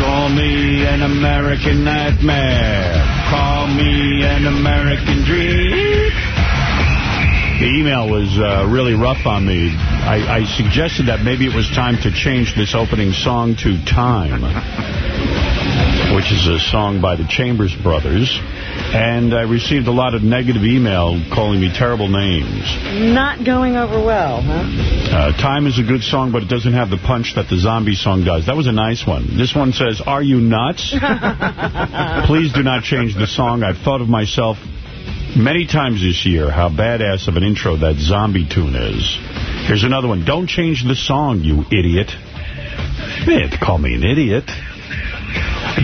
Call me an American nightmare. Call me an American dream. The email was uh, really rough on me. I, I suggested that maybe it was time to change this opening song to Time, which is a song by the Chambers Brothers. And I received a lot of negative email calling me terrible names. Not going over well, huh? Uh, Time is a good song, but it doesn't have the punch that the zombie song does. That was a nice one. This one says, Are you nuts? Please do not change the song. I've thought of myself many times this year how badass of an intro that zombie tune is. Here's another one. Don't change the song, you idiot. You call me an idiot.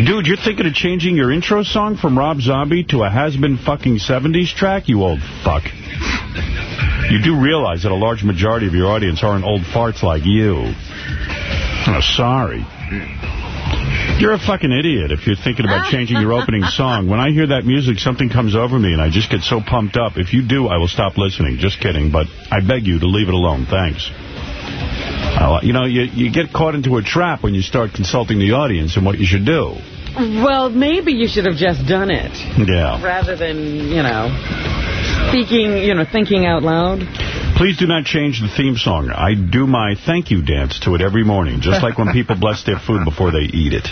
Dude, you're thinking of changing your intro song from Rob Zombie to a has-been fucking 70s track, you old fuck. You do realize that a large majority of your audience aren't old farts like you. Oh, sorry. You're a fucking idiot if you're thinking about changing your opening song. When I hear that music, something comes over me, and I just get so pumped up. If you do, I will stop listening. Just kidding, but I beg you to leave it alone. Thanks. Uh, you know, you, you get caught into a trap when you start consulting the audience and what you should do. Well, maybe you should have just done it. Yeah. Rather than, you know, speaking, you know, thinking out loud. Please do not change the theme song. I do my thank you dance to it every morning, just like when people bless their food before they eat it.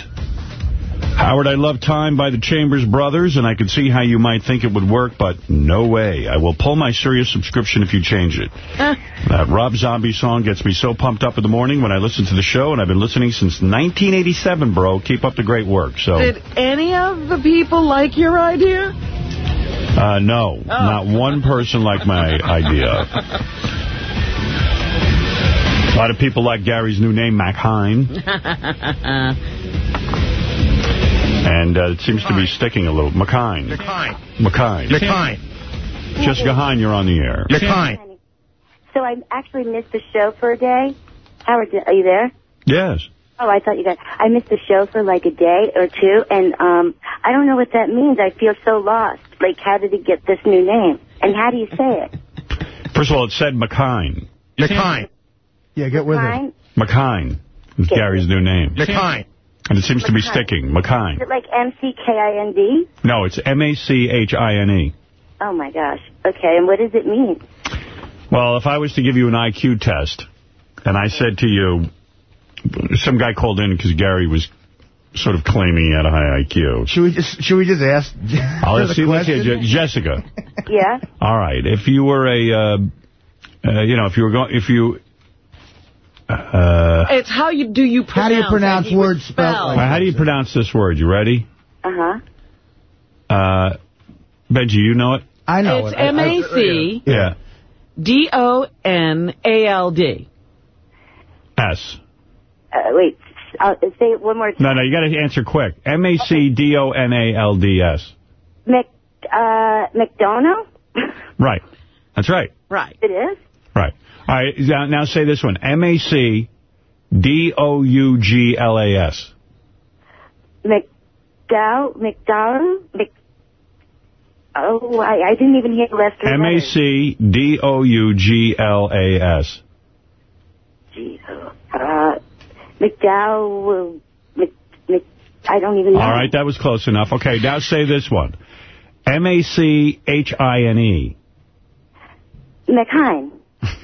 Howard, I love Time by the Chambers Brothers, and I can see how you might think it would work, but no way. I will pull my Sirius subscription if you change it. that Rob Zombie song gets me so pumped up in the morning when I listen to the show, and I've been listening since 1987, bro. Keep up the great work. So, Did any of the people like your idea? uh, no, not one person liked my idea. A lot of people like Gary's new name, Mac Hine. And uh, it seems to be sticking a little. McKine. McKine. McKine. McKine. Jessica Hine, you're on the air. McKine. So I actually missed the show for a day. Howard, are you there? Yes. Oh, I thought you guys. I missed the show for like a day or two, and um, I don't know what that means. I feel so lost. Like, how did he get this new name? And how do you say it? First of all, it said McKine. McKine. Yeah, get with Fine. it. McKine is Gary's new name. McKine. And it seems to be McKine. sticking. Is it like M C K I N D? No, it's M-A-C-H-I-N-E. Oh my gosh. Okay, and what does it mean? Well, if I was to give you an IQ test, and I said to you, some guy called in because Gary was sort of claiming he had a high IQ. Should we just should we just ask? I'll her the see. Let's hear? Je- Jessica. Yeah. All right. If you were a, uh, uh, you know, if you were going, if you, uh, It's how you do you pronounce How do you pronounce it. He would words spelled spell. like- how do you pronounce this word? You ready? Uh huh. Uh, Benji, you know it? I know It's it. I- I- M-A-C Yeah. D-O-N-A-L-D. S. Uh, wait. Uh, say it one more time. No, no, you got to answer quick. M-A-C-D-O-N-A-L-D-S. Mc, uh, McDonald? Right. That's right. Right. it is? Right. All right. Now, now say this one. M-A-C-D-O-U-G-L-A-S. McDowell? McDowell? Mc, oh, I, I didn't even hear the last three. M-A-C-D-O-U-G-L-A-S. Uh, McDowell, Mc, Mc, I don't even know. All right. That was close enough. Okay. Now say this one. M-A-C-H-I-N-E. McHine.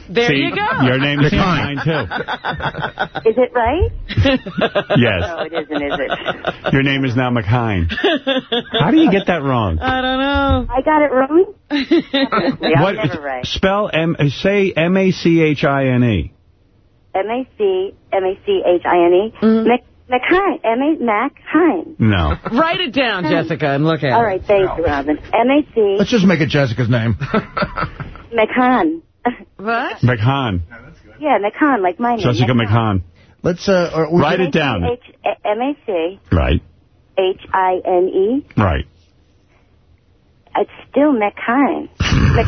There See, you go. Your name is mine, too. Is it right? Yes. No, it isn't, is it? Your name is now McHine. How do you get that wrong? I don't know. I got it wrong? Yeah, I'm What? never right. Spell M. Uh, say M A C H I N E. M-A-C, M-A-C-H-I-N-E. Mm-hmm. Mc, McHine. M-A, Mac Hine. No. Write it down, Jessica, and look at All it. right, thank you, Robin. M-A-C, Let's just make it Jessica's name. McHan. What? McHan. Yeah, McHan, like my name. Jessica McHan. Let's uh, or Write it down. M-A-C-H-I-N-E. Right. H I N E. Right. It's still McHine. Mc...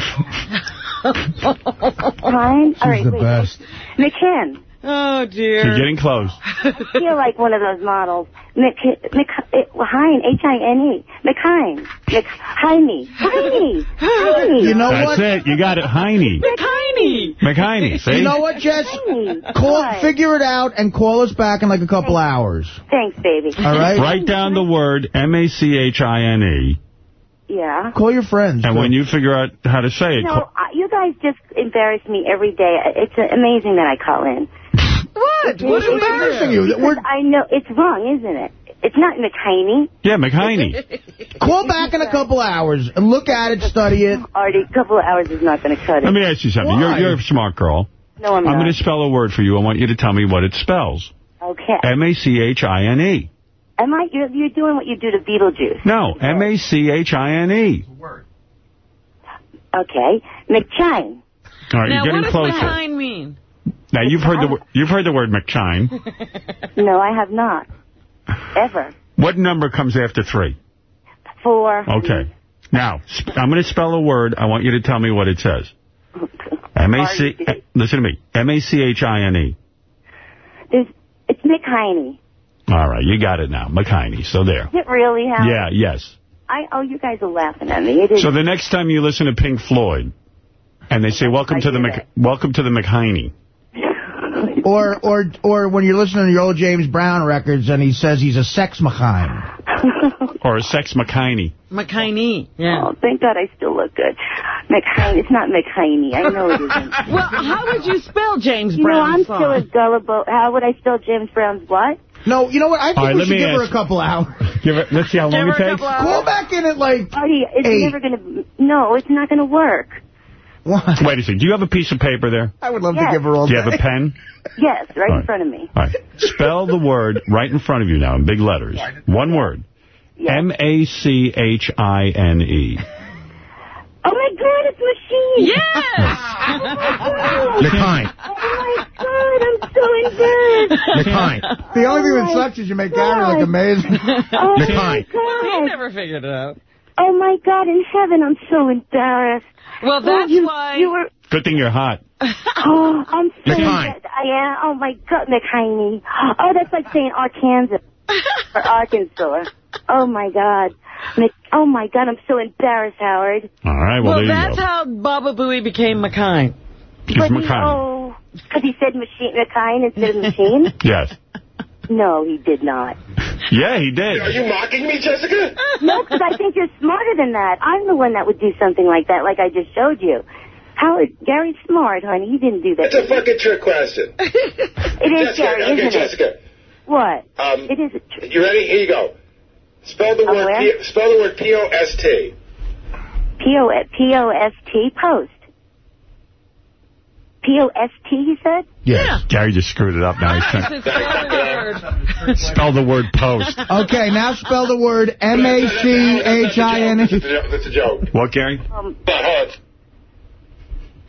All right, She's the wait. best. McHan. Oh, dear. You're getting close. I feel like one of those models. Mc, Mc, Hine, H-I-N-E. McHine. McHiney. Hiney. Hiney. You know That's what? That's it. You got it. Heine. McHiney. McHiney. McHiney, see? You know what, Jess? Call, what? figure it out and call us back in like a couple hours. Thanks, baby. All right? Write down the word M-A-C-H-I-N-E, Yeah. Call your friends. and too. when you figure out how to say it, No, you guys just embarrass me every day. It's amazing that I call in. What? What's embarrassing you? That Because We're, I know it's wrong, isn't it? It's not McHiney. yeah, McHiney. call back in a couple hours and look at it, study it. Already a couple of hours is not going to cut it. Let me ask you something. You're, you're a smart girl. no, I'm, I'm not. going to spell a word for you. I want you to tell me what it spells. Okay. M-A-C-H-I-N-E. Am I? You're, you're doing what you do to Beetlejuice. No, M-A-C-H-I-N-E. Word. Okay. McChine. All right, Now, you're what does closer. McHine mean? Now, you've heard the you've heard the word McChine. No, I have not. Ever. What number comes after three? Four. Okay. Now, I'm going to spell a word. I want you to tell me what it says. M-A-C... R-E-C. Listen to me. M-A-C-H-I-N-E. There's, it's McHiney. All right, you got it now. McHiney. So there. Is it really, Howard? Yeah, yes. I, oh, you guys are laughing at me. It is. So the next time you listen to Pink Floyd, and they say, welcome I to the Mc, that. welcome to the McHiney. Or, or, or when you're listening to your old James Brown records and he says he's a sex machine. Or a sex McHiney. McHiney. Yeah. Oh, thank God I still look good. McHiney. It's not McHiney. I know it isn't. Well, how would you spell James You know, I'm song? still a gullible. How would I spell James Brown's what? No, you know what? I think All right, we should me give her a couple hours. Give it, let's see how long Give it takes. couple. Call back in at like... Oh, Artie, it's Eight. never going to... No, it's not going to work. What? Wait a second. Do you have a piece of paper there? I would love Yes. to give her all Do you have a pen? Yes, right All in front of me. All right. Spell the word right in front of you now in big letters. One word. Yes. M-A-C-H-I-N-E. Oh, my God, it's machine. Yes! oh McHine. Oh, my God, I'm so embarrassed. McHine. The only thing that sucks is you make Gary look amazing. Oh, my McHine. Oh, he never figured it out. Oh, my God, in heaven, I'm so embarrassed. Well, that's you, why... You were... Good thing you're hot. Oh, I'm so McHine. embarrassed. I am. Oh, my God, McHiney. Oh, that's like saying Arkansas or Arkansas. Oh, my God. Mc, oh, my God, I'm so embarrassed, Howard. All right, well, well, there that's you go. how Baba Booey became McKine. He's But he, oh, because he said machine, McKine instead of machine? Yes. No, he did not. Yeah, he did. Are you mocking me, Jessica? No, because I think you're smarter than that. I'm the one that would do something like that, like I just showed you. Howard, Gary's smart, honey. He didn't do that. It's a fucking trick question. It is Jessica, Gary, okay, isn't it? Jessica. What? Um, it is a tr- You ready? Here you go. Spell the Uh, word. where? P- spell the word P O S T. P-O- P-O-S-T, post. P-O-S-T, he said? Yes. Gary just screwed it up now. He's trying It's spelling word. spell the word post. Okay, now spell the word That's a M-A-C-H-I-N-E. That's a joke. What, Gary? Um, But, hold.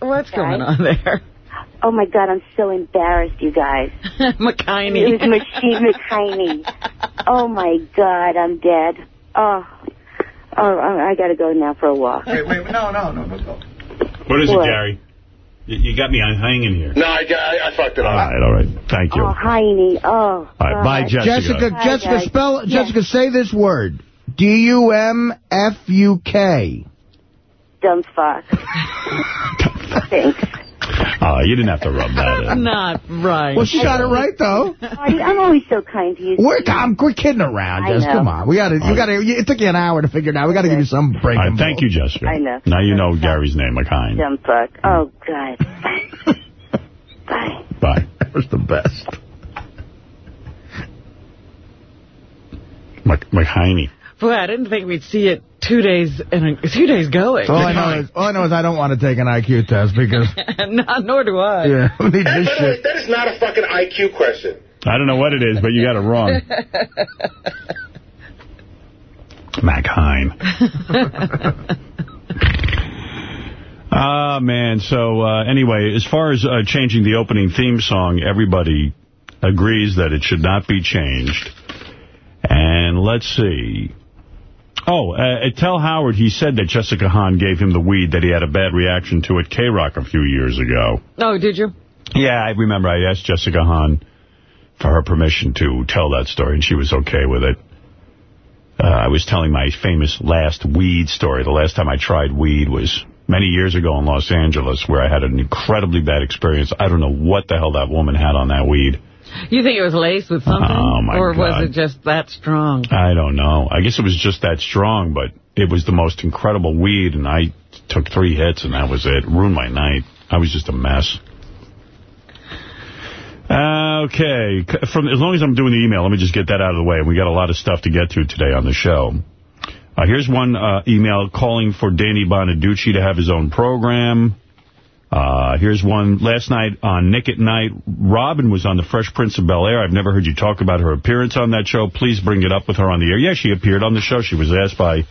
What's going on there? oh, my God, I'm so embarrassed, you guys. It was Machine McKiney. Oh, my God, I'm dead. Oh, oh I got to go now for a walk. Wait, wait, no, no, no, no, no. What is What? it, Gary? You, you got me on hanging here. No, I, I, I fucked it All up. right, all right. Thank you. Oh, All Heine. Oh, right, bye, God. Jessica. Jessica, Hi, Jessica, guys. spell, Yeah. Jessica, say this word. D-U-M-F-U-K. Dumb fuck. Thanks. Oh, you didn't have to rub that in. Not right. Well, she got it right, though. I'm always so kind to you. We're, I'm, we're kidding around, I Jess. know. Come on. We got to, you got to, it took you an hour to figure it out. We got to give you some break. All right, and thank you, Jessica. I know. Now you know Gary's name, McKine. Dumb fuck. Mm. Oh, God. Bye. Bye. That was the best. Mc, McHiney. Boy, I didn't think we'd see it two days in a, two days going. All I know is, all I know is I don't want to take an IQ test because, Not, nor do I. yeah, we need this by the way, that is not a fucking IQ question. I don't know what it is, but you got it wrong. McHine. Ah, man. So, uh, anyway, as far as uh, changing the opening theme song, everybody agrees that it should not be changed. And let's see. Oh, uh, tell Howard he said that Jessica Hahn gave him the weed that he had a bad reaction to at K-Rock a few years ago. Oh, did you? Yeah, I remember I asked Jessica Hahn for her permission to tell that story, and she was okay with it. Uh, I was telling my famous last weed story. The last time I tried weed was many years ago in Los Angeles where I had an incredibly bad experience. I don't know what the hell that woman had on that weed. You think it was laced with something? Oh, my Or was it just that strong? I don't know. I guess it was just that strong, but it was the most incredible weed, and I took three hits, and that was it. Ruined my night. I was just a mess. Uh, okay. From As long as I'm doing the email, let me just get that out of the way. We got a lot of stuff to get to today on the show. Uh, here's one uh, email calling for Danny Bonaduce to have his own program. Uh, here's one. Last night on Nick at Nite, Robin was on The Fresh Prince of Bel-Air. I've never heard you talk about her appearance on that show. Please bring it up with her on the air. Yeah, she appeared on the show. She was asked by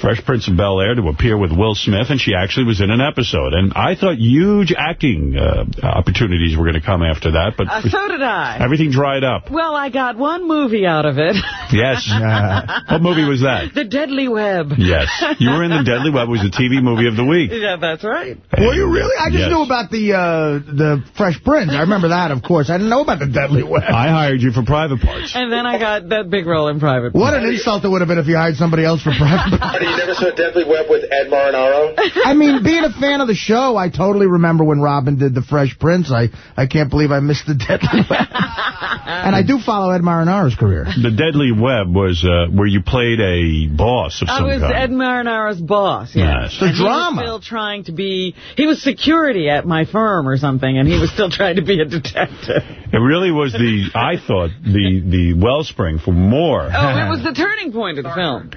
Fresh Prince of Bel-Air to appear with Will Smith, and she actually was in an episode. And I thought huge acting uh, opportunities were going to come after that, but Uh, so did I. everything dried up. Well, I got one movie out of it. Yes. what movie was that? the Deadly Web. Yes. You were in The Deadly Web. It was the TV movie of the week. Yeah, that's right. Were you really? I just Yes. knew about the uh, the Fresh Prince. I remember that, of course. I didn't know about the Deadly Web. I hired you for private parts. And then I got that big role in Private. Parts. What an insult it would have been if you hired somebody else for private. Artie, you never saw Deadly Web with Ed Marinaro? I mean, being a fan of the show, I totally remember when Robin did the Fresh Prince. I, I can't believe I missed the Deadly Web. and I do follow Ed Marinaro's career. The Deadly Web was uh, where you played a boss of I some was. Ed Marinaro's boss, yeah. Yes. The And drama. He was still trying to be, he was security at my firm or something, and he was still trying to be a detective. It really was the, I thought, the, the wellspring for more. Oh, it was the turning point of the film.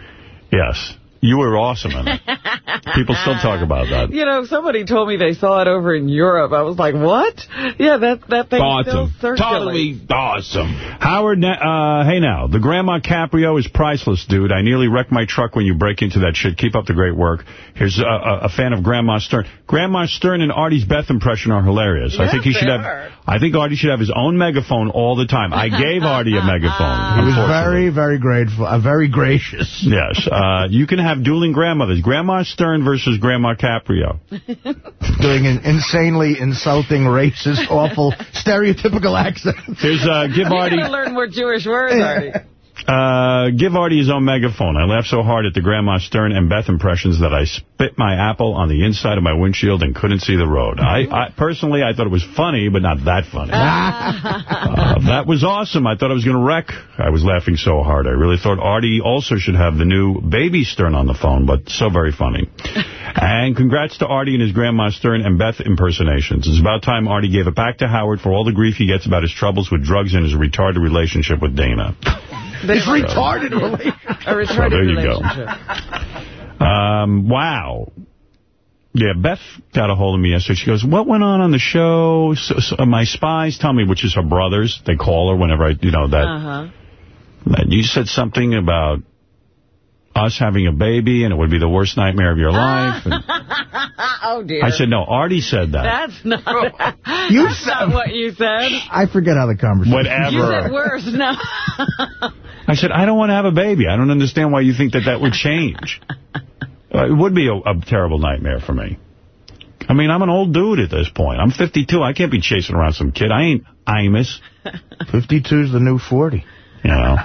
Yes. You were awesome in it. People still talk about that. You know, somebody told me they saw it over in Europe. I was like, what? Yeah, that, that thing Awesome. still circulates. Totally awesome. Howard, uh, hey now, the Grandma Caprio is priceless, dude. I nearly wrecked my truck when you break into that shit. Keep up the great work. Here's a, a, a fan of Grandma Stern. Grandma Stern and Artie's Beth impression are hilarious. I think he should have. are. I think Artie should have his own megaphone all the time. I gave Artie a megaphone. He was very, very grateful, uh, very gracious. Yes. Uh, you can have dueling grandmothers. Grandma Stern versus Grandma Caprio. Doing an insanely insulting, racist, awful, stereotypical accent. There's uh, give Artie gotta learn more Jewish words, Artie. Uh, give Artie his own megaphone. I laughed so hard at the Grandma Stern and Beth impressions that I spit my apple on the inside of my windshield and couldn't see the road. I, I personally I thought it was funny, but not that funny. Uh, that was awesome. I thought I was going to wreck. I was laughing so hard. I really thought Artie also should have the new baby Stern on the phone, but so very funny. And congrats to Artie and his Grandma Stern and Beth impersonations. It's about time Artie gave it back to Howard for all the grief he gets about his troubles with drugs and his retarded relationship with Dana. It's retarded relationship. A retarded So there you go. Um, wow. Yeah, Beth got a hold of me yesterday. She goes, what went on on the show? So, so, uh, my spies tell me, which is her brothers. They call her whenever I, you know, that. Uh-huh. that you said something about us having a baby and it would be the worst nightmare of your life. Oh, dear. I said, no, Artie said that. That's not, You that's not said- what you said. I forget how the conversation Whatever. You said Whatever. worse. No. I said, I don't want to have a baby. I don't understand why you think that that would change. Uh, it would be a, a terrible nightmare for me. I mean, I'm an old dude at this point. I'm 52. I can't be chasing around some kid. I ain't Imus. 52's the new 40. You know.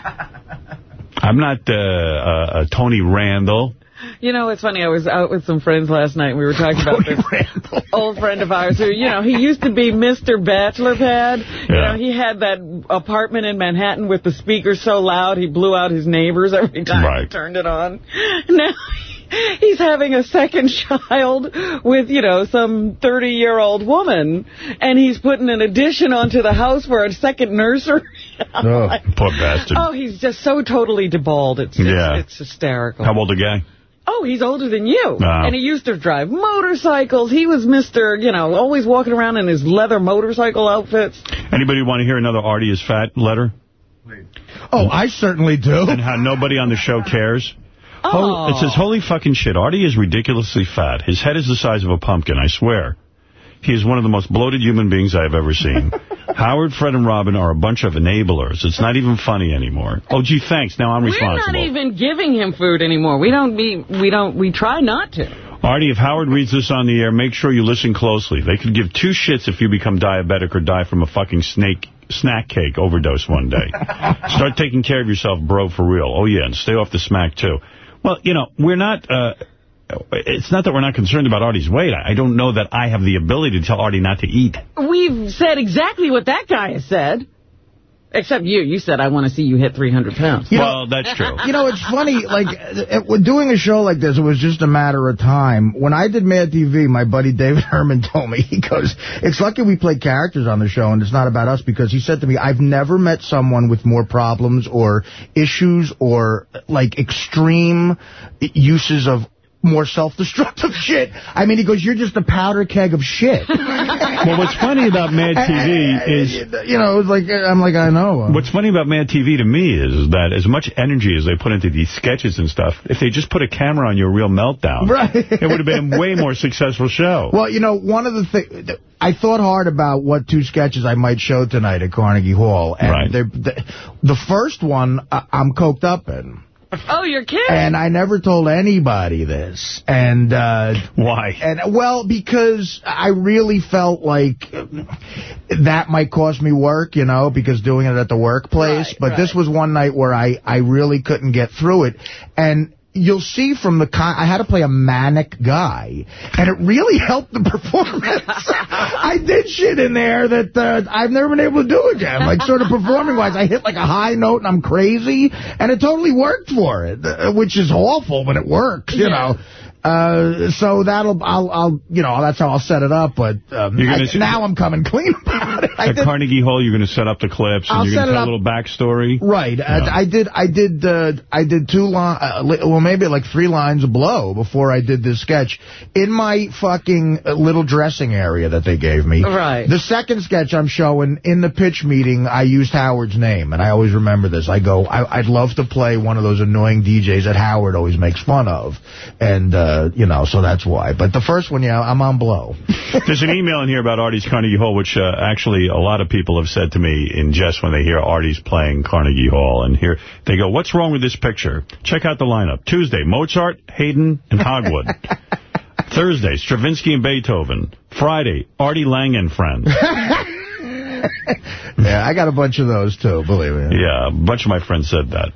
I'm not uh, uh, uh, Tony Randall. You know, it's funny. I was out with some friends last night. and We were talking about this old friend of ours who, you know, he used to be Mr. Bachelor Pad. You Yeah. know, he had that apartment in Manhattan with the speaker so loud he blew out his neighbors every time Right. he turned it on. Now he's having a second child with, you know, some 30-year-old woman, and he's putting an addition onto the house for a second nursery. Oh. Poor bastard. Oh, he's just so totally deballed. It's, it's, Yeah. it's hysterical. How old a guy? Oh, he's older than you. Wow. And he used to drive motorcycles. He was Mr., you know, always walking around in his leather motorcycle outfits. Anybody want to hear another Artie is fat letter? Oh, I certainly do. And how nobody on the show cares? Oh. It says, holy fucking shit, Artie is ridiculously fat. His head is the size of a pumpkin, I swear. He is one of the most bloated human beings I have ever seen. Howard, Fred, and Robin are a bunch of enablers. It's not even funny anymore. Oh, gee, thanks. Now I'm We're responsible. not even giving him food anymore. We don't be, we don't, we try not to. Artie, if Howard reads this on the air, make sure you listen closely. They could give two shits if you become diabetic or die from a fucking snake snack cake overdose one day. Start taking care of yourself, bro, for real. Oh, yeah, and stay off the smack, too. Well, you know, we're not... Uh, it's not that we're not concerned about Artie's weight. I don't know that I have the ability to tell Artie not to eat. We've said exactly what that guy has said. Except you. You said, I want to see you hit 300 pounds. You well, that's true. You know, it's funny, like, it, it, doing a show like this, it was just a matter of time. When I did Mad TV, my buddy David Herman told me, he goes, it's lucky we play characters on the show, and it's not about us, because he said to me, I've never met someone with more problems or issues or, like, extreme uses of more self-destructive shit. I mean, he goes, you're just a powder keg of shit. well, what's funny about Mad TV is... You know, it's like, I'm like, I know. Uh. What's funny about Mad TV to me is that as much energy as they put into these sketches and stuff, if they just put a camera on your real meltdown, right. it would have been a way more successful show. Well, you know, one of the things... I thought hard about what two sketches I might show tonight at Carnegie Hall. And right. the, the first one, uh, I'm coked up in. Oh, you're kidding. And I never told anybody this. And uh, Why? And Well, because I really felt like that might cost me work, you know, because doing it at the workplace. Right, but right. this was one night where I, I really couldn't get through it. And you'll see from the con I had to play a manic guy, and it really helped the performance. I did shit in there that uh, I've never been able to do again, like sort of performing-wise. I hit like a high note, and I'm crazy, and it totally worked for it, uh, which is awful, but it works, you yeah. know. Uh, so that'll, I'll, I'll, you know, that's how I'll set it up. But um, I, now I'm coming clean about it. I At did, Carnegie Hall, you're going to set up the clips, and I'll you're going set to it tell a up. little backstory. Right. Uh, I did. I did. Uh, I did two lines. Uh, li- well, maybe like three lines of blow before I did this sketch in my fucking uh, little dressing area that they gave me. Right. The second sketch I'm showing in the pitch meeting, I used Howard's name, and I always remember this. I go, I, I'd love to play one of those annoying DJs that Howard always makes fun of, and uh, you know, so that's why. But the first one, yeah, I'm on blow. There's an email in here about Artie's Carnegie Hall, which uh, actually a lot of people have said to me in jest when they hear Artie's playing Carnegie Hall. And here they go, what's wrong with this picture? Check out the lineup. Tuesday, Mozart, Haydn, and Hogwood. Thursday, Stravinsky and Beethoven. Friday, Artie Lange and Friends. yeah, I got a bunch of those, too, believe me. Yeah, a bunch of my friends said that.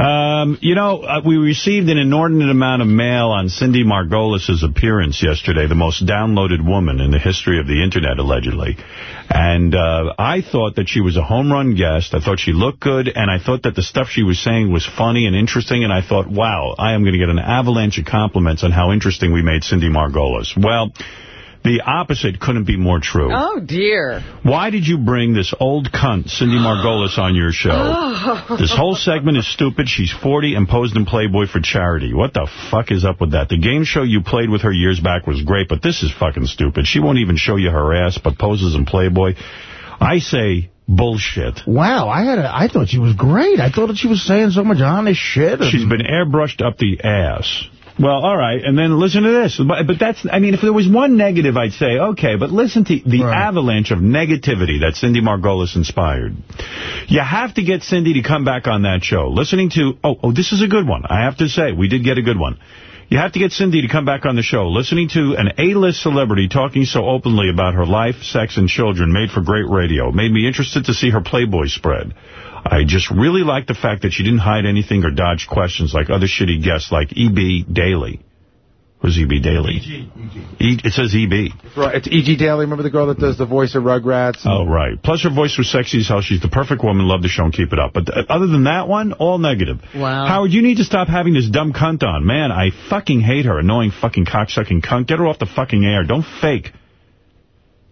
Um, you know, uh, we received an inordinate amount of mail on Cindy Margolis' appearance yesterday, the most downloaded woman in the history of the Internet, allegedly. And uh, I thought that she was a home run guest. I thought she looked good, and I thought that the stuff she was saying was funny and interesting, and I thought, wow, I am going to get an avalanche of compliments on how interesting we made Cindy Margolis. Well... The opposite couldn't be more true. Oh, dear. Why did you bring this old cunt, Cindy Margolis, on your show? Oh. this whole segment is stupid. She's 40 and posed in Playboy for charity. What the fuck is up with that? The game show you played with her years back was great, but this is fucking stupid. She won't even show you her ass, but poses in Playboy. I say bullshit. Wow, I had a, I thought she was great. I thought that she was saying so much honest shit. She's been airbrushed up the ass. Well, all right, and then listen to this. But, but that's, I mean, if there was one negative, I'd say, okay, but listen to the Right. avalanche of negativity that Cindy Margolis inspired. You have to get Cindy to come back on that show. Listening to, oh, oh, this is a good one. I have to say, we did get a good one. You have to get Cindy to come back on the show. Listening to an A-list celebrity talking so openly about her life, sex, and children made for great radio. Made me interested to see her Playboy spread. I just really like the fact that she didn't hide anything or dodge questions like other shitty guests like E.B. Daily. Who's E.B. Daily? E it says E.B. Right, It's E.G. Daly. Remember the girl that does the voice of Rugrats? Oh, right. Plus her voice was sexy as hell. She's the perfect woman. Love the show and keep it up. But uh, other than that one, all negative. Wow. Howard, you need to stop having this dumb cunt on. Man, I fucking hate her. Annoying fucking cocksucking cunt. Get her off the fucking air. Don't fake.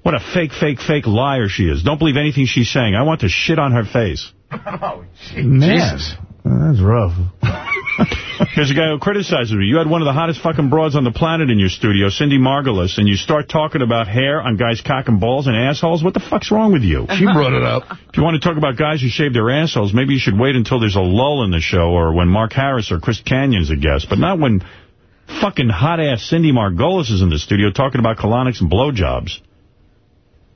What a fake, fake, fake liar she is. Don't believe anything she's saying. I want to shit on her face. Oh, Man, That's rough. Here's a guy who criticizes me. You had one of the hottest fucking broads on the planet in your studio, Cindy Margolis, and you start talking about hair on guys' cock and balls and assholes. What the fuck's wrong with you? She brought it up. If you want to talk about guys who shave their assholes, maybe you should wait until there's a lull in the show or when Mark Harris or Chris Kanyon's a guest, but not when fucking hot-ass Cindy Margolis is in the studio talking about colonics and blowjobs.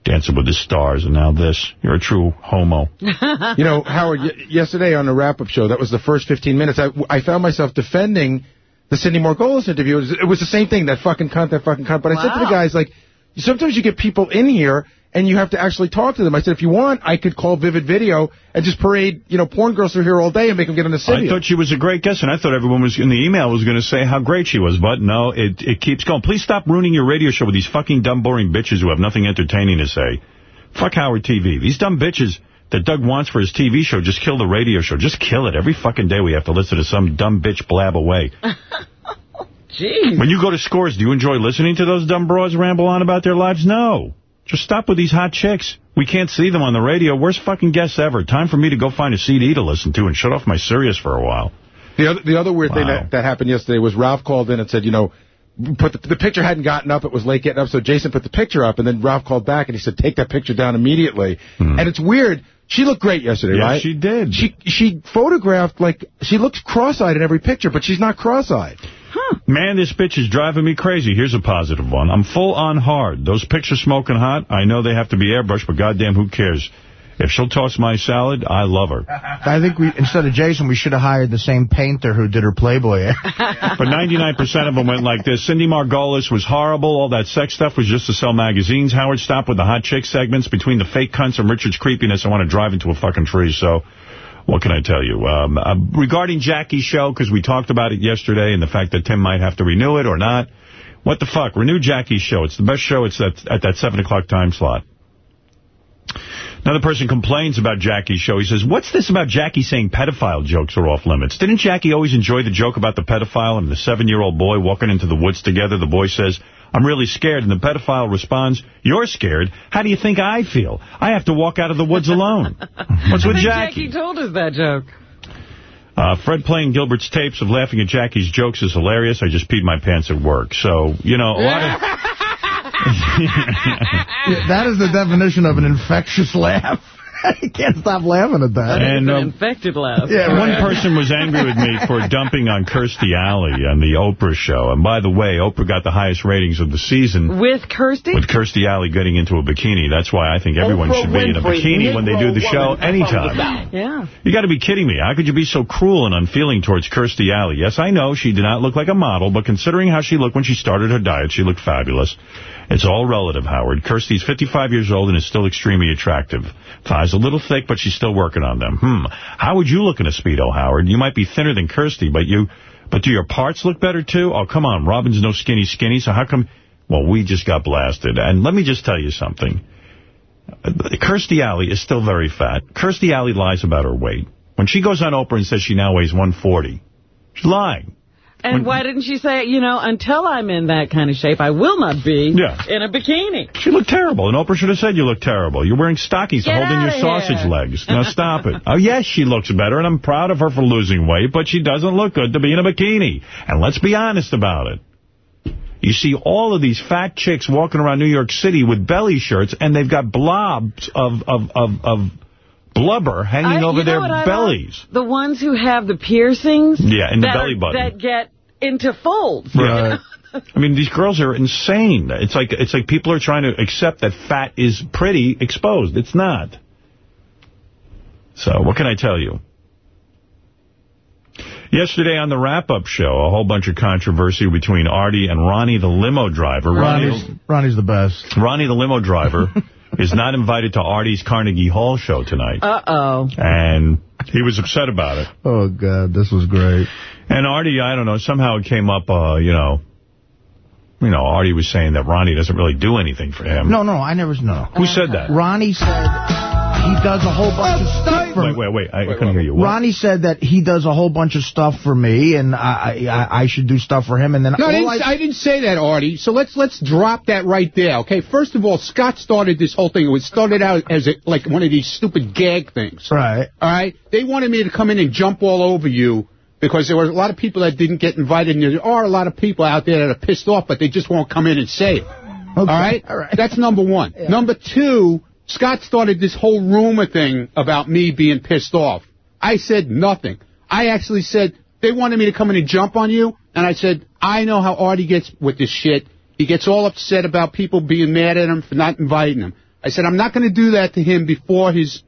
Dancing with the Stars, and now this. You're a true homo. You know, Howard, y yesterday on the wrap-up show, that was the first 15 minutes, I, I found myself defending the Cindy Margolis interview. It was, it was the same thing, that fucking cunt, that fucking cunt. But I said to the guys, like, sometimes you get people in here and you have to actually talk to them. I said, if you want, I could call Vivid Video and just parade, you know, porn girls through here all day and make them get on the city. I thought she was a great guest, and I thought everyone was in the email was going to say how great she was, but no, it, it keeps going. Please stop ruining your radio show with these fucking dumb, boring bitches who have nothing entertaining to say. Fuck Howard TV. These dumb bitches that Doug wants for his TV show just kill the radio show. Just kill it. Every fucking day we have to listen to some dumb bitch blab away. Jeez. When you go to scores, do you enjoy listening to those dumb broads ramble on about their lives? No. Just stop with these hot chicks. We can't see them on the radio. Worst fucking guests ever. Time for me to go find a CD to listen to and shut off my Sirius for a while. The other, the other weird Wow. thing that, that happened yesterday was Ralph called in and said, you know, put the, the picture hadn't gotten up. It was late getting up, so Jason put the picture up, and then Ralph called back and he said, take that picture down immediately. And it's weird. She looked great yesterday, Hmm. Yeah, right? she did. She she photographed like she looks cross-eyed in every picture, but she's not cross-eyed. Man, this bitch is driving me crazy. Here's a positive one. I'm full on hard. Those pics are smoking hot, I know they have to be airbrushed, but goddamn, who cares? If she'll toss my salad, I love her. I think we instead of Jason, we should have hired the same painter who did her Playboy ad. But 99% of them went like this. Cindy Margolis was horrible. All that sex stuff was just to sell magazines. Howard stopped with the hot chick segments. Between the fake cunts and Richard's creepiness, I want to drive into a fucking tree. So what can I tell you? Um, uh, regarding Jackie's show, because we talked about it yesterday and the fact that Tim might have to renew it or not, what the fuck? Renew Jackie's show. It's the best show. It's at, at that 7 o'clock time slot. Another person complains about Jackie's show. He says, what's this about Jackie saying pedophile jokes are off limits? Didn't Jackie always enjoy the joke about the pedophile and the seven-year-old boy walking into the woods together? The boy says, I'm really scared. And the pedophile responds, you're scared? How do you think I feel? I have to walk out of the woods alone. What's I with Jackie? Jackie told us that joke. Uh, Fred playing Gilbert's tapes of laughing at Jackie's jokes is hilarious. I just peed my pants at work. So, you know, a lot of... Yeah, that is the definition of an infectious laugh. you can't stop laughing at that. And, It's an um, infected laugh. Yeah, One person was angry with me for dumping on Kirstie Alley on the Oprah show. And by the way, Oprah got the highest ratings of the season With Kirstie? with Kirstie Alley getting into a bikini. That's why I think everyone should be in a bikini when they do the show anytime. yeah. You got to be kidding me. How could you be so cruel and unfeeling towards Kirstie Alley? Yes, I know she did not look like a model, but considering how she looked when she started her diet, she looked fabulous. It's all relative, Howard. Kirstie's 55 years old and is still extremely attractive. Thighs a little thick, but she's still working on them. Hmm. How would you look in a Speedo, Howard? You might be thinner than Kirstie, but you, but do your parts look better, too? Oh, come on. Robin's no skinny skinny, so how come... Well, we just got blasted. And let me just tell you something. Kirstie Alley is still very fat. Kirstie Alley lies about her weight. When she goes on Oprah and says she now weighs 140, she's lying. And When- why didn't she say, you know, until I'm in that kind of shape, I will not be Yeah. in a bikini? She looked terrible, and Oprah should have said you look terrible. You're wearing stockings Get holding your sausage here. legs. Now stop it. Oh, yes, she looks better, and I'm proud of her for losing weight, but she doesn't look good to be in a bikini. And let's be honest about it. You see all of these fat chicks walking around New York City with belly shirts, and they've got blobs of of of, of blubber hanging I- over their what love? bellies. The ones who have the piercings. Yeah, in the that belly button. That get into folds. Right. I mean, these girls are insane. It's like it's like people are trying to accept that fat is pretty exposed. It's not. So what can I tell you? Yesterday on the wrap-up show, a whole bunch of controversy between Artie and Ronnie, the limo driver. Ronnie's, Ronnie's the best. Ronnie, the limo driver, is not invited to Artie's Carnegie Hall show tonight. Uh-oh. And he was upset about it. Oh, God, this was great. And Artie, I don't know, somehow it came up, uh, you know, you know, Artie was saying that Ronnie doesn't really do anything for him. No, no, I never, no. Who said that? Ronnie said he does a whole bunch of stuff for Wait, wait, wait. I couldn't hear you. What? Ronnie said that he does a whole bunch of stuff for me, and I I, I should do stuff for him, and then No, I didn't, I didn't say that, Artie. So let's let's drop that right there, okay? First of all, Scott started this whole thing. It started out as a, like one of these stupid gag things. Right. All right? They wanted me to come in and jump all over you because there were a lot of people that didn't get invited, and there are a lot of people out there that are pissed off, but they just won't come in and say it. All right? all right. That's number one. Number two, Scott started this whole rumor thing about me being pissed off. I said nothing. I actually said, they wanted me to come in and jump on you, and I said, I know how Artie gets with this shit. He gets all upset about people being mad at him for not inviting him. I said, I'm not going to do that to him before his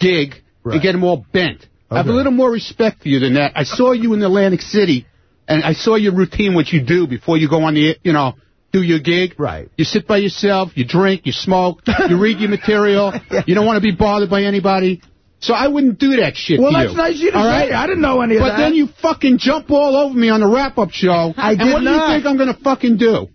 gig Right. and get him all bent. I have a little more respect for you than that. I saw you in Atlantic City, and I saw your routine, what you do before you go on the, you know, do your gig. Right. You sit by yourself, you drink, you smoke, you read your material. You don't want to be bothered by anybody. So I wouldn't do that shit Well, to that's nice of you to all say. right? I didn't know any of that. but then you fucking jump all over me on the wrap-up show. I and did what do you think I'm going to fucking do?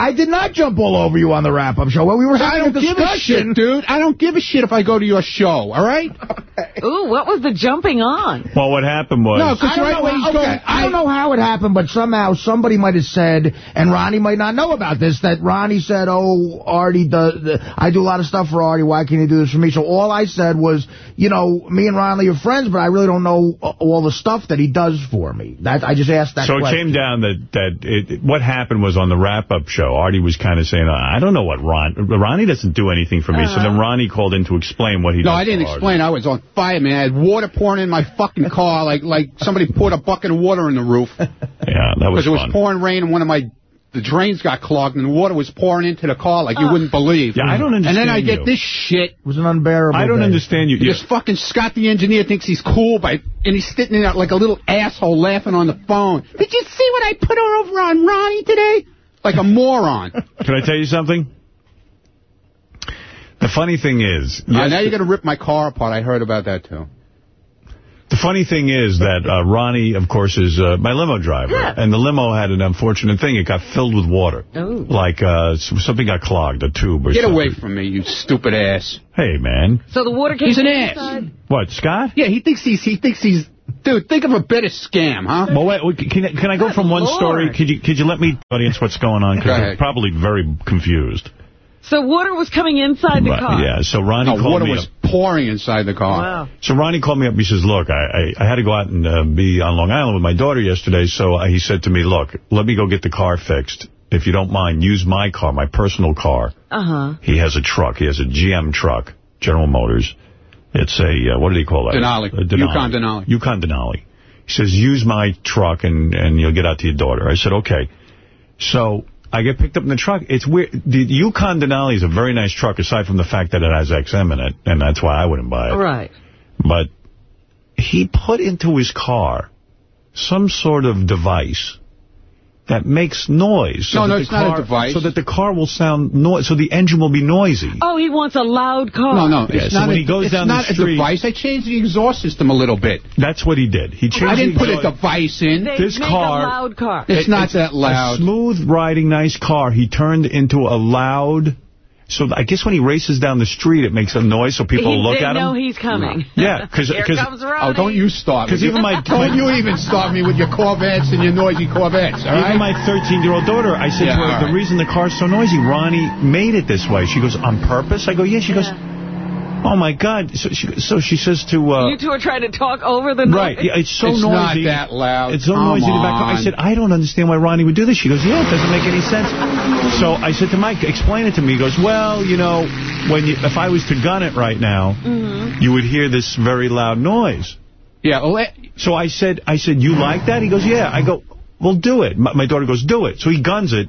I did not jump all over you on the wrap-up show. Well, we were I having don't a give a discussion. shit, dude. I don't give a shit if I go to your show, all right? Ooh, what was the jumping on? Well, what happened was... No, 'cause I don't, right know, when he's okay, going, I don't know how it happened, but somehow somebody might have said, and Ronnie might not know about this, that Ronnie said, oh, Artie, does, I do a lot of stuff for Artie, why can't you do this for me? So all I said was, you know, me and Ronnie are friends, but I really don't know all the stuff that he does for me. That I just asked that So it came down that that it, what happened was on the wrap-up show, Artie was kind of saying, I don't know what Ron... Ronnie doesn't do anything for me. So then uh-huh. Ronnie called in to explain what he No, does I didn't for Artie. explain. I was on fire, man. I had water pouring in my fucking car like like somebody poured a bucket of water in the roof. Yeah, that was Because it was pouring rain in one of my the drains got clogged and the water was pouring into the car like you wouldn't believe. Yeah, I don't understand And then I get you. this shit. It was an unbearable I don't day. understand you. Yeah. This fucking Scott the engineer thinks he's cool by and he's sitting there like a little asshole laughing on the phone. Did you see what I put over on Ronnie today? Like a moron. Can I tell you something? The funny thing is... Uh, yes, now you're going to rip my car apart. I heard about that, too. The funny thing is that uh, Ronnie, of course, is uh, my limo driver. And the limo had an unfortunate thing. It got filled with water. Oh. Like uh, something got clogged, a tube or Get something. Get away from me, you stupid ass. Hey, man. So the water came He's an inside? ass. What, Scott? Yeah, he thinks he's, he thinks he's, dude, think of a better scam, huh? Well, wait, wait, can, I- can I go from one Lord. story? Could you, could you let me, audience, what's going on? Because ahead. they're probably very confused. So water was coming inside the Right, car? Yeah, so Ronnie No, called water was pouring inside the car. Wow. So Ronnie called me up. And he says, look, I, I, I had to go out and uh, be on Long Island with my daughter yesterday. So uh, he said to me, look, let me go get the car fixed. If you don't mind, use my car, my personal car. Uh-huh. He has a truck. He has a GM truck, General Motors. It's a, uh, what do they call that? Denali. A Yukon Denali. Yukon Denali. He says, use my truck and, and you'll get out to your daughter. I said, okay. So I get picked up in the truck. It's weird. The Yukon Denali is a very nice truck, aside from the fact that it has XM in it, and that's why I wouldn't buy it. Right. But he put into his car some sort of device that makes noise. So No, no, that the it's not a device. So that the car will sound noise, so the engine will be noisy. Oh, he wants a loud car. No, no, Yeah, it's so not, when a, he goes down the street. It's not a device. I changed the exhaust system a little bit. That's what he did. He changed I didn't the put a device in. They This make car- a loud car. It's not It's that loud. A smooth riding, nice car. He turned into a loud. So I guess when he races down the street, it makes a noise, so people he, look they at know he's coming. Yeah, 'cause- Here 'cause- comes oh, Ronnie. Oh, don't you start me. 'Cause even my- don't you even start me with your Corvettes and your noisy Corvettes, all right? Even my 13-year-old daughter, I said Yeah, to her, the right. reason the car's so noisy, Ronnie made it this way. She goes, on purpose? I go, yeah. She goes, oh, my God. So she, so she says to... Uh, You two are trying to talk over the noise? Right, yeah, it's so It's not noisy. that loud. It's so Come noisy in the back. I said, I don't understand why Ronnie would do this. She goes, yeah, it doesn't make any sense. So I said to Mike, explain it to me. He goes, well, you know, when you, if I was to gun it right now, Mm-hmm. you would hear this very loud noise. Yeah, well, eh, So I said, I said, you like that? He goes, yeah. I go, well, do it. My, my daughter goes, do it. So he guns it.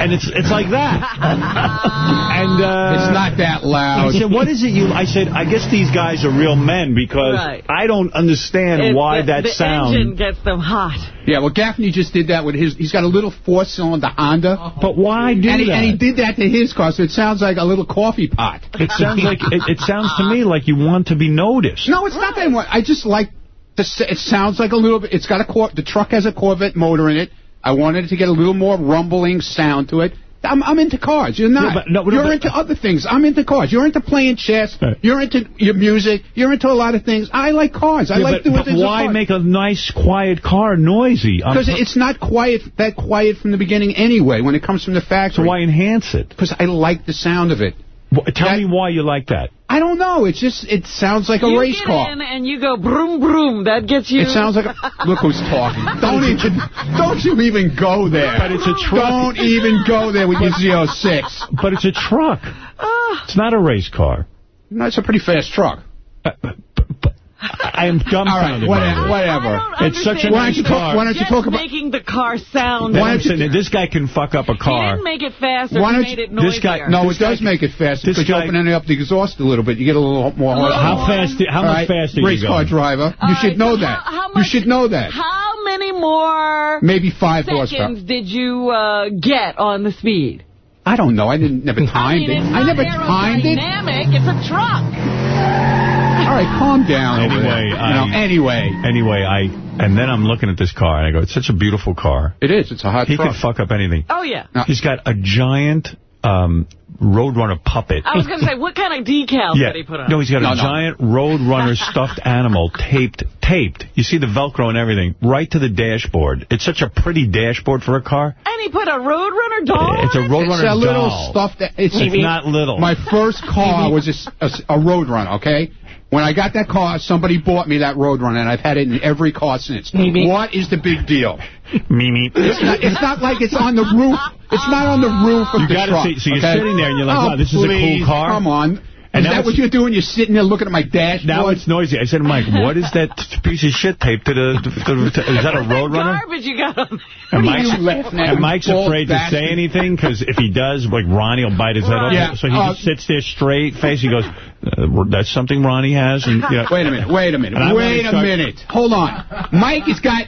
And it's it's like that. and uh, it's not that loud. I said, what is it you... I said, I guess these guys are real men because Right. I don't understand It- why the, that the sound... engine gets them hot. Yeah, well, Gaffney just did that with his. He's got a little four-cylinder Honda. But why do and he, and he did that to his car, so it sounds like a little coffee pot. It sounds like it, it sounds to me like you want to be noticed. No, it's not that one. I just like the. s- It sounds like a little bit. It's got a Cor The truck has a Corvette motor in it. I wanted to get a little more rumbling sound to it. I'm, I'm into cars. You're not. No, but- no, You're into other things. I'm into cars. You're into playing chess. Right. You're into your music. You're into a lot of things. I like cars. I Yeah, like but, doing but things. why make a nice, quiet car noisy? Because it's not quiet, that quiet from the beginning anyway, when it comes from the factory. so why enhance it? Because I like the sound of it. Wh- Tell That- me why you like that. I don't know. It's just, it sounds like a you race get car. in and you go broom broom. That gets you. It sounds like a... Look who's talking. Don't even... Don't you even go there. But it's a truck. Don't even go there with your Z06. But it's a truck. Ah. It's not a race car. No, it's a pretty fast truck. Uh, but- but- I am dumbfounded. by whatever. this. whatever. I don't It's such a understand Why don't you nice talk- car. why don't you Just talk about... making the car sound. Why I'm don't you- this guy can fuck up a He car. didn't make it faster. Why don't you- it noisier. this guy- No, This it does make it faster this because you're guy- opening up the exhaust a little bit. You get a little more... little How more. fast? How All much right, faster you Race car driver. All You right, should know so that. How, how you should know that. How many more Maybe five seconds horsepower. did you uh, get on the speed? I don't know. I didn't never I timed mean, it. it's I never timed it. aerodynamic. It's a truck. All right, calm down. over there. Anyway, You I- know, anyway, Anyway, I and then I'm looking at this car, and I go, it's such a beautiful car. it is. It's a hot He truck. could fuck up anything. Oh, yeah. No. He's got a giant um, Roadrunner puppet. I was going to say, what kind of decals yeah. did he put on? No, he's got No, a no. giant Roadrunner stuffed animal taped, taped. You see the Velcro and everything, right to the dashboard. It's such a pretty dashboard for a car. and he put a Roadrunner doll It's a on it? Roadrunner It's a little doll. stuff that it's, It's not little. My first car was a, s- a s- a Roadrunner. Okay. When I got that car, somebody bought me that Roadrunner, and I've had it in every car since. What is the big deal? Mimi. It's not, it's not like it's on the roof. It's not on the roof of You the gotta truck. see- so you're okay? sitting there and you're like, oh, wow, this is a cool car? Come on. And is that what you're doing? You're sitting there looking at my dashboard? Now it's noisy. I said, Mike, what is that piece of shit taped to the... To, to, is that a Roadrunner? Garbage you got on And are Mike's, you laughing at, and Mike's bald afraid to say anything because if he does, like Ronnie will bite his head off. Yeah, So he uh, just sits there straight face. He goes, uh, "That's something Ronnie has." And you know, Wait a minute, wait a minute, And wait a minute. Hold on. Mike has got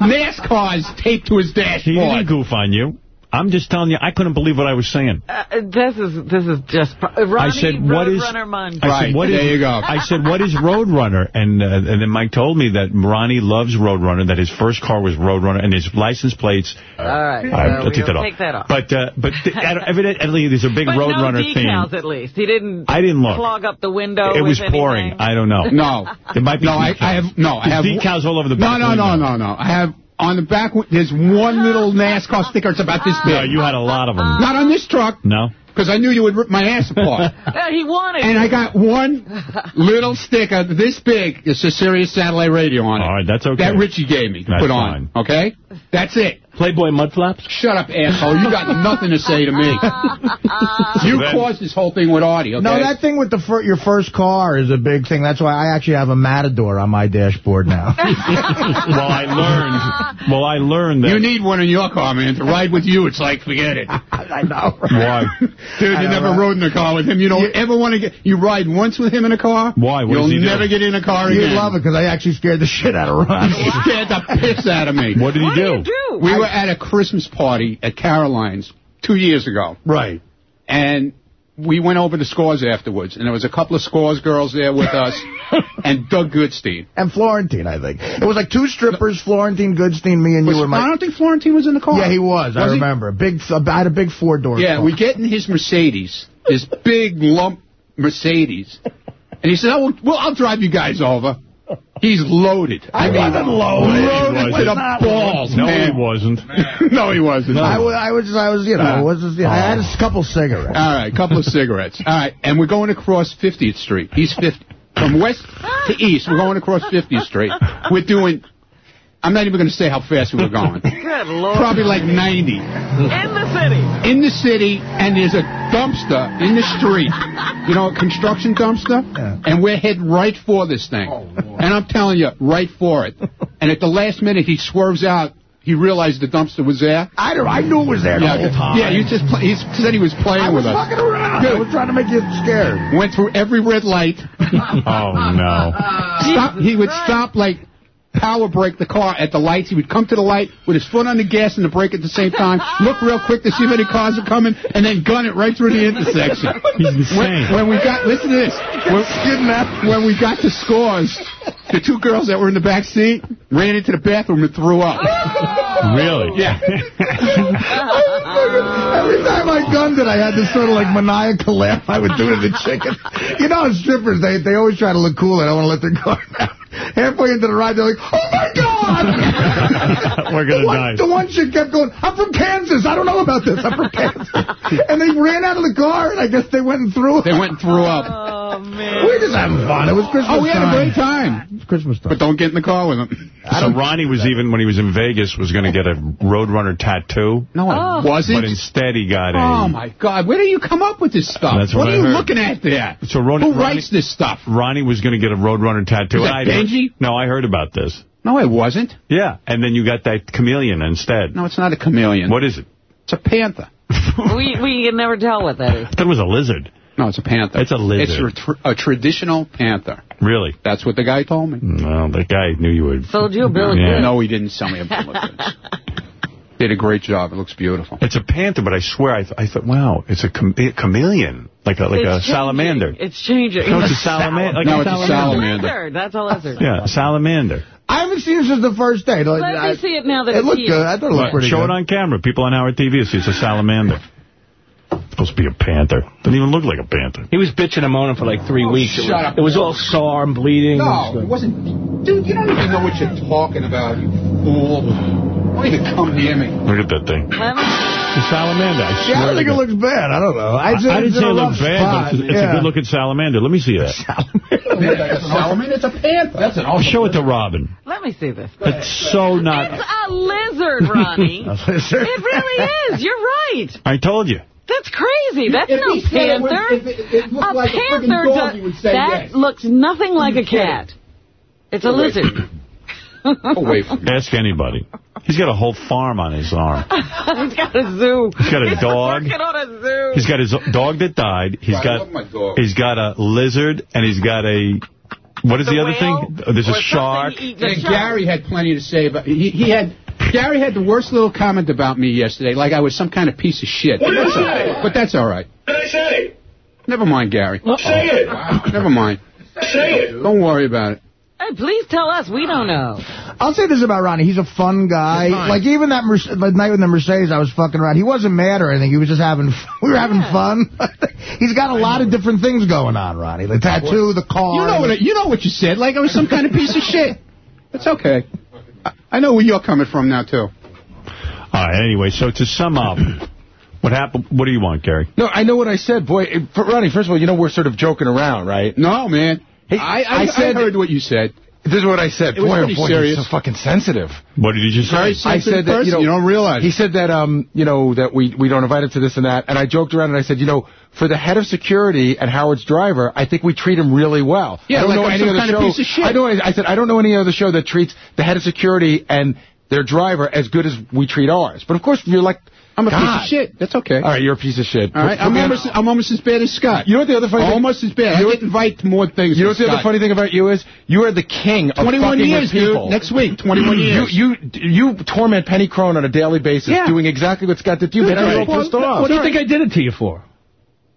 NASCARs taped to his dash. he didn't dashboard. goof on you. I'm just telling you, I couldn't believe what I was saying. Uh, this is this is just uh, Ronnie I said, "What is?" Roadrunner Monday. I Right, said, "What is?" there you go. I said, "What is Roadrunner?" And uh, and then Mike told me that Ronnie loves Roadrunner. That his first car was Roadrunner, and his license plates. All right, I, so I'll we'll take that off. take that off. But uh, but th- evidently there's a big But Roadrunner no decals, theme. at least. He didn't. I didn't look. Clog up the window. It was pouring. anything. I don't know. No. It might be No, I, decals. I have no. I have decals all over the No, back no, no, window. no, no. I have on the back. There's one little NASCAR sticker. It's about this big. No, you had a lot of them. Not on this truck, No? because I knew you would rip my ass apart. Uh, he wanted. and I got one little sticker this big. It's a Sirius satellite radio on it. All right, that's okay. That Richie gave me to That's put on. fine. Okay? That's it. Playboy mud flaps? Shut up, asshole. You got nothing to say to me. you then- caused this whole thing with Artie, okay? No, that thing with the fir your first car is a big thing. That's why I actually have a Matador on my dashboard now. well, I learned. Well, I learned that. You need one in your car, man. To ride with you, it's like, forget it. I know. Why? Dude, I you know, never right? rode in a car with him. You don't ever want to get... You ride once with him in a car. Why? What You'll does he do? never get in a car You again. love it because I actually scared the shit out of Ron. He scared the piss out of me. What did he what do? do you do? We were at a Christmas party at Caroline's two years ago. Right. and we went over the scores afterwards, and there was a couple of scores girls there with us, and Doug Goodstein. And Florentine, I think. It was like two strippers, Florentine, Goodstein, me, and Was- you were my... I don't think Florentine was in the car. Yeah, he was. I he? remember. Big. I had a big four-door Yeah, car. we get in his Mercedes, this big lump Mercedes, and he said, "Oh, well, I'll drive you guys over." He's loaded. I mean, wasn't loaded. Loaded He the wasn't. balls, No, man. he wasn't. no, he wasn't. I was, I was, I was, you know, Uh, was just, you know, I had a couple cigarettes. All right, a couple of cigarettes. All right, and we're going across 50th Street. He's 50. From west to east, we're going across 50th Street. We're doing, I'm not even going to say how fast we were going. Good Lord. Probably like 90. in the city. In the city, and there's a dumpster in the street. You know, a construction dumpster? Yeah. And we're heading right for this thing. Oh, and I'm telling you, right for it. And at the last minute, he swerves out. He realized the dumpster was there. I don't, I knew it was there the whole time. yeah, you just play, he said he was playing I was with us. fucking around. I was trying to make you scared. Went through every red light. Oh, no. Stop, he would stop like power brake the car at the lights. He would come to the light with his foot on the gas and the brake at the same time, look real quick to see if any cars are coming, and then gun it right through the intersection. He's insane. When, when we got, listen to this. When, when we got to scores, the two girls that were in the back seat ran into the bathroom and threw up. Oh. Really? Yeah. Every time I gunned it, I had this sort of like maniacal laugh I would do to the chicken. You know, strippers, they, they always try to look cool. They don't want to let their guard down. Halfway into the ride, they're like, oh, my God! We're going the, to one, die. the one chick kept going, I'm from Kansas. I don't know about this. I'm from Kansas. and they ran out of the car, and I guess they went and threw They went and threw up. Oh, man. We were just having fun. It was Christmas Oh, we had a great time. It was Christmas time. But don't get in the car with him. So Ronnie was even, when he was in Vegas, was going to get a Roadrunner tattoo. No, Oh. it wasn't. But instead he got a... Oh, my God. Where do you come up with this stuff? That's what what are I you looking at there? So Ronnie, Who Ronnie- writes this stuff? Ronnie was going to get a Roadrunner tattoo. Is that and I heard- Benji? No, I heard about this. No, it wasn't. Yeah, and then you got that chameleon instead. No, it's not a chameleon. What is it? It's a panther. we we can never tell what that is. I thought it was a lizard. No, it's a panther. It's a lizard. It's a, tr- a traditional panther. Really? That's what the guy told me. Well, the guy knew you would. Sold you a bill of Yeah. No, he didn't sell me a bill of goods. Did a great job. It looks beautiful. It's a panther, but I swear, I, th I thought, wow, it's a, chame- a chameleon, like a like a It's salamander. It's changing. No, it's a salamander. Like No, a it's a salamander. salamander. That's a lizard. Yeah, a salamander. I haven't seen it since the first day. Let I- me see it now that It it's looked here. good. I thought it looked pretty Show good. it on camera. People on Howard TV see it's a salamander. It's supposed to be a panther. Doesn't even look like a panther. He was bitching and moaning for like three oh, weeks. It shut was, up. it was all sore and bleeding. No, it wasn't. Dude, you don't even know what you're talking about, you fool. Don't even come near me. Look at that thing. Let me- The salamander. I Yeah, I don't think it looks bad. I don't know. I, I, I didn't say it rough looked bad, spot. but it's, a- it's yeah. a good-looking salamander. Let me see that. salamander? It's a panther. That's an I'll show it to Robin. Let me see this. It's so not... It's a lizard, Ronnie. a lizard? it really is. You're right. I told you. That's crazy. That's If no he said it was- panther. if it- it a like a panther dog, does- say that yes. looks nothing like a cat. It's a lizard. Away from me. Ask anybody. He's got a whole farm on his arm. He's got a zoo. He's got a dog. working on a zoo. He's got his dog that died. He's I got my he's got a lizard, and he's got a... What is the, The other thing? There's a shark. he eats shark. Gary had plenty to say about he, he had Gary had the worst little comment about me yesterday, like I was some kind of piece of shit. What But did that's I all say? But that's all right. What did I say? Never mind, Gary. Say it. Never mind. Say it. Don't worry about it. Hey, please tell us. We don't know. I'll say this about Ronnie. He's a fun guy. Like, even that Merce- night with the Mercedes, I was fucking around. He wasn't mad or anything. He was just having We were having Yeah. fun. He's got a lot of different things going on, Ronnie. The tattoo, the car. You know what you know what you said, like I was some kind of piece of shit. It's okay. I, I know where you're coming from now too. All right, anyway, so to sum up, what happened? What do you want, Gary? No, I know what I said. Boy, Ronnie, first of all, you know we're sort of joking around, right? No, man. Hey, I, I, I I heard what you said. This is what I said. It was boy, oh pretty boy, serious. he's so fucking sensitive. What did you just say? I said that, you know, You don't realize. He said that, um, you know, that we, we don't invite him to this and that. And I joked around and I said, you know, for the head of security and Howard's driver, I think we treat him really well. Yeah, I don't like know I'm any some other kind of piece of shit. I know. I said I don't know any other show that treats the head of security and their driver as good as we treat ours. But of course, you're like, I'm a God. piece of shit. That's okay. All right, you're a piece of shit. All right, I'm put me on- almost, I'm almost as bad as Scott. You know what the other funny thing? almost as bad. I You know get invited more things. You know what the other funny thing about you is? You are the king of 21 fucking years, with people. dude. Next week, 21 years. You you you torment Penny Crone on a daily basis, Yeah. doing exactly what Scott did to you. Dude, Penny right. Crone pissed off. What do you think I did it to you for?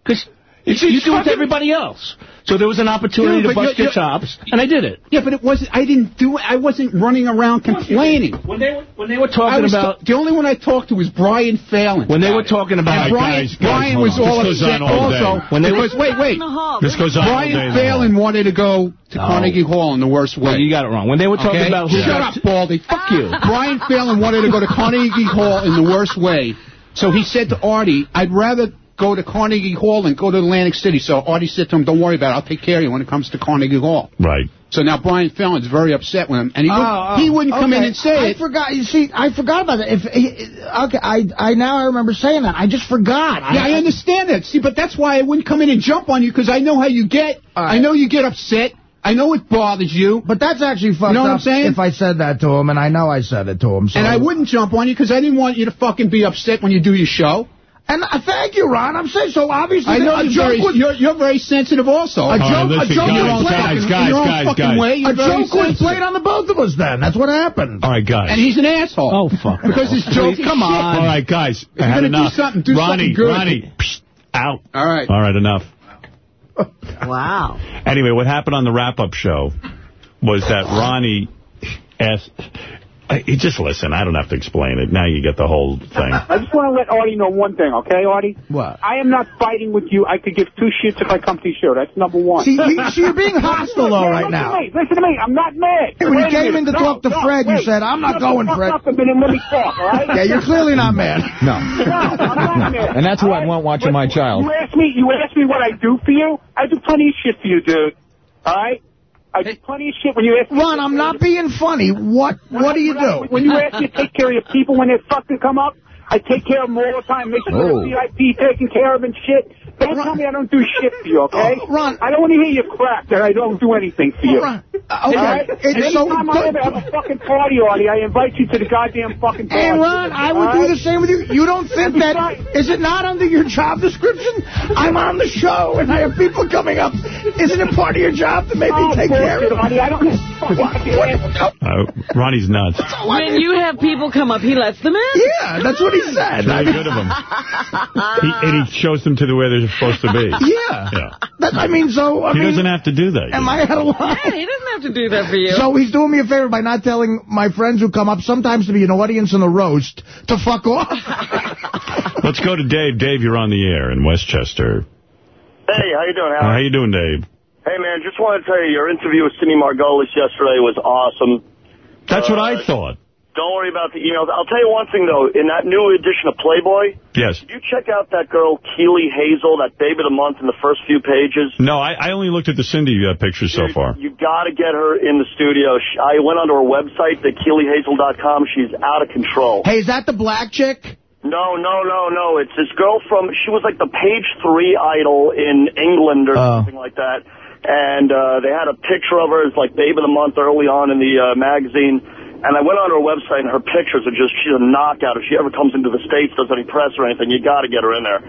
Because you, It's- it's do it to everybody else. So there was an opportunity Yeah, to bust you're- your chops, and I did it. Yeah, but it wasn't. I didn't do it. I wasn't running around complaining. When they were, when they were talking about the only one I talked to was Brian Fallon. when they were talking and about Brian, guys, guys, Brian hold was on. all This goes upset on all day. also. When they because, wait, wait. In the hall. This goes on Brian. Fallon wanted to go to Carnegie Hall in the worst way. Well, you got it wrong. When they were talking Okay? about who Shut got up, Baldy. Fuck you. Brian Fallon wanted to go to Carnegie Hall in the worst way. So he said to Artie, I'd rather go to Carnegie Hall and go to Atlantic City. So Artie said to him, don't worry about it. I'll take care of you when it comes to Carnegie Hall. Right. So now Brian Fallon's very upset with him. And he, oh, wouldn't, Oh, oh, he wouldn't come in and say I it. I forgot. You see, I forgot about that. If okay, I I now I remember saying that. I just forgot. Yeah, I understand that. See, but that's why I wouldn't come in and jump on you, because I know how you get. All right. I know you get upset. I know it bothers you. But that's actually fucked You know what up I'm saying? if I said that to him, and I know I said it to him. So. And I wouldn't jump on you, because I didn't want you to fucking be upset when you do your show. And uh, thank you, Ron. I'm saying so. Obviously, I know a you're joke very, would, you're, you're very sensitive also. A joke- a listen, joke in your guys, own guys, fucking- guys, in your own guys, fucking guys. way, you're a joke was sensitive. played on the both of us. Then that's what happened. All right, guys. And he's an asshole. Oh, fuck. Because his joke Come on. All right, guys. I you're had gonna do enough. something, do Ronnie, something good. Ronnie, psst, out. All right. All right, enough. Wow. Anyway, what happened on the wrap-up show was that Ronnie asked... I- Just listen, I don't have to explain it. Now you get the whole thing. I just want to let Artie know one thing, okay, Artie? What? I am not fighting with you. I could give two shits if I come to your show. That's number one. See, you, see, you're being hostile though Yeah, right listen now. To me. Listen to me. I'm not mad. When you Wait a came in to No, talk to no, Fred, you said, "I'm not going, fuck Fred." up a minute and let me talk, all right? Yeah, you're clearly not mad. No, No. I'm not mad. And that's who I All want watching my child. You asked me. You asked me what I do for you. I do plenty of shit for you, dude. All right. I do plenty of shit when you ask me. Ron, I'm not being funny. What What do you do? When you ask me to take care of your people when they're fucking come up, I take care of them all the time. Make sure Oh. they're VIP taken care of and shit. Don't tell me I don't do shit for you, okay? Oh, Ron. I don't want to hear your crap that I don't do anything for you. Ron, uh, All right? okay. It's so Anytime I good. ever have a fucking party, Artie, I invite you to the goddamn fucking party. Hey, Ron, I would All do the same with you. You don't think And that... besides- Is it not under your job description? I'm on the show, and I have people coming up. Isn't it part of your job to maybe Oh, take care of them? Artie. I don't fucking What? Uh, Ronnie's nuts. When you have people come up, he lets them in? Yeah, that's what he said. It's really good of him. He, and he shows them to the where they're supposed to be. Yeah. Yeah. That, I mean, so... I He mean, doesn't have to do that. Am I out of line? Yeah, he doesn't have to do that for you. So he's doing me a favor by not telling my friends who come up sometimes to be an audience in the roast to fuck off. Let's go to Dave. Dave, you're on the air in Westchester. Hey, how you doing, How you doing, Dave? Hey, man, just wanted to tell you, your interview with Cindy Margolis yesterday was awesome. That's what Uh, I thought. Don't worry about the emails. I'll tell you one thing, though. In that new edition of Playboy, Yes. you check out that girl, Keely Hazel, that babe of the month in the first few pages. No, I, I only looked at the Cindy uh, pictures so far. You got to get her in the studio. She, I went onto her website, the KeelyHazel.com. She's out of control. hey, is that the black chick? No, no, no, no. It's this girl from, she was like the page three idol in England or Oh. something like that. And uh, they had a picture of her as like babe of the month early on in the uh, magazine. And I went on her website and her pictures are just, she's a knockout. If she ever comes into the States, does any press or anything, you got to get her in there.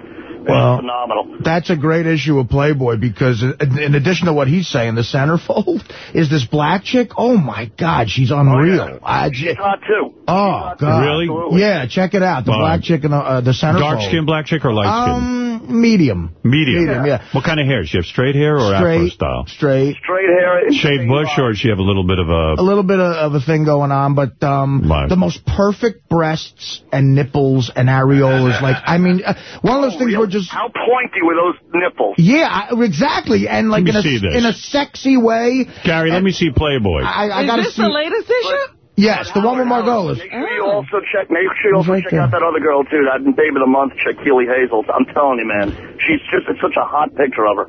It's Well, phenomenal. That's a great issue of Playboy because in in addition to what he's saying, the centerfold is this black chick. Oh, my God, she's unreal. I j- She's hot too. oh, God. Really? Absolutely. Yeah, check it out. The Wow. black chick in the, uh, the centerfold. Dark-skinned black chick or light-skinned? Um, medium. medium. medium, yeah. What kind of hair? Does she have straight hair or afro style? straight. Straight hair. Shaved bush or does she have a little bit of A a... little bit of, of a thing going on, but um, Right. the most perfect breasts and nipples and areolas. Like, I mean, uh, one of those things where just... How pointy were those nipples? Yeah, I, exactly. And like in a, see this. in a sexy way. Gary, let me see Playboy. I, I Is gotta this see. the latest issue? Yes, the one with Margolis. Make sure you oh. also check. Make sure you also right check there. out that other girl too. That babe of the month chick, Keely Hazel. I'm telling you, man, she's just it's such a hot picture of her.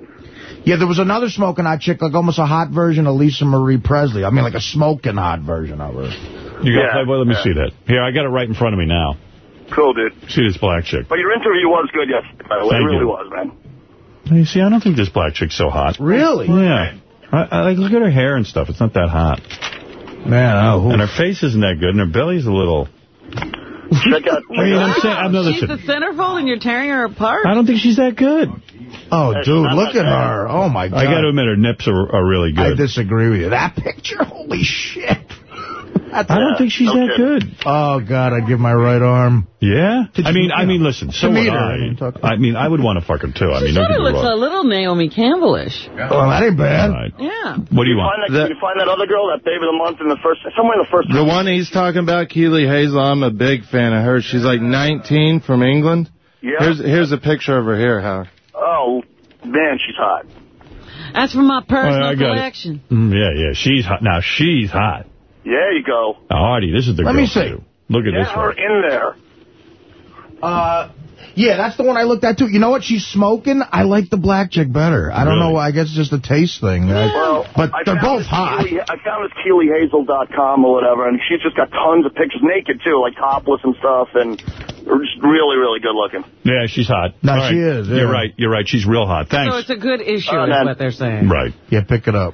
Yeah, there was another smoking hot chick, like almost a hot version of Lisa Marie Presley. I mean, like a smoking hot version of her. You got Yeah, Playboy? Let me yeah. see that. Here, I got it right in front of me now. Cool, dude. See this black chick. But your interview was good yesterday. By the way, Thank it really you. was, man. You see, I don't think this black chick's so hot. Really? Yeah. I, I, like, look at her hair and stuff. It's not that hot. Man, oh. And her face isn't that good, and her belly's a little... Check out. I mean, I'm saying, I'm not She's the centerfold and you're tearing her apart? I don't think she's that good. Oh, That's dude, look at bad. her. Oh, my God. I got to admit, her nips are, are really good. I disagree with you. That picture, holy shit. That's I don't think she's no that kidding. good. Oh, God, I'd give my right arm. Yeah? Did I mean, you I mean, listen, to so meet would her, I. I mean, I mean, I would want to fuck her, too. I She mean, sort don't of get me looks a little Naomi Campbellish. Well, that ain't bad. All right. Yeah. What do you want? that, can you find that other girl, that babe of the month in the first, somewhere in the first. The one he's talking about, Keely Hazel, I'm a big fan of her. She's like 19 from England. Yeah. Here's here's a picture of her here, Howard. Oh man, she's hot. That's from my personal Oh, I got it. collection. Mm, yeah, yeah, she's hot. Now, she's hot. There you go. Now, Artie, this is the Let girl me see. you. Look at Get this her one. in there. Uh, yeah, that's the one I looked at, too. You know what? She's smoking. I like the black chick better. I don't Really? know. I guess it's just a taste thing. I- Well, but I they're found both this hot. Keely, I found this KeelyHazel.com or whatever, and she's just got tons of pictures, naked too, like topless and stuff, and just really, really good looking. Yeah, she's hot. No, All right. she is, yeah. You're right. You're right. She's real hot. Thanks. So it's a good issue Oh, is man. what they're saying. Right. Yeah, pick it up.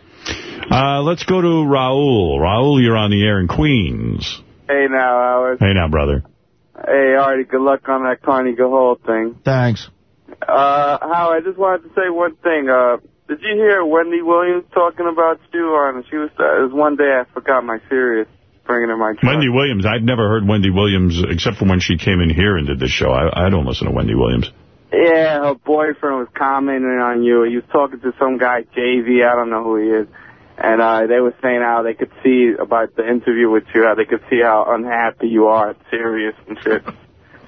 Uh, let's go to Raul. Raul, you're on the air in Queens. Hey now, Howard. Hey now, brother. Hey, Artie, good luck on that Carnegie Hall thing. Thanks. Uh, Howard, I just wanted to say one thing. Uh, did you hear Wendy Williams talking about you on, she was, uh, it was one day I forgot my Sirius bringing in my truck. Wendy Williams. I'd never heard Wendy Williams except for when she came in here and did this show. I, I don't listen to Wendy Williams. Yeah, her boyfriend was commenting on you. He was talking to some guy, JV, I don't know who he is. And, uh, they were saying how they could see about the interview with you, how they could see how unhappy you are serious and shit.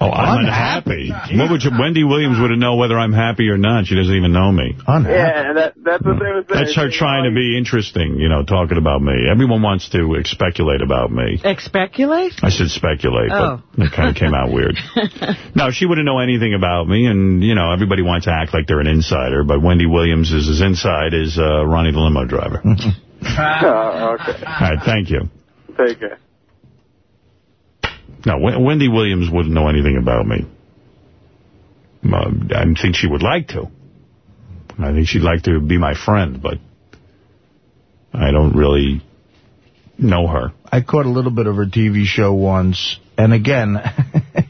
Oh, I'm unhappy. What would you, Wendy Williams would know whether I'm happy or not. She doesn't even know me. Unhappy. Yeah, that, that's what they were saying. That's her trying to be interesting, you know, talking about me. Everyone wants to speculate about me. Expeculate? I said speculate, Oh. but it kind of came out weird. No, she wouldn't know anything about me, and, you know, everybody wants to act like they're an insider, but Wendy Williams is as inside as uh, Ronnie the limo driver. All Oh, okay. All right, thank you. Take care. Now, W Wendy Williams wouldn't know anything about me. Uh, I think she would like to. I think she'd like to be my friend, but I don't really know her. I caught a little bit of her TV show once, and again,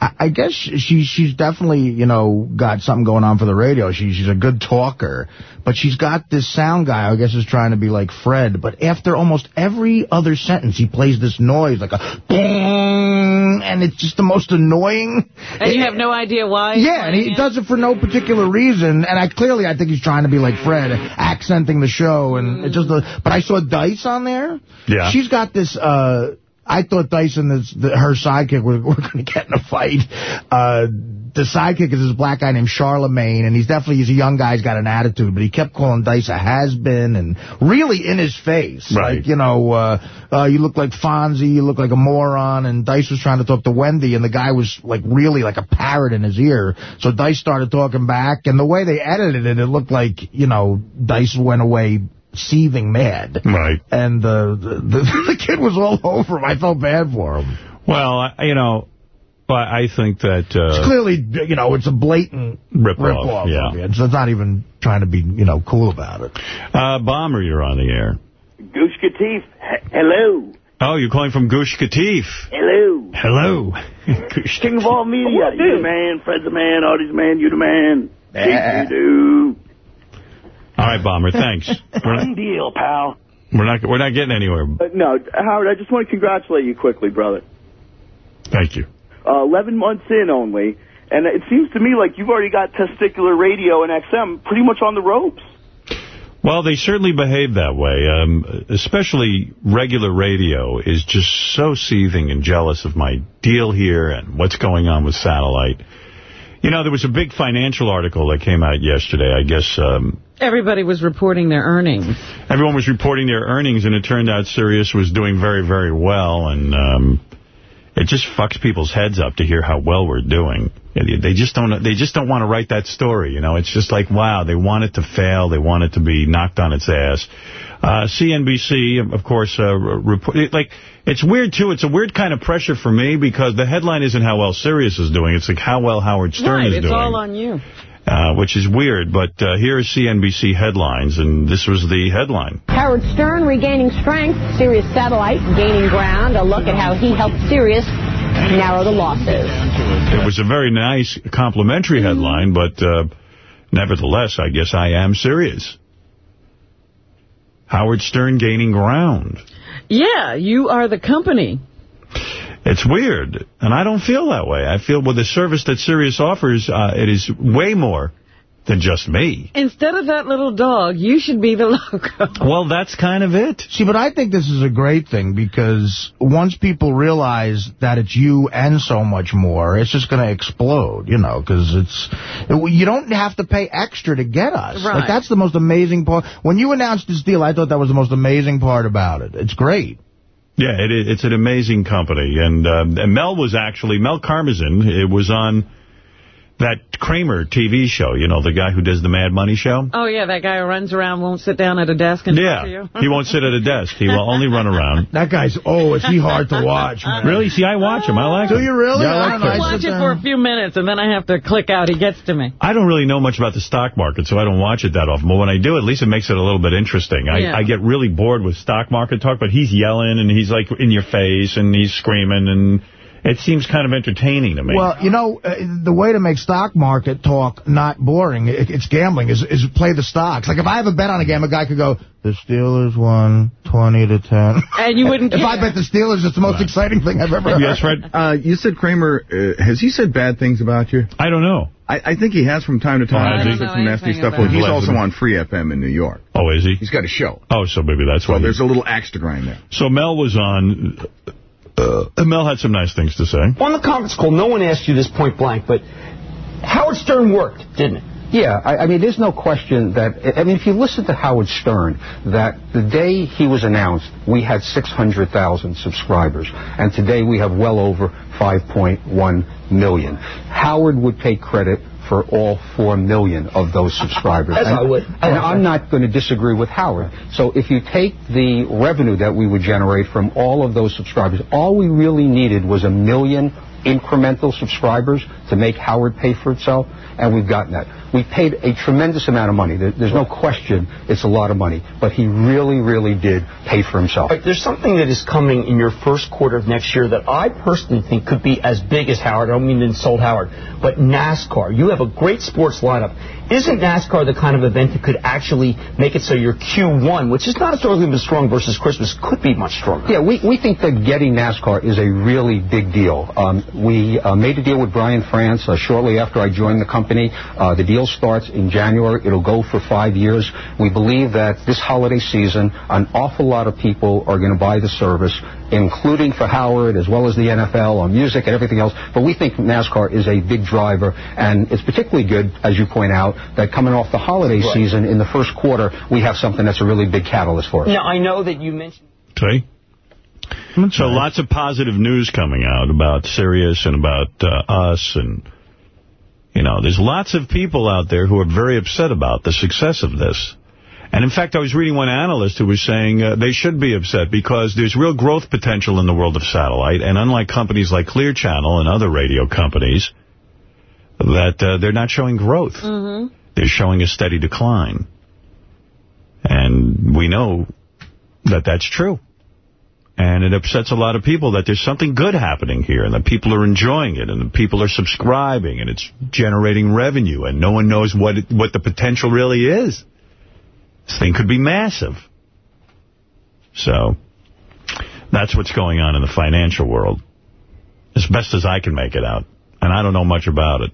I, I guess she she's definitely, you know, got something going on for the radio. She, she's a good talker, but she's got this sound guy, I guess is trying to be like Fred, but after almost every other sentence, he plays this noise, like a boom, and it's just the most annoying. And you have no idea why? Yeah, and he does it for no particular reason, and I clearly I think he's trying to be like Fred, accenting the show, and it just. But I saw Dice on there. Yeah. She's got this. uh I thought Dyson, this, the, her sidekick, were, were going to get in a fight. Uh, the sidekick is this black guy named Charlemagne, and he's definitely he's a young guy. He's got an attitude, but he kept calling Dice a has-been and really in his face. Right. Like, you know, uh, uh, you look like Fonzie, you look like a moron, and Dice was trying to talk to Wendy, and the guy was like really like a parrot in his ear. So Dice started talking back, and the way they edited it, it looked like, you know, Dice went away seething mad. Right. And uh, the, the, the kid was all over him. I felt bad for him. Well, you know, but I think that... Uh, It's clearly, you know, it's a blatant Rip-off, rip-off yeah. of it. So it's not even trying to be, you know, cool about it. Uh, Bomber, you're on the air. Gush Katif, he- hello. Oh, you're calling from Gush Katif. Hello. Hello. King of all media. You the man, Fred's the man, Artie's the man, you the man. Eh. You do. All right, Bomber, thanks. We're Done not, deal, pal. we're not, we're not getting anywhere. Uh, no, Howard, I just want to congratulate you quickly, brother. Thank you. Uh, 11 months in only, and it seems to me like you've already got testicular radio and XM pretty much on the ropes. Well, they certainly behave that way. Um, especially regular radio is just so seething and jealous of my deal here and what's going on with satellite. You know, there was a big financial article that came out yesterday. I guess um, Everybody was reporting their earnings. everyone was reporting their earnings, and it turned out Sirius was doing very, very well. And um, it just fucks people's heads up to hear how well we're doing. They just don't. They just don't want to write that story. You know, it's just like wow. They want it to fail. They want it to be knocked on its ass. Uh, CNBC, of course, uh, report like it's weird too. It's a weird kind of pressure for me because the headline isn't how well Sirius is doing. It's like how well Howard Stern right, is doing. it's all on you. uh, which is weird. But uh, here are CNBC headlines, and this was the headline. Howard Stern regaining strength, Sirius Satellite gaining ground. A look at how he helped Sirius narrow the losses. It was a very nice complimentary headline, but uh, nevertheless, I guess I am serious. Howard Stern gaining ground. Yeah, you are the company. It's weird, and I don't feel that way. I feel with the service that Sirius offers, uh, it is way more than just me. Instead of that little dog, you should be the logo. Well, that's kind of it. See, but I think this is a great thing because once people realize that it's you and so much more, it's just going to explode, you know, because it's, it, you don't have to pay extra to get us. Right. Like, that's the most amazing part. When you announced this deal, I thought that was the most amazing part about it. It's great. Yeah, it, is- it's an amazing company. And, um, and Mel was actually, Mel Karmazin, it was on that Cramer TV show, you know, the guy who does the Mad Money show. Oh, yeah, that guy who runs around, won't sit down at a desk and talk to you. Yeah, he won't sit at a desk. He will only run around. That guy's, oh, is he hard to watch, man. Really? See, I watch him. I oh. like Do him. you really? Yeah, I I like don't him. I watch it for a few minutes, and then I have to click out. He gets to me. I don't really know much about the stock market, so I don't watch it that often. But when I do, at least it makes it a little bit interesting. I, Yeah. I get really bored with stock market talk, but he's yelling and he's like in your face and he's screaming and it seems kind of entertaining to me. Well, you know, uh, the way to make stock market talk not boring, it, it's gambling, is, is play the stocks. Like, if I have a bet on a game, a guy could go, the Steelers won 20 to 10. And you wouldn't If care. I bet the Steelers, it's the most exciting thing I've ever heard. yes, Fred? Uh, you said Cramer, uh, has he said bad things about you? I don't know. I, I think he has from time to time. Has He he? said some nasty stuff. Well, he's also on Free FM in New York. Oh, is he? He's got a show. Oh, so maybe that's why. So he- there's a little axe to grind there. So Mel was on. Uh, Mel had some nice things to say. On the conference call, no one asked you this point blank, but Howard Stern worked, didn't it? Yeah, I, I mean, there's no question that, I mean, if you listen to Howard Stern, that the day he was announced, we had 600,000 subscribers, and today we have well over 5.1 million. Howard would take credit for all four million of those subscribers. As and, I would. And I'm not going to disagree with Howard. So if you take the revenue that we would generate from all of those subscribers, all we really needed was a million incremental subscribers to make Howard pay for itself, and we've gotten that. We paid a tremendous amount of money. There's no question it's a lot of money, but he really, really did pay for himself. But there's something that is coming in your first quarter of next year that I personally think could be as big as Howard. I don't mean to insult Howard, but NASCAR. You have a great sports lineup. Isn't NASCAR the kind of event that could actually make it so your Q1, which is not historically been strong versus Christmas, could be much stronger? Yeah, we, we think that getting NASCAR is a really big deal. Um, we uh, made a deal with Brian France uh, shortly after I joined the company. Uh, the deal starts in January. It'll go for five years. We believe that this holiday season, an awful lot of people are going to buy the service, including for Howard as well as the NFL on music and everything else. But we think NASCAR is a big driver, and it's particularly good, as you point out, that coming off the holiday Right. season in the first quarter, we have something that's a really big catalyst for us. Now, I know that you mentioned... See? So lots of positive news coming out about Sirius and about uh, us. And, you know, there's lots of people out there who are very upset about the success of this. And, in fact, I was reading one analyst who was saying uh, they should be upset because there's real growth potential in the world of satellite. And unlike companies like Clear Channel and other radio companies, that uh, they're not showing growth. Mm-hmm. They're showing a steady decline. And we know that that's true. And it upsets a lot of people that there's something good happening here and that people are enjoying it and that people are subscribing and it's generating revenue and no one knows what it, what the potential really is. This thing could be massive. So that's what's going on in the financial world, as best as I can make it out. And I don't know much about it.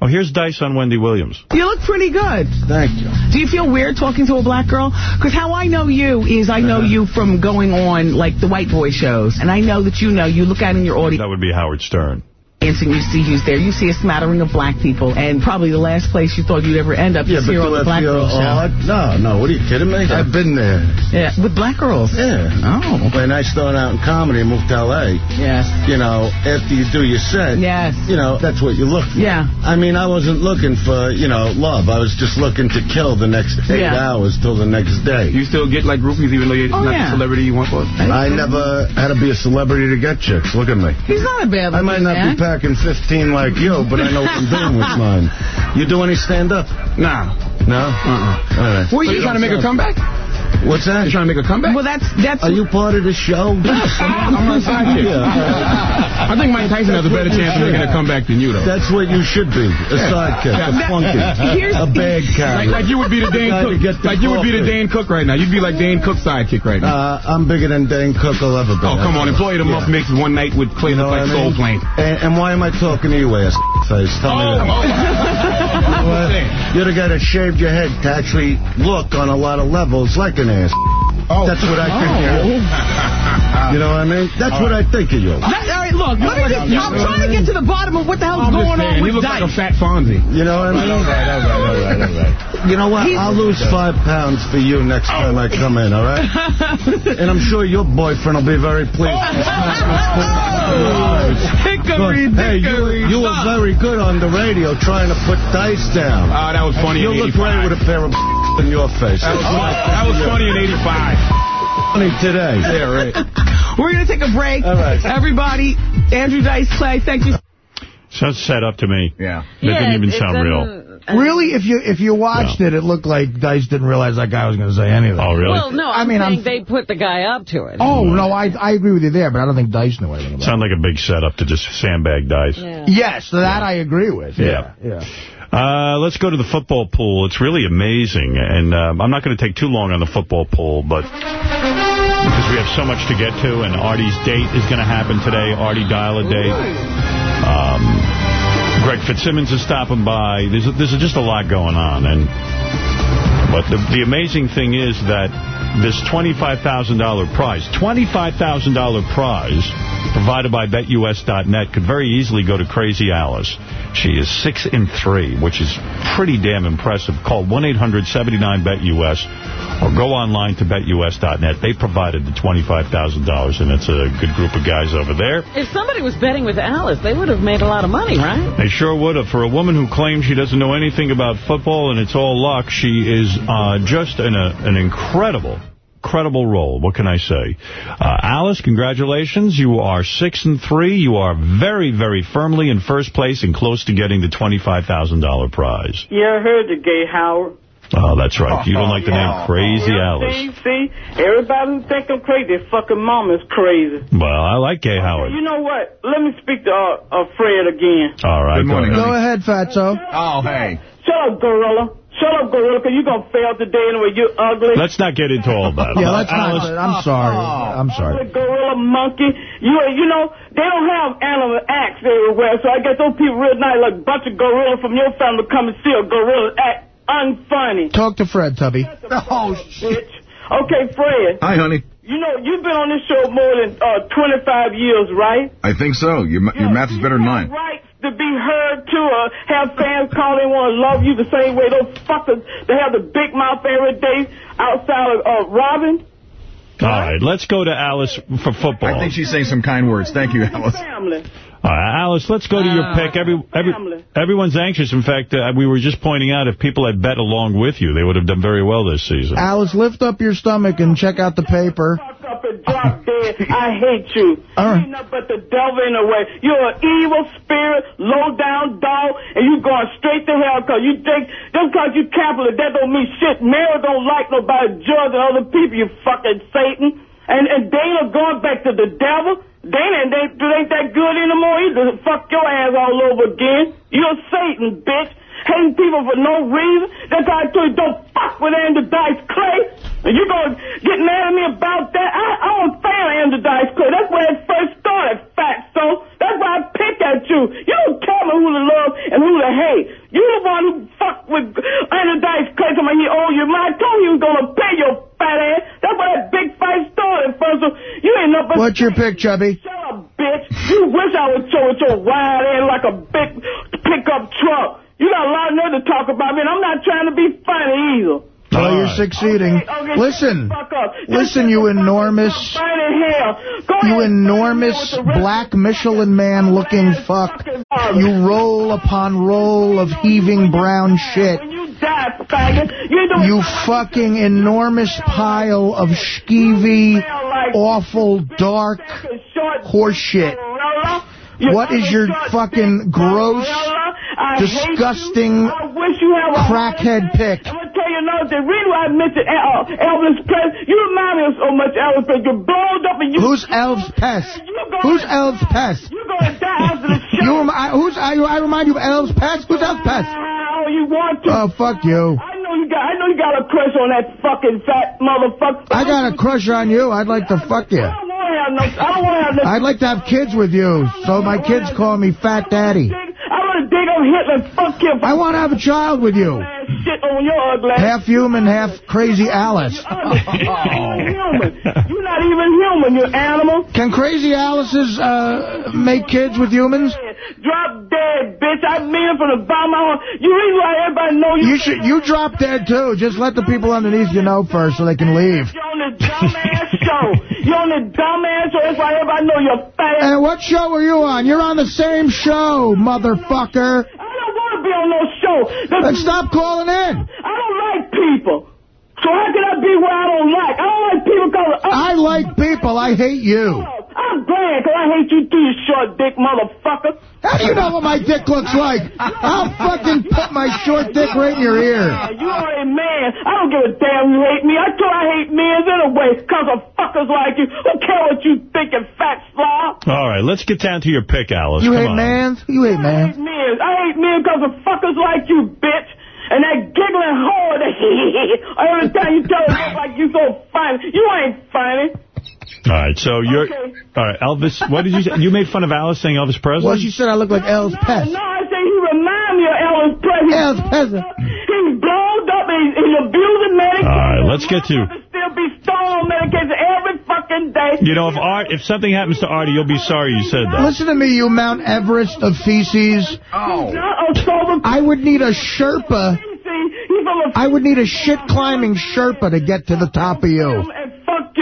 Oh, here's Dice on Wendy Williams. You look pretty good. Thank you. Do you feel weird talking to a black girl? Because how I know you is I know you from going on, like, the white boy shows. And I know that you know, you look out in your audience That would be Howard Stern. And you see who's there. You see a smattering of black people. And probably the last place you thought you'd ever end up is here on the black girl show. No, no, what are you kidding me? I've been there. Yeah, with black girls. Yeah. Oh. When I started out in comedy and moved to L.A., Yes. you know, after you do your set, Yes. you know, that's what you look for. Yeah. I mean, I wasn't looking for, you know, love. I was just looking to kill the next eight Yeah. hours till the next day. You still get like groupies even though you're Oh, not yeah. the celebrity you want for? I never had to be a celebrity to get chicks. Look at me. He's not a bad I might not man. be packing 15 like you, but I know what I'm doing with mine. You do any stand-up? Nah. No? Uh-uh. All right. What, you trying to make a comeback? What's that? You trying to make a comeback? Well, that's... that's. Are you part of the show? I'm on sidekick. I think Mike Tyson has a better chance of making a comeback than you, though. That's what you should be. A sidekick. A flunky. Here's- A bad Like, character. like you would be the Dane Cook. get the Like you would be the coffee. Dane Cook right now. You'd be like Dane Cook's sidekick right now. Uh, I'm bigger than Dane Cook will ever be. oh, come on. Employee of the month mixes one night with Clay You know like what I Soul mean? Plane. And, and why am I talking to you, ass face? Tell me that. You what? You're the guy that shaved your head to actually look on a lot of levels like an ass. Oh. That's what I think of oh. you. You know what I mean? That's what I think of you. That, all right, look, let me just, I'm trying to get to the bottom of what the hell's I'm going on saying, with you look like a fat Fonzie. You know what I mean? All right, all right, all right, all right. You know what? I'll lose five pounds for you next oh. time I come in, all right? and I'm sure your boyfriend will be very pleased. Oh, oh, hickory Good. Hey, you, you were very good on the radio trying to put dice down. Oh, that was funny You look great with a pair of in your face. That was, that was funny in 85. Funny today. Yeah, right. We're going to take a break. All right. Everybody, Andrew Dice Clay, thank you. Sounds set up to me. Yeah. That didn't even sound real. Really, if you if you watched it, it looked like Dice didn't realize that guy was going to say anything. Oh, really? Well, no, I'm I mean, saying I'm- they put the guy up to it. Oh, no, I I agree with you there, but I don't think Dice knew anything about Sound like a big setup to just sandbag dice. Yeah. Yes, that I agree with. Yeah. Yeah. Uh, let's go to the football pool. It's really amazing. And um, I'm not going to take too long on the football pool, but because we have so much to get to, and Artie's date is going to happen today, Artie Dial a date. Um, Greg Fitzsimmons is stopping by. There's, there's just a lot going on. and But the, the amazing thing is that this $25,000 prize. $25,000 prize provided by BetUS.net could very easily go to Crazy Alice. She is 6 and three, which is pretty damn impressive. Call 1-800-79-BET-US or go online to BetUS.net. They provided the $25,000, and it's a good group of guys over there. If somebody was betting with Alice, they would have made a lot of money, right? They sure would have. For a woman who claims she doesn't know anything about football and it's all luck, she is uh, just in a, an incredible, incredible role. What can I say? Uh, Alice, congratulations. You are six and three. You are very, very firmly in first place and close to getting the $25,000 prize. Yeah, I heard the Gay Howard. Oh, that's right. You don't like the name Crazy Yeah, Alice. See, see, everybody who think I'm crazy, their fucking mama's crazy. Well, I like Gay Howard. You know what? Let me speak to uh, uh, Fred again. All right, go ahead. Go ahead, Fatso. Oh, hey. Shut up, Gorilla. Shut up, Gorilla, because you're going to fail today anyway. You're ugly. Let's not get into all that. Yeah, let's Alice, not. I'm sorry. I'm sorry. Ugly gorilla monkey. You you know, they don't have animal acts everywhere, so I guess those people real nice, like a bunch of gorillas from your family come and see a gorilla act unfunny. Talk to Fred, Tubby. Oh, shit. Okay, Fred. Hi, honey. You know, you've been on this show more than uh, 25 years, right? I think so. Your, your math is better than mine. Rights to be heard to uh, have fans call they want to love you the same way those fuckers they have the big mouth every day outside of uh, Robin. All right, let's go to Alice for football. I think she's saying some kind words. Thank you, Alice. Family. All right, Alice, let's go to your Uh, pick. Every, every, everyone's anxious. In fact, uh, we were just pointing out if people had bet along with you, they would have done very well this season. Alice, lift up your stomach and check out the paper. Up and drop dead. I hate you. You ain't nothing but the devil in the way. You're an evil spirit, low down dog, and you're going straight to hell because you think just because you Catholic, that don't mean shit. Mary don't like nobody judging other people, you fucking Satan. And and Dana going back to the devil. Dana ain't, they ain't that good anymore either. Fuck your ass all over again. You're Satan, bitch. Hating people for no reason. That's why I told you don't fuck with Andrew Dice Clay. And you gonna get mad at me about that? I, I don't fan Andrew Dice Clay. That's where it first started, fat so. That's why I pick at you. You don't tell me who to love and who to hate. You the one who fucked with Andrew Dice Clay. Somebody he owe you money. I told you he was gonna pay your fat ass. That's where that big fight started, first. So you ain't no but What's your pick, Chubby? bitch. You wish I would show with your wide end like a big pickup truck. You got a lot of nerve to talk about me, and I'm not trying to be funny either. Oh, you're succeeding. Okay, Listen. shut the fuck up. Listen, you enormous, Fine in hell. Go you enormous black Michelin man looking fuck. You roll upon roll of heaving brown shit. You die, faggot. You don't You fucking enormous pile of skeevy, awful, dark horse What is your fucking gross, disgusting, I you crackhead pick? I'm gonna tell you another thing. Reason why I mentioned uh, Elvis Presley, you remind me of so much Elvis Presley. You're blowed up and you. Who's Elvis Pest? Who's Elvis Pest? You're gonna die after the show. You, I, who's, I, I remind you of Elvis Pest? Who's Elvis Pest? How you want to? Oh, fuck you. I know you got. I know you got a crush on that fucking fat motherfucker. I got a crush on you. I'd like to fuck you. I don't want to have no. I don't want to have no. I'd like to have kids with you, so my kids call me Fat Daddy. I want to dig up Hitler fuck him. I want to have a child with you. Shit on your ugly. Half human, half crazy Alice. You're, human. You're not even human, you animal. Can crazy Alice's uh, make kids with humans? Drop dead, bitch. I mean it from the bottom of my heart. You reason why everybody know you. You should. You drop dead too. Just let the people underneath you know first, so they can leave. You're on the dumbass show. You're on the dumbass show. That's why everybody know you're fat. And what show are you on? You're on the same show, motherfucker. I don't want to be on no show. Then stop calling in. I don't like people. So how can I be where I don't like? I don't like people because I like people. I hate you. I'm glad because I hate you too, you short dick motherfucker. How do you know what my dick looks like? I'll fucking put my short dick right in your ear. You are a man. I don't give a damn you hate me. I told I hate men anyway because of fuckers like you. Who care what you think, you fat slob? All right, let's get down to your pick, Alice. You Come hate on. mans? You hate I hate men. I hate men because of fuckers like you, bitch. And that giggling whore that every time you tell her like you so funny. You ain't funny. All right, so you're... All right, Elvis, what did you say? You made fun of Alice saying Elvis Presley? Well, she said I look like Elvis Pest. No, I say he remind me of Elvis Presley. Elvis Presley. He's blowed up. He's, he's abusing medication. All right, let's get to... Still be stoned medication every fucking day. You know, if Art, if something happens to Artie, you'll be sorry you said that. Listen to me, you Mount Everest of feces. Not a sober I would need a Sherpa. He's full of I would need a shit-climbing Sherpa to get to the top of you.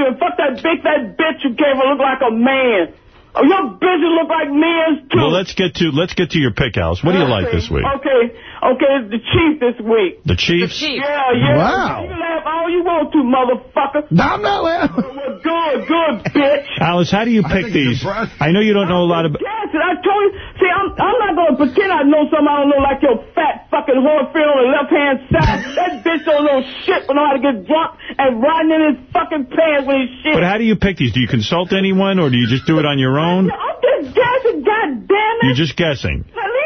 And fuck you. That big fat bitch you gave and look like a man. Oh, your bitches look like men too. Well, let's get to let's get to your pick, Alice. What do you like this week? Okay, okay, it's the chief this week. The Chiefs? Yeah, yeah. Wow. You can laugh all you want to, motherfucker. I'm not laughing. Well, good, good, bitch. Alice, how do you pick these? I know you don't know a lot of. Yes, and I told you. See, I'm, I'm not going to pretend I know something I don't know, like your fat fucking Horfield on the left-hand side. that bitch don't know shit but know how to get drunk and riding in his fucking pants with his shit. But how do you pick these? Do you consult anyone, or do you just do it on your own? I'm just guessing, goddamn it. You're just guessing. Leave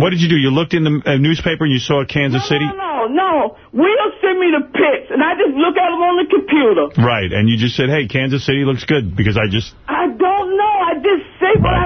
What did you do? You looked in the uh, newspaper and you saw Kansas City? No, no. no. Will send me the pics, and I just look at them on the computer. Right, and you just said, hey, Kansas City looks good, because I just... I don't know. I just say what I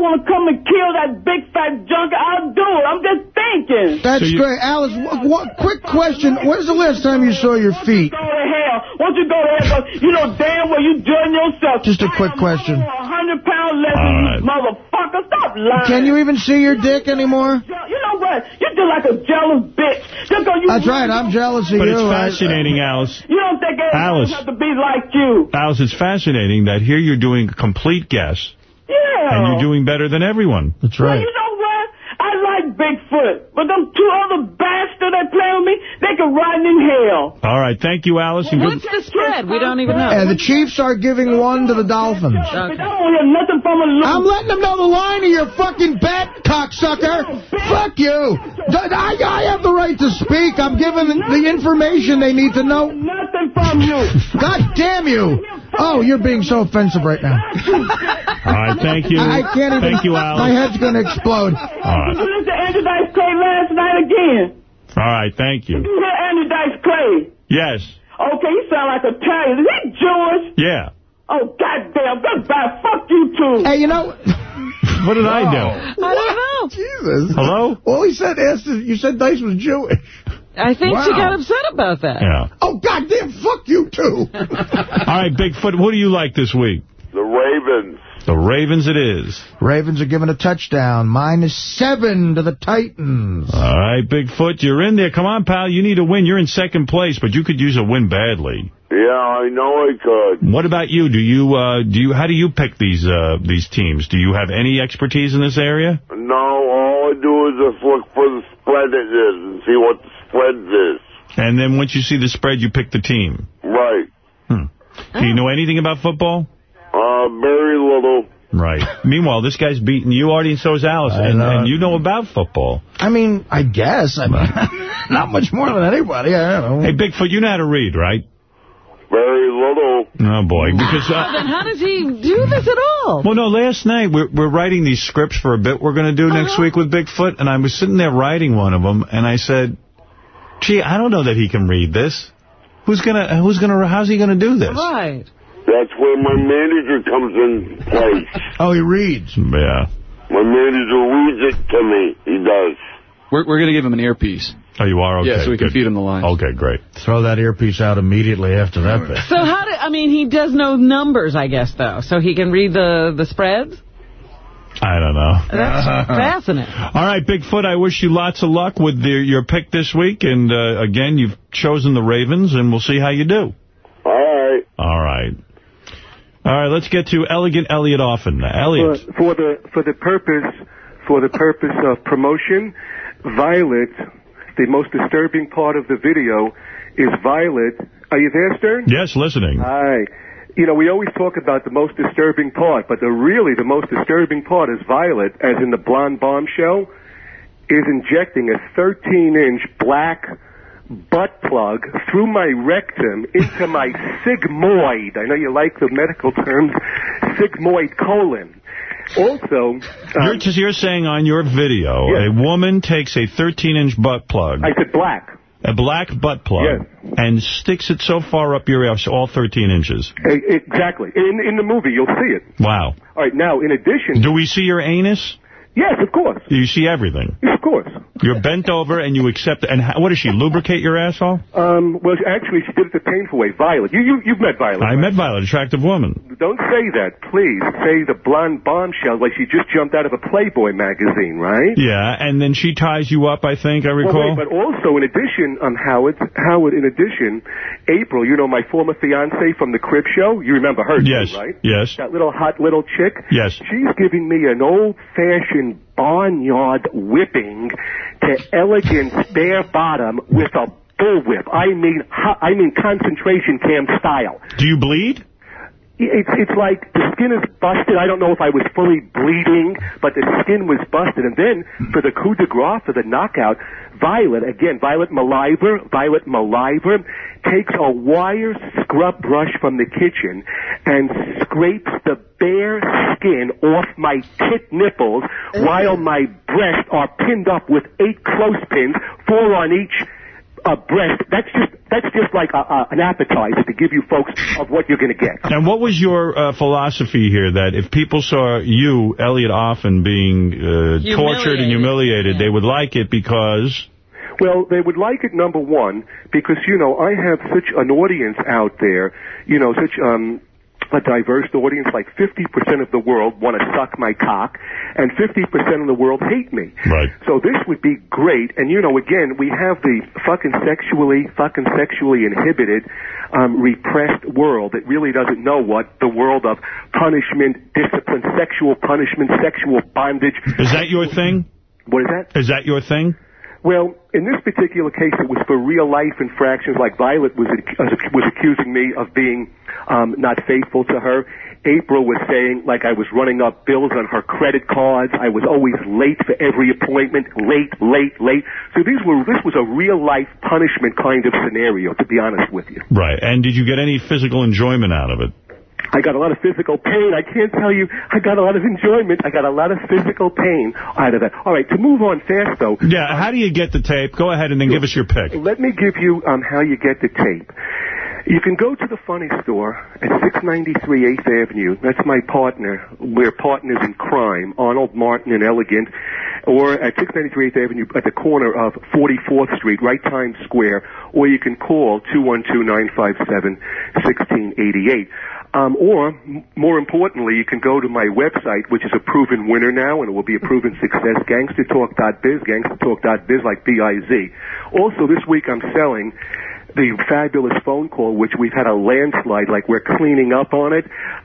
want to come and kill that big fat junkie, I'll do it. I'm just thinking. That's great. Alice, wh- what, quick question. When's the last time you saw your feet? Go to hell. Once you go to hell, you know damn well you judging yourself. Just a quick question. A hundred pounds less than you uh, motherfucker. Stop lying. Can you even see your dick anymore? You know what? You're just like a jealous bitch. Just 'cause you That's right. I'm jealous of But you. it's I- fascinating, Alice. You don't think everybody Alice. have to be like you. Alice, it's fascinating that here you're doing a complete guess, Yeah. and you're doing better than everyone. That's Well, you know what? I like Bigfoot, but them two other bastards that play with me, they can ride in hell. All right, thank you, Alice. And good... What's the spread? We don't even know. Yeah, the Chiefs are giving one to the Dolphins. I don't hear nothing from a little... I'm letting them know the line of your fucking bet, cocksucker. Fuck you. I, I have the right to speak. I'm giving the information they need to know. Nothing from you. God damn you. Oh, you're being so offensive right now. All right, thank you. I can't even. Thank you, Alice. My head's going to explode. All right. Did you listen to Andrew Dice Clay last night again? All right, thank you. Did you hear Andrew Dice Clay? Yes. Okay, you sound like Italian. Is he Jewish? Yeah. Oh, goddamn. Goodbye. Fuck you, too. Hey, you know... What did I do? I don't know. Jesus. Hello? All he said, asked, is- you said Dice was Jewish. I think she got upset about that. Yeah. Oh, goddamn, fuck you, too. All right, Bigfoot, who do you like this week? The Ravens. The Ravens it is. Ravens are giving a touchdown. Minus seven to the Titans. All right, Bigfoot, you're in there. Come on, pal. You need a win. You're in second place, but you could use a win badly. Yeah, I know I could. What about you? Do you uh do you how do you pick these uh these teams? Do you have any expertise in this area? No, all I do is just look for the spread it is and see what the spread is. And then once you see the spread, you pick the team. Right. Do you know anything about football? Uh, very little. Right. Meanwhile, this guy's beating you, Artie, and so is Alice. And, and you know about football. I mean, I guess. I mean, not much more than anybody. I don't know. Hey, Bigfoot, you know how to read, right? Very little. Oh, boy. Because uh, then how does he do this at all? Well, no, last night we're, we're writing these scripts for a bit we're going to do next week with Bigfoot, and I was sitting there writing one of them, and I said, gee, I don't know that he can read this. Who's going to, who's going to, how's he going to do this? Right. That's where my manager comes in place. Oh, he reads. Yeah. My manager reads it to me. He does. We're, we're going to give him an earpiece. Oh, you are? Okay. Yeah, so we can feed him the lines. Okay, great. Throw that earpiece out immediately after that bit. So how do, I mean, he does know numbers, I guess, though. So he can read the, the spreads? I don't know. That's fascinating. All right, Bigfoot, I wish you lots of luck with the, your pick this week. And, uh, again, you've chosen the Ravens, and we'll see how you do. All right. All right. All right, let's get to Elegant Elliot Offen. Elliot. For, for the for the purpose for the purpose of promotion, Violet, the most disturbing part of the video is Violet. Are you there, Stern? Yes, listening. Hi. You know, we always talk about the most disturbing part, but the really the most disturbing part is Violet, as in the blonde bombshell, is injecting a 13-inch black butt plug through my rectum into my sigmoid. I know you like the medical terms, sigmoid colon. Also, um, You're, just, you're saying on your video, a woman takes a 13-inch butt plug. I said black. A black butt plug. And sticks it so far up your ass, all 13 inches. Exactly. In in the movie, you'll see it. Wow. All right. Now, in addition, Do we see your anus? Yes, of course, you see everything? of course. You're bent over and you accept And how, what does she, lubricate your asshole? Um, well, actually, she did it the painful way. Violet. You, you, you've met Violet. I met Violet, attractive woman. Don't say that, please. Say the blonde bombshell like she just jumped out of a Playboy magazine, right? Yeah, and then she ties you up, I think, I recall. Well, wait, but also, in addition, um, Howard, Howard, in addition, April, you know my former fiance from the Crib Show? You remember her, Yes, too, right? yes. That little hot little chick? Yes. She's giving me an old-fashioned barnyard whipping to elegant bare bottom with a bullwhip. I mean, I mean concentration camp style. Do you bleed? It's it's like the skin is busted. I don't know if I was fully bleeding, but the skin was busted. And then for the coup de grace, for the knockout, Violet again, Violet Maliver, Violet Maliver takes a wire scrub brush from the kitchen and scrapes the bare skin off my tit nipples while my breasts are pinned up with eight clothespins, four on each uh, breast. That's just that's just like a, a, an appetizer to give you folks of what you're going to get. And what was your uh, philosophy here, that if people saw you, Elliot Offen, being uh, tortured and humiliated, they would like it because... Well, they would like it, number one, because, you know, I have such an audience out there, you know, such um, a diverse audience, like 50% of the world want to suck my cock, and 50% of the world hate me. Right. So this would be great, and, you know, again, we have the fucking sexually, fucking sexually inhibited, um, repressed world that really doesn't know what the world of punishment, discipline, sexual punishment, sexual bondage. Is that your thing? What is that? Is that your thing? Well, in this particular case, it was for real-life infractions, like Violet was was accusing me of being um, not faithful to her. April was saying, like, I was running up bills on her credit cards. I was always late for every appointment, late, late, late. So these were this was a real-life punishment kind of scenario, to be honest with you. Right. And did you get any physical enjoyment out of it? I got a lot of physical pain. I can't tell you. I got a lot of enjoyment. I got a lot of physical pain out of that. All right, to move on fast, though. Yeah, how do you get the tape? Go ahead and then give us your pick. Let me give you um, how you get the tape. You can go to the funny store at 693 8th Avenue. That's my partner. We're partners in crime, Arnold Martin and Elegant. Or at 693 8th Avenue at the corner of 44th Street, right Times Square. Or you can call 212-957-1688. Um, or, more importantly, you can go to my website, which is a proven winner now, and it will be a proven success, gangstertalk.biz, gangstertalk.biz like B-I-Z. Also, this week I'm selling the fabulous phone call, which we've had a landslide, like we're cleaning up on it,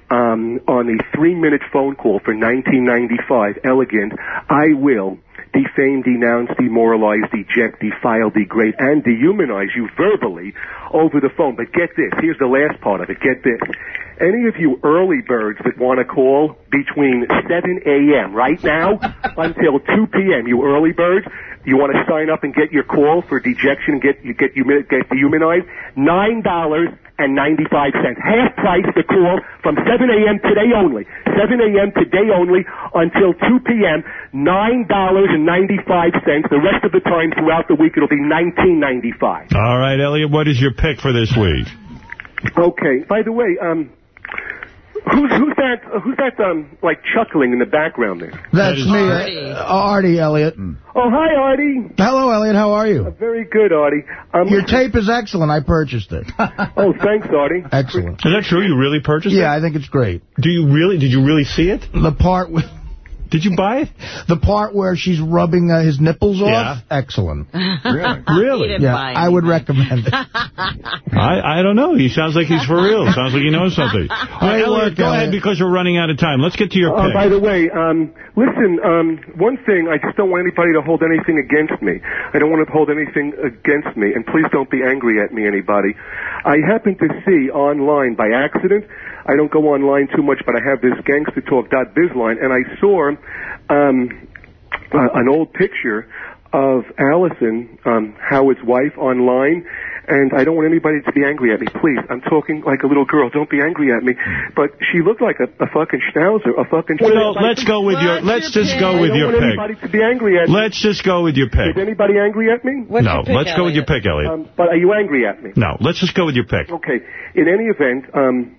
um, on the three-minute phone call for 1995, elegant, I will defame, denounce, demoralize, deject, defile, degrade, and dehumanize you verbally over the phone. But get this, here's the last part of it, get this. Any of you early birds that want to call between 7 a.m. right now until 2 p.m., you early birds, you want to sign up and get your call for dejection, get you get humi- get dehumanized, nine dollars and ninety five cents, half price the call from 7 a.m. today only, 7 a.m. today only until 2 p.m. Nine dollars and ninety five cents. The rest of the time throughout the week it'll be 19.95. All right, Elliot, what is your pick for this week? Okay. By the way, um, who's who's that? Uh, who's that? Um, like chuckling in the background there. That's me, Artie. Artie Elliot. Oh, hi, Artie. Hello, Elliot. How are you? Very good, Artie. Um, Your tape is excellent. I purchased it. oh, thanks, Artie. Excellent. Is that true? You really purchased it? Yeah, I think it's great. Do you really? Did you really see it? The part with... Did you buy it? The part where she's rubbing uh, his nipples off? Excellent. Really? Really? Yeah, I would recommend it. I, I don't know. He sounds like he's for real. Sounds like he knows something. All right, Great Elliot, go ahead because we're running out of time. Let's get to your Uh, pick. by the way, um, listen, um, one thing, I just don't want anybody to hold anything against me. I don't want to hold anything against me, and please don't be angry at me, anybody. I happened to see online by accident, I don't go online too much, but I have this gangstertalk.biz line, and I saw um, uh, an old picture of Allison, um, Howard's wife, online, and I don't want anybody to be angry at me. Please, I'm talking like a little girl. Don't be angry at me. But she looked like a, a fucking schnauzer, a fucking. Well, let's go with your. Let's just go with I your don't want pick. anybody to be angry at me. Let's just go with your pick. Is anybody angry at me? no, let's go with your pick, Elliot. Um, but are you angry at me? no, let's just go with your pick. Okay. In any event, um,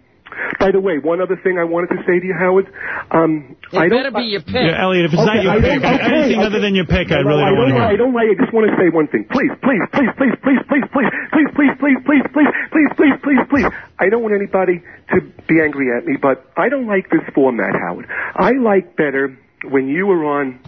By the way, one other thing I wanted to say to you, Howard. Um, It I don't, better be your pick. Yeah, Elliot, if it's not your I pick, okay, anything okay. other than your pick, I really I don't want to I don't like. I just want to say one thing. Please, please, please, please, please, please, please, please, please, please, please, please, please, please, please, please. I don't want anybody to be angry at me, but I don't like this format, Howard. I like better when you were on.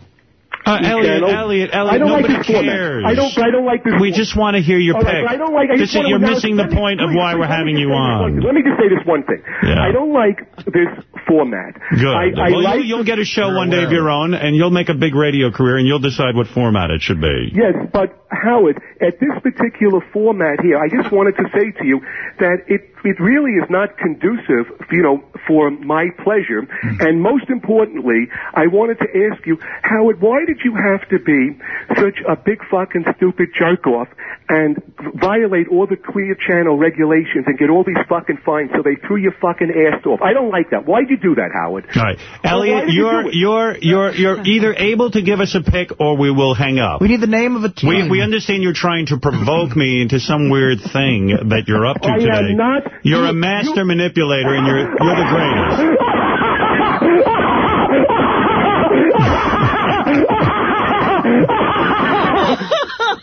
Uh, the Elliot. Elliot, I Elliot, don't like nobody format. cares. I don't. I don't like this. We just want to hear your All right, pick. but I don't like. I This is- you're missing the point of why we're having you say this one on. Let me just say this one thing. Yeah. I don't like this format. Good. I, I well, like you, you'll get a show one day of your own, and you'll make a big radio career, and you'll decide what format it should be. Yes, but Howard, at this particular format here, I just wanted to say to you that it it really is not conducive, you know, for my pleasure. And most importantly, I wanted to ask you, Howard, why did you have to be such a big fucking stupid jerk off and violate all the clear channel regulations and get all these fucking fines so they threw your fucking ass off? I don't like that. Why'd you do that, Howard? All right, Well, Elliot, did you you're do you're you're you're either able to give us a pick or we will hang up. We need the name of a team. We we understand you're trying to provoke me into some weird thing that you're up to I am today. not- You're a you- master manipulator, and you're you're the greatest.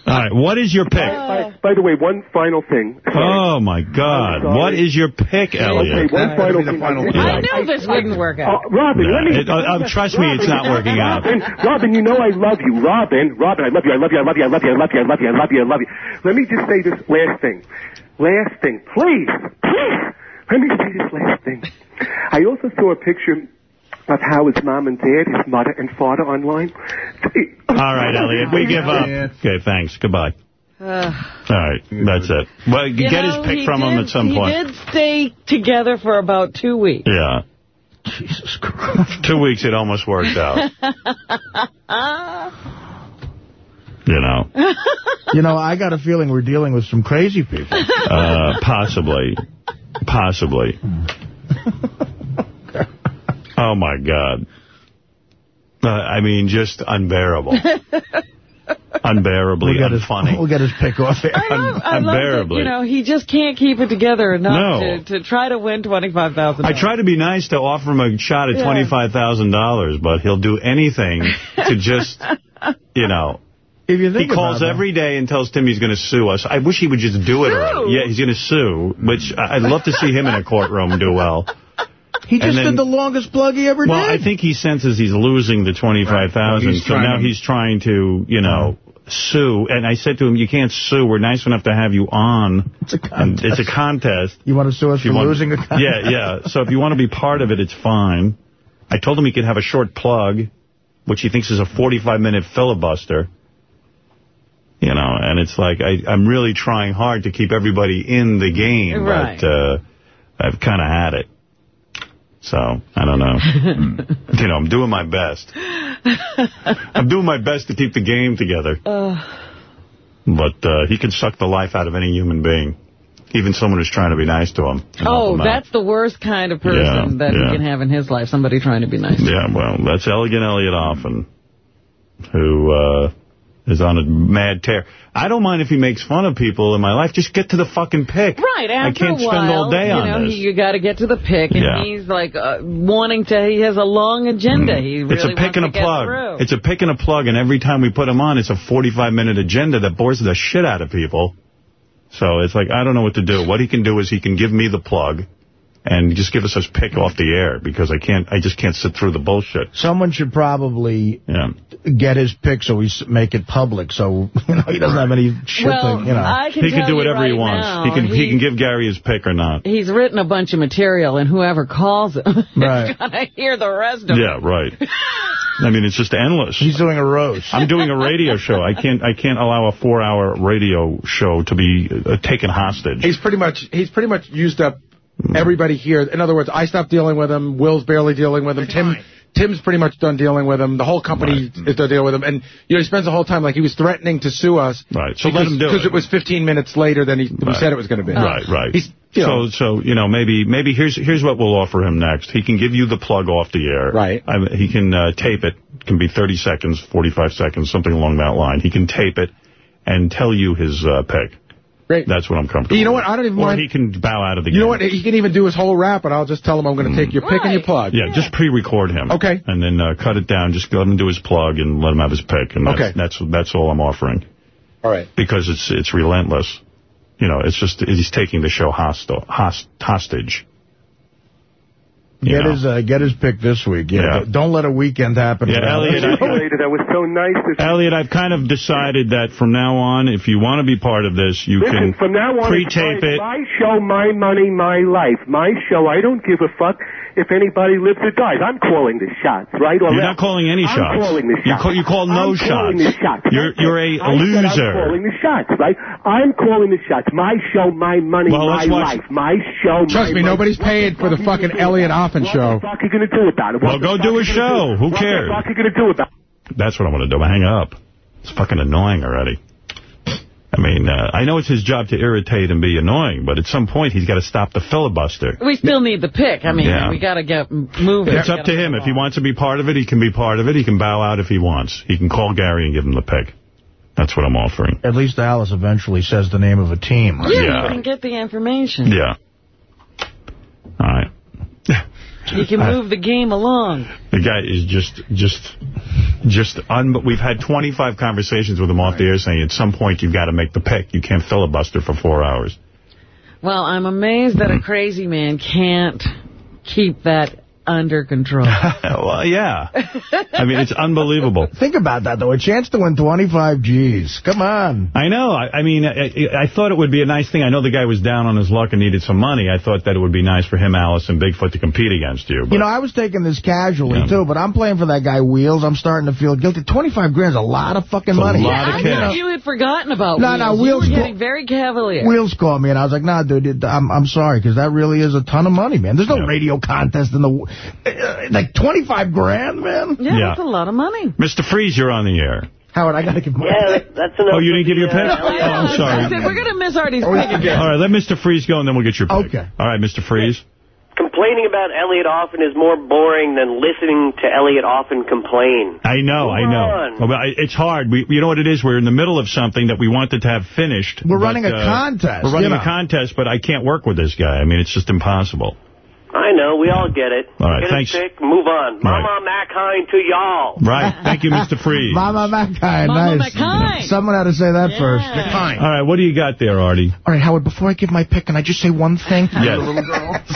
All right, what is your pick? By, by the way, one final thing. Oh my God, what is your pick, Elliot? Okay, one final thing. Yeah. I knew this wouldn't work out. Uh, Robin, Yeah, let me... it- uh, uh, trust me, it's not working out. Robin, Robin, you know I love you. Robin, Robin, I love you, I love you, I love you, I love you, I love you, I love you, I love you, I love you. Let me just say this last thing. Last thing. Please, please, let me say this last thing. I also saw a picture of Howard's mom and dad, his mother and father online. All right, Elliot, we give up. Okay, thanks. Goodbye. Uh, All right, that's it. Well, you get know, his pick he from him at some point. He did stay together for about two weeks. Yeah. Jesus Christ. Two weeks, it almost worked out. You know, You know, I got a feeling we're dealing with some crazy people. uh, possibly, possibly. Oh my God. Uh, I mean, just unbearable. Unbearably We'll get his- We'll get his pick off there. I love, I love that, Unbearably. you know, he just can't keep it together enough No. to, to try to win $25,000. I try to be nice to offer him a shot at Yeah. $25,000, but he'll do anything to just, you know. If you He think calls about it. every day and tells Tim he's going to sue us. I wish he would just do it Sue? already. Yeah, he's going to sue, which I'd love to see him in a courtroom do well. He just then- did the longest plug he ever Well, did. I think he senses he's losing the 25000 He's so now to- he's trying to, you know, sue. And I said to him, you can't sue. We're nice enough to have you on. It's a contest. it's a contest. You want to sue us If you for want- losing a contest? Yeah, yeah. So if you want to be part of it, it's fine. I told him he could have a short plug, which he thinks is a 45-minute filibuster. You know, and it's like, I, I'm really trying hard to keep everybody in the game, Right. but uh, I've kind of had it. So, I don't know. you know, I'm doing my best. I'm doing my best to keep the game together. But uh, he can suck the life out of any human being, even someone who's trying to be nice to him. Oh, out. that's the worst kind of person Yeah, that yeah. he can have in his life, somebody trying to be nice. Yeah, well, that's Elegant Elliot Offen, who uh, is on a mad tear. I don't mind if he makes fun of people in my life. Just get to the fucking pick. Right, after I can't a while, spend all day you on this. you got to get to the pick, and Yeah. he's like uh, wanting to, he has a long agenda. He really it's a pick and a plug. through. It's a pick and a plug, and every time we put him on, it's a 45-minute agenda that bores the shit out of people. So it's like, I don't know what to do. What he can do is he can give me the plug and just give us his pick off the air because I can't. I just can't sit through the bullshit. Someone should probably Yeah. get his pick so we make it public so you know he doesn't have any shit Well, to, you know. I can He can do you whatever he wants. now, he can he he's- can give Gary his pick or not. He's written a bunch of material, and whoever calls him Right. is going to hear the rest of Yeah, it. Yeah, right. I mean, it's just endless. He's doing a roast. I'm doing a radio show. I can't I can't allow a four hour radio show to be uh, taken hostage. He's pretty much he's pretty much used up everybody here. In other words, I stopped dealing with him. Will's barely dealing with him. Tim Tim's pretty much done dealing with him. The whole company is done dealing with him. And you know, he spends the whole time like he was threatening to sue us. Right. So let him do it. Because it. it was 15 minutes later than he we Right. said it was going to be. Right, right. He's you know, so, so you know, maybe, maybe here's here's what we'll offer him next. He can give you the plug off the air. Right. I, he can uh, tape it. It can be 30 seconds, 45 seconds, something along that line. He can tape it and tell you his uh, pick. Great. That's what I'm comfortable You know with. what? I don't even Or mind- he can bow out of the You game. know what? He can even do his whole rap, and I'll just tell him I'm going to take your pick and your plug. Yeah, just pre-record him. Okay. And then uh, cut it down. Just let him do his plug and let him have his pick. And that's, Okay. that's that's all I'm offering. All right. Because it's it's relentless. You know, it's just he's taking the show hostile, host, hostage. You Get know. his uh, get his pick this week. Yeah. Yeah. Don't- Don't let a weekend happen. Yeah, Elliot, I- That was so nice. To Elliot, I've kind of decided that from now on, if you want to be part of this, you Listen, can from now on, it's pre-tape it. my show, my money, my life. My show, I don't give a fuck if anybody lives or dies. I'm calling the shots, right? Or You're left. not calling any I'm shots. calling the You shots. call- you call no I'm calling shots. the shots. You're- you're a I said loser. I'm calling the shots, right? I'm calling the shots. My show, my money, Well, my let's watch- life. My show, Trust my me, money. nobody's paid for the fucking Elliot Offen show. What the fuck are you going to do about it? What Well, the go fuck do you a gonna show. do? Who what cares? What the fuck are you going to do about it? That's what I'm going to do. I hang up. It's fucking annoying already. I mean, uh, I know it's his job to irritate and be annoying, but at some point he's got to stop the filibuster. We still need the pick. I mean, Yeah. we got to get moving. It's up to him. If he wants to be part of it, he can be part of it. He can bow out if he wants. He can call Gary and give him the pick. That's what I'm offering. At least Alice eventually says the name of a team. Yeah, Yeah. you can get the information. Yeah. All right. You can uh, move the game along. The guy is just, just, just, un we've had 25 conversations with him off the air saying at some point you've got to make the pick. You can't filibuster for four hours. Well, I'm amazed that a mm-hmm. crazy man can't keep that under control. well, yeah. I mean, it's unbelievable. Think about that, though. A chance to win 25 G's. Come on. I know. I, I mean, I, I thought it would be a nice thing. I know the guy was down on his luck and needed some money. I thought that it would be nice for him, Alice, and Bigfoot to compete against you. But You know, I was taking this casually, Yeah. too, but I'm playing for that guy Wheels. I'm starting to feel guilty. 25 grand's a lot of fucking It's a money. lot of I cash. thought you had forgotten about No, Wheels. no, You Wheels were go- getting very cavalier. Wheels called me, and I was like, nah, dude, I'm, I'm sorry, because that really is a ton of money, man. There's no radio contest in the... Uh, like, 25 grand, man? Yeah, Yeah. that's a lot of money. Mr. Freeze, you're on the air. Howard, I got to give my... Yeah, that's enough. Oh, you didn't give your pick? Yeah, Oh, I'm sorry. said, we're going to miss Artie's All pick again. All right, let Mr. Freeze go, and then we'll get your pick. Okay. All right, Mr. Freeze. Complaining about Elliot Offen is more boring than listening to Elliot Offen complain. I know, I know. on. It's hard. We, you know what it is? We're in the middle of something that we wanted to have finished. We're but, running a uh, contest, We're running you a contest, but I can't work with this guy. I mean, it's just impossible. I know, we all get it. All right, get thanks. It sick, move on. Mama Mackine to y'all. Right. Thank you, Mr. Freeze. Mama Mackay, Mama nice. Mackay. Someone had to say that first. All right, what do you got there, Artie? All right, Howard, before I give my pick, can I just say one thing? Yes.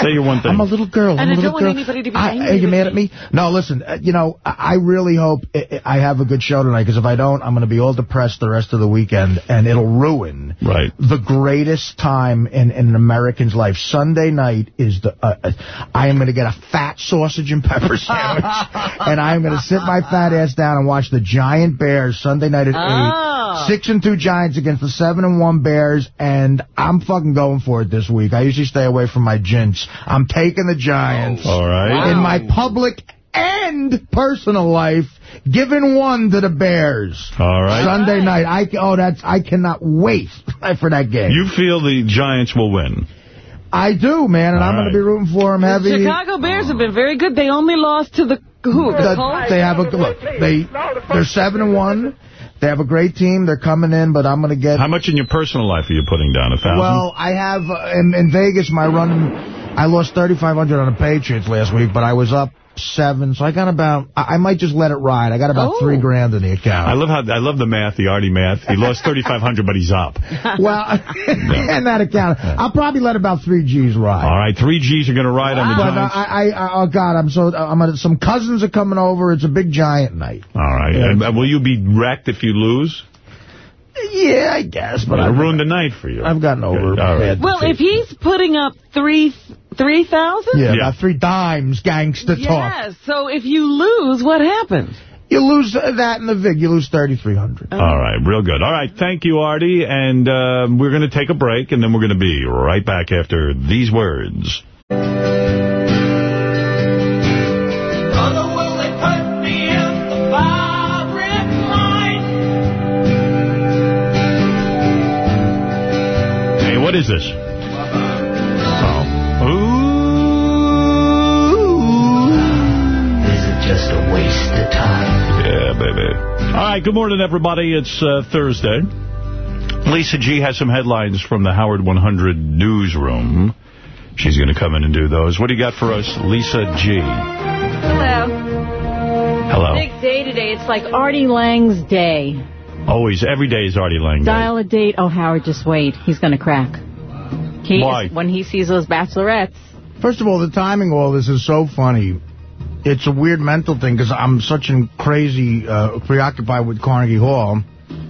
Say your one thing. I'm a little girl. And I'm I a don't little want girl. anybody to be I, angry Are you mad at me? No, listen, uh, you know, I I really hope I I have a good show tonight, because if I don't, I'm going to be all depressed the rest of the weekend, and it'll ruin Right. the greatest time in, in an American's life. Sunday night is the, uh, uh, I am going to get a fat sausage and pepper sandwich, and I am going to sit my fat ass down and watch the Giant Bears Sunday night at Oh. 8. Six and two Giants against the seven and one Bears, and I'm fucking going for it this week. I usually stay away from my gents. I'm taking the Giants. Oh. All right. In my public and personal life, giving one to the Bears. All right. Sunday night. I oh that's I cannot wait for that game. You feel the Giants will win. I do, man, and All I'm going to be rooting for them The heavy. Chicago Bears have been very good. They only lost to the who? The That- Colts? they have a look. They they're seven and one. They have a great team. They're coming in, but I'm going to get. How much in your personal life are you putting down? A thousand? Well, I have uh, in, in Vegas my run. I lost 3,500 on the Patriots last week, but I was up seven, so I got about. I, I might just let it ride. I got about Oh. three grand in the account. I love how I love the math, the Artie math. He lost 3,500, but he's up. well, in that account, I'll probably let about three G's ride. All right, three G's are going to ride on the But uh, Giants. I, I, oh God, I'm so. I'm gonna, some cousins are coming over. It's a big giant night. All right. Yeah. And, uh, will you be wrecked if you lose? Yeah, I guess, but It'll I've, ruin the night for you. I've gotten over Good, all right. bad Well, if he's putting up three three thousand. Yeah, Yeah. about three dimes, gangster talk. Yes. So if you lose, what happens? You lose that in the VIG, you lose 3,300. All right, real good. All right, thank you, Artie. And uh, we're going to take a break, and then we're going to be right back after these words. Is this? Oh. Ooh. Is it just a waste of time? Yeah, baby. All right, good morning, everybody. It's uh, Thursday. Lisa G has some headlines from the Howard 100 newsroom. She's going to come in and do those. What do you got for us, Lisa G? Hello. Hello. Big day today. It's like Artie Lange's day. Always, every day is Artie Lange Day. Dial a date. Oh, Howard, just wait. He's going to crack. He Why? Is, when he sees those bachelorettes. First of all, the timing of all this is so funny. It's a weird mental thing because I'm such a crazy, uh, preoccupied with Carnegie Hall.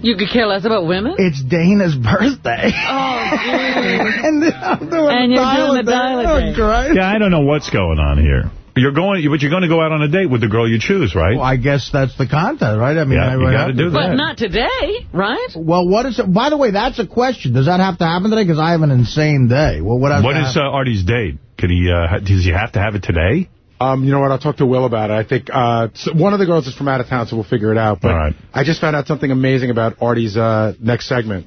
You could care less about women? It's Dana's birthday. Oh, and I'm doing And you're dial doing the a dial a date. date. Oh, Christ. Yeah, I don't know what's going on here. You're going, but you're going to go out on a date with the girl you choose, right? Well, I guess that's the content, right? I mean, Yeah, I you gotta do that. But not today, right? Well, what is it? By the way, that's a question. Does that have to happen today? Because I have an insane day. Well, what has What to is uh. Artie's date? Can he? Uh, does he have to have it today? Um, you know what? I'll talk to Will about it. I think uh, one of the girls is from out of town, so we'll figure it out. But All right. I just found out something amazing about Artie's uh, next segment.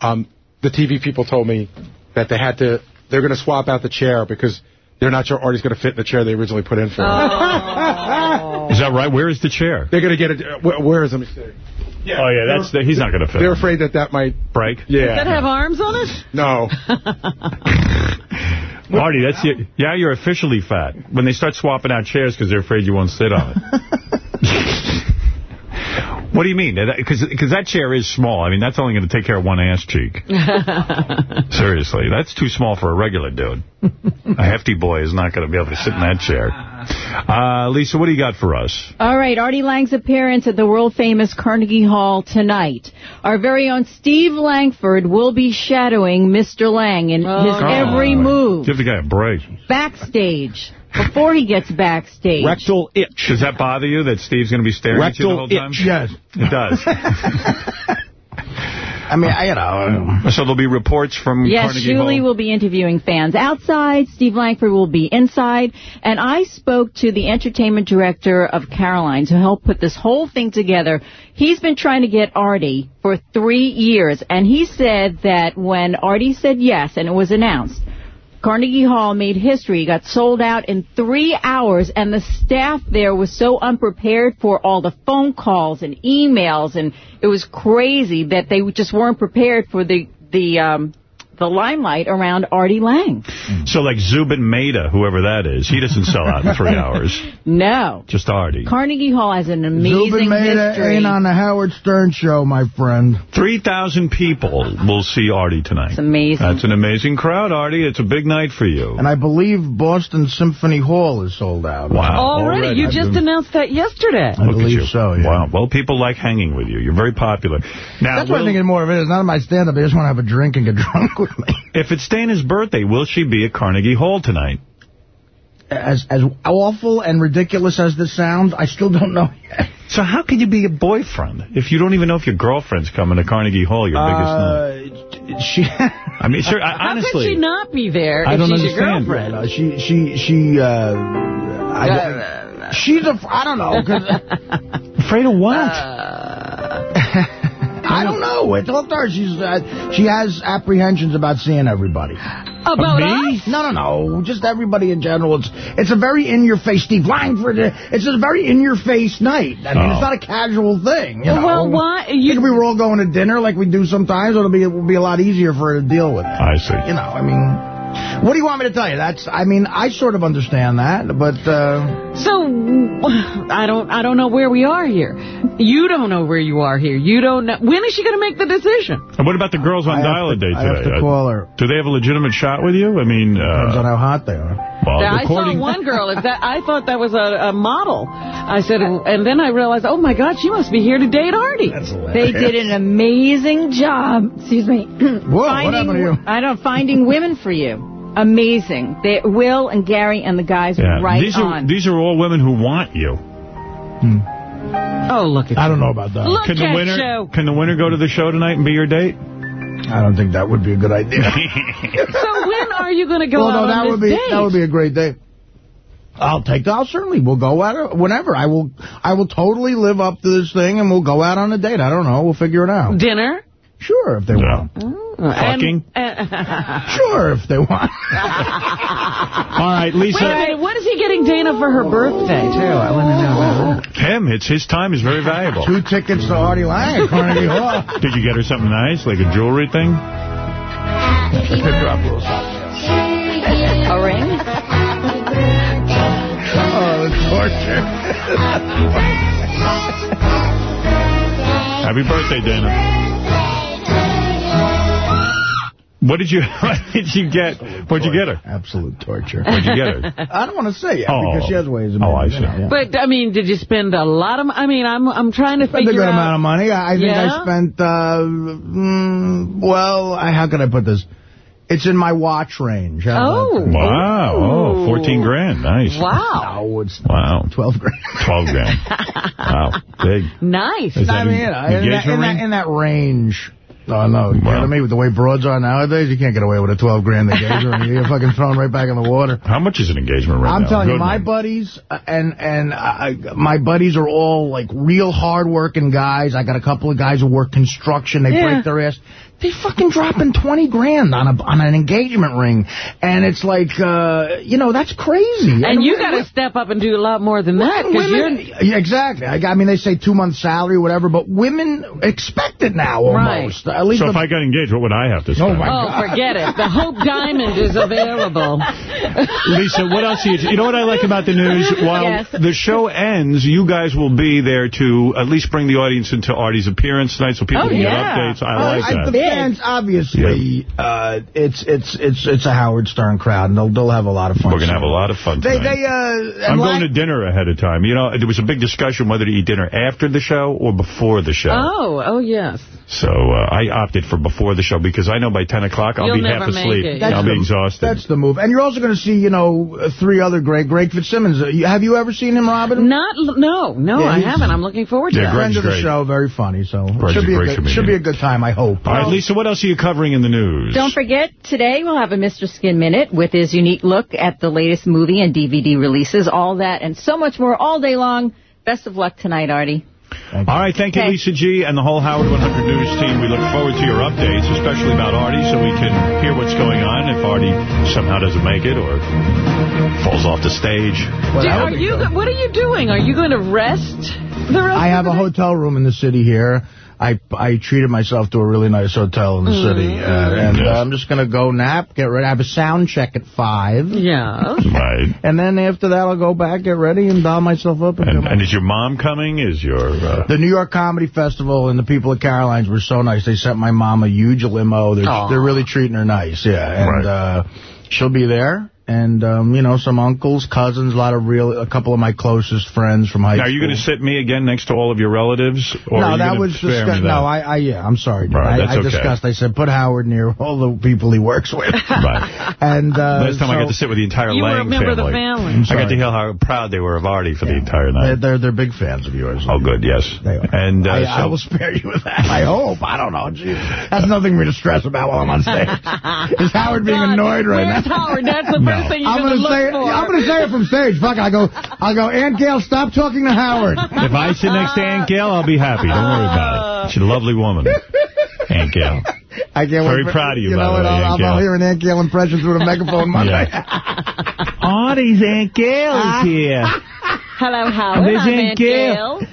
Um, the TV people told me that they had to. They're going to swap out the chair because they're not sure Artie's going to fit in the chair they originally put in for him. Is that right? Where is the chair? They're going to get it. Uh, where, where is? Let me see. oh yeah, that's the, he's not going to fit. They're afraid that that might break. Yeah. Does that have arms on it? No. Artie, that's your, yeah, you're officially fat. When they start swapping out chairs because they're afraid you won't sit on it. what do you mean? Because that chair is small. I mean, that's only going to take care of one ass cheek. Seriously, that's too small for a regular dude. A hefty boy is not going to be able to sit in that chair. Uh, Lisa, what do you got for us? All right, Artie Lange's appearance at the world-famous Carnegie Hall tonight. Our very own Steve Langford will be shadowing Mr. Lange in his every move Give the guy a break. backstage, before he gets backstage. Rectal itch. Does that bother you that Steve's going to be staring at you the Rectal whole time? Rectal itch. Yes. It does. I mean, I, you know. so there'll be reports from Yes, Carnegie Julie Hall? will be interviewing fans outside. Steve Langford will be inside. And I spoke to the entertainment director of Caroline's who helped put this whole thing together. He's been trying to get Artie for three years. And he said that when Artie said yes and it was announced, Carnegie Hall made history, got sold out in three hours, and the staff there was so unprepared for all the phone calls and emails, and it was crazy that they just weren't prepared for the the um, the limelight around Artie Lange. Mm. So like Zubin Mehta, whoever that is, he doesn't sell out in three hours. No. Just Artie. Carnegie Hall has an amazing Zubin Mehta history. ain't on the Howard Stern show, my friend. 3,000 people will see Artie tonight. It's amazing. That's an amazing crowd, Artie. It's a big night for you. And I believe Boston Symphony Hall is sold out. Wow. Already? You just announced that yesterday. I believe so, yeah. Wow. Well, people like hanging with you. You're very popular. Now, That's what I will- think it's more of it. It's not my stand-up. They just want to have a drink and get drunk with me. if it's Dana's birthday, will she be at Carnegie Hall tonight? As as awful and ridiculous as this sounds, I still don't know yet. So how can you be a boyfriend if you don't even know if your girlfriend's coming to Carnegie Hall, your biggest night? Uh, she. I mean, sir, I, How honestly. could she not be there I if don't she's understand. your girlfriend? Uh, she she she. Uh, I, she's a. I don't know. 'cause- Afraid of what? I don't know. It's all her. She's uh, she has apprehensions about seeing everybody. About me? us? No, no, no. Just everybody in general. It's it's a very in your face. Steve Langford. It's a very in your face night. I mean, Oh. it's not a casual thing. You know? Well, why- you- if we were all going to dinner like we do sometimes, it'll be it will be a lot easier for her to deal with it. I see. You know, I mean. What do you want me to tell you? That's, I mean, I sort of understand that, but, uh... So, I don't I don't know where we are here. You don't know where you are here. You don't know. When is she going to make the decision? And what about the girls on Dial-A to- Day I have to call her. Do they have a legitimate shot with you? I mean, Depends on uh, how hot they are. well, I according- saw one girl. If that I thought that was a, a model. I said, and then I realized, oh my God, she must be here to date Artie. They did an amazing job. Excuse me. Whoa, what happened to you? I don't finding women for you. Amazing. They, Will and Gary and the guys Yeah. are right these are on. these are all women who want you. Hmm. Oh, look at I don't know about that. Look Can the at winner you. can the winner go to the show tonight and be your date? I don't think that would be a good idea. So when are you going to go well, out no, that on would be date? that would be a great day. I'll take that. I'll certainly. We'll go out whenever. I will. I will totally live up to this thing, and we'll go out on a date. I don't know. We'll figure it out. Dinner? Sure, if they Yeah. want. Oh. Fucking? Uh, sure, if they want. All right, Lisa. Wait a minute, what is he getting Dana for her birthday, too? I want to know about that. Him, it's his time is very valuable. Two tickets to Artie Lange Carnegie Hall. Did you get her something nice, like a jewelry thing? A ring? Oh, the torture. Happy birthday, Dana. What did you what did you get? What'd you get her? Absolute torture. What'd you get her? I don't want to say yet Oh. because she has ways of Oh, I see. yeah. But, I mean, did you spend a lot of... I mean, I'm I'm trying to spent a figure good out... amount of money. I, I think Yeah? I spent, uh, mm, well, I, how can I put this? It's in my watch range. Oh. that? Wow. Oh, 14 grand. Nice. Wow. No, it's Wow. 12 grand. 12 grand. Wow. Big. Nice. Is I mean, an in, that, in, that, in that range. Oh, no. You Wow. kidding me? With the way broads are nowadays, you can't get away with a 12 grand engagement ring. You're fucking thrown right back in the water. How much is an engagement ring I'm now? telling you, my one. buddies uh, and and I, my buddies are all like real hard-working guys. I got a couple of guys who work construction. They Yeah. break their ass. They fucking dropping 20 grand on a on an engagement ring, and it's like, uh, you know, that's crazy. And you got to step up and do a lot more than that, because you're... Women, yeah, exactly. I, I mean, they say two months salary or whatever, but women expect it now almost. At least So the- if I got engaged, what would I have to spend? Oh, my Oh, God. forget it. The Hope Diamond is available. Lisa, what else? You, you know what I like about the news? While Yes. the show ends, you guys will be there to at least bring the audience into Artie's appearance tonight so people Oh, can yeah. get updates. I Uh, like I- that. The fans, obviously, uh, it's it's it's it's a Howard Stern crowd, and they'll they'll have a lot of fun. We're going to have a lot of fun They tonight. they uh. I'm going to dinner ahead of time. You know, there was a big discussion whether to eat dinner after the show or before the show. Oh, oh, yes. So uh, I opted for before the show because I know by 10 o'clock I'll You'll be never half make asleep. it. That's I'll be the- exhausted. That's the move. And you're also going to see, you know, uh, three other great, Greg Fitzsimmons. Uh, have you ever seen him, Robin? Not, no, no, Yeah, I haven't. I'm looking forward to Yeah, it. Greg's Friend of the great. show, very funny. So it Greg's should be a great good, comedian. should be a good time. I hope. All right, Lisa, what else are you covering in the news? Don't forget, today we'll have a Mr. Skin Minute with his unique look at the latest movie and DVD releases. All that and so much more all day long. Best of luck tonight, Artie. All right, thank you, Okay. Lisa G. and the whole Howard 100 News team. We look forward to your updates, especially about Artie, so we can hear what's going on if Artie somehow doesn't make it or falls off the stage. Do- are you, what are you doing? Are you going to rest the rest I have a the hotel room in the city here. I I treated myself to a really nice hotel in the Mm. city, uh, and uh, I'm just gonna go nap, get ready. I have a sound check at five. Yeah. Right. And then after that, I'll go back, get ready, and doll myself up. And, And, come and is your mom coming? Is your... Uh, The New York Comedy Festival and the people at Caroline's were so nice. They sent my mom a huge limo. They're, Aw. they're really treating her nice, yeah. And Right. uh, she'll be there. And, um, you know, some uncles, cousins, a lot of real, a couple of my closest friends from high now, are you going to sit me again next to all of your relatives? Or no, you that was spare discussed. No, I, I, yeah, I'm sorry. Right, I, that's I okay. discussed. I said, put Howard near all the people he works with. Right. And uh, Last time I got to sit with the entire You were Lange member of the family. family. I got to hear how proud they were of Artie for the entire They're, night. they're they're big fans of yours. Oh, good, yes. They are. And uh, I, I will spare you with that. I hope. I don't know. Jeez. That's nothing for me to stress about while I'm on stage. Is Howard being God, annoyed right where's now? Howard? That's the first thing you're I'm going to look say for. I'm going to say it from stage. Fuck, I go, I'll go. Aunt Gail, stop talking to Howard. If I sit next to Aunt Gail, I'll be happy. Don't worry about it. She's a lovely woman, Aunt Gail. I can't Very wait for- proud of you, You by know the what? way, I'll, Aunt I'll, Gail. I'll hear an Aunt Gail impression through the megaphone Monday. Artie's Aunt Gail is here. Hello, Howard. There's I'm Aunt Aunt Gail. Gail.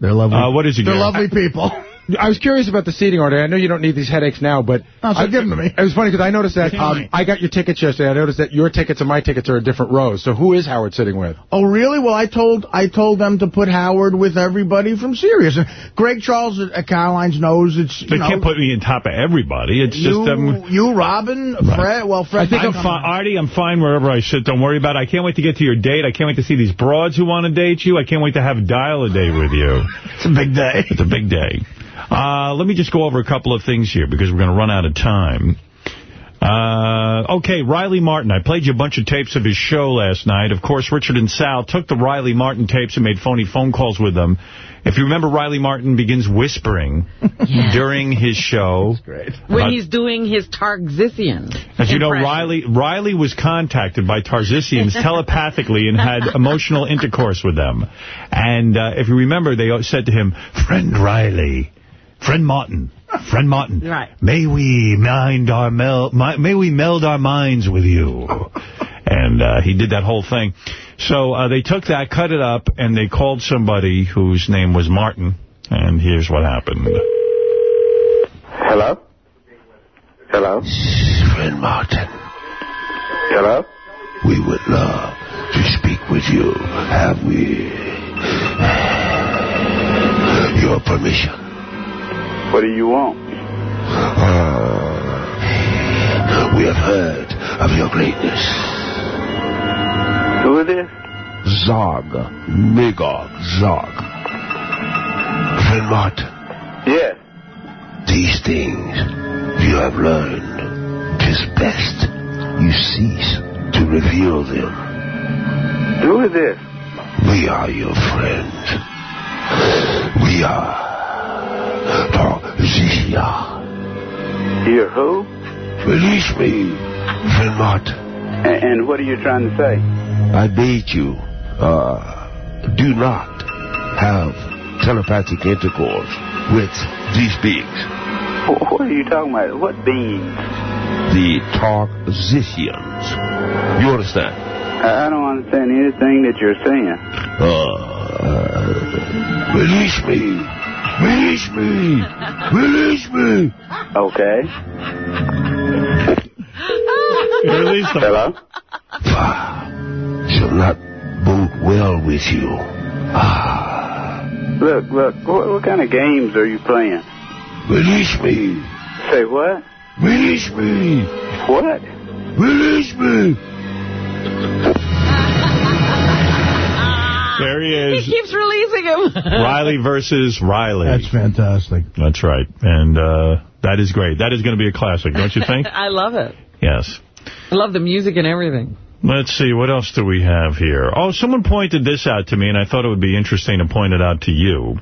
They're lovely. Uh, what is it, They're Gail? lovely people. I was curious about the seating order. I know you don't need these headaches now, but No, so I, give them to me. It was funny because I noticed that um, I got your tickets yesterday. I noticed that your tickets and my tickets are in different rows. So who is Howard sitting with? Oh, really? Well, I told I told them to put Howard with everybody from Sirius. And Greg Charles at Caroline's knows it's, you They know, can't put me on top of everybody. It's you, just um, you, Robin, Fred. Well, Fred. I think I'm fine. Artie, I'm fine wherever I sit. Don't worry about it. I can't wait to get to your date. I can't wait to see these broads who want to date you. I can't wait to have dial a day with you. It's a big day. It's a big day. Uh, let me just go over a couple of things here because we're going to run out of time. Uh, okay, Riley Martin. I played you a bunch of tapes of his show last night. Of course, Richard and Sal took the Riley Martin tapes and made phony phone calls with them. If you remember, Riley Martin begins whispering during his show. when Uh, he's doing his Targzissian. As you know. Riley Riley was contacted by Targzissians telepathically and had emotional intercourse with them. And uh, if you remember, they said to him, Friend Riley, Friend Martin, Friend Martin. Right. May we mind our mel may we meld our minds with you. And uh, he did that whole thing. So uh, they took that, cut it up, and they called somebody whose name was Martin. And here's what happened. Hello? Hello? Friend Martin, Hello? we would love to speak with you. Have we your permission? What do you want? Uh, we have heard of your greatness. Who is this? Zog. Magog. Zog. Friend Martin, Yes. these things you have learned. Tis best you cease to reveal them. Who is this? We are your friends. We are Tarzia. You're who? Release me, friend And, and what are you trying to say? I bade you, uh, do not have telepathic intercourse with these beings. What are you talking about? What beings? The Targzissians. You understand? I I don't understand anything that you're saying. Uh, release me. Release me. Release me. Okay. Release them. Hello? Shall not bode well with you. Ah, Look, look, what, what kind of games are you playing? release me. Say what? Release me. What? Release me. There he is. He keeps releasing him. Riley versus Riley. That's fantastic. That's right. And uh, that is great. That is going to be a classic, don't you think? I love it. yes. I love the music and everything. Let's see, what else do we have here? Oh, someone pointed this out to me, and I thought it would be interesting to point it out to you.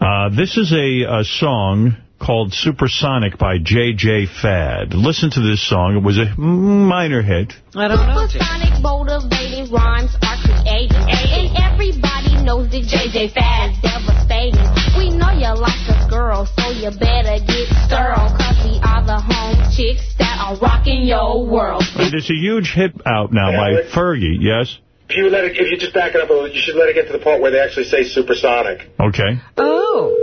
Uh, this is a, a song called Supersonic by J.J. Fad. Listen to this song. It was a minor hit. I don't know. Supersonic motivating rhymes are created. And everybody knows that JJ Fad's devastating. We know you like us girls, so you better get sterile. Cause we are the home chicks that are rocking your world. There's a huge hit out now by Fergie, yes? If you let it, if you just back it up a little, you should let it get to the part where they actually say supersonic. Okay. Oh.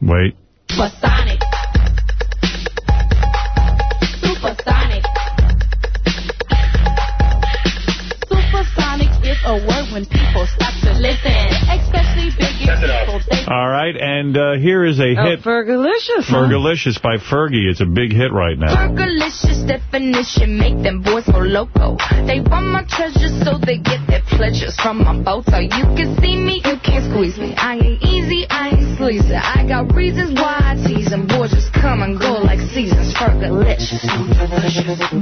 Wait. Supersonic. Supersonic. Supersonic is a word when people stop to listen. Especially. They All right, and uh, here is a Oh, hit. Fergalicious. huh? Fergalicious by Fergie. It's a big hit right now. Fergalicious definition make them boys go loco. They want my treasures so they get their pleasures from my photo. You can see me, you can't squeeze me. I ain't easy, I ain't sleazy. I got reasons why I tease them. Boys just come and go like seasons. Fergalicious.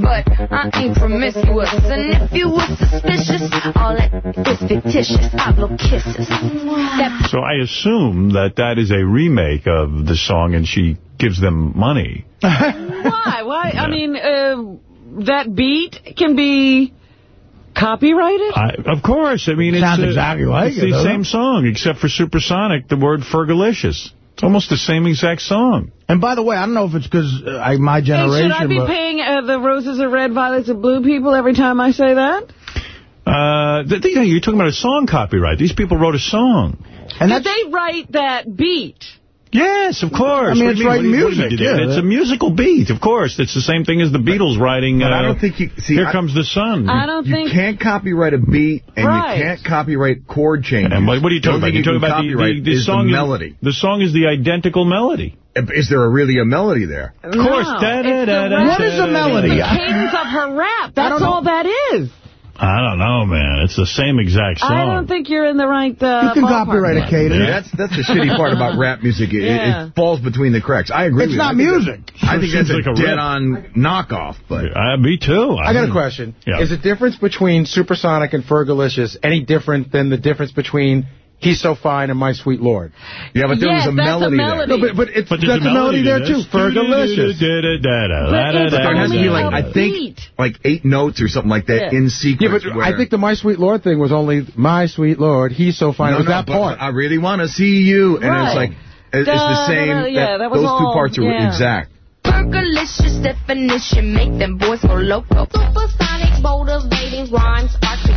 But I ain't promiscuous. And if you were suspicious, all that is fictitious. I blow kisses. That So I assume that that is a remake of the song, and she gives them money. Why? Why? I mean, uh, that beat can be copyrighted? I, of course. I mean, it's, Sounds uh, exactly like it's it, the same it? song, except for Supersonic, the word Fergalicious. It's almost the same exact song. And by the way, I don't know if it's because uh, I my Hey, generation, should I be but paying uh, the roses are red, violets are blue people every time I say that? Uh, th th- you're talking about a song copyright. These people wrote a song. And Did they write that beat? Yes, of course. I mean, it's do you writing What do you- what do you music, yeah. It's a musical beat, of course. It's the same thing as the Beatles writing, But uh, I don't think you... See, Here I- Comes the Sun. I don't you think... can't copyright a beat, and Right. you can't copyright chord changes. And what, what are you The talking only about? You're thing talking about can the, copyright the, the song the is- melody. The song is the identical melody. Is there really a melody there? Of course. No, Da, da, it's da, the da, rap. What is a da, melody? The da, da. cadence of her rap. That's all that is. I don't know, man. It's the same exact song. I don't think you're in the right uh, you can copyright a See, cadence. that's that's the shitty part about rap music. It, it- Yeah. it falls between the cracks. I agree. It's with not you. I think music. that's- I think Seems that's like a, a dead-on knockoff. But Uh, me too. I got a question. Yeah. Is the difference between Supersonic and Fergalicious any different than the difference between He's So Fine and My Sweet Lord? yeah, but there Yes, was a that's a melody, melody. there. No, but, but it's But there's that's a melody, there too. this. Fergalicious. But it's there has to be like a I think like eight notes or something like that Yeah. in Yeah, but where- I think the My Sweet Lord thing was only My Sweet Lord, He's So Fine. no, it was no, that part. I really want to see you, and Right. it's like it's Da, the same. da, da, yeah, that was those two parts are yeah. exact. Fergalicious definition, make them boys go loco. Supersonic, motivating rhymes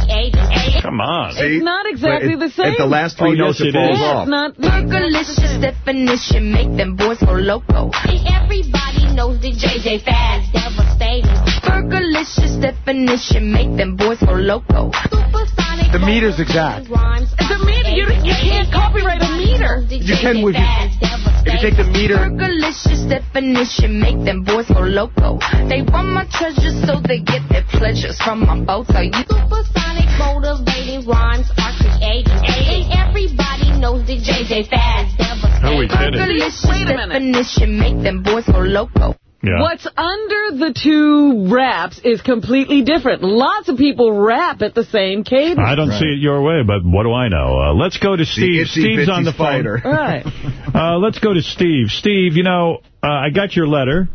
are creating. Come on. It's not exactly the same. Oh, yes, it is. Yeah, it's not. Fergalicious definition, make them boys go loco. Everybody knows the JJ Fad's, devastating. Fergalicious definition, make them boys go loco. The meter's exact. The meter, you, you can't copyright a meter. You can with if you take the meter. Fergalicious definition, make them boys go loco. They want my treasures so they get their pleasures from my photo. You supersonic, motivating rhymes are creating. Everybody knows the JJ Fad's, devastating. Oh, we did it. Wait a minute. definition, make them boys go loco. Yeah. What's under the two raps is completely different. Lots of people rap at the same cadence. I don't see it your way, but what do I know? Uh, let's go to Steve. itsy Steve's on the spider. phone. Right. Uh, let's go to Steve. Steve, you know, uh, I got your letter.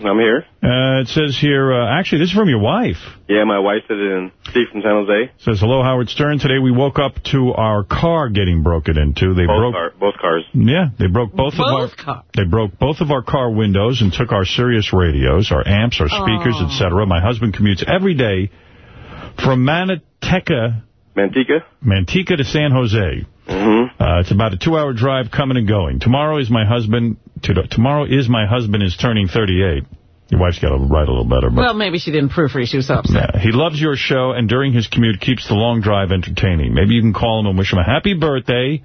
I'm here. Uh, it says here, uh, actually, this is from your wife. Yeah, my wife said it in. Steve from San Jose. Says, hello, Howard Stern. Today we woke up to our car getting broken into. They Both, broke. car, both cars. Yeah, they broke both, of our Both cars. they broke both of our car windows and took our Sirius radios, our amps, our speakers, Oh. etc. My husband commutes every day from Manteca, Manteca? Manteca to San Jose. Mm-hmm. Uh, it's about a two-hour drive coming and going. Tomorrow is my husband. To, tomorrow is my husband is turning 38. Your wife's got to write a little better. But Well, maybe she didn't proofread. She was so upset. yeah, he loves your show, and during his commute keeps the long drive entertaining. Maybe you can call him and wish him a happy birthday.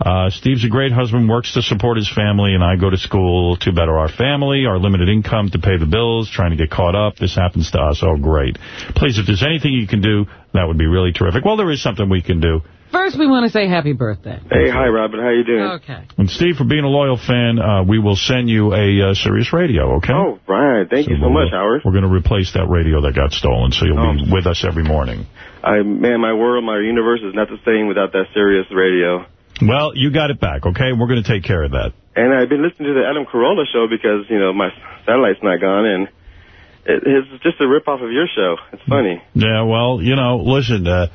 Uh, Steve's a great husband, works to support his family, and I go to school to better our family, our limited income to pay the bills, trying to get caught up. This happens to us. Oh, great. Please, if there's anything you can do, that would be really terrific. Well, there is something we can do. First, we want to say happy birthday. Hey, hi, Robin. How you doing? Okay. And Steve, for being a loyal fan, uh, we will send you a uh, Sirius radio, okay? Oh, right. Thank you so we'll- much, Howard. We're going to replace that radio that got stolen, so you'll be with us every morning. I Man, my world, my universe is not the same without that Sirius radio. Well, you got it back, okay? We're going to take care of that. And I've been listening to the Adam Carolla show because, you know, my satellite's not gone, and it, it's just a rip-off of your show. It's funny. Yeah, well, you know, listen, uh,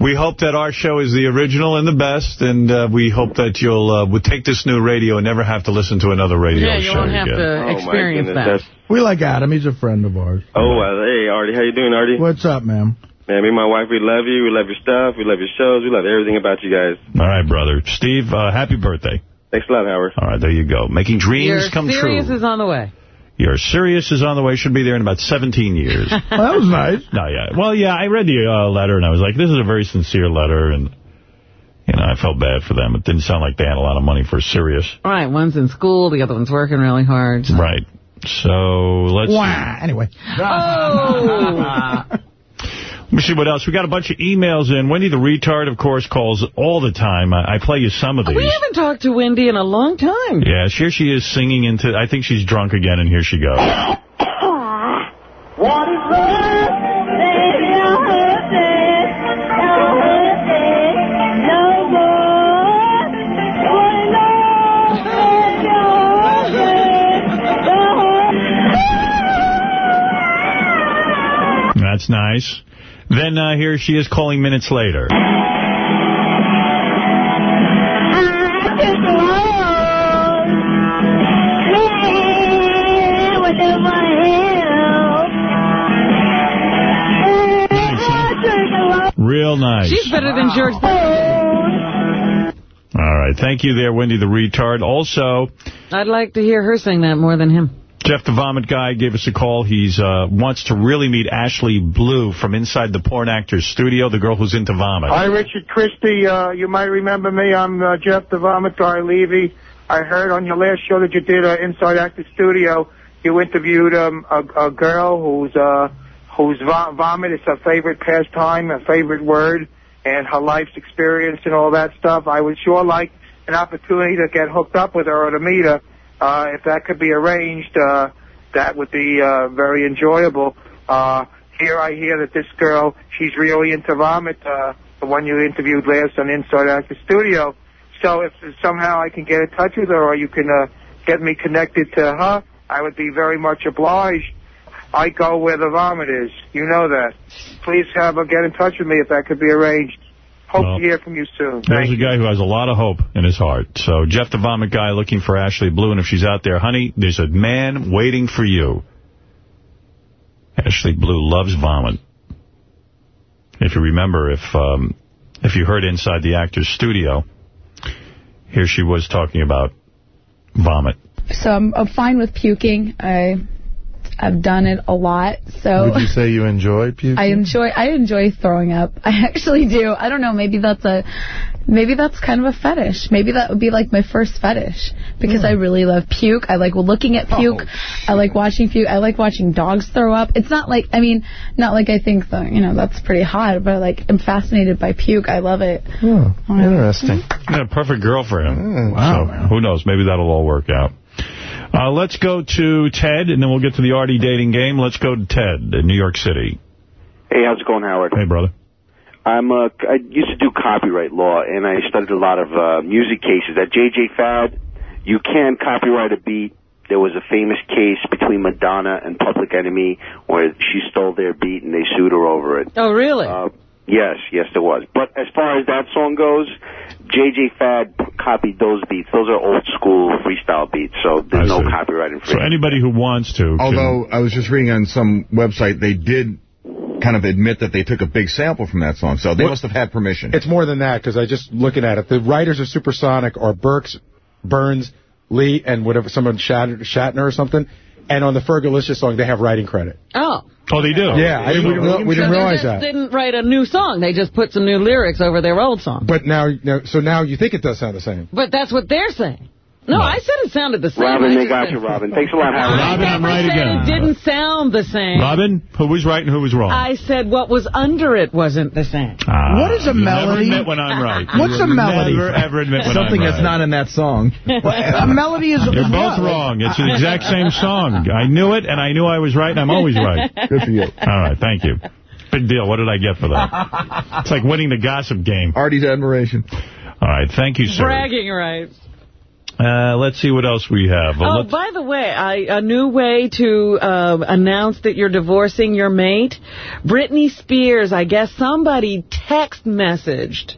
we hope that our show is the original and the best, and uh, we hope that you'll uh, would take this new radio and never have to listen to another radio Yeah, you won't have again. to Oh, experience goodness, that. We like Adam. He's a friend of ours. Oh, uh, hey, Artie. How you doing, Artie? What's up, man? Man, me and my wife, we love you. We love your stuff. We love your shows. We love everything about you guys. All right, brother. Steve, uh, happy birthday. Thanks a lot, Howard. All right, there you go. Making dreams Your come true. Your Sirius is on the way. Your Sirius is on the way. Should be there in about 17 years. Well, that was nice. No, yeah. Well, yeah, I read the uh, letter, and I was like, this is a very sincere letter, and, you know, I felt bad for them. It didn't sound like they had a lot of money for Sirius. All right, one's in school, the other one's working really hard. Right. So, let's Wah. Anyway. Oh! Let me see what else. We got a bunch of emails in. Wendy the retard, of course, calls all the time. I, I play you some of these. we haven't talked to Wendy in a long time. Yeah, here she is singing into, I think she's drunk again, and here she goes. What is love? Baby, I heard it. I heard it. No more. What is love? Baby, I heard it. That's nice. Then uh, here she is calling minutes later. Real nice. She's better than George. All right. Thank you there, Wendy the retard. Also, I'd like to hear her sing that more than him. Jeff the Vomit Guy gave us a call. He uh, wants to really meet Ashley Blue from inside the porn actor's studio, the girl who's into vomit. Hi, Richard Christie. Uh, you might remember me. I'm uh, Jeff the Vomit Guy Levy. I heard on your last show that you did uh, Inside Actor Studio, you interviewed um, a, a girl whose uh, whose vo- vomit is her favorite pastime, her favorite word, and her life's experience and all that stuff. I would sure like an opportunity to get hooked up with her or to meet her. Uh, if that could be arranged, uh, that would be uh, very enjoyable. Uh, here I hear that this girl, she's really into vomit, uh, the one you interviewed last on Inside Actor Studio. So if somehow I can get in touch with her or you can uh, get me connected to her, I would be very much obliged. I go where the vomit is. You know that. Please have her get in touch with me if that could be arranged. Hope Well, to hear from you soon. There's a guy who has a lot of hope in his heart. So Jeff the Vomit Guy looking for Ashley Blue, and if she's out there, honey, there's a man waiting for you. Ashley Blue loves vomit. If you remember, if um, if you heard Inside the Actor's Studio, here she was talking about vomit. So I'm, I'm fine with puking. I I've done it a lot. So Would you say you enjoy puking? I enjoy I enjoy throwing up. I actually do. I don't know. Maybe that's a maybe that's kind of a fetish. Maybe that would be like my first fetish because I really love puke. I like looking at puke. Oh, I like watching puke. I like watching dogs throw up. It's not like I mean, not like I think that you know that's pretty hot, but like I'm fascinated by puke. I love it. Oh, interesting. Yeah, perfect girl for him. Mm, wow. So who knows? Maybe that'll all work out. Uh, let's go to Ted, and then we'll get to the Artie dating game. Let's go to Ted in New York City. Hey, how's it going, Howard? Hey, brother. I'm uh, I used to do copyright law, and I studied a lot of uh, music cases. At JJ Fad, you can copyright a beat. There was a famous case between Madonna and Public Enemy where she stole their beat and they sued her over it. Oh, really? Uh, yes, yes, there was. But as far as that song goes, JJ Fad copied those beats. Those are old school freestyle beats, so there's no copyright infringement. So anybody who wants to. can- Although, I was just reading on some website, they did kind of admit that they took a big sample from that song, so they What- must have had permission. It's more than that, because I just looking at it. The writers of Supersonic are Burks, Burns, Lee, and whatever, someone Shat- Shatner or something. And on the Fergalicious song, they have writing credit. Oh. Oh, they do? Yeah, I didn't, we didn't, we didn't so realize they that. didn't write a new song. They just put some new lyrics over their old song. But now, now, so now you think it does sound the same. But that's what they're saying. No, I said it sounded the same. Robin, they got you, Robin. Thanks a lot, Howard. Robin, I'm I right said again. it didn't sound the same. Robin, who was right and who was wrong? I said what was under it wasn't the same. Ah, What is a you melody? Never admit when I'm right. What's You a melody? Never ever admit when Something I'm that's not in that song. a melody is... You're both what? wrong. It's the exact same song. I knew it, and I knew I was right, and I'm always right. Good for you. All right, thank you. Big deal. What did I get for that? It's like winning the gossip game. Artie's admiration. All right, thank you, sir. Bragging rights. Uh, let's see what else we have. Uh, Oh, by the way, I, a new way to um, announce that you're divorcing your mate. Britney Spears, I guess somebody text messaged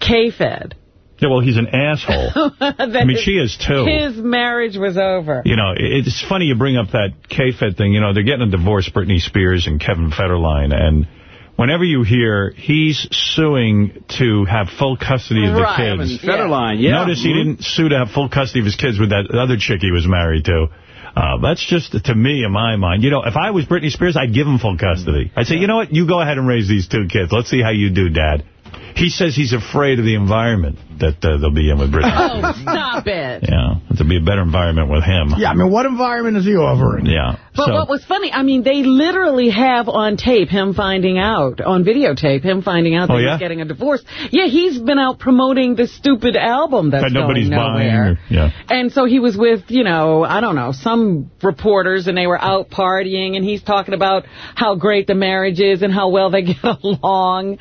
K-Fed. yeah, well, he's an asshole. I mean, she is too. His marriage was over. You know, it's funny you bring up that K-Fed thing. You know, they're getting a divorce, Britney Spears and Kevin Federline, and whenever you hear he's suing to have full custody of the Right. kids. Federline, yeah. Notice he Mhm. didn't sue to have full custody of his kids with that other chick he was married to. Uh, that's just, to me, in my mind, you know, if I was Britney Spears, I'd give him full custody. I'd say, you know what, you go ahead and raise these two kids. Let's see how you do, Dad. He says he's afraid of the environment that uh, they'll be in with Britney. Oh, stop it. Yeah, it'll be a better environment with him. Yeah, I mean, what environment is he offering? Yeah. But so, what was funny, I mean, they literally have on tape him finding out, on videotape, him finding out that Oh, yeah? he's getting a divorce. Yeah, he's been out promoting this stupid album that's that nobody's going buying. Or, yeah. And so he was with, you know, I don't know, some reporters, and they were out partying, and he's talking about how great the marriage is and how well they get along.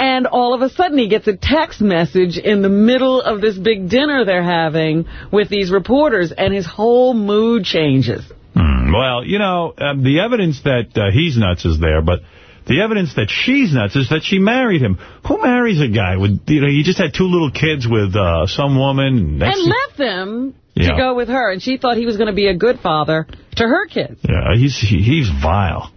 And all of a sudden, he gets a text message in the middle of this big dinner they're having with these reporters, and his whole mood changes. Hmm, well, you know, um, the evidence that uh, he's nuts is there, but the evidence that she's nuts is that she married him. Who marries a guy with, you know, he just had two little kids with uh, some woman. Next and left them Yeah. to go with her, and she thought he was going to be a good father to her kids. Yeah, he's he, he's vile.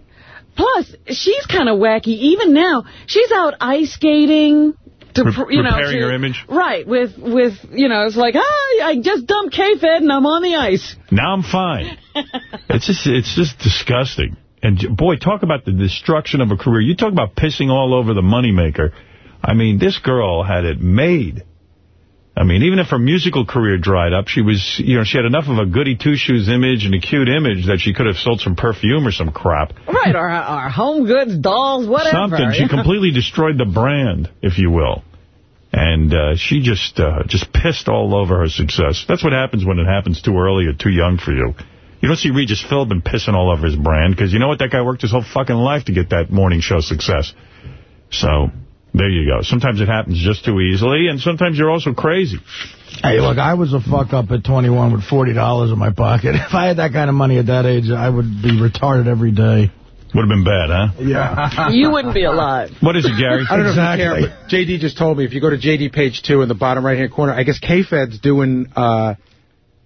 Plus, she's kind of wacky. Even now, she's out ice skating. To, Re- you know, repairing to- her image? Right, with, with you know, it's like, ah, I just dumped K-Fed and I'm on the ice. Now I'm fine. it's just it's just disgusting. And boy, talk about the destruction of a career. You talk about pissing all over the moneymaker. I mean, this girl had it made. I mean, even if her musical career dried up, she was, you know, she had enough of a goody two-shoes image and a cute image that she could have sold some perfume or some crap. Right, or, or home goods, dolls, whatever. Something. She completely destroyed the brand, if you will. And uh, she just uh, just pissed all over her success. That's what happens when it happens too early or too young for you. You don't see Regis Philbin pissing all over his brand, because you know what? That guy worked his whole fucking life to get that morning show success. So, there you go. Sometimes it happens just too easily, and sometimes you're also crazy. Hey, look, I was a fuck up at 21 with $40 in my pocket. If I had that kind of money at that age, I would be retarded every day. Would have been bad, huh? Yeah. You wouldn't be alive. What is it, Gary? I don't know if you care, but JD just told me if you go to JD page two in the bottom right-hand corner, I guess K-Fed's doing uh,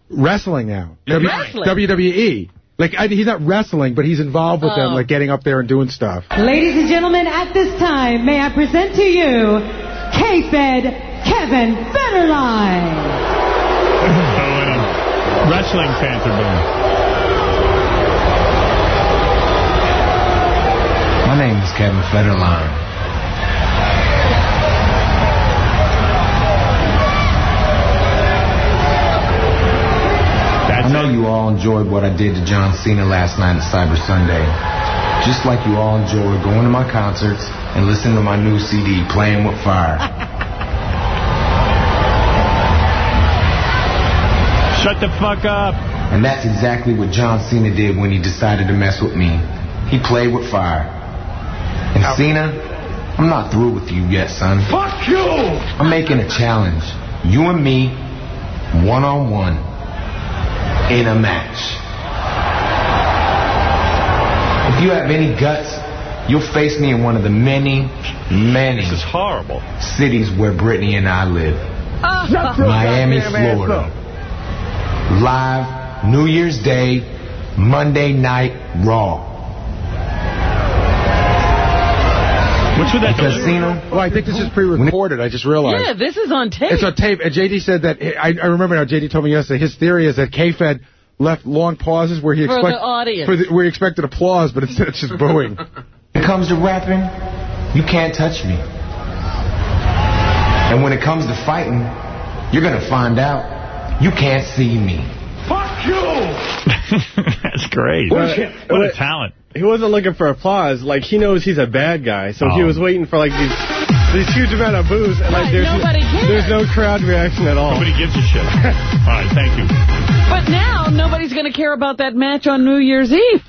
wrestling now. W- Wrestling? WWE. Like, I, he's not wrestling, but he's involved with them, Oh. like getting up there and doing stuff. Ladies and gentlemen, at this time, may I present to you K-Fed Kevin Federline. Wrestling fans are doing. My name is Kevin Federline. I know you all enjoyed what I did to John Cena last night at Cyber Sunday. Just like you all enjoyed going to my concerts and listening to my new CD, Playing with Fire. Shut the fuck up. And that's exactly what John Cena did when he decided to mess with me. He played with fire. And Cena, I'm not through with you yet, son. Fuck you! I'm making a challenge. You and me, one on one, in a match. If you have any guts, you'll face me in one of the many, many This is horrible. cities where Britney and I live. Ah. Miami, Florida. Live New Year's Day, Monday Night Raw. What's with that Because delivery? Cena, Well, I think this is pre-recorded. I just realized. Yeah, this is on tape. It's on tape. And JD said that, I, I remember now JD told me yesterday, his theory is that K-Fed left long pauses where he For expect, the audience. for the- where he expected applause, but instead it's just booing. when it comes to rapping, you can't touch me. And when it comes to fighting, you're gonna find out you can't see me. Fuck you! That's great. What- What a talent. He wasn't looking for applause. Like, he knows he's a bad guy, so he Oh. was waiting for, like, these these huge amount of booze. and, like, there's, nobody cares. there's no crowd reaction at all. Nobody gives a shit. All right, thank you. But now nobody's going to care about that match on New Year's Eve.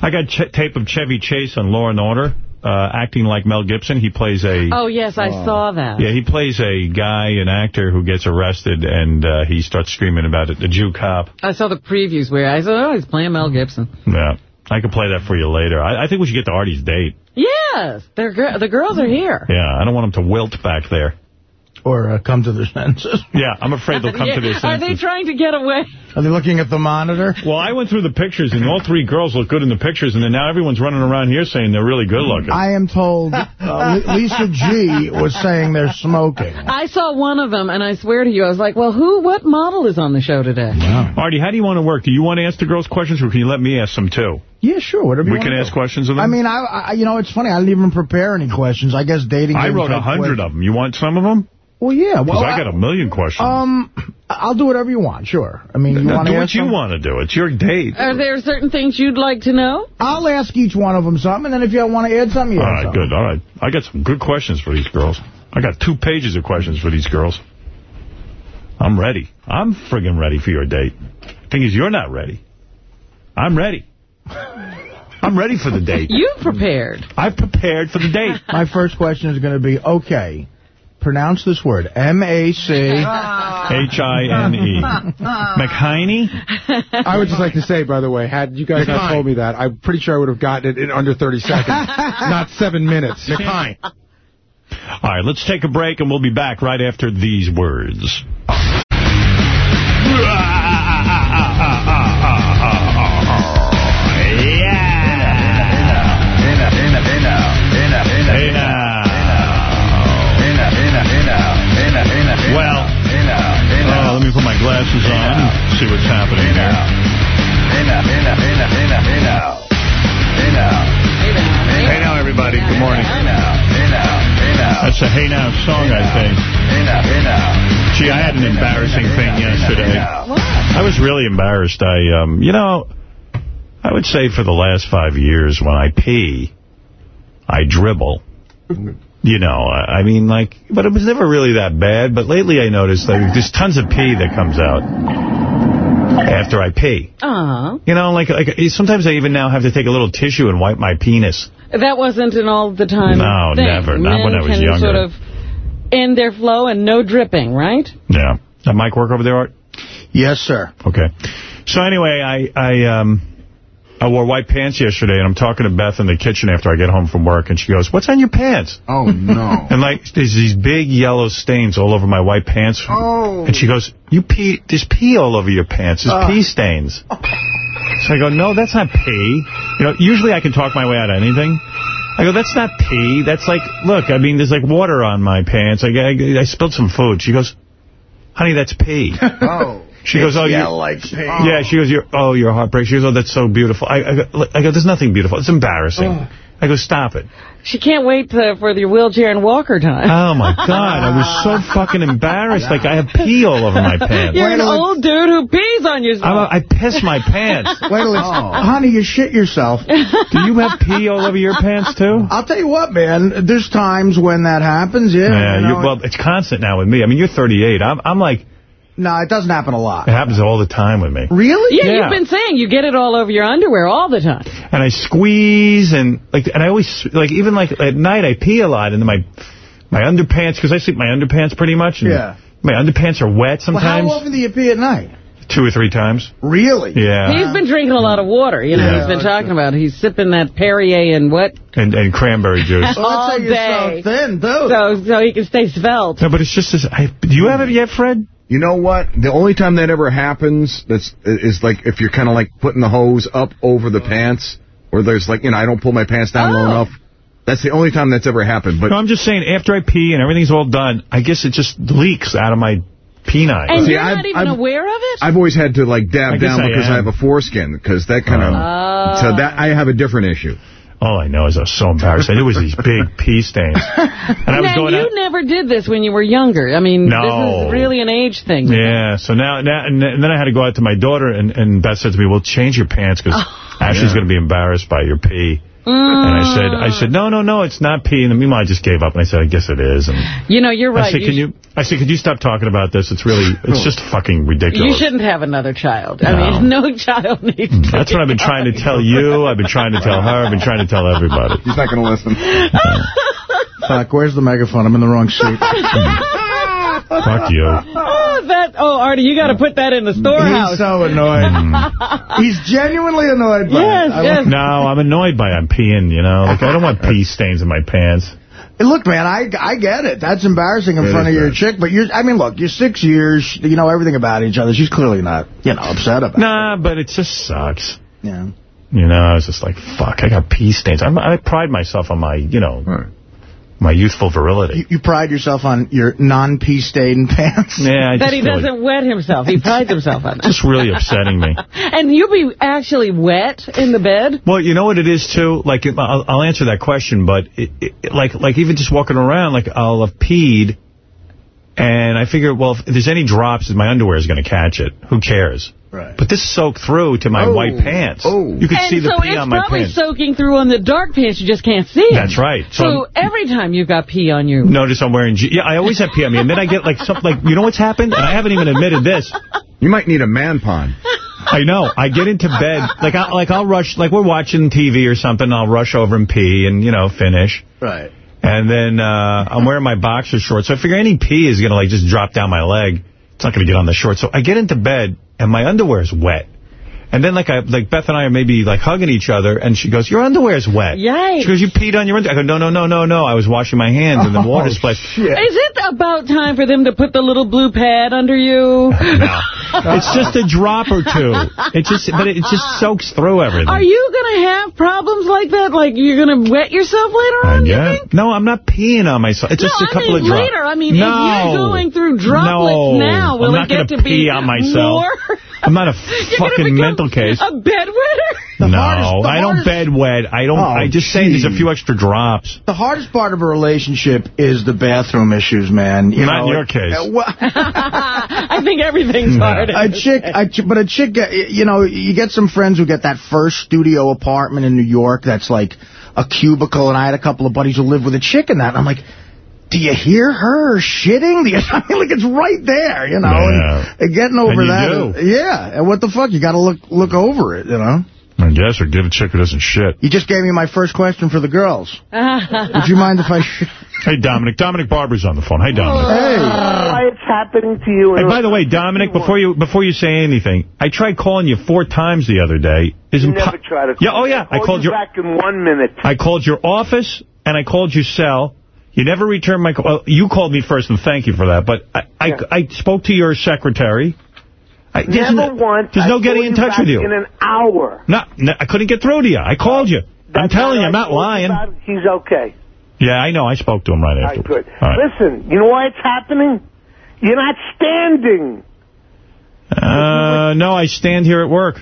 I got ch tape of Chevy Chase on Law and Order, uh, acting like Mel Gibson. He plays a... Oh, yes, I saw that. Yeah, he plays a guy, an actor who gets arrested, and uh, he starts screaming about it, the Jew cop. I saw the previews where I said, oh, he's playing Mel Gibson. Yeah, I can play that for you later. I, I think we should get to Artie's date. Yes, they're gir- the girls are here. Yeah, I don't want him to wilt back there. Or uh, come to their senses. Yeah, I'm afraid they'll come to their senses. Are they trying to get away? Are they looking at the monitor? Well, I went through the pictures, and all three girls look good in the pictures, and then now everyone's running around here saying they're really good looking. I am told uh, Lisa G was saying they're smoking. I saw one of them, and I swear to you, I was like, well, who, what model is on the show today? Artie, how do you want to work? Do you want to ask the girls questions, or can you let me ask them, too? Yeah, sure. Whatever you We wanna can do. ask questions of them? I mean, I, I, you know, it's funny. I didn't even prepare any questions. I guess dating. I games wrote a hundred of them. You want some of them? Well, yeah. Because Well, I got a million questions. Um, I'll do whatever you want. Sure. I mean, you Now, want do what you them? want to do. It's your date. Are there certain things you'd like to know? I'll ask each one of them something, and then if you want to add something, you All add right, something. good. All right. I got some good questions for these girls. I got two pages of questions for these girls. I'm ready. I'm friggin' ready for your date. Thing is, you're not ready. I'm ready. I'm ready for the date. You prepared. I've prepared for the date. My first question is going to be, okay, pronounce this word. M-A-C... H-I-N-E. McHiney? I would just like to say, by the way, had you guys not told me that, I'm pretty sure I would have gotten it in under 30 seconds, not seven minutes. All right, let's take a break, and we'll be back right after these words. Glasses on, see what's happening here. Hey now, everybody. Good morning. That's a Hey Now song, I think. Gee, I had an embarrassing thing yesterday. I was really embarrassed. I, um, you know, I would say for the last five years when I pee, I dribble. You know, I I mean, like, but it was never really that bad. But lately I noticed like, there's tons of pee that comes out after I pee. Uh You know, like, like sometimes I even now have to take a little tissue and wipe my penis. That wasn't an all the time No, thing. never. Not Men when I was can younger. sort of end their flow and no dripping, right? Yeah. That mic work over there, Art? Yes, sir. Okay. So anyway, I, I, um, I wore white pants yesterday, and I'm talking to Beth in the kitchen after I get home from work, and she goes, what's on your pants? Oh, no. And, like, there's these big yellow stains all over my white pants. Oh. And she goes, you pee, there's pee all over your pants. There's Oh. pee uh. stains. So I go, no, that's not pee. You know, usually I can talk my way out of anything. I go, that's not pee. That's like, look, I mean, there's like water on my pants. I, I, I spilled some food. She goes, honey, that's pee. Oh. She goes, oh, yeah, you like pee. Yeah, oh. she goes, you're, oh, you're heartbreak. She goes, oh, that's so beautiful. I, I, go, I go, there's nothing beautiful. It's embarrassing. Oh. I go, stop it. She can't wait to, for the wheelchair and walker time. Oh, my God. I was so fucking embarrassed. Like, I have pee all over my pants. You're an old dude who pees on yourself. I, I piss my pants. Wait till it's, oh. honey, you shit yourself. Do you have pee all over your pants, too? I'll tell you what, man. There's times when that happens, yeah. Yeah, you you know, well, it's constant now with me. I mean, you're 38. I'm, I'm like, no, it doesn't happen a lot. it happens all the time with me. Really? Yeah, Yeah. you've been saying you get it all over your underwear all the time. And I squeeze and like, and I always like even like at night I pee a lot and my my underpants because I sleep in my underpants pretty much. And Yeah. My underpants are wet Well, sometimes. how often do you pee at night? Two or three times. Really? Yeah. He's been drinking a lot of water. You know, Yeah. he's been talking about He's sipping that Perrier and what? And and cranberry juice. Well, all that's how you're day. so thin, dude. So, so he can stay svelte. No, but it's just this. I, do you have it yet, Fred? You know what? The only time that ever happens that's is like if you're kind of like putting the hose up over the pants, or there's like, you know, I don't pull my pants down low Oh. enough. That's the only time that's ever happened. But No, I'm just saying after I pee and everything's all done, I guess it just leaks out of my penile. And See, you're I've- not even I've- aware of it? I've always had to like dab down I because am. I have a foreskin, because that kind of. Oh. So that I have a different issue. All I know is I was so embarrassed. It was these big pee stains. And I was now, going you out. never did this when you were younger. I mean, No. this is really an age thing. Yeah, so now, now and then I had to go out to my daughter, and, and Beth said to me, well, change your pants, because oh. Ashley's going to be embarrassed by your pee. And I said, I said, mm. no, no, no, it's not pee. And meanwhile, I just gave up, and I said, I guess it is. And You know, you're right. I said, can you, I said, could you stop talking about this? It's really, it's just fucking ridiculous. You shouldn't have another child. I mean, no child needs mm, to. That's what I've been trying to tell you. I've been trying to tell her. I've been trying to tell everybody. He's not going to listen. Mm. Fuck, where's the megaphone? I'm in the wrong seat. Fuck you. Oh, that, oh, Artie, you got to put that in the storehouse. He's so annoyed. He's genuinely annoyed by Yes, it. Yes. No, I'm annoyed by I'm peeing, you know. Like, I don't want pee stains in my pants. Look, man, I I get it. That's embarrassing in It front of your bad. chick, but you're, I mean, look, you're six years, you know everything about each other. She's clearly not, you know, upset about it. Nah, but it just sucks. Yeah. You know, I was just like, fuck, I got pee stains. I'm, I pride myself on my, you know, Right. My youthful virility. You, you pride yourself on your non-pee stained pants. yeah, I That just he really- doesn't wet himself. He prides himself on that. just really upsetting me. And you be actually wet in the bed? Well, you know what it is, too? Like, I'll, I'll answer that question, but it, it, like, like even just walking around, like, I'll have peed, and I figure, well, if there's any drops, my underwear is going to catch it. Who cares? Right. But this soaked through to my Oh. white pants. Oh. You could and see the so pee it's on my probably pants. soaking through on the dark pants. You just can't see it. That's right. So, So, every time you've got pee on you. notice I'm wearing... Je- yeah, I always have pee on me, and then I get, like, something like, you know what's happened? And I haven't even admitted this. You might need a man pond. I know. I get into bed, like, I, like I'll rush, like we're watching TV or something, I'll rush over and pee and, you know, finish. Right. And then uh, I'm wearing my boxer shorts, so I figure any pee is going to, like, just drop down my leg. It's not going to get on the shorts. So I get into bed, and my underwear is wet. And then, like, I, like Beth and I are maybe, like, hugging each other, and she goes, your underwear's wet. Yikes. She goes, you peed on your underwear. I go, no, no, no, no, no. I was washing my hands, and the oh, water splashed. Is it about time for them to put the little blue pad under you? No. It's just a drop or two. It just, but it just soaks through everything. Are you going to have problems like that? Like you're going to wet yourself later on, yeah. No, I'm not peeing on myself. It's No, just a I couple mean of drops. later. I mean, no. if you're going through droplets no. now, will I'm it get to be on myself. more? I'm not a You're fucking mental case. A bedwetter? no, hardest- I don't bedwet. I don't. Oh, I just say there's a few extra drops. The hardest part of a relationship is the bathroom issues, man. You Not know, in your case. uh, well, I think everything's No. hard. a chick, a ch but a chick, you know, you get some friends who get that first studio apartment in New York that's like a cubicle, and I had a couple of buddies who live with a chick in that, and I'm like, do you hear her shitting? Do you, I mean, like, it's right there, you know, Yeah. and, and getting over And you that. Yeah, and what the fuck? You got to look look over it, you know? I guess, or give a chick who doesn't shit. You just gave me my first question for the girls. Would you mind if I... Hey, Dominic. Dominic Barbara's on the phone. Hey, Dominic. Oh. Why it's happening to you. Hey, by the way, Dominic, before you before you say anything, I tried calling you four times the other day. Is You never try to Yeah, oh yeah, I Call called you your back in one minute. I called your office and I called your cell. You never returned my call. Well, you called me first, and thank you for that. But I I, I spoke to your secretary. I, there's Never no, once. There's no getting in touch with you. In an hour. No, no, I couldn't get through to you. I called you. I'm telling you, I'm not lying. He's okay. Yeah, I know. I spoke to him right after. right, good. All right. Listen, you know why it's happening? You're not standing. Uh, no, I stand here at work.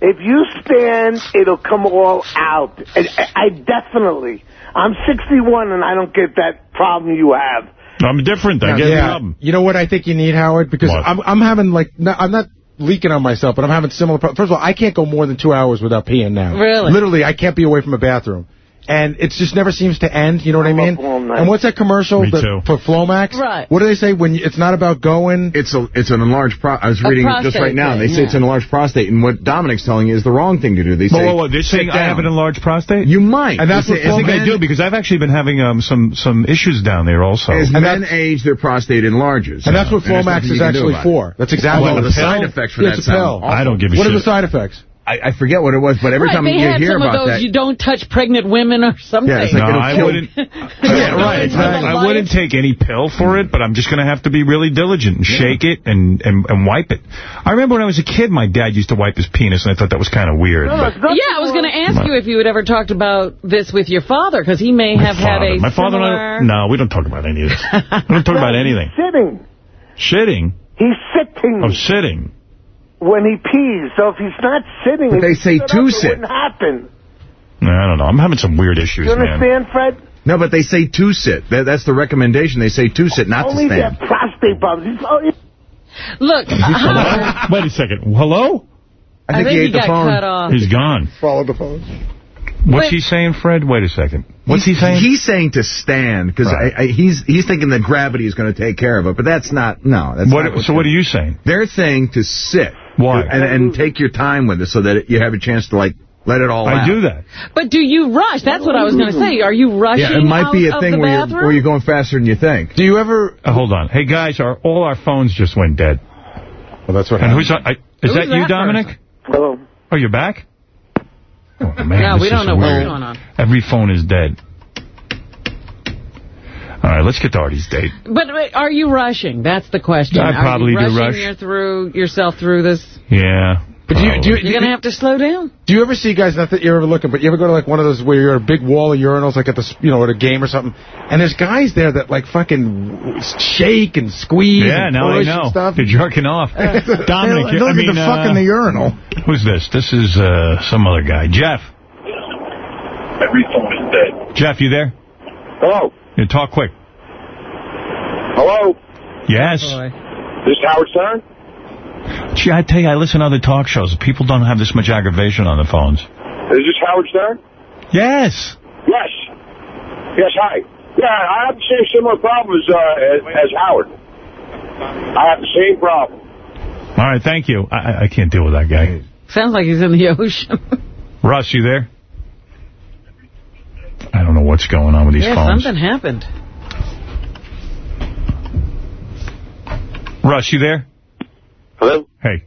If you stand, it'll come all out. I, I definitely. I'm 61 and I don't get that problem you have. I'm different. I get the problem. You know what I think you need, Howard? Because I'm I'm having like no, I'm not leaking on myself, but I'm having similar. Pro- First of all, I can't go more than two hours without peeing now. Really? Literally, I can't be away from a bathroom. And it just never seems to end, you know what I mean? And what's that commercial Me that- too. for Flomax? Right. What do they say when you, it's not about going? It's a it's an enlarged pro. I was reading it just right now. and They thing, say it's an enlarged prostate, and what Dominic's telling you is the wrong thing to do. They Whoa, say, whoa, whoa, they're sit saying I have an enlarged prostate? You might. And that's They what say, as I men- do, because I've actually been having um, some some issues down there also. As men age, their prostate enlarges. And that's what Flomax is you can do actually for. That's exactly well, what the side effects for that it's a pill. sound. I don't give a shit. What are the side effects? I, I forget what it was, but every right, time they you hear some of about those that, you don't touch pregnant women or something. Yeah, like No, I kill- wouldn't. yeah, right. Exactly. I wouldn't take any pill for it, but I'm just going to have to be really diligent and shake it and, and and wipe it. I remember when I was a kid, my dad used to wipe his penis, and I thought that was kind of weird. Oh, but- Yeah, I was going to ask you if you had ever talked about this with your father, because he may My have had a My father similar... and I, no, we don't talk about any of this. We don't talk about anything. Sitting. Shitting? He's sitting Oh, sitting. When he pees. So if he's not sitting, But they say stood to up, it sit. wouldn't happen. I don't know. I'm having some weird issues, You man. understand, Fred? no, but they say to sit. That's the recommendation. They say to sit, not Only to their stand. prostate problems. He's, he- Look, Hello? Wait a second. Hello? I think, he ate the got phone. cut off. He's gone. Follow the phone. What's Wait. he saying, Fred? Wait a second. What's he saying? He's saying to stand because Right. I, I, he's he's thinking that gravity is going to take care of it, but that's not. No, that's What- not so what are you saying? They're saying to sit. Why? And, and take your time with it so that you have a chance to like let it all out. I do that. But do you rush? That's what I was going to say. Are you rushing Yeah, it might be a thing where you're, where you're going faster than you think. Do you ever? Uh, hold on. Hey, guys, our, all our phones just went dead. Well, that's what And happened. who's on? I, is Who's that you, that Dominic? Hello. Oh, you're back? Oh, man, No, this we don't know weird. what's going on. Every phone is dead. All right, let's get to Artie's date. But but are you rushing? That's the question. I Are probably you do rushing rush. Your through, yourself through this? Yeah. But do you, do, you, You're going to have to slow down. do you ever see guys? Not that you're ever looking, but you ever go to like one of those where you're a big wall of urinals, like at the you know at a game or something, and there's guys there that like fucking shake and squeeze. Yeah, and now I push and know. Stuff. You're jerking off. Dominic, They look I at mean, the fuck uh, in the urinal. who's this? This is uh, some other guy. Jeff. Every phone is dead. Jeff, you there? Hello. You talk quick. Hello. Yes. This is Howard Stern? Gee, I tell you, I listen to other talk shows. People don't have this much aggravation on the phones. Is this Howard Stern? Yes. Yes. Yes, hi. Yeah, I have the same similar problems uh, as, as Howard. I have the same problem. All right, thank you. I, I- I can't deal with that guy. Sounds like he's in the ocean. Russ, you there? I don't know what's going on with these yeah, phones. something happened. Russ, you there? Hello? Hey,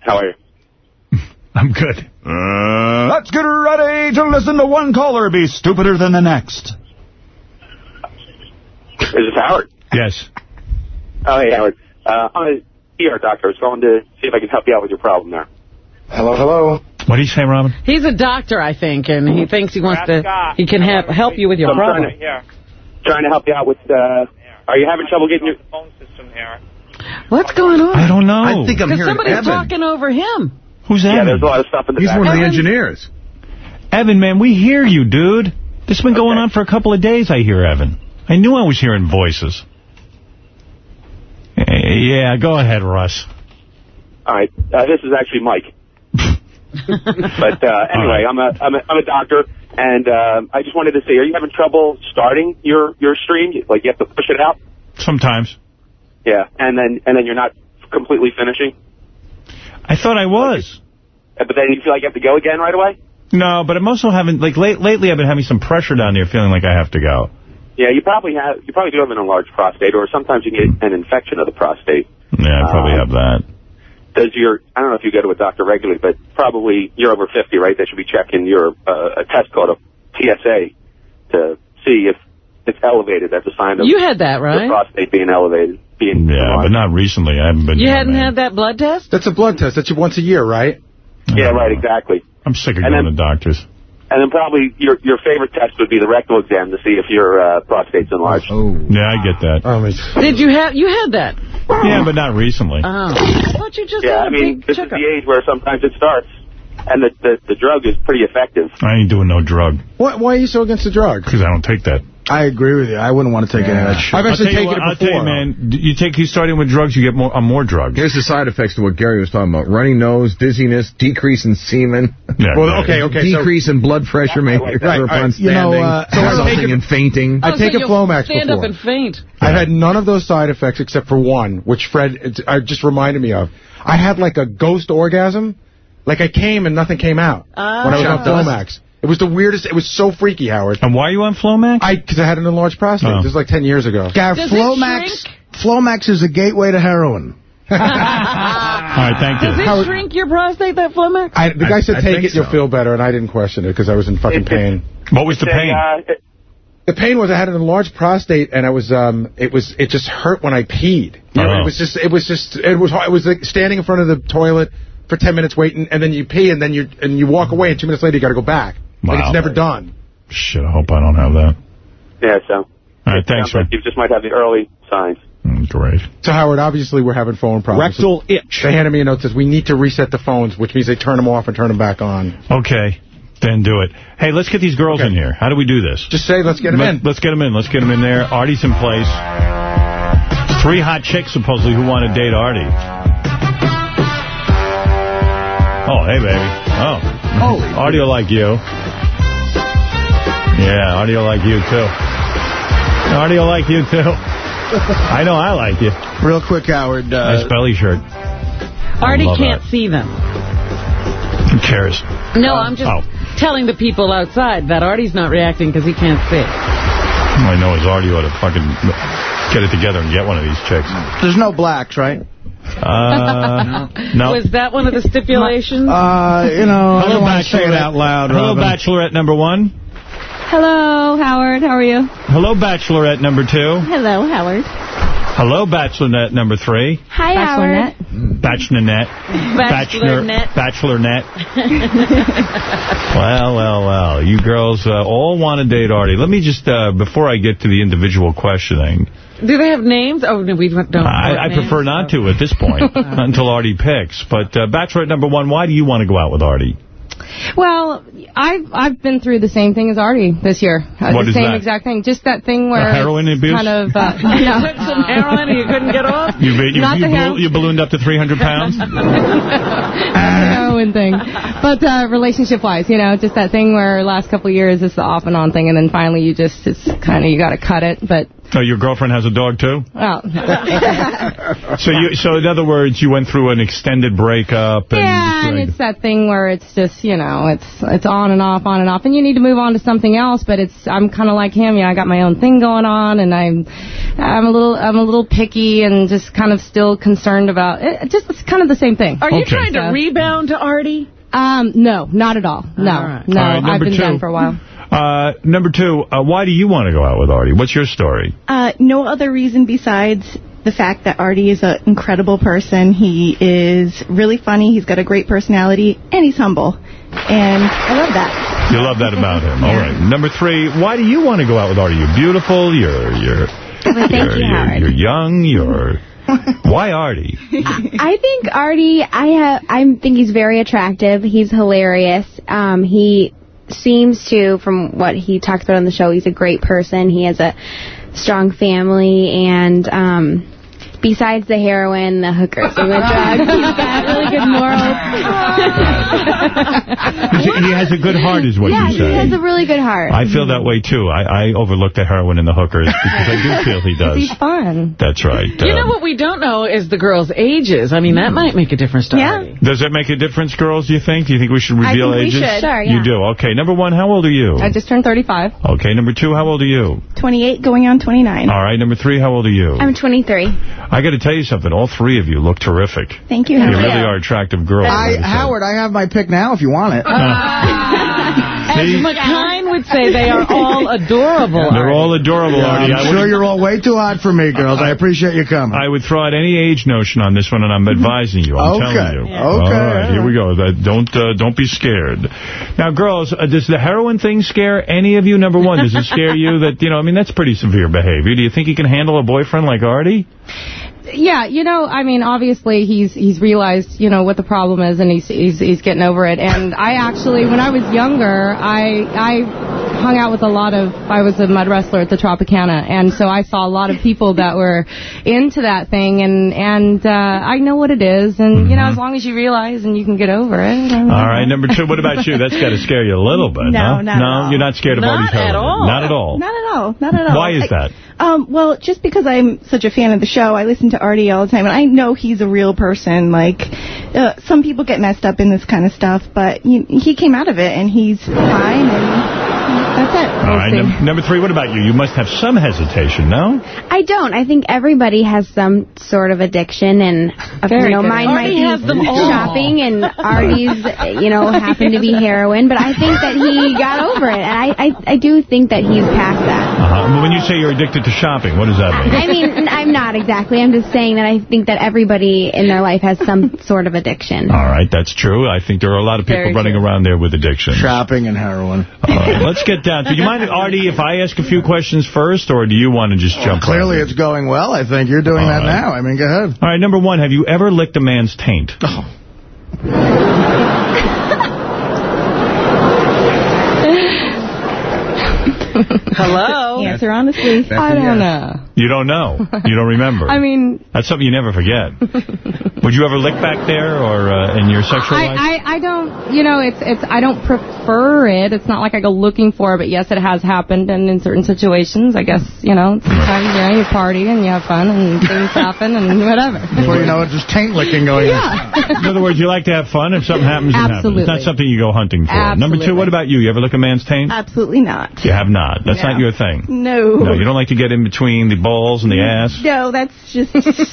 How are you? I'm good. Uh, Let's get ready to listen to one caller be stupider than the next. Is this Howard? Yes. Oh, hey, Howard. Uh, I'm a ER doctor. I was calling to see if I can help you out with your problem there. Hello, hello. What do you say, Robin? He's a doctor, I think, and he thinks he wants to. He can help help you with your I'm trying problem. to, trying to help you out with, uh, are you having trouble getting your... Phone system here? What's going on? I don't know. I think I'm Because hearing somebody's Evan. talking over him. Who's Yeah, there's a lot of stuff in the He's back. one of the Evan? engineers. Evan, man, we hear you, dude. This has been going on for a couple of days, I hear Evan. I knew I was hearing voices. Eh, Yeah, go ahead, Russ. All right. Uh, this is actually Mike. but uh, anyway, I'm a, I'm a I'm a doctor, and uh, I just wanted to say, are you having trouble starting your your stream? Like you have to push it out. Sometimes. Yeah, and then and then you're not completely finishing. I thought I was. but then you feel like you have to go again right away? No, but I'm also having, like, late, lately I've been having some pressure down there feeling like I have to go. Yeah, you probably have. You probably do have an enlarged prostate, or sometimes you get an infection of the prostate. Yeah, I probably Um, have that. Does your I don't know if you go to a doctor regularly, but probably you're over 50, right? They should be checking your uh, a test called a PSA to see if it's elevated. That's a sign of You had that, your right? prostate being elevated. Being Yeah, but not recently. I haven't been. You hadn't had that blood test? That's a blood test. That's once a year, right? Yeah, right, exactly. I'm sick of And going then- to doctors. And then probably your your favorite test would be the rectal exam to see if your uh, prostate's enlarged. Oh, yeah, I get that. Oh, Did you have, you had that? Yeah, but not recently. Oh. I thought you just yeah, I mean, this checkup. is the age where sometimes it starts, and the the, the drug is pretty effective. I ain't doing no drug. Why, why are you so against the drug? Because I don't take that. I agree with you. I wouldn't want to take any of that shit. I've actually taken what, it I'll tell before. you, man, you take, you starting with drugs, you get more, on more drugs. Here's the side effects to what Gary was talking about. Running nose, dizziness, decrease in semen. Yeah, Well, okay, okay, so- Decrease in blood pressure may like that. Right, upon right. You know, uh, so I've resulting taken- in fainting. I've Oh, so taken Flomax stand before. up and faint. I've had none of those side effects except for one, which Fred it, uh, just reminded me of. I had like a ghost orgasm. Like I came and nothing came out Ah. when I was on Shot dust? Flomax. It was the weirdest. It was so freaky, Howard. And why are you on Flomax? I because I had an enlarged prostate. Oh. This is like 10 years ago. Gav, Does it Flomax, Flomax is a gateway to heroin. All right, thank you. Does it Howard- shrink your prostate, that Flomax? I, the guy I- said take think it, you'll feel better, and I didn't question it because I was in fucking pain. What was the pain? uh, The pain was I had an enlarged prostate, and I was um, it was it just hurt when I peed. You know, Oh. it was just it was just it was it was like standing in front of the toilet for 10 minutes waiting, and then you pee, and then you and you walk away, and two minutes later you got to go back. Like Wow. it's never done. Shit, I hope I don't have that. yeah, so. All right, thanks, sounds like man. you just might have the early signs. Mm, Great. So Howard, obviously we're having phone problems. Rectal itch. They handed me a note that says we need to reset the phones, which means they turn them off and turn them back on. Okay, then do it. Hey, let's get these girls Okay. in here. How do we do this? Just say let's get them Let, in. Let's get them in. Let's get them in there. Artie's in place. Three hot chicks, supposedly, who want to date Artie. Oh, hey, baby. Oh. Holy. Artie will like you. Yeah, Artie like you, too. Artie like you, too. I know I like you. Real quick, Howard. Nice Uh, belly shirt. Artie can't that. see them. Who cares? No, I'm just Oh. telling the people outside that Artie's not reacting because he can't see. All I know is Artie ought to fucking get it together and get one of these chicks. there's no blacks, right? Uh, no. Was that one of the stipulations? Uh, you know, I Hello, don't want to say it Bachelorette. out loud, Hello, Robin. Bachelorette number one. Hello, Howard. How are you? Hello, Bachelorette number two. Hello, Howard. Hello, Bachelorette number three. Hi, Howard. Bachelorette. Bachelorette. Bachelorette. well, well, well. You girls uh, all want to date Artie. Let me just, uh, before I get to the individual questioning, Do they have names? Oh, no, we don't. I, I prefer not to at this point until Artie picks. But uh, Bachelorette number one, why do you want to go out with Artie? Well, I've I've been through the same thing as Artie this year. Uh, What the is same that? exact thing. Just that thing where A heroin abuse? kind of uh, You no. took some heroin and you couldn't get off? You, you, Not you, the ballo- you ballooned up to 300 pounds? heroin thing. But uh, relationship-wise, you know, just that thing where last couple of years it's the off and on thing, and then finally you just it's kind of you got to cut it. But Oh, your girlfriend has a dog, too? well, So you, so in other words, you went through an extended breakup. And yeah, and it's that thing where it's just you know it's it's on and off, on and off, and you need to move on to something else. But it's I'm kind of like him, yeah. I got my own thing going on, and I'm I'm a little I'm a little picky and just kind of still concerned about it. Just it's kind of the same thing. Are you trying to rebound to Artie? Um, no, not at all. No, All right. no. All right, I've been two. done for a while. Uh, number two, uh, why do you want to go out with Artie? What's your story? Uh, no other reason besides the fact that Artie is an incredible person. He is really funny. He's got a great personality, and he's humble. And I love that. You love that about him. All right. Number three, why do you want to go out with Artie? You're beautiful. You're you're thank you're, you, you're, you're young. You're why Artie? I think Artie, I have, I think he's very attractive. He's hilarious. Um, he seems to, from what he talked about on the show, he's a great person. He has a strong family, and um, besides the heroin, the hookers, and the drugs, he's got really good morals. he, he has a good heart, is what yeah, you say. he has a really good heart. I feel that way, too. I, I overlook the heroin and the hookers because I do feel he does. He's fun. That's right. You know Um, what we don't know is the girls' ages. I mean, that might make a difference to Artie. Does that make a difference, girls, do you think? Do you think we should I reveal think we ages? should. Sure, You do. Okay, number one, how old are you? I just turned 35. Okay, number two, how old are you? 28 going on 29. All right, number three, how old are you? I'm 23. I got to tell you something. All three of you look terrific. Thank you. You really are attractive girls. I, I. Howard, I have my pick now if you want it. As McKine would say, they are all adorable. They're all adorable, Yeah, Artie. I I'm sure you're all way too hot for me, girls. I appreciate you coming. I would throw out any age notion on this one, and I'm advising you. I'm Okay. telling you. Yeah. Okay, right, all here we go. Don't uh, don't be scared. Now, girls, uh, does the heroin thing scare any of you? Number one, does it scare you that you know? I mean, that's pretty severe behavior. Do you think you can handle a boyfriend like Artie? Yeah, you know, I mean, obviously he's he's realized, you know, what the problem is, and he's he's he's getting over it. And I actually, when I was younger, I I hung out with a lot of. I was a mud wrestler at the Tropicana, and so I saw a lot of people that were into that thing, and and uh, I know what it is, and you know, as long as you realize and you can get over it. All right, number two. What about you? That's got to scare you a little bit. No, huh? not no, you're not scared of Not Artie's at all. Not at all. Not at all. Not at all. Why is I- that? Um, well, just because I'm such a fan of the show, I listen to Artie all the time, and I know he's a real person. Like, uh, some people get messed up in this kind of stuff, but he, he came out of it, and he's fine, and that's it. All right, num- number three. What about you? You must have some hesitation, no? I don't. I think everybody has some sort of addiction, and uh, Very you know, good. mine Artie might be them all. shopping, and Artie's, uh, you know, happen to be heroin. But I think that he got over it, and I, I, I do think that he's past that. Uh-huh. When you say you're addicted to shopping, what does that mean? I mean, I'm not exactly. I'm just saying that I think that everybody in their life has some sort of addiction. All right, that's true. I think there are a lot of people Very running around there with addictions. Shopping and heroin. All right, let's get down. Do you mind, Artie, if I ask a few questions first, or do you want to just jump Clearly right it's going well. I think you're doing All that right. now. I mean, go ahead. All right, number one, have you ever licked a man's taint? Oh. Hello? Answer honestly. I don't know. You don't know. You don't remember. I mean, That's something you never forget. Would you ever lick back there or uh, in your sexual I, life? I, I don't, you know, it's, it's, I don't prefer it. It's not like I go looking for it, but yes, it has happened. And in certain situations, I guess, you know, sometimes, you know, you party and you have fun and things happen and whatever. Before you know it, just taint licking going on. In other words, you like to have fun. If something happens, it happens. It's not something you go hunting for. Absolutely. Number two, what about you? You ever lick a man's taint? Absolutely not. You have not. That's No. not your thing. No. No, you don't like to get in between the balls and the mm. ass. No, that's just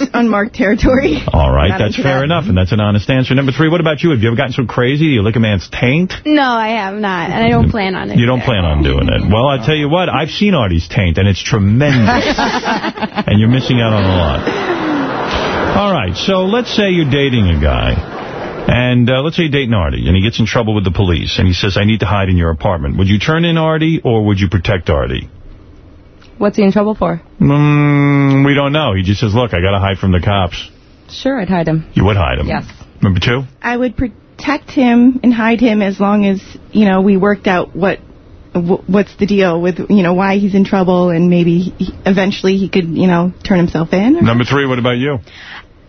unmarked territory. All right, Not that's fair that. enough, and that's an honest answer. Number three, what about you? Have you ever gotten so crazy you lick a man's taint? No, I have not, and I don't mm. plan on it. You don't plan on doing it. Well, I tell you what, I've seen Artie's taint, and it's tremendous. and you're missing out on a lot. All right, so let's say you're dating a guy, and uh, let's say you're dating Artie, and he gets in trouble with the police, and he says, I need to hide in your apartment. Would you turn in Artie, or would you protect Artie? What's he in trouble for? Mm, we don't know. He just says, look, I got to hide from the cops. Sure, I'd hide him. You would hide him. Yes. Number two? I would protect him and hide him as long as, you know, we worked out what what's the deal with, you know, why he's in trouble and maybe he, eventually he could, you know, turn himself in. Number three, what about you?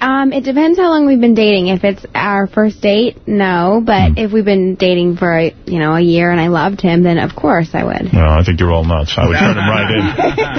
Um, it depends how long we've been dating. If it's our first date, no. But if we've been dating for, you know, a year and I loved him, then of course I would. No, I think you're all nuts. I would turn him right in.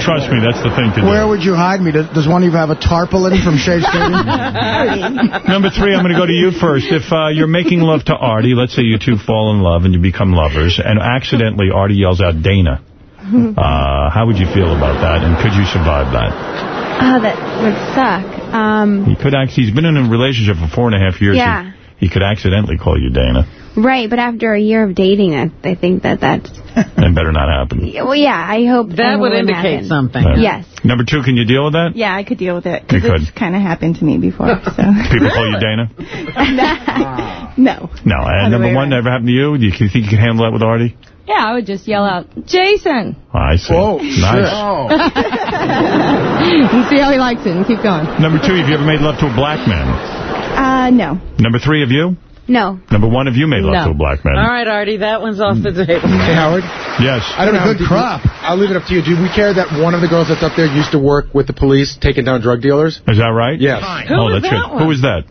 Trust me, that's the thing to do. Where would you hide me? Does, does one of you have a tarpaulin from Shea Stadium? Number three, I'm going to go to you first. If uh, you're making love to Artie, let's say you two fall in love and you become lovers, and accidentally Artie yells out Dana, uh, how would you feel about that, and could you survive that? Oh, that would suck. Um, He could actually, he's been in a relationship for four and a half years. Yeah. He, he could accidentally call you Dana. right, but after a year of dating, I, I think that that's... That better not happen. Well, yeah, I hope That would wouldn't indicate happen. something. Yeah. Yes. Number two, can you deal with that? Yeah, I could deal with it You could. it's kind of happened to me before. So People call you Dana? no. No. And number way one, never happened to you? Do you think you can handle that with Artie? Yeah, I would just yell out, Jason! Oh, I see. Whoa, nice. and see how he likes it and keep going. Number two, have you ever made love to a black man? Uh, no. Number three, have you? No. Number one, have you made love No. to a black man? All right, Artie, that one's off the table. Hey, Howard. Yes. I don't know. Good did you- I'll leave it up to you. Do we care that one of the girls that's up there used to work with the police taking down drug dealers? Is that right? Yes. Who oh, was that's that good. one? Who was that?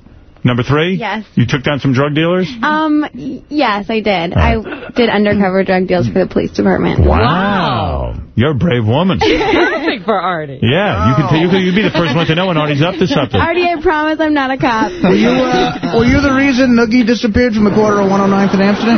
Number three? Yes. You took down some drug dealers? Um, yes, I did. I did undercover drug deals for the police department. Wow. You're a brave woman. Perfect for Artie. Yeah, you can you could you'd be the first one to know when Artie's up to something. Artie, I promise I'm not a cop. Were you, uh, were you the reason Noogie disappeared from the corner of 109th in Amsterdam?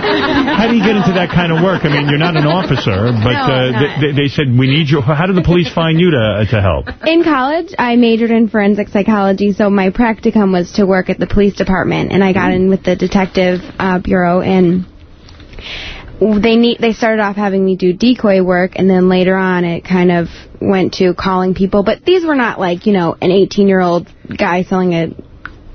How do you get into that kind of work? I mean, you're not an officer, but No, uh, they, they said we need you. How did the police find you to to help? In college, I majored in forensic psychology, so my practicum was to work at the police department, and I got in with the detective uh, bureau, and they need they started off having me do decoy work, and then later on it kind of went to calling people, but these were not like you know an 18 year old guy selling a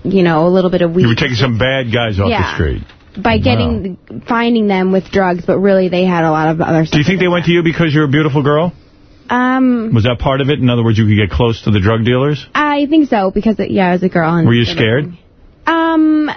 you know a little bit of weed You were taking some bad guys off the Yeah. street. by getting finding them with drugs, but really they had a lot of other stuff Do you think they went to you because you're a beautiful girl? Um, Was that part of it? In other words, you could get close to the drug dealers? I think so because yeah, I was a girl. And Were you scared? Um,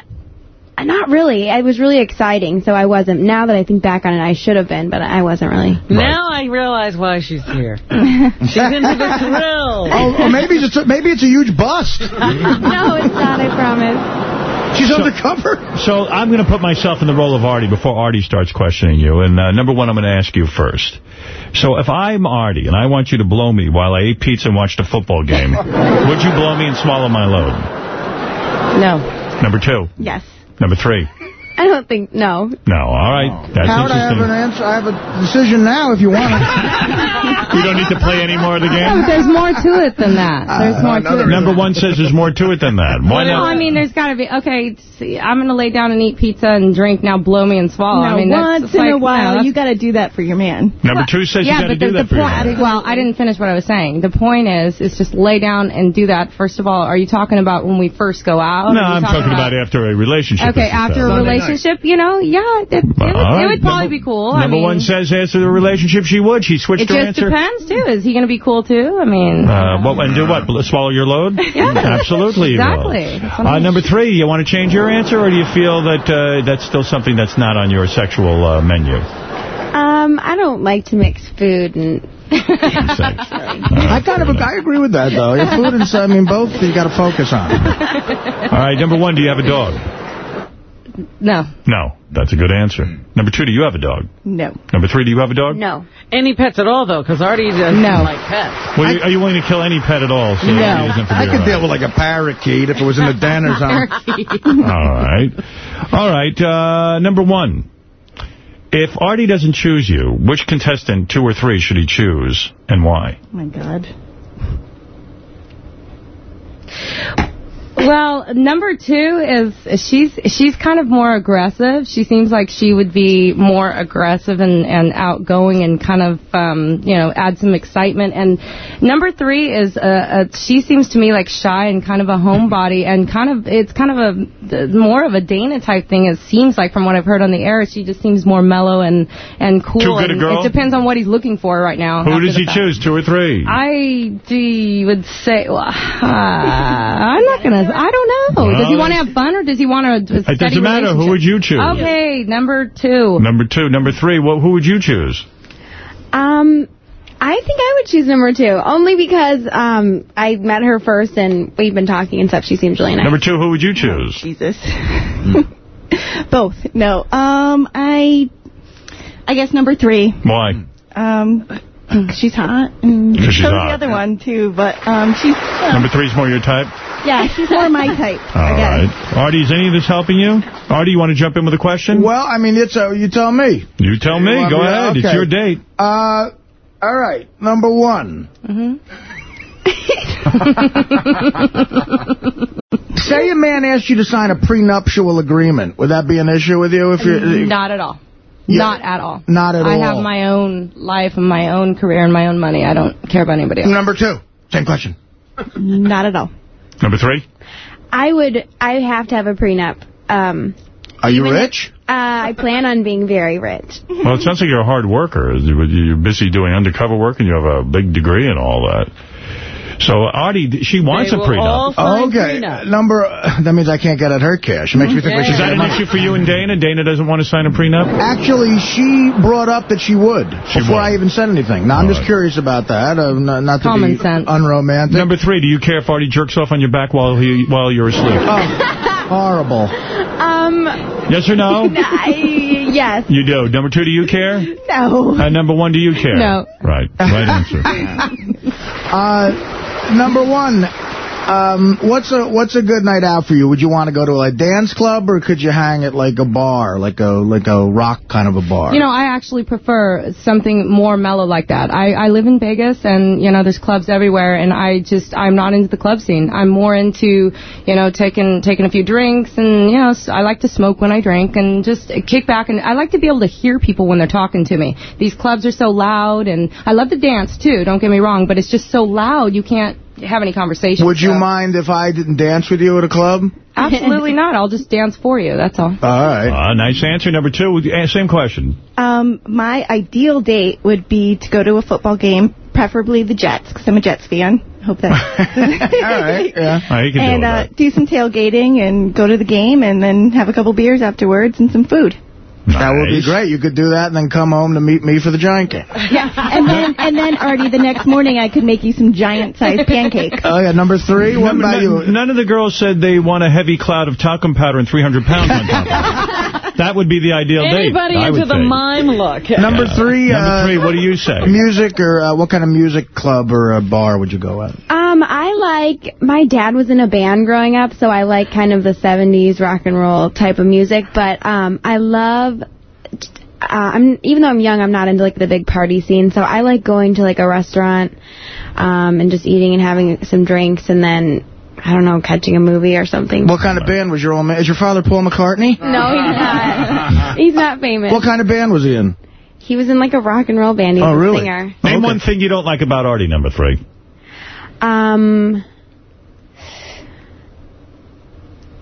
not really. It was really exciting, so I wasn't. Now that I think back on it, I should have been, but I wasn't really. Now I realize why she's here. She's into the thrill. Oh, or maybe it's a, maybe it's a huge bust. no, it's not. I promise. She's So- undercover. So I'm going to put myself in the role of Artie before Artie starts questioning you. And uh, number one, I'm going to ask you first. So if I'm Artie and I want you to blow me while I eat pizza and watch a football game, would you blow me and swallow my load? No. Number two. Yes. Number three. I don't think no. No. All right. Oh. That's Howard, I have an answer. I have a decision now if you want it. You don't need to play any more of the No, game? but there's more to it than that. Uh, there's more to it. Number one says there's more to it than that. Why Well, I not? mean, there's got to be, okay, see, I'm going to lay down and eat pizza and drink, now blow me and swallow. no, I mean, that's once in like, a while, no, that's- you got to do that for your man. Number two says yeah, you got to but do the, that the for your point, man. well, I didn't finish what I was saying. The point is, is just lay down and do that. First of all, are you talking about when we first go out? No, I'm talking about after a relationship. Okay, after a successful. Relationship, you know, yeah, it, it, would, All right. it would probably Number- be cool. Number I mean, one says after the relationship she would. She switched her answer. it just depends, too. Is he going to be cool, too? I mean... Uh, what, and do what? Swallow your load? Yeah. Absolutely. Exactly. Uh, number three, you want to change your answer, or do you feel that uh, that's still something that's not on your sexual uh, menu? Um, I don't like to mix food and. I kind of I agree with that though. Your food and I mean both you got to focus on. All right, number one, do you have a dog? No. No, that's a good answer. Number two, do you have a dog? No. Number three, do you have a dog? No. Any pets at all, though, because Artie doesn't No. like pets. Well, you- are you willing to kill any pet at all? So No, he doesn't have to I could deal with like a parakeet if it was in the den or something. All right. All right. Uh, number one. If Artie doesn't choose you, which contestant, two or three, should he choose and why? Oh, my God. Well, number two is she's she's kind of more aggressive. She seems like she would be more aggressive and, and outgoing and kind of, um, you know, add some excitement. And number three is uh, uh, she seems to me like shy and kind of a homebody and kind of, it's kind of a, more of a Dana type thing. It seems like from what I've heard on the air, she just seems more mellow and, and cool. Too good a girl? It depends on what he's looking for right now. Who does he choose, two or three? I would say, well, uh, I'm not going to, I don't know. does he want to have fun or does he want to It doesn't matter. Who would you choose? Okay, number two. Number two. Number three, well, who would you choose? Um, I think I would choose number two, only because um I met her first and we've been talking and stuff. She seems really nice. Number two, who would you choose? Jesus. Both. No. Um, I, I guess number three. Why? Um, 'cause she's hot. And 'Cause she's so hot. the other one too, but um, she's uh, Number three's more your type? yeah, she's more my type. All I guess. right. Artie, is any of this helping you? Artie, you want to jump in with a question? Well, I mean, it's a, you tell me. You tell me. You Go me to- ahead. It's your date. Uh, all right. Number one. Say a man asked you to sign a prenuptial agreement. Would that be an issue with you? If you're Not at all. Yeah. Not at all. Not at I all. have my own life and my own career and my own money. I don't care about anybody else. Number two. Same question. Not at all. Number three? I would. I have to have a prenup. Um, Are you Even if- rich? uh, I plan on being very rich. Well, it sounds like you're a hard worker. You're busy doing undercover work, and you have a big degree and all that. So, Artie, she wants They a will prenup. all sign Okay. prenup. Number, that means I can't get at her cash. It makes me think we Yeah. should Is that an money. issue for you and Dana? Dana doesn't want to sign a prenup? Actually, she brought up that she would She before would. I even said anything. Now, I'm All just right. curious about that. Uh, not, not to Common be sense. unromantic. Number three, do you care if Artie jerks off on your back while he while you're asleep? Oh, Horrible. Um, Yes or no? I, yes. You do. Number two, do you care? No. Uh, number one, do you care? No. Right. Right answer. Uh, number one, um, what's a what's a good night out for you? Would you want to go to a dance club or could you hang at like a bar, like a like a rock kind of a bar? You know, I actually prefer something more mellow like that. I, I live in Vegas, and, you know, there's clubs everywhere, and I just, I'm not into the club scene. I'm more into, you know, taking taking a few drinks, and, you know, I like to smoke when I drink, and just kick back, and I like to be able to hear people when they're talking to me. These clubs are so loud, and I love to dance, too, don't get me wrong, but it's just so loud, you can't have any conversation. Would you so- mind if I didn't dance with you at a club? Absolutely not. I'll just dance for you, that's all. All right. Uh, nice answer. Number two, uh, same question. Um, my ideal date would be to go to a football game, preferably the Jets, because I'm a Jets fan. Hope that. All right, yeah. You can and do uh, do some tailgating and go to the game, and then have a couple beers afterwards and some food. That would be great. You could do that and then come home to meet me for the giant game. Yeah, and then and then Artie, the next morning I could make you some giant-sized pancakes. Oh, yeah, number three. What None- about you? none, none of the girls said they want a heavy cloud of talcum powder and 300 pounds on top of it. That would be the ideal date. Anybody I into would the think. mime look. Number three. Number uh, three, what do you say? Music or uh, what kind of music club or a bar would you go at? Um, I like, my dad was in a band growing up, so I like kind of the 70s rock and roll type of music, but um, I love, uh, I'm even though I'm young, I'm not into like the big party scene, so I like going to like a restaurant um, and just eating and having some drinks and then, I don't know, catching a movie or something. What kind of band was your old man? Is your father Paul McCartney? No, he's not. he's not famous. What kind of band was he in? He was in like a rock and roll band. He was Oh, a really? singer. Name one thing you don't like about Artie, number three. Um.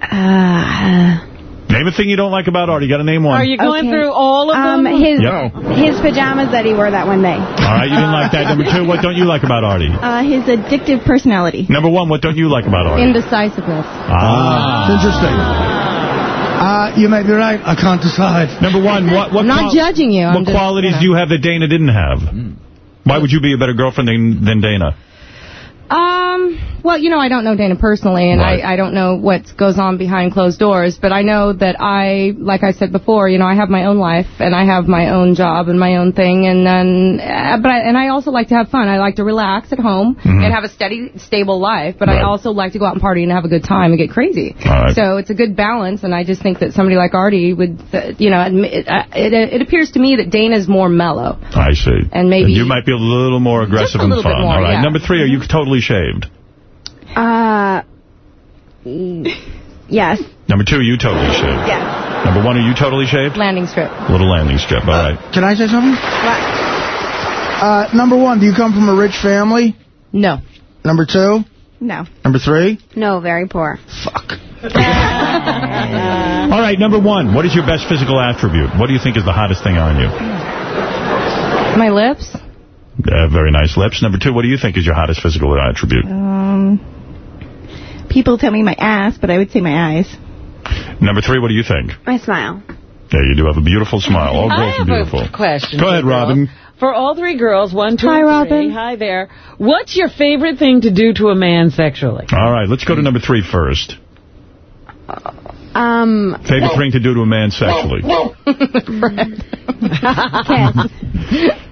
Uh, Name a thing you don't like about Artie. You got to name one. Are you going Okay. through all of um, them? his Yep. his pajamas that he wore that one day. All right, you didn't like that. Number two, what don't you like about Artie? Uh, his addictive personality. Number one, what don't you like about Artie? Indecisiveness. Ah. It's interesting. Uh, you may be right. I can't decide. Number one, what, what I'm not judging you. I'm What just, qualities you know. do you have that Dana didn't have? Why would you be a better girlfriend than, than Dana? Um, well, you know, I don't know Dana personally, and Right. I, I don't know what goes on behind closed doors, but I know that I, like I said before, you know, I have my own life, and I have my own job and my own thing, and then, uh, but I, and I also like to have fun. I like to relax at home Mhm. and have a steady, stable life, but Right. I also like to go out and party and have a good time and get crazy. Right. So it's a good balance, and I just think that somebody like Artie would, uh, you know, admit, uh, it, it appears to me that Dana's more mellow. I see. And maybe- you might be a little more aggressive and fun. more, All right. yeah. Number three, are you totally shaved? Uh. Yes. Number two, are you totally shaved? Yes. Number one, are you totally shaved? Landing strip. Little landing strip. All right. Can I say something? Uh, number one, do you come from a rich family? No. Number two? No. Number three? No, very poor. Fuck. All right, number one, what is your best physical attribute? What do you think is the hottest thing on you? My lips? Uh, very nice lips. Number two, what do you think is your hottest physical attribute? Um, people tell me my ass, but I would say my eyes. Number three, what do you think? My smile. Yeah, you do have a beautiful smile. All I girls are have beautiful. a question. Go ahead. Robin. For all three girls, one, two, Hi, and three. Robin. Hi there. What's your favorite thing to do to a man sexually? All right, let's go to number three first. Um. Favorite thing to do to a man sexually?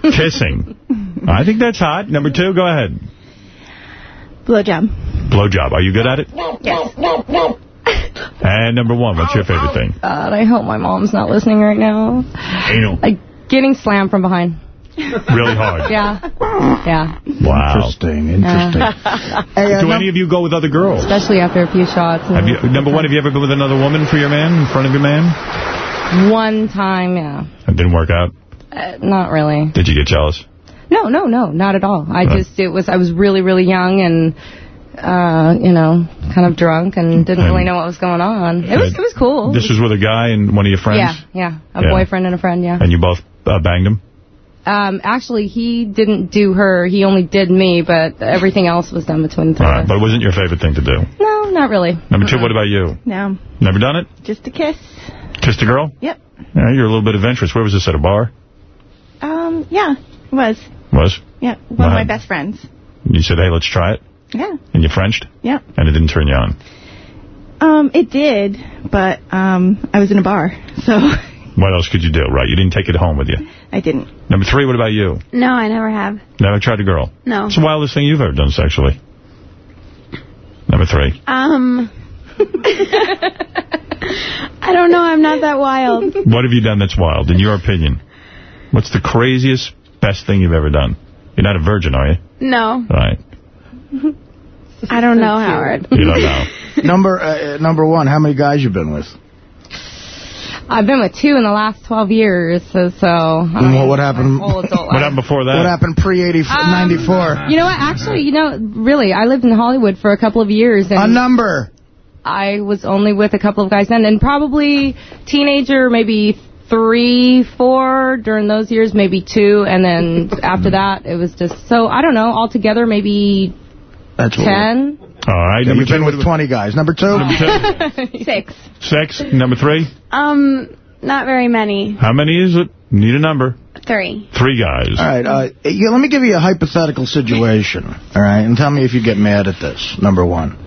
Kiss. Kissing. I think that's hot. Number two, go ahead. Blowjob. Blowjob. Are you good at it? Yes. And number one, what's your favorite thing? God, I hope my mom's not listening right now. Anal. Like, getting slammed from behind. Really hard. Yeah. Yeah. Wow. Interesting, interesting. hey, uh, Do any of you go with other girls? Especially after a few shots. Have you, number one, have you ever been with another woman for your man, in front of your man? One time, yeah. It didn't work out? Uh, not really. Did you get jealous? No, no, no, not at all. I Right. just, it was, I was really, really young and, uh, you know, kind of drunk and didn't really know what was going on. It was, it was cool. This was with a guy and one of your friends? Yeah, yeah. A Yeah. boyfriend and a friend, yeah. And you both uh, banged him? Um, actually, he didn't do her. He only did me, but everything else was done between the two. Of right, us. but it wasn't your favorite thing to do. No, not really. Number two, what about you? No. Never done it? Just a kiss. Kissed a girl? Yep. Yeah, you're a little bit adventurous. Where was this, at a bar? Um, yeah, it was. Was? Yeah, one of my best friends. You said, hey, let's try it. Yeah, And you Frenched? yeah. And it didn't turn you on. Um, it did, but um, I was in a bar, so What else could you do? Right, you didn't take it home with you. I didn't. Number three, what about you? No, I never have. Never tried a girl? No. What's the wildest thing you've ever done sexually? Number three. Um, I don't know. I'm not that wild. What have you done that's wild, in your opinion? What's the craziest, best thing you've ever done? You're not a virgin, are you? No, Right. I don't know, Howard. You don't know. number uh, number one, how many guys you've been with? I've been with two in the last 12 years, so... so I And what, what happened? What happened before that? What happened pre-94? Um, you know what? Actually, you know, really, I lived in Hollywood for a couple of years. And A number. I was only with a couple of guys then, and probably teenager, maybe three, four during those years, maybe two, and then after that, it was just, so, I don't know, altogether, maybe That's what- ten. All right. Okay, Number you've two. been with 20 guys. Number two? Six. Six. Number three. Um, not very many. How many is it? Need a number. Three. Three guys. All right, uh, yeah, let me give you a hypothetical situation, all right, and tell me if you get mad at this, number one,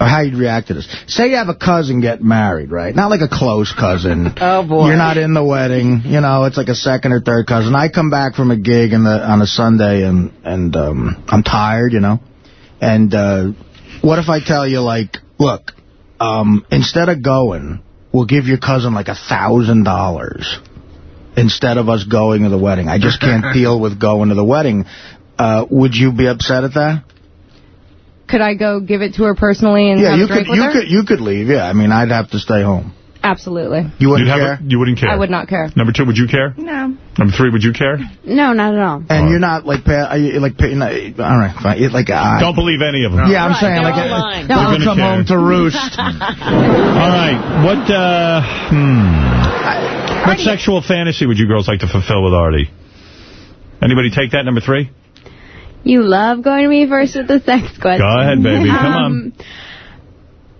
or how you'd react to this. Say you have a cousin get married, right? Not like a close cousin. Oh, boy. You're not in the wedding, you know, it's like a second or third cousin. I come back from a gig in the, on a Sunday, and, and um, I'm tired, you know, and uh, what if I tell you, like, look, um, instead of going, we'll give your cousin like a thousand dollars instead of us going to the wedding. I just can't deal with going to the wedding. Uh, would you be upset at that? Could I go give it to her personally and yeah, have you a drink could. with You her? could. You could leave. Yeah, I mean, I'd have to stay home. Absolutely. You wouldn't You'd have care. a- you wouldn't care. I would not care. Number two, would you care? No. Number three, would you care? No, not at all. And you're not like, pa- are you, like, pa- you're not, all right, fine. You're like, uh, Don't believe any of them. Yeah, I'm saying like, they're uh, all lying. I'll They're come care. home to roost. All right. What, uh, hmm. What sexual fantasy would you girls like to fulfill with Artie? Anybody take that, number three? You love going to me first with the sex question. Go ahead, baby. Come on. Um,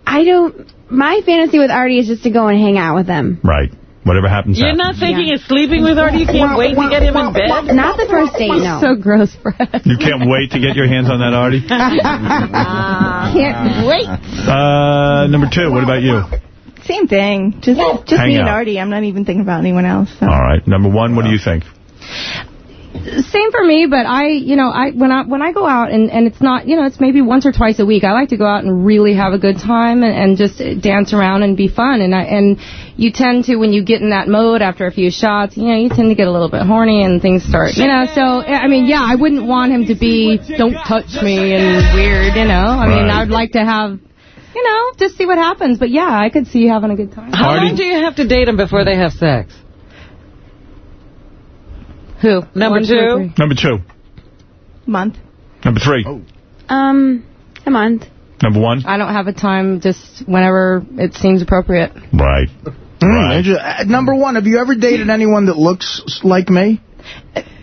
I don't... My fantasy with Artie is just to go and hang out with him. Right. Whatever happens, You're happens. not thinking of sleeping with Artie? You can't wait to get him in bed? Not the first date, no. So gross, Fred. You can't wait to get your hands on that Artie? Can't wait. Uh, number two, what about you? Same thing. Just just Hang me and. Artie. I'm not even thinking about anyone else. So. All right. Number one, what do you think? Same for me, but I, you know, I when I when I go out and and it's not, you know, it's maybe once or twice a week. I like to go out and really have a good time and, and just dance around and be fun. And I and you tend to when you get in that mode after a few shots, you know, you tend to get a little bit horny and things start, you know. So I mean, yeah, I wouldn't want him to be don't touch me and weird, you know. I mean, Right. I would like to have. You know, just see what happens. But yeah, I could see you having a good time. How long do you have to date him before they have sex? Who? Number One, two, two? Number two. Month. Number three. Um, a month. Number one. I don't have a time, just whenever it seems appropriate. Right. Mm, I ju- uh, number one, have you ever dated anyone that looks like me?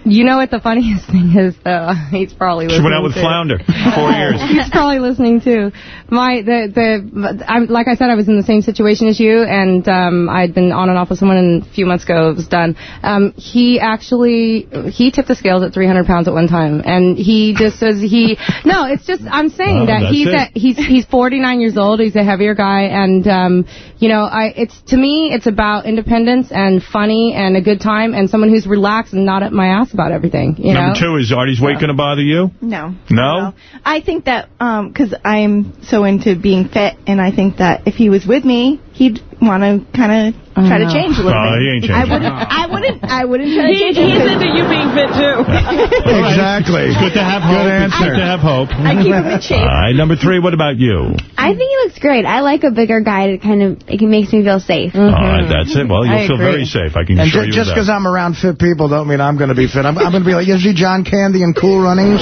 You know what the funniest thing is, though? He's probably She listening went out with too. Flounder. Four years. He's probably listening too. My the the I'm, like I said, I was in the same situation as you, and um, I'd been on and off with someone, and a few months ago it was done. Um, he actually he tipped the scales at 300 pounds at one time, and he just says he no, it's just I'm saying Oh, that he's a, he's he's 49 years old. He's a heavier guy, and um, you know, I it's to me it's about independence and funny and a good time, and someone who's relaxed and not at my ass about everything. You Number know. two, is Artie's weight going to bother you? No. No? I think that um, because I'm so into being fit, and I think that if he was with me, he'd want to kind of try to oh, change a little Oh, bit. he ain't I wouldn't. I wouldn't. I wouldn't try to He, change. he's him 'cause- into you being fit, too. Exactly. It's good to have hope. Good It's answer. good to have hope. I keep him in shape. All right. Number three, what about you? I think he looks great. I like a bigger guy to kind of, it makes me feel safe. All right, that's it. Well, you'll feel agree. very safe. I can And assure ju- you just because. I'm around fit people don't mean I'm going to be fit. I'm, I'm going to be like, you see John Candy and Cool Runnings?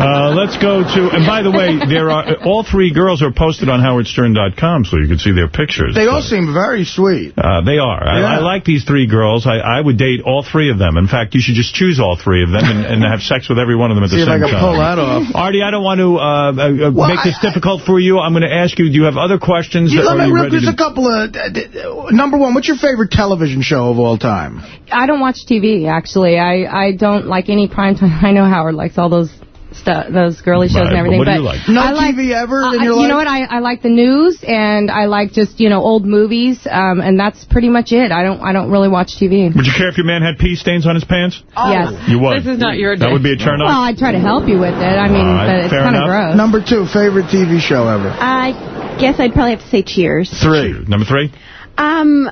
Uh, let's go to, and by the way, there are all three girls are posted on howardstern.com so you can see their pictures. They all seem very sweet. Uh, they are. I, Yeah. I like these three girls. I, I would date all three of them. In fact, you should just choose all three of them and, and have sex with every one of them at See the if same I can time. pull that off. Artie, I don't want to uh, uh, Well, make this difficult for you. I'm going to ask you, do you have other questions? You, that, let me you real, there's to... a couple of... uh, d- d- number one, what's your favorite television show of all time? I don't watch TV, actually. I, I don't like any prime time. I know Howard likes all those stuff, those girly shows Right, and but everything. what do but you like? No I like, TV ever I- in your You know what? I, I like the news and I like just you know old movies, um, and that's pretty much it. I don't I don't really watch TV. Would you care if your man had pee stains on his pants? Yes. You would. This is not your That day. would be a turn off. Well. I'd try to help you with it. I mean, All right, but it's kind of enough. gross. Number two, favorite TV show ever. I guess I'd probably have to say Cheers. Three. Number three? Um,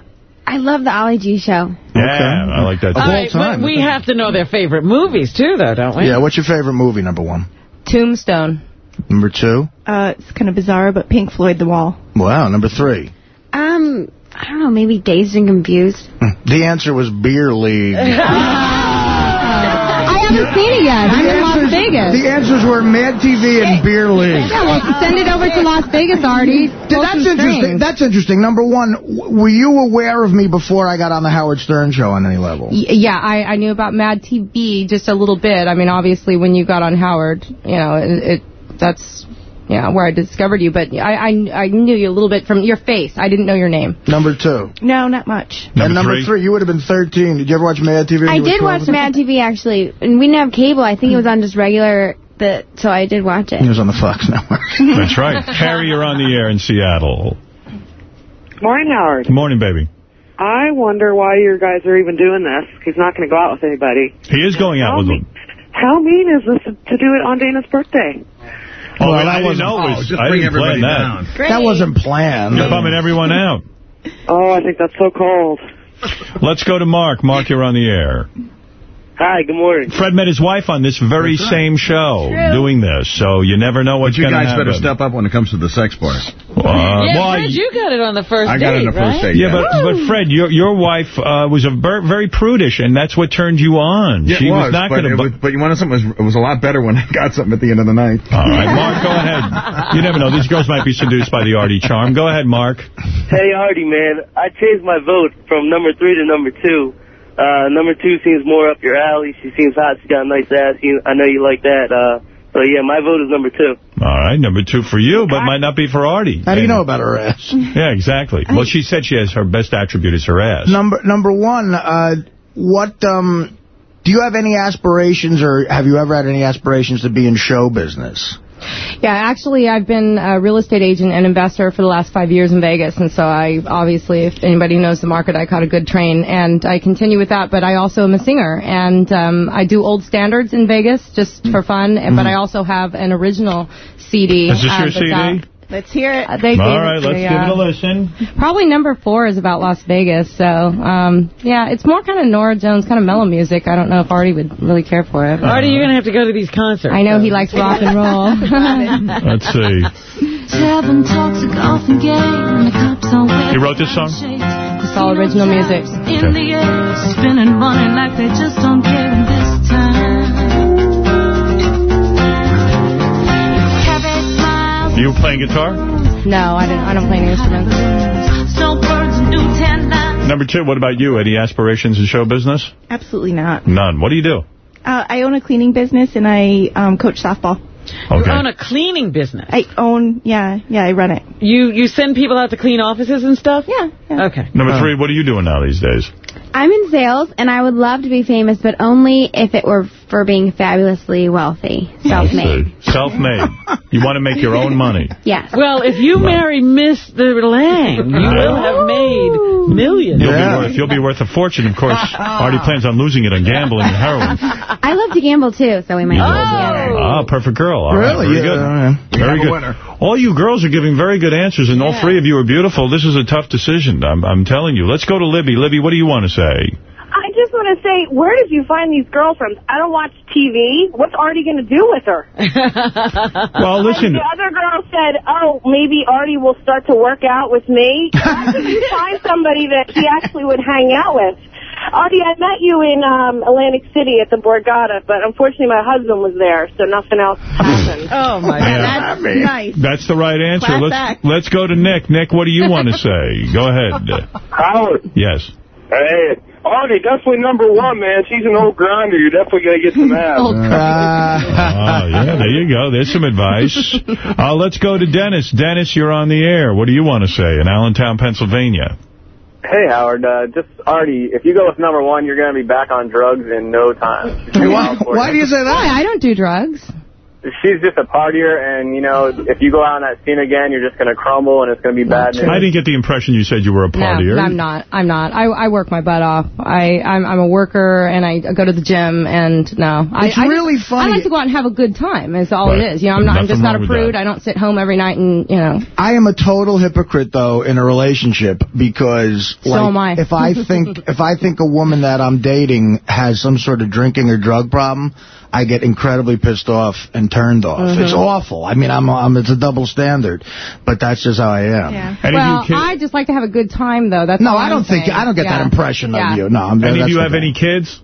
I love the Ali G show. Yeah, I like that. Of All all right, time. but we have to know their favorite movies, too, though, don't we? Yeah, what's your favorite movie, number one? Tombstone. Number two? Uh, it's kind of bizarre, but Pink Floyd, The Wall. Wow, number three. Um, I don't know, maybe Dazed and Confused. The answer was Beer League. I haven't seen it yet. I'm in Las Vegas. The answers were Mad TV and Beer League. Yeah, well, send it over to Las Vegas, Artie. That's interesting. strings. That's interesting. Number one, were you aware of me before I got on the Howard Stern show on any level? Y- Yeah, I, I knew about Mad TV just a little bit. I mean, obviously, when you got on Howard, you know, it, it that's yeah where I discovered you. But I, I I knew you a little bit from your face. I didn't know your name. Number two. No, not much. and number three. you would have been 13. Did you ever watch Mad TV? I did watch Mad TV, actually. And we didn't have cable. I think it was on just regular, the, so I did watch it. He was on the Fox Network. That's right. Harry, you're on the air in Seattle. Morning, Howard. Good morning, baby. I wonder why you guys are even doing this. He's not going to go out with anybody. He is going out with them. How mean is this to do it on Dana's birthday? Oh, Well, I that didn't wasn't- know oh, just I bring didn't plan everybody that. down. That wasn't planned. You're bumming everyone out. Oh, I think that's so cold. Let's go to Mark. Mark, you're on the air. Hi, good morning. Fred met his wife on this very That's right. same show True. doing this, so you never know But what's you going to guys better step up when it comes to the sex part. Uh, yeah, well, Fred, you got it on the first I got it date, on the first right? date, Yeah, but, but Fred, your your wife uh, was a ver very prudish, and that's what turned you on. Yeah, she it was, not but, going it was, but you wanted something, it was, it was a lot better when I got something at the end of the night. All right, Mark, go ahead. You never know. These girls might be seduced by the Artie charm. Go ahead, Mark. Hey, Artie, man. I changed my vote from number three to number two. Uh, number two seems more up your alley. She seems hot. She got a nice ass. You, I know you like that. Uh, so, yeah, my vote is number two. All right, number two for you, but might not be for Artie. How do you know about her ass? Yeah, exactly. Well, she said she has her best attribute is her ass. Number number one, uh, what um, do you have any aspirations, or have you ever had any aspirations to be in show business? Yeah, actually, I've been a real estate agent and investor for the last five years in Vegas, and so I obviously, if anybody knows the market, I caught a good train, and I continue with that. But I also am a singer, and um, I do old standards in Vegas just for fun. And But I also have an original CD. Is this uh, your CD? out. Let's hear it. Uh, they All it right, to let's me, give uh, it a listen. Probably number four is about Las Vegas. So, um, yeah, it's more kind of Norah Jones, kind of mellow music. I don't know if Artie would really care for it. Artie, you're going to have to go to these concerts. I know he likes rock and roll. Let's see. Seven toxic off and gay, and the cops are waiting. You wrote this song? It's all original music. In smiles, You playing guitar? No, I don't. I don't play any instruments. snowbirds and do ten nines. Number two, what about you? Any aspirations in show business? Absolutely not. None. What do you do? Uh, I own a cleaning business and I um, coach softball. You own a cleaning business. I own, yeah, yeah, I run it. You you send people out to clean offices and stuff? Yeah. Okay. Number three, what are you doing now these days? I'm in sales, and I would love to be famous, but only if it were for being fabulously wealthy, self-made. Self-made. You want to make your own money. Yes. Well, if you marry Mr. Lange, you will have made millions. You'll, be worth, you'll be worth a fortune, of course. Artie plans on losing it on gambling and heroin. I love to gamble, too, so we might You go do. together. Ah, perfect girl. All right, Really? very Yeah, good. all right. Very You have a good. winner. All you girls are giving very good answers, and all three of you are beautiful. This is a tough decision. I'm, I'm telling you. Let's go to Libby. Libby, what do you want to say? I just want to say, where did you find these girlfriends? I don't watch TV. What's Artie going to do with her? Well, listen. The other girl said, oh, maybe Artie will start to work out with me. How did you find somebody that he actually would hang out with? Artie, I met you in um, Atlantic City at the Borgata, but unfortunately my husband was there, so nothing else happened. oh, my Yeah. That's nice. That's the right answer. Class let's act. let's go to Nick. Nick, what do you want to say? Go ahead. Howard. Yes. Hey, Artie, definitely number one, man. She's an old grinder. You're definitely going to get some ass. Oh, yeah, there you go. There's some advice. Uh, let's go to Dennis. Dennis, you're on the air. What do you want to say in Allentown, Pennsylvania? Hey, Howard. Uh, just, Artie, if you go with number one, you're going to be back on drugs in no time. Why, why do you say that? I don't do drugs. She's just a partier, and you know, if you go out on that scene again, you're just gonna crumble, and it's gonna be bad news. I didn't get the impression you said you were a partier. No, I'm not. I'm not. I, I work my butt off. I, I'm, I'm a worker, and I go to the gym, and no. I, It's I really just, funny. I like to go out and have a good time, is all Right. it is. You know, I'm, not, I'm just not a prude. I don't sit home every night and, you know. I am a total hypocrite though in a relationship because So like, am I. if I think if I think a woman that I'm dating has some sort of drinking or drug problem, I get incredibly pissed off and turned off. Mhm. It's awful. I mean, I'm, I'm it's a double standard, but that's just how I am. Yeah. Well, I just like to have a good time, though. That's No, I don't think- I don't get that Yeah. impression of you. No, I'm- Any of you have thing. any kids?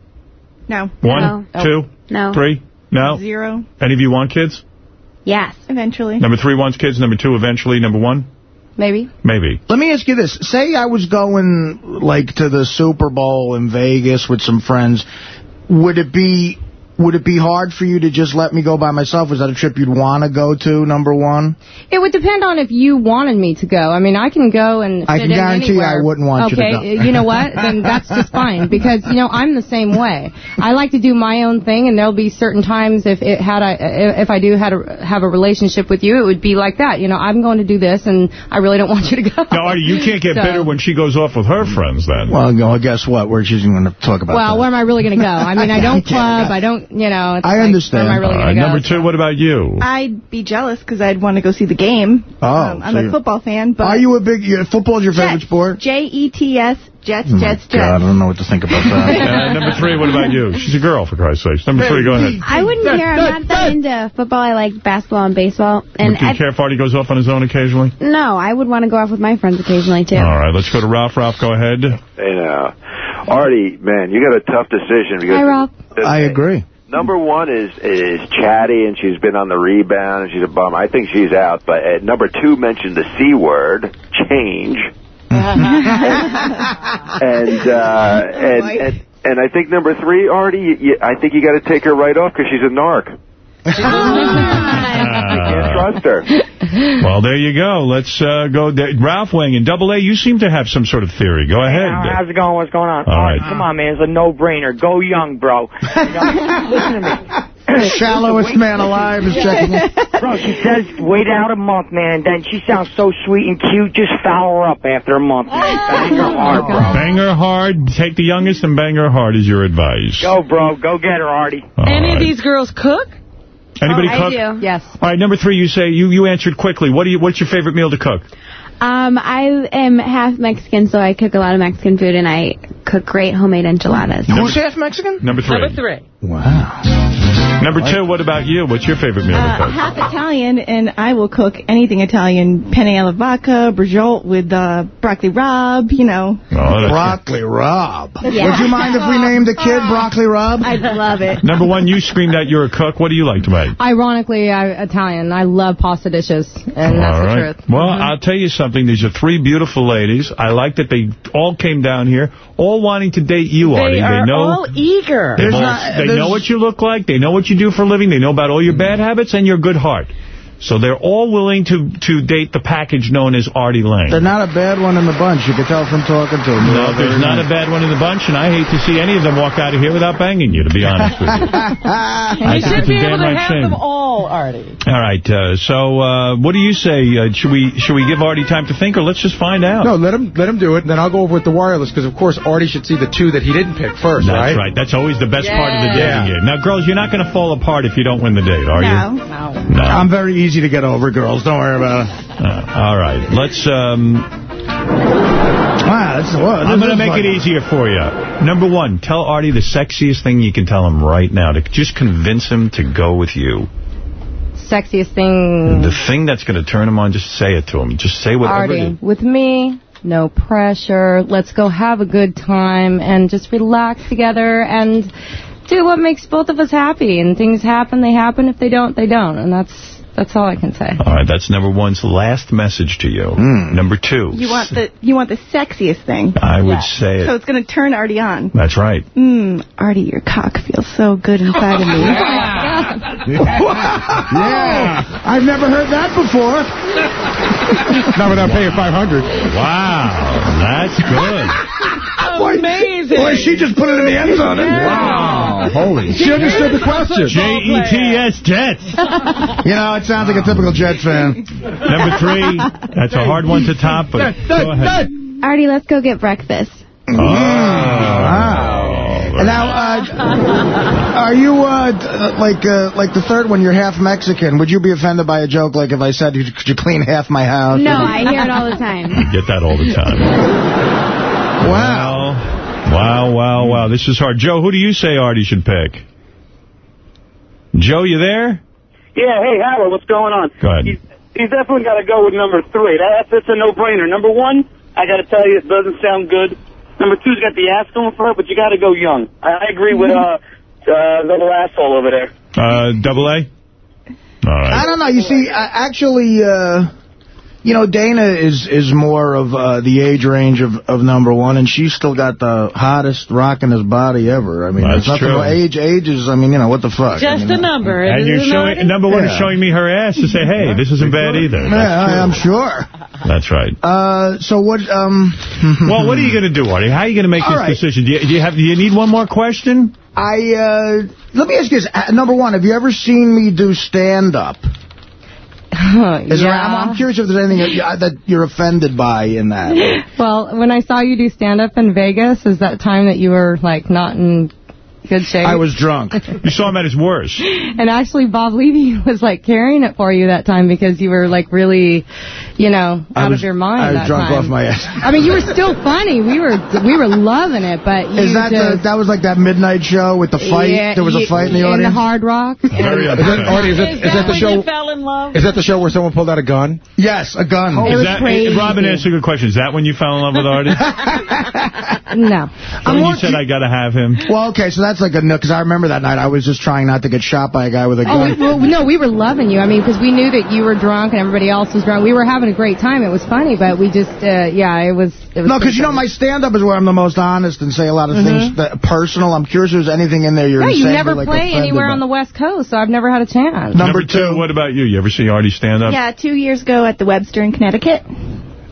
No. One? No. Two? No. Three? No? Zero. Any of you want kids? Yes. Eventually. Number three wants kids. Number two, eventually. Number one? Maybe. Maybe. Let me ask you this. Say I was going, like, to the Super Bowl in Vegas with some friends. Would it be... Would it be hard for you to just let me go by myself? Is that a trip you'd want to go to, number one? It would depend on if you wanted me to go. I mean, I can go and I can guarantee you I wouldn't want you to okay, go. you know what? Then that's just fine because you know I'm the same way. I like to do my own thing, and there'll be certain times if it had I if I do had a, have a relationship with you, it would be like that. You know, I'm going to do this, and I really don't want you to go. Now, Artie, you can't get So- bitter when she goes off with her friends then. Well, no, guess what? We're just going to talk about Well, that. where am I really going to go? I mean, I don't club. I don't, you know. It's like, Where am I really All right, go? number two, what about you? I'd be jealous because I'd want to go see the game. Oh, Um, I'm so a football fan, but Are you a big... You, football's your favorite sport? J-E-T-S, Jets, Oh, my Jets, God, Jets. I don't know what to think about that. Uh, number three, what about you? She's a girl, for Christ's sake. Number three, go ahead. I wouldn't care. I'm not that into football. I like basketball and baseball. And Do you I, care if Artie goes off on his own occasionally? no, I would want to go off with my friends occasionally too. All right, let's go to Ralph. Ralph, go ahead. Hey now, Artie, man, you got a tough decision because Hi, Rob. I agree. Number one is is chatty and she's been on the rebound and she's a bum. I think she's out. But uh, number two mentioned the c word, change, and uh, and, and and I think number three, Artie, you, you, I think you got to take her right off because she's a narc. Can't trust her. Well, there you go. Let's uh, go. there. Ralph weighing in. Double A, you seem to have some sort of theory. Go ahead. How's it going? What's going on? All right. Come on, man. It's a no-brainer. Go young, bro. You know, listen to me. Shallowest man alive is checking in. Bro, she says wait out a month, man. Then she sounds so sweet and cute. Just foul her up after a month, man. Bang her hard, bro. Bang her hard. Take the youngest and bang her hard is your advice. Go, bro. Go get her, Artie. Any of these girls cook? Anybody I cook? do. Yes. All right, number three, you say you, you answered quickly. What do you? What's your favorite meal to cook? Um, I am half Mexican, so I cook a lot of Mexican food, and I cook great homemade enchiladas. Who's half Mexican? Number three. Number three. Wow. Number two, what about you? What's your favorite meal to Uh, cook? half Italian, and I will cook anything Italian. Penne alla vodka, braciole with uh, broccoli rabe, you know. Broccoli Rob. Yeah. Would you mind if we named the kid Broccoli Rob? I'd love it. Number one, you screamed out you're a cook. What do you like to make? Ironically, I'm Italian. I love pasta dishes, and that's All the truth. Well, I'll tell you something. These are three beautiful ladies. I like that they all came down here, all wanting to date you, Artie. They are know. all eager. They've all- they know what you look like. They know what you do for a living. They know about all your bad habits and your good heart. So they're all willing to, to date the package known as Artie Lange. They're not a bad one in the bunch. You can tell from talking to them. No, there's not a bad one in the bunch, and I hate to see any of them walk out of here without banging you, to be honest with you. I You think should it's be a able damn to right have shame. them all, Artie. All right, uh, so uh, what do you say? Uh, should we should we give Artie time to think, or let's just find out? No, let him let him do it, and then I'll go over with the wireless, because, of course, Artie should see the two that he didn't pick first, That's right? right. That's always the best part of the dating Yeah. Now, girls, you're not going to fall apart if you don't win the date, are you? No. No. I'm very easy to get over, girls. Don't worry about it. Uh, all right. Let's. Um, Wow, that's, well, I'm going to make fun. it easier for you. Number one, tell Artie the sexiest thing you can tell him right now to just convince him to go with you. Sexiest thing, The thing that's going to turn him on, just say it to him. Just say whatever it Artie, is. with me, no pressure. Let's go have a good time and just relax together and do what makes both of us happy. And things happen, they happen. If they don't, they don't. And that's that's all I can say. All right, that's number one's last message to you. Hmm. Number two, You want the you want the sexiest thing. I would say it. So it's going to turn Artie on. That's right. Mmm, Artie, your cock feels so good inside of me. yeah. I've never heard that before. Not without paying 500 Wow, that's good. Amazing. Boy, she just put it in the end zone. didn't? Wow. Holy. She understood the question. J-E-T-S, Jets. You know, it sounds like a typical Jets fan. Number three, that's a hard one to top, but go ahead. Artie, let's go get breakfast. Oh. And now, uh, are you, uh, uh, like, uh, like the third one, you're half Mexican. Would you be offended by a joke like if I said, could you clean half my house? No, I hear it all the time. You Get that all the time. Wow. Wow, wow, wow. This is hard. Joe, who do you say Artie should pick? Joe, you there? Yeah, hey, Howard, what's going on? Go ahead. He's, he's definitely got to go with number three. That, that's a no-brainer. Number one, I got to tell you, it doesn't sound good. Number two's got the ass going for it, but you got to go young. I, I agree with uh, uh, little asshole over there. Uh, double A? All right. I don't know. You see, uh, actually, uh, you know, Dana is is more of uh, the age range of, of number one, and she's still got the hottest rocking his body ever. I mean, That's there's nothing true. Age, age is, I mean, you know, what the fuck? I Just mean, a number. And you're showing, it? number one is showing me her ass to say, hey, this isn't bad either. Yeah, That's I, I'm sure. That's right. Uh, so what? Um. Well, what are you going to do, Artie? How are you going to make All this right. decision? Do you, do you have? Do you need one more question? I uh, let me ask you this: uh, Number one, have you ever seen me do stand up? Is there, I'm, I'm curious if there's anything that, you- uh, that you're offended by in that. Well, when I saw you do stand-up in Vegas, is that time that you were, like, not in good shape? I was drunk. You saw him at his worst. And actually, Bob Levy was, like, carrying it for you that time because you were, like, really, you know, out was- of your mind I was that drunk time. off my ass. I mean, you were still funny. We were we were loving it, but you Is that the, that was like that midnight show with the fight? Yeah, there was a fight in the audience. In the. Hard Rock. Very Is that, Artie, is that, is that the when show? you fell in love? Is that the show where someone pulled out a gun? Yes, a gun. It Is was that, eh, crazy. Robin asked a good question. Is that when you fell in love with Artie? No. when you said, I got to have him? Well, okay, so that's like a no, because I remember that night I was just trying not to get shot by a guy with a Oh, gun. we, well, no, we were loving you. I mean, because we knew that you were drunk and everybody else was drunk. We were having a great time. It was funny, but we just, uh, yeah, it was. It was No, because you know my stand-up is where I'm the most honest and say a lot of things that personal. I'm curious if there's anything in there you're No, you never like, play anywhere by. on the West Coast, so I've never had a chance. Number, two. What about you? You ever see Artie stand up? Yeah, two years ago at the Webster in Connecticut.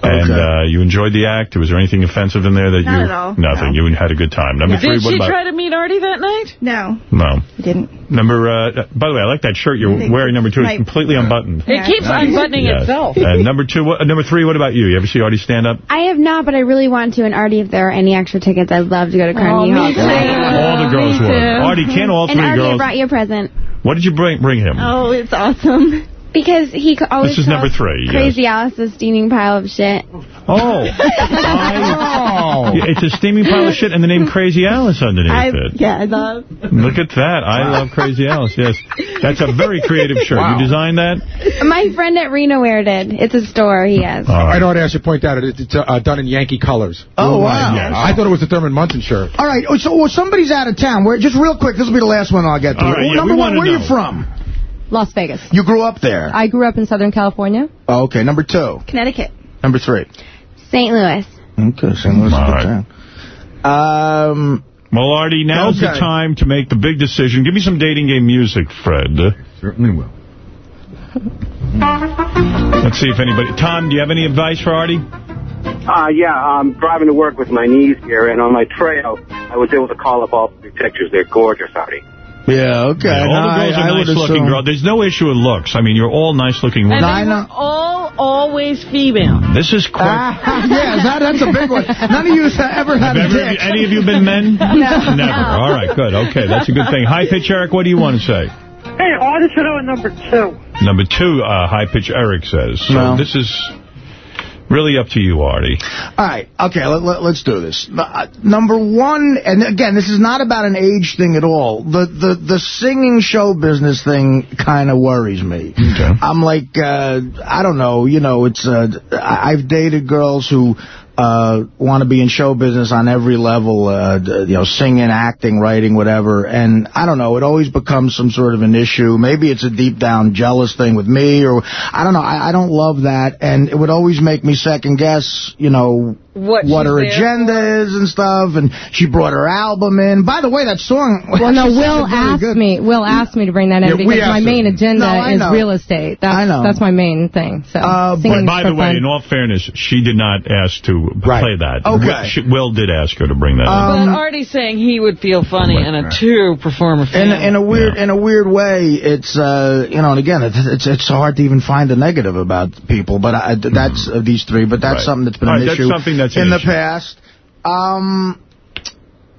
And uh, you enjoyed the act? Was there anything offensive in there that Not you... at all. Nothing. You had a good time. Number three, Did what she about... try to meet Artie that night? No, No. he didn't. Number, uh, by the way, I like that shirt you're wearing, number two. It's My- completely unbuttoned. It keeps unbuttoning Yes. itself. And number two, what, uh, number three, what about you? You ever see Artie stand up? I have not, but I really want to. And Artie, if there are any extra tickets, I'd love to go to Carnegie me Hall too. All the girls were. Artie, can't all And three Artie, I girls... brought you a present. What did you bring, bring him? Oh, it's awesome. Because he always This is number calls three, yes. Crazy Alice a steaming pile of shit. Oh. I, it's a steaming pile of shit and the name Crazy Alice underneath I, it. yeah, I love. Look at that. I love Crazy Alice, yes. That's a very creative shirt. Wow. You designed that? My friend at Reno Wear did. It's a store he has. All I right. know what I should point out. It- It's uh, done in Yankee colors. Oh, wow. Yes. I thought it was a Thurman Munson shirt. All right, oh, so well, somebody's out of town. Where, just real quick, this will be the last one I'll get to. All right, Well, yeah, number one, wanna where are you from? Las Vegas. You grew up there. I grew up in Southern California. Oh, okay, number two. Connecticut. Number three. St. Louis. Okay, St. Louis is a right. Um, Well, Artie, now's the time to make the big decision. Give me some dating game music, Fred. Certainly will. Let's see if anybody... Tom, do you have any advice for Artie? Uh, yeah, I'm driving to work with my knees here, and on my trail, I was able to call up all the pictures. They're gorgeous, Artie. Yeah, okay. Yeah, all No, the girls I- I are nice-looking girls. There's no issue with looks. I mean, you're all nice-looking And women. they were all always female. This is quite... Ah, yeah, that, that's a big one. None of you have ever had Have a ever, dick. any of you been men? No. Never. All right, good. Okay, that's a good thing. High pitch, Eric, what do you want to say? Hey, i Artie should have number two. Number two, uh, high pitch, Eric says. So No. this is really up to you, Artie. All right, okay, let, let, us do this. Uh, number one, and again, this is not about an age thing at all. The the, the singing show business thing kind of worries me. Okay. I'm like, uh, I don't know, you know, it's uh, I've dated girls who uh, want to be in show business on every level, uh, you know, singing, acting, writing, whatever. And I don't know, it always becomes some sort of an issue. Maybe it's a deep down jealous thing with me, or I don't know. I, I don't love that, and it would always make me second guess, you know, What what she's her there agenda is and stuff, and she brought her album in. By the way, that song... Well, no, Will asked good. me. Will asked me to bring that in Yeah, because asked my her. main agenda No, is know. real estate. That's, I know. That's my main thing. So, Uh, singing's By for the way, fun. in all fairness, she did not ask to play that. Okay. Will, she, Will did ask her to bring that Um, but Artie's saying he would feel funny in a two-performer In, film. in a weird in a weird way, it's uh you know, and again, it's it's, it's hard to even find a negative about people, but I, that's uh, these three. But that's Right. something that's been an issue something that's in the issue. past. Um,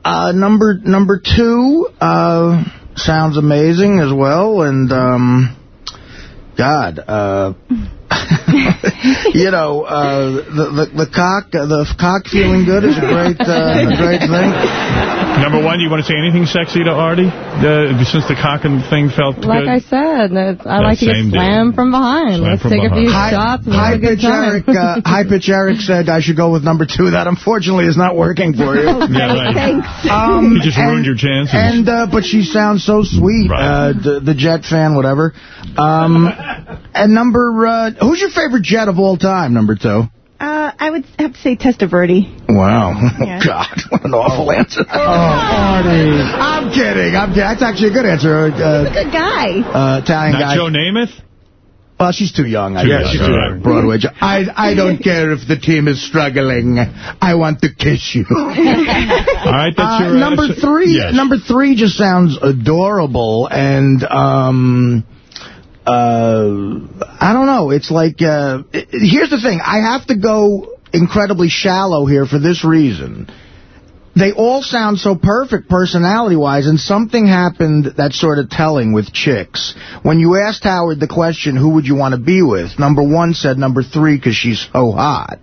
uh, number number two uh sounds amazing as well, and um, God, uh. you know, uh, the, the the cock uh, the cock feeling good is a great uh, a great thing. Number one, do you want to say anything sexy to Artie? Uh, since the cock and thing felt Like good? I said, I Yeah, like to get slammed from behind. Slammed Let's from take a few behind. shots and have High a good pitch time. Eric, uh, high pitch Eric said I should go with number two. That unfortunately is not working for you. Yeah, right. Thanks. Um, You just ruined your chances. And uh, but she sounds so sweet. Uh, the, the Jet fan, whatever. Um, and number uh, who's your favorite Jet of all time? Number two. Uh, I would have to say Testaverde. Wow. Yeah. Oh God, what an awful answer. Oh, Artie. I'm kidding. I'm kidding. That's actually a good answer. He's a Uh, good guy. uh, Italian Not guy. Joe Namath? Well, she's too young. I Too guess. young, she's all too right. young. Broadway. I I don't care if the team is struggling. I want to kiss you. All right, that's Uh, your... uh, number so- three. Yes. Number three just sounds adorable, and um, uh, I don't know. It's like uh, here's the thing. I have to go incredibly shallow here for this reason. They all sound so perfect personality-wise, and something happened that's sort of telling with chicks. When you asked Howard the question, who would you want to be with, number one said number three because she's so hot.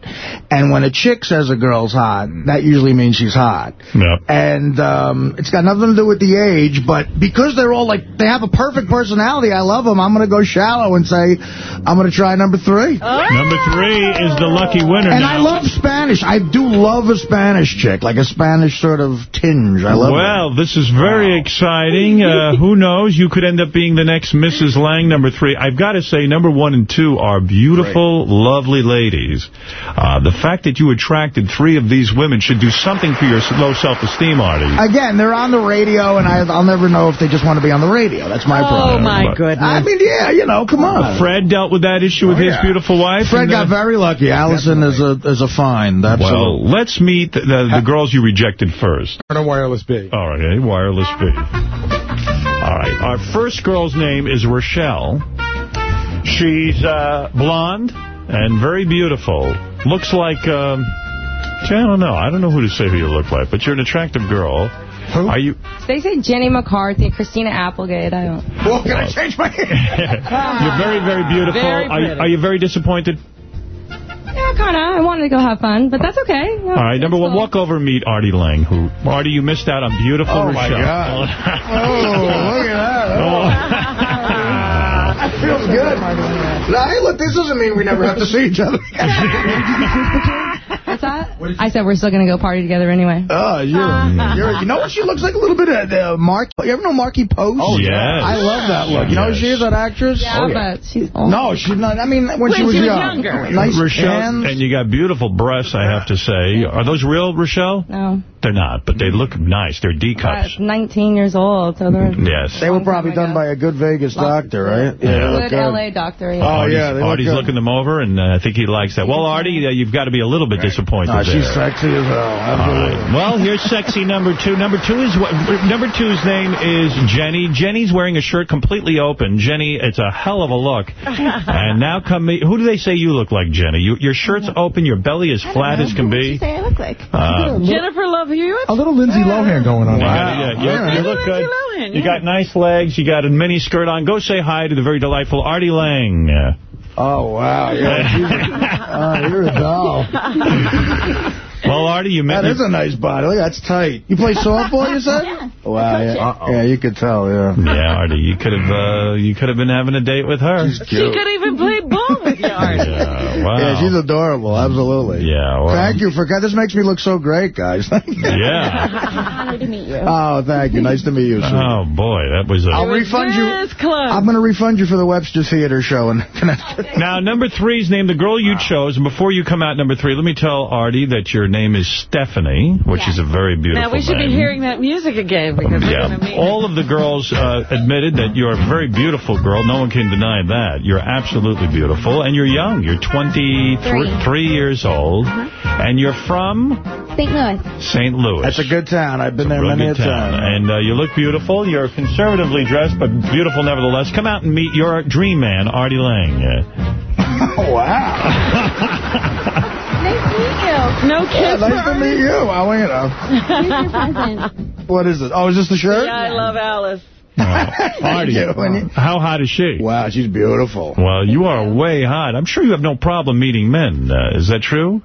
And when a chick says a girl's hot, that usually means she's hot. Yep. And um, it's got nothing to do with the age, but because they're all like, they have a perfect personality, I love them, I'm going to go shallow and say, I'm going to try number three. Number three is the lucky winner And now. I love Spanish. I do love a Spanish chick, like a Spanish sort of tinge. I love well, this is very exciting. Uh, who knows? You could end up being the next Mrs. Lange, number three. I've got to say, number one and two are beautiful, lovely ladies. Uh, the fact that you attracted three of these women should do something for your low self-esteem, Artie. Again, they're on the radio, and I, I'll never know if they just want to be on the radio. That's my problem. Oh, my But- goodness. I mean, yeah, you know, come on. Fred dealt with that issue with Oh, his yeah. beautiful wife. Fred and, uh, got very lucky. Allison is a is a find. Well, Absolutely. let's meet the, the, the girls you rejected first. On a wireless B. All right, a wireless B. All right, our first girl's name is Rochelle. She's uh, blonde and very beautiful. Looks like, um, gee, I don't know. I don't know who to say who you look like, but you're an attractive girl. Who? Are you? They say Jenny McCarthy, Christina Applegate. I don't. Well, can I change my you're very, very beautiful. Very are, are you very disappointed? Yeah, kind of. I wanted to go have fun, but that's okay. All right, number one, walk over and meet Artie Lange. Who, Artie, you missed out on beautiful Oh, my Rochelle. God. Oh, oh look at that. Oh. That feels good. Now, hey, look, this doesn't mean we never have to see each other. What's that? I said we're still going to go party together anyway. Oh, you're, you're, you know what she looks like? A little bit of uh, Mark. You ever know Markie Post? Oh, yes. I love that look. You know who she is, that actress? Yeah, but she's old. No, she's not. I mean, when, When she was, she was young. younger. Nice Rochelle, hands. and you got beautiful breasts, I have to say. Are those real, Rochelle? No. They're not, but they look nice. They're D cups. Uh, 19 years old, so they're Yes. They were probably done by a good Vegas doctor, right? Yeah. they look good L.A. doctor. Yeah. Oh, Artie's, yeah, they look Artie's good. looking them over, and uh, I think he likes that. Well, Artie, uh, you've got to be a little bit disappointed there. she's sexy as hell. Right. Well, here's sexy number two. Number two is what? Number two's name is Jenny. Jenny's wearing a shirt completely open. Jenny, it's a hell of a look. and now come me. Who do they say you look like, Jenny? You, your shirt's open. Your belly is flat as can be. say I look like? Uh, Jennifer Love Hewitt? A little Lindsay Lohan going on. you, there. got, yeah, you, you look good. Lohan, You got nice legs. You got a mini skirt on. Go say hi to the very delightful Artie Lange. Oh, wow. Yeah, she's a, oh, you're a doll. Well, Artie, you met That is a nice body. Look, that's tight. You play softball, you said? Wow, yeah. Yeah, you could tell, yeah. Yeah, Artie, you could have uh, you could have been having a date with her. She could even play ball with yeah, Artie. Yeah, wow. Yeah, she's adorable. Absolutely. Yeah. Well, Thank you for this makes me look so great, guys. Yeah. Honored to meet you. Oh, thank you. Nice to meet you. sweetie. Oh boy, that was a. I'll refund you. This club. I'm going to refund you for the Webster Theater show in Connecticut. Now, number three is named the girl you chose. And before you come out number three, let me tell Artie that your name is Stephanie, which is a very beautiful Now, we should name. be hearing that music again because we're Yeah, meet. all of the girls uh, admitted that you're a very beautiful girl. No one can deny that. You're absolutely beautiful, and you're young. You're 23 three years old, and you're from St. Louis. St. Louis. That's a good town. I've been there Real many a time. And uh, you look beautiful. You're conservatively dressed, but beautiful nevertheless. Come out and meet your dream man, Artie Lange. Oh, wow. Nice to meet you. No Yeah, kiss nice to meet you. You know. Here's your present. What is it? Oh, is this the shirt? Yeah, I love Alice. Artie, you. You- how hot is she? Wow, she's beautiful. Well, you are way hot. I'm sure you have no problem meeting men. Uh, is that true?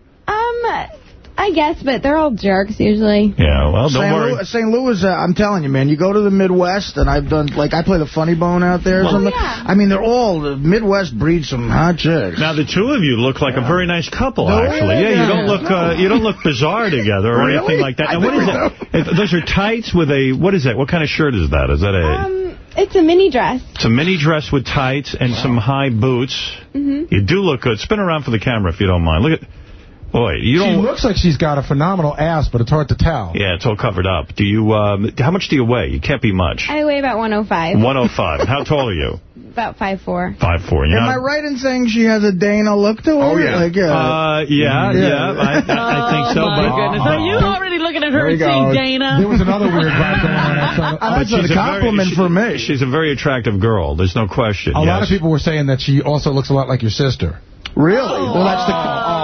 I guess, but they're all jerks usually. Yeah, well, don't St. worry. Louis, St. Louis uh, I'm telling you, man, you go to the Midwest, and I've done, like, I play the funny bone out there or Well, something. yeah. I mean, they're all, the Midwest breeds some hot chicks. Now the two of you look like a very nice couple, No, actually. yeah, Yeah, you don't look uh, you don't look bizarre together or Really? anything like that. I And what think that? Those are tights with a what is that? What kind of shirt is that? Is that a Um, it's a mini dress. it's a mini dress with tights and some high boots? Mm -hmm. You do look good. Spin around for the camera if you don't mind. Look at boy, you She don't. looks like she's got a phenomenal ass, but it's hard to tell. yeah, it's all covered up. Do you? Um, how much do you weigh? You can't be much. I weigh about 105. 105. How tall are you? About 5'4". Five four. You Am? I right in saying she has a Dana look to her? Oh, yeah. Like, yeah. Uh, yeah, Yeah. yeah, I, I, I think so. Oh, my but, goodness. Are you already looking at her There and you seeing. Dana? There was another weird vibe going on outside. Uh, that's she's a compliment very, for me. She's a very attractive girl. There's no question. A yes. lot of people were saying that she also looks a lot like your sister. Really? Well, that's the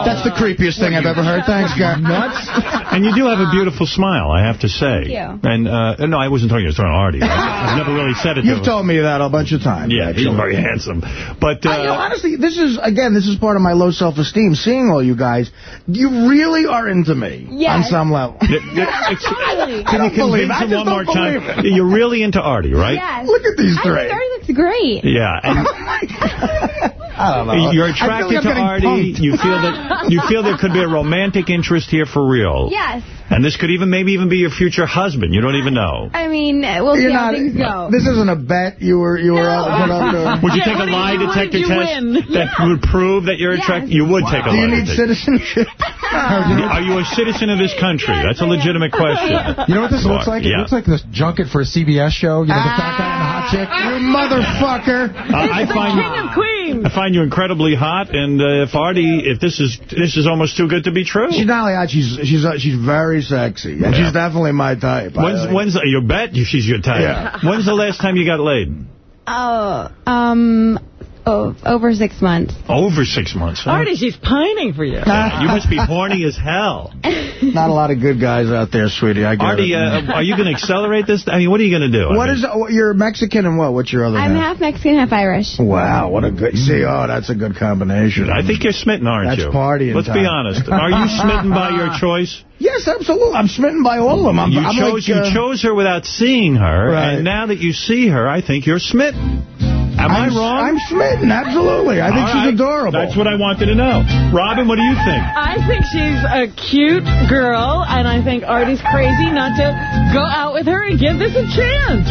that's the creepiest thing I've ever heard. Thanks, guy. Nuts. And you do have a beautiful smile, I have to say. Thank you. And uh, no, I wasn't talking to you, Artie. I've never really said it to You've him. told me that a bunch of times. Yeah, he's actually. very handsome. But uh, I, you know, honestly, this is, again, this is part of my low self-esteem, seeing all you guys. You really are into me Yes. on some level. y- y- ex- can you don't believe convince it. Him one more time? it. You're really into Artie, right? Yes. Look at these I three. think ours looks great. Yeah. And I don't know. you're attracted to getting Artie. punked. You feel that you feel there could be a romantic interest here for real. Yes. And this could even maybe even be your future husband. You don't even know. I mean, we'll You're how not, things go. this isn't a bet you were you were No. up, put to. Would you take a lie detector test win? that would prove that you're Yes. attracted? You would take a Do lie detector. Do you need citizenship? Are you a citizen of this country? That's a legitimate question. You know what this looks like? It looks like this junket for a CBS show. You know, the fat guy and the hot chick. Ah. You motherfucker. I, I find King of Queens. I find you incredibly hot, and uh, if Artie, if this is this is almost too good to be true. She's not only hot, she's she's uh, she's very sexy, and Yeah. she's definitely my type. I- When's when's you bet she's your type? Yeah. When's the last time you got laid? Oh, um, oh, over six months. Over six months. huh? Artie, she's pining for you. You must be horny as hell. not a lot of good guys out there, sweetie. I get Artie, it. uh, are you going to accelerate this? I mean, what are you going to do? I What mean, is what, you're Mexican and what? What's your other I'm name? half Mexican, half Irish. Wow, what a good. See, oh, that's a good combination. I think you're smitten, aren't That's you? partying Let's be honest. Are you smitten by your choice? Yes, absolutely. I'm smitten by all of them. I'm, you I'm chose like, uh, you chose her without seeing her, Right. and now that you see her, I think you're smitten. Am I I'm, wrong? I'm smitten, absolutely. I think All she's right. adorable. That's what I wanted to know. Robin, what do you think? I think she's a cute girl, and I think Artie's crazy not to go out with her and give this a chance.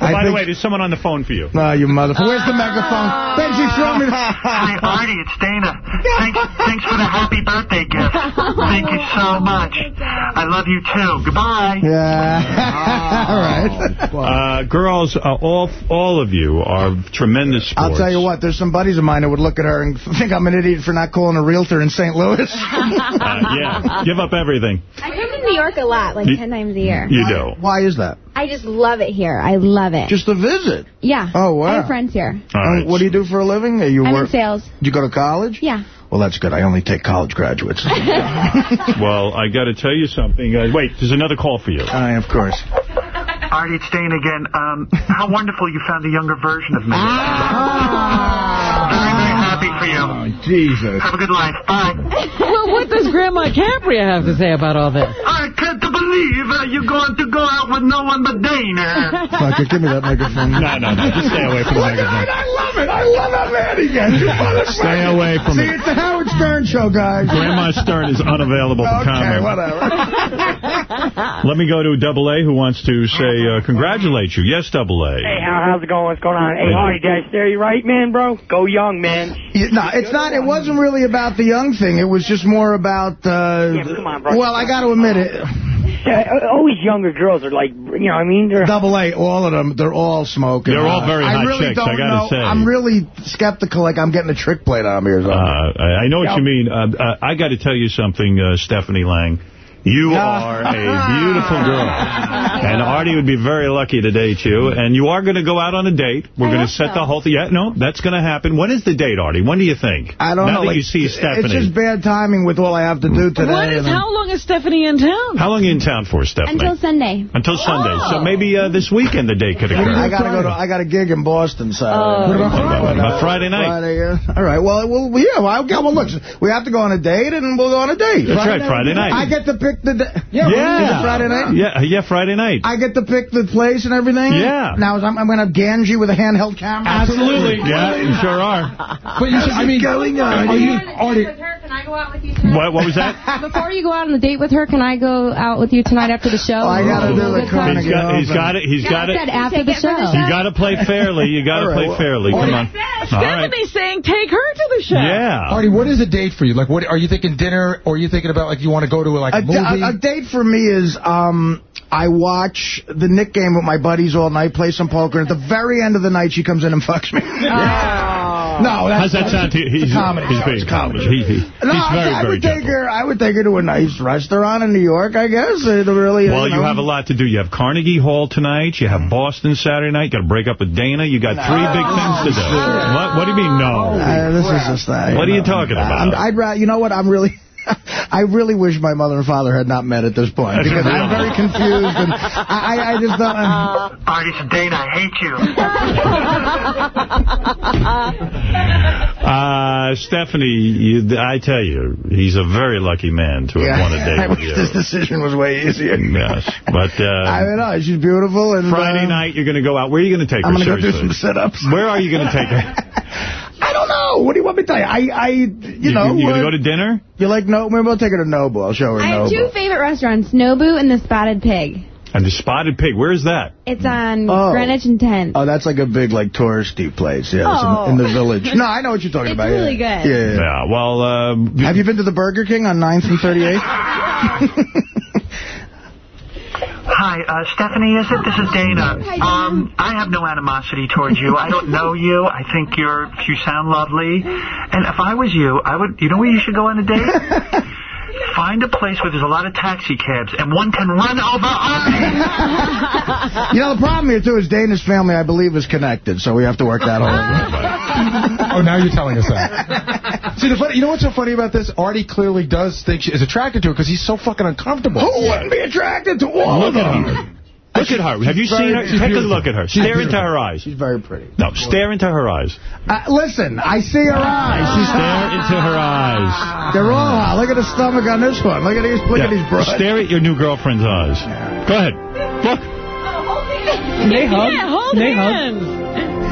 Oh, I by the way, there's someone on the phone for you. Oh, you motherfucker. Where's the megaphone? Benji, throw me the... Hi, Artie, it's Dana. Thanks, thanks for the happy birthday gift. Thank you so much. I love you too. Goodbye. Yeah. all right. Uh, girls, uh, all all of you are tremendous sports. I'll tell you what, there's some buddies of mine that would look at her and think I'm an idiot for not calling a realtor in St. Louis. Uh, yeah, give up everything. I come to New York a lot, like You- 10 times a year. You do. Why is that? I just love it here. I love it. Just a visit. yeah. Oh, wow. I have friends here. All right. And what do you do for a living? Are you I'm in sales. Did you go to college? Yeah. Well, that's good. I only take college graduates. Well, I got to tell you something. Uh, wait, there's another call for you. I, of course. Artie, it's Dana again. Um, how wonderful you found a younger version of me. Very, very happy for you. Oh, Jesus. Have a good life. Bye. Well, what does Grandma Capria have to say about all this? I can't believe uh, you're going to go out with no one but Dana. Okay, give me that microphone. No, no, no. Just stay away from the microphone. I love it. I love how mad he gets. You motherfucker. Stay away from See, it. it's the Howard Stern show, guys. Grandma Stern is unavailable to Okay, comment. whatever. Let me go to Double A, who wants to say uh, congratulate you. Yes, Double A. Hey, how's it going? What's going on? Hey, Hey. Artie, did I stare you right, man, bro? Go young, man. Yeah, no, it's not. It wasn't really about the young thing. It was just more about. Uh, Yeah, come on, bro. Well, I got to admit it. Yeah, always younger girls are like, you know what I mean? They're Double A, all of them, they're all smoking. They're all Uh, very I hot really chicks, I don't gotta know. say. I'm really skeptical, like I'm getting a trick played on me or something. Uh, I I know what you mean. Uh, uh, I got to tell you something, uh, Stephanie Lange. You are a beautiful girl. And Artie would be very lucky to date you. And you are going to go out on a date. We're going to set the whole thing. Yeah, no, that's going to happen. When is the date, Artie? When do you think? I don't now know. that like, you see Stephanie. It's just bad timing with all I have to do today. What is, how long is Stephanie in town? How long are you in town for, Stephanie? Until Sunday. Until Sunday. So maybe uh, this weekend the date could occur. I gotta go to. I got a gig in Boston Saturday. Oh. What Friday? About Friday night. Friday, yeah. All right. Well, well, yeah. Well, okay, well, look, we have to go on a date, and we'll go on a date. That's right, Friday night. I get to pick the. day. Yeah. Is it Friday night? Yeah, uh, yeah, Friday night. I get to pick the place and everything. Yeah. Now I'm, I'm going to have Ganji with a handheld camera. Absolutely. Yeah, you sure are. But you should, I mean, going on? are you, Artie, Can I go out with you tonight? What, what was that? Before you go out on the date with her, can I go out with you tonight after the show? Oh, I gotta do the Good time? He's got, it. he's got it. He's Yeah, got I it. after the show. You got to play fairly. You got to All right, play well, fairly. Come on. All right. Stephanie's saying take her to the show. Yeah. Artie, what is a date for you? Like, what are you thinking dinner, or are you thinking about like you want to go to like a, A, movie? A, a date for me is um, I watch the Nick game with my buddies all night, play some poker, and at the very end of the night, she comes in and fucks me. No, that's, How's that sound to you? He's, It's a comedy he's show. It's a comedy He, he, No, he's I, very, I very would take gentle. her. I would take her to a nice restaurant in New York. I guess. To really. Well, you, you have a lot to do. You have Carnegie Hall tonight. You have Boston Saturday night. You got to break up with Dana. You got three big things to do. What, what do you mean, no? Uh, this is just that. What are you talking about? I'm, I'd rather. You know what? I'm really. I really wish my mother and father had not met at this point because I'm very confused and I, I, I just don't. Artie, it's Dana. I hate you. Uh, Stephanie, you, I tell you, he's a very lucky man to have Yeah, won a date I with wish you. this decision was way easier. Yes, but uh, I don't know. She's beautiful and Friday uh, night you're going to go out. Where are you going to take her? I'm gonna go do some sit-ups. Where are you going to take her? I don't know. What do you want me to tell you? I, I, you, You, know. you going to uh, go to dinner? You like no? Maybe I'll take her to Nobu. I'll show her I have two favorite restaurants, Nobu and the Spotted Pig. And the Spotted Pig. Where is that? It's on Oh. Greenwich and 10th. Oh, that's like a big, like, touristy place. Yeah, it's Oh. in, in the village. No, I know what you're talking It's about. really yeah. good. Yeah, yeah. Yeah. Well, um, Have you been to the Burger King on 9th and 38th? Hi, uh, Stephanie, is it? This is Dana. Um, I have no animosity towards you. I don't know you. I think you're you sound lovely. And if I was you, I would. You know where you should go on a date? Find a place where there's a lot of taxi cabs and one can run over Artie. you know, the problem here, too, is Dana's family, I believe, is connected, so we have to work that whole oh, now you're telling us that. See, the funny, you know what's so funny about this? Artie clearly does think she is attracted to her because he's so fucking uncomfortable. Who wouldn't be attracted to all Look of at her. Look at her. Have you She's seen her? she's Take a look at her. She's Stare into her eyes. She's very pretty. No, stare into her eyes. Uh, listen, I see her eyes. She's Stare into her eyes. They're all hot. Look at the stomach on this one. Look at these. Look at Yeah. these broads. Stare at your new girlfriend's eyes. Go ahead. Look. They hug. Yeah, hold They hug.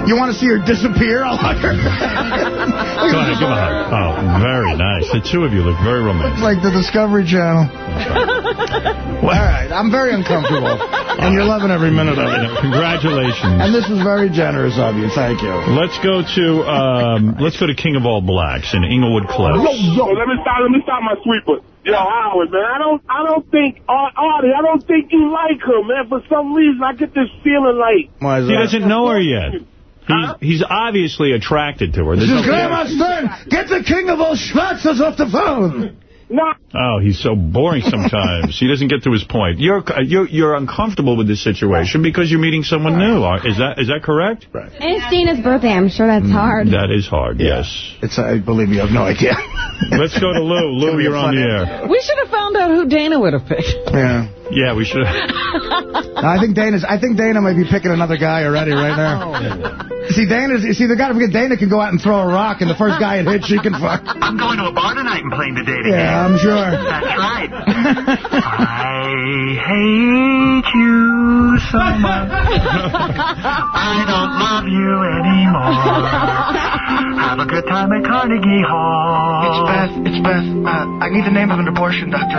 Hands. You want to see her disappear? I'll hug her. Go ahead. Give a hug. Oh, very nice. The two of you look very romantic. It's like the Discovery Channel. All right, I'm very uncomfortable, and you're loving every minute of it. Congratulations. And this was very generous of you. Thank you. Let's go to um, let's go to King of All Blacks in Englewood Cliffs. Yo, yo, let me stop. Let me stop my sweeper. Yo, Howard, man, I don't, I don't think, Ar- Artie, I don't think you like her, man. For some reason, I get this feeling like. Why is He that? doesn't know her yet. He's, he's obviously attracted to her. There's This is no- Grandma Stern. Get the king of all Schwarzes off the phone. No. Oh, he's so boring sometimes. he doesn't get to his point. You're uh, you're you're uncomfortable with this situation because you're meeting someone new. Is that is that correct? Right. And it's Dana's birthday. I'm sure that's hmm. hard. That is hard. Yes. It's. I believe you have no idea. Let's go to Lou. Lou, you're on the air. We should have found out who Dana would have picked. Yeah. Yeah, we should. I think Dana's. I think Dana might be picking another guy already right now. See, Dana's. See, the guy. Forget Dana can go out and throw a rock, and the first guy it hits, she can fuck. I'm going to a bar tonight and playing the dating Yeah, game. I'm sure. That's right. I hate you so much. I don't love you anymore. Have a good time at Carnegie Hall. It's Beth. It's Beth. Uh, I need the name of an abortion doctor.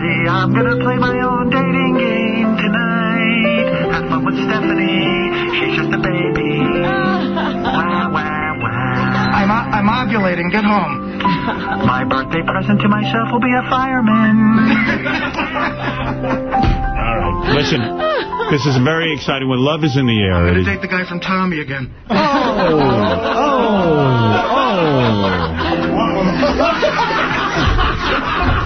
Party, I'm gonna play my own dating game tonight. Have fun with Stephanie. She's just a baby. Wah, wah, wah. I'm o- I'm ovulating. Get home. My birthday present to myself will be a fireman. All right. Listen, this is very exciting. When love is in the air, I'm gonna date the guy from Tommy again. Oh, oh, oh.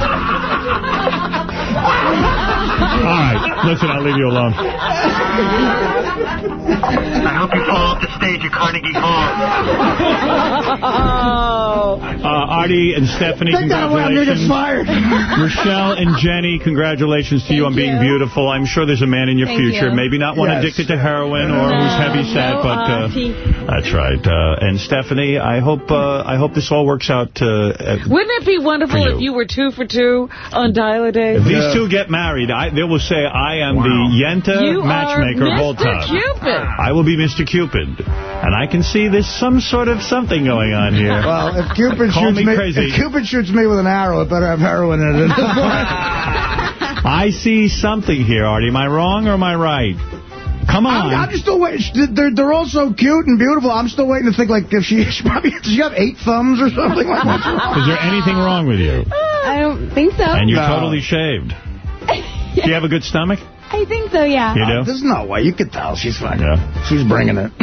All right. Listen, I'll leave you alone. I hope you fall off the stage at Carnegie Hall. Uh, Artie and Stephanie, Take that away, I'm gonna get congratulations. fired. Rochelle and Jenny, congratulations to you on being beautiful. I'm sure there's a man in your Thank future, you. maybe not one Yes. addicted to heroin or No, who's heavy set, no, but uh, that's right. Uh, and Stephanie, I hope uh, I hope this all works out. Uh, Wouldn't it be wonderful you. if you were two for two on Dial a Day? if these two get married, I, they will say, I am the Yenta You matchmaker of all Mr. time. Cupid. I will be Mr. Cupid. And I can see there's some sort of something going on here. Well, if Cupid Call shoots me me, crazy. if Cupid shoots me with an arrow, it better have heroin in it. I see something here, Artie. Am I wrong or am I right? Come on. I'm, I'm just still waiting. They're, they're all so cute and beautiful. I'm still waiting to think, like, if she, she probably, does she have eight thumbs or something? Like, what's wrong? Is there anything wrong with you? I don't think so. And you're No. totally shaved. Do you have a good stomach? I think so, yeah. You do? There's no way. You could tell. She's fine. Yeah. She's bringing it.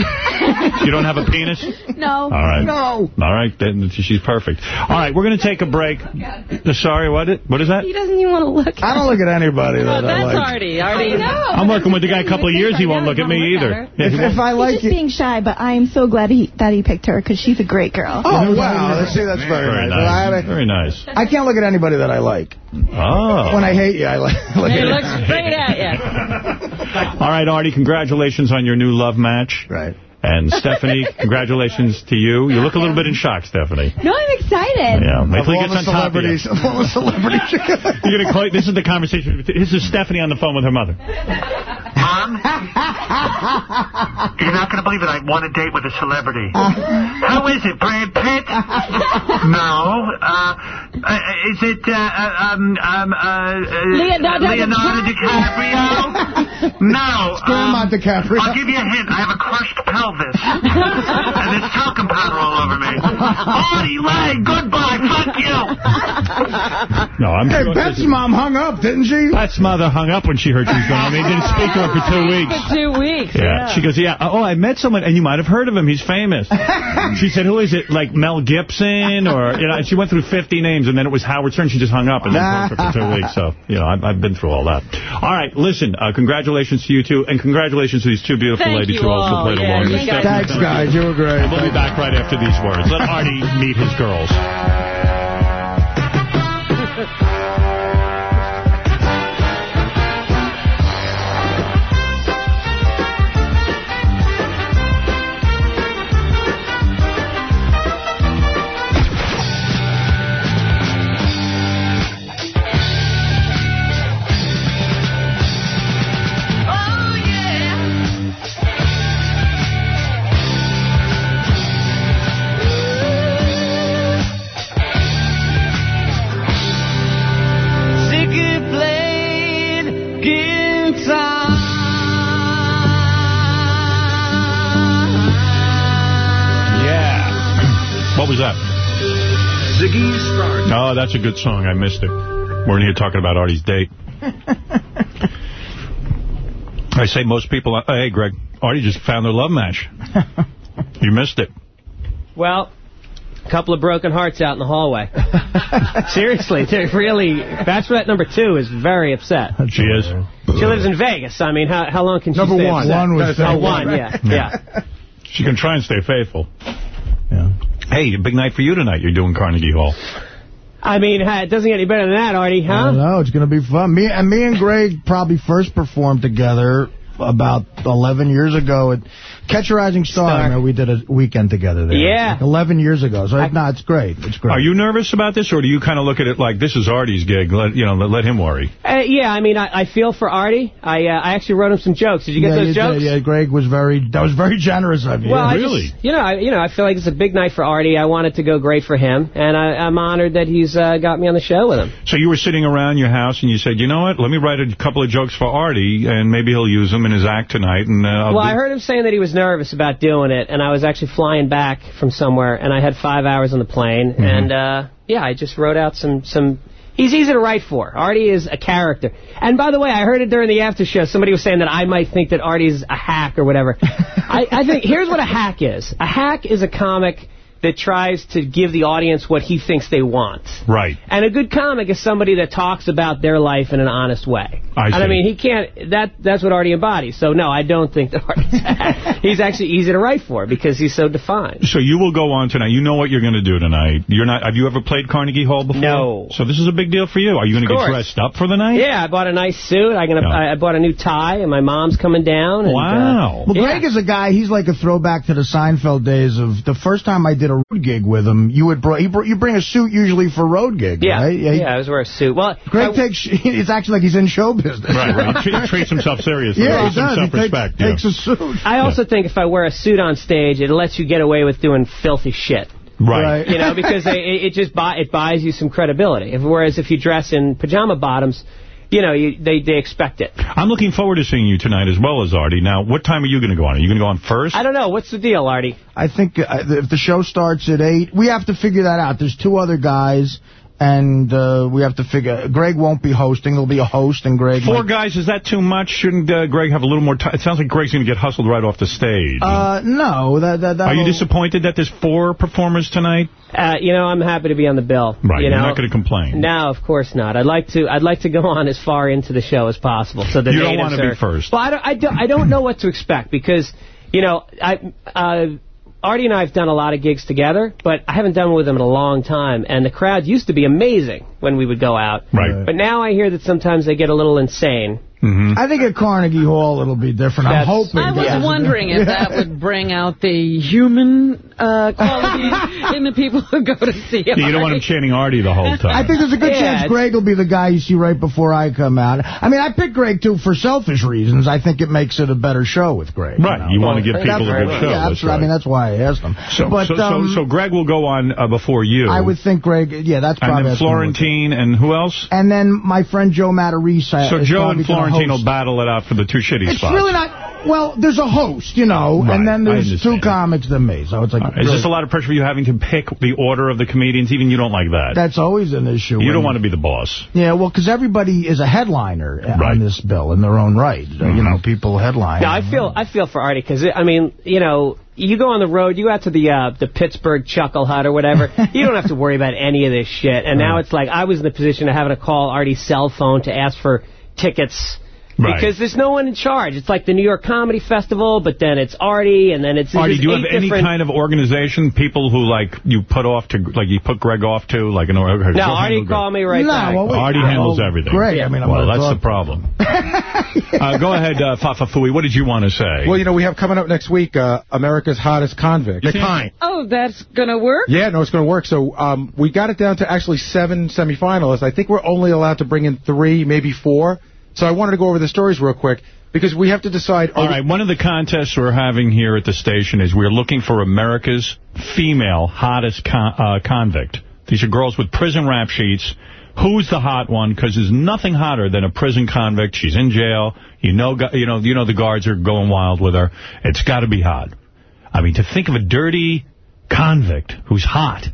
You don't have a penis? No. All right. No. All right, then she's perfect. All right, we're going to take a break. Uh, Sorry, what? It, what is that? He doesn't even want to look I don't look at anybody Oh, that I that's like. Artie. Artie. I'm working with the guy a couple of years. He won't look at me either. Yeah, If, if I like He's just you. being shy, but I am so glad he, that he picked her because she's a great girl. Oh, wow. Let's see, that's very, Very nice. I, nice. Very nice. I can't look at anybody that I like. Oh. When I hate you, I like. look He at looks straight at you. All right, Artie, congratulations on your new love match. Right. And Stephanie, congratulations to you. You look a little bit in shock, Stephanie. No, I'm excited. Yeah, wait Of till he gets on top of you. celebrities, of all the celebrities. You're gonna call, this is the conversation. This is Stephanie on the phone with her mother. Mom, you're not going to believe it. I won a date with a celebrity. How is it, Brad Pitt? No. Uh, uh, is it uh, uh, um, um, uh, uh, Leonardo Leonardo DiCaprio? No. Grandma um, DiCaprio. I'll give you a hint. I have a crushed pelvis. and there's talcum powder all over me. Artie Lange, goodbye. Fuck you. No, I'm Hey, sure. Beth's mom hung up, didn't she? Beth's mother hung up when she heard she was going. I mean, didn't speak to her for two weeks. For two weeks. Yeah. She goes, yeah. Oh, I met someone, and you might have heard of him. He's famous. she said, who is it? Like Mel Gibson? Or, you know, and she went through 50 names, and then it was Howard Stern. She just hung up and then talked for two weeks. So, you know, I've, I've been through all that. All right, listen, uh, congratulations to you two, and congratulations to these two beautiful Thank ladies you who also played Yeah, along. thank Thanks, guys. You were great. We'll be back right after these words. Let Artie meet his girls. Oh, that's a good song. I missed it. We're in here talking about Artie's date. I say most people, uh, hey, Greg, Artie just found their love match. You missed it. Well, a couple of broken hearts out in the hallway. Seriously, they're really... Bachelorette number two is very upset. She is. She lives in Vegas. I mean, how how long can she Number stay one. upset? One was Oh, faithful. one, yeah, yeah. She can try and stay faithful. Yeah. Hey, a big night for you tonight. You're doing Carnegie Hall. I mean, it doesn't get any better than that, Artie, I huh? don't know. It's going to be fun. Me and me and Greg probably first performed together about 11 years ago at Catch a Rising Star. Man, we did a weekend together there. Yeah. Like 11 years ago. So, no, it's great. It's great. Are you nervous about this, or do you kind of look at it like this is Artie's gig? Let you know, let, let him worry. Uh, yeah, I mean, I, I feel for Artie. I uh, I actually wrote him some jokes. Did you get yeah, those you jokes? Did, yeah, Greg was very, that was very generous of you. Well, I just- you know, I, you know, I feel like it's a big night for Artie. I want it to go great for him, and I, I'm honored that he's uh, got me on the show with him. So you were sitting around your house and you said, you know what, let me write a couple of jokes for Artie, and maybe he'll use them in his act tonight. And uh, well, I heard him saying that he was nervous about doing it, and I was actually flying back from somewhere, and I had five hours on the plane, Mm-hmm. and uh, yeah, I just wrote out some some. He's easy to write for. Artie is a character. And by the way, I heard it during the after show. Somebody was saying that I might think that Artie's a hack or whatever. I, I think here's what a hack is. A hack is a comic that tries to give the audience what he thinks they want. Right. And a good comic is somebody that talks about their life in an honest way. I and I mean, he can't. That that's what Artie embodies. So no, I don't think that Artie's a. He's actually easy to write for because he's so defined. So you will go on tonight. You know what you're going to do tonight. You're not. Have you ever played Carnegie Hall before? No. So this is a big deal for you. Are you going to get dressed up for the night? Yeah, I bought a nice suit. I'm gonna. I I bought a new tie, and my mom's coming down. And, Wow. Uh, Well, yeah. Greg is a guy, he's like a throwback to the Seinfeld days of the first time I did a road gig with him, you would bro he br you bring a suit usually for road gig, Yeah, right? yeah, he- I was wearing a suit. Well, Greg takes, it's actually like he's in show business. Right, right. He treats himself seriously. Yeah, he does. He takes, self-respect. yeah. takes a suit. I also think if I wear a suit on stage, it lets you get away with doing filthy shit. Right. You know, because it, it just buy, it buys you some credibility. If, whereas if you dress in pajama bottoms, you know, you, they they expect it. I'm looking forward to seeing you tonight as well as Artie. Now, what time are you going to go on? Are you going to go on first? I don't know. What's the deal, Artie? I think uh, if the show starts at 8, we have to figure that out. There's two other guys, and uh, we have to figure, Greg won't be hosting. There'll be a host, and Greg Four might- guys, is that too much? Shouldn't uh, Greg have a little more time? It sounds like Greg's going to get hustled right off the stage. Uh, no. That, that, are you disappointed that there's four performers tonight? Uh, you know, I'm happy to be on the bill. Right, You you're not going to complain. No, of course not. I'd like to. I'd like to go on as far into the show as possible. So the You don't wanna be first. Well, I don't. I don't, I don't know what to expect because, you know, I. Uh, Artie and I have done a lot of gigs together, but I haven't done one with him in a long time. And the crowd used to be amazing when we would go out. Right. But now I hear that sometimes they get a little insane. Mm-hmm. I think at Carnegie Hall it'll be different. I'm hoping. I was Yeah. wondering if that would bring out the human uh, qualities in the people who go to see him. You don't want him chanting Artie the whole time. I think there's a good Yeah, chance Greg will be the guy you see right before I come out. I mean, I picked Greg, too, for selfish reasons. I think it makes it a better show with Greg. Right, you wanna give That's people a right. good show, Yeah, that's absolutely. I mean, that's why I asked him. So, but, so, um, so, so Greg will go on uh, before you. I would think Greg, yeah, that's and probably... then that's gonna work. Florentine and who else? And then my friend Joe Matarese. uh, So Joe and gonna Florentine will battle it out for the two shitty It's spots. really not... Well, there's a host, you know, Right, and then there's two comics than me. So it's like... Is this a lot of pressure for you having to pick the order of the comedians? Even you don't like that. That's always an issue. you don't want to be the boss. Yeah, well, because everybody is a headliner Right. on this bill in their own right. Uh, You know, people headline. Yeah, I feel I feel for Artie because I mean, you know, you go on the road, you go out to the uh, the Pittsburgh Chuckle Hut or whatever, you don't have to worry about any of this shit. And now it's like I was in the position of having to call Artie's cell phone to ask for tickets. Right. Because there's no one in charge. It's like the New York Comedy Festival, but then it's Artie, and then it's Artie, do you have any kind of organization, people who, like, you put off to, like, you put Greg off to, like, an or- No, Artie called me right No, back. well, wait, Artie well, handles everything. Greg, I mean, I'm well, that's talk- the problem. uh, go ahead, uh, Fafa Fui. What did you want to say? Well, you know, we have coming up next week uh, America's Hottest Convict. You think- Oh, that's going to work? Yeah, no, it's going to work. So um, we got it down to actually seven semifinalists. I think we're only allowed to bring in three, maybe four. So I wanted to go over the stories real quick because we have to decide. All right, one of the contests we're having here at the station is we're looking for America's female hottest con uh, convict. These are girls with prison rap sheets. Who's the hot one? Because there's nothing hotter than a prison convict. She's in jail. You know, you know, you know the guards are going wild with her. It's got to be hot. I mean, to think of a dirty convict who's hot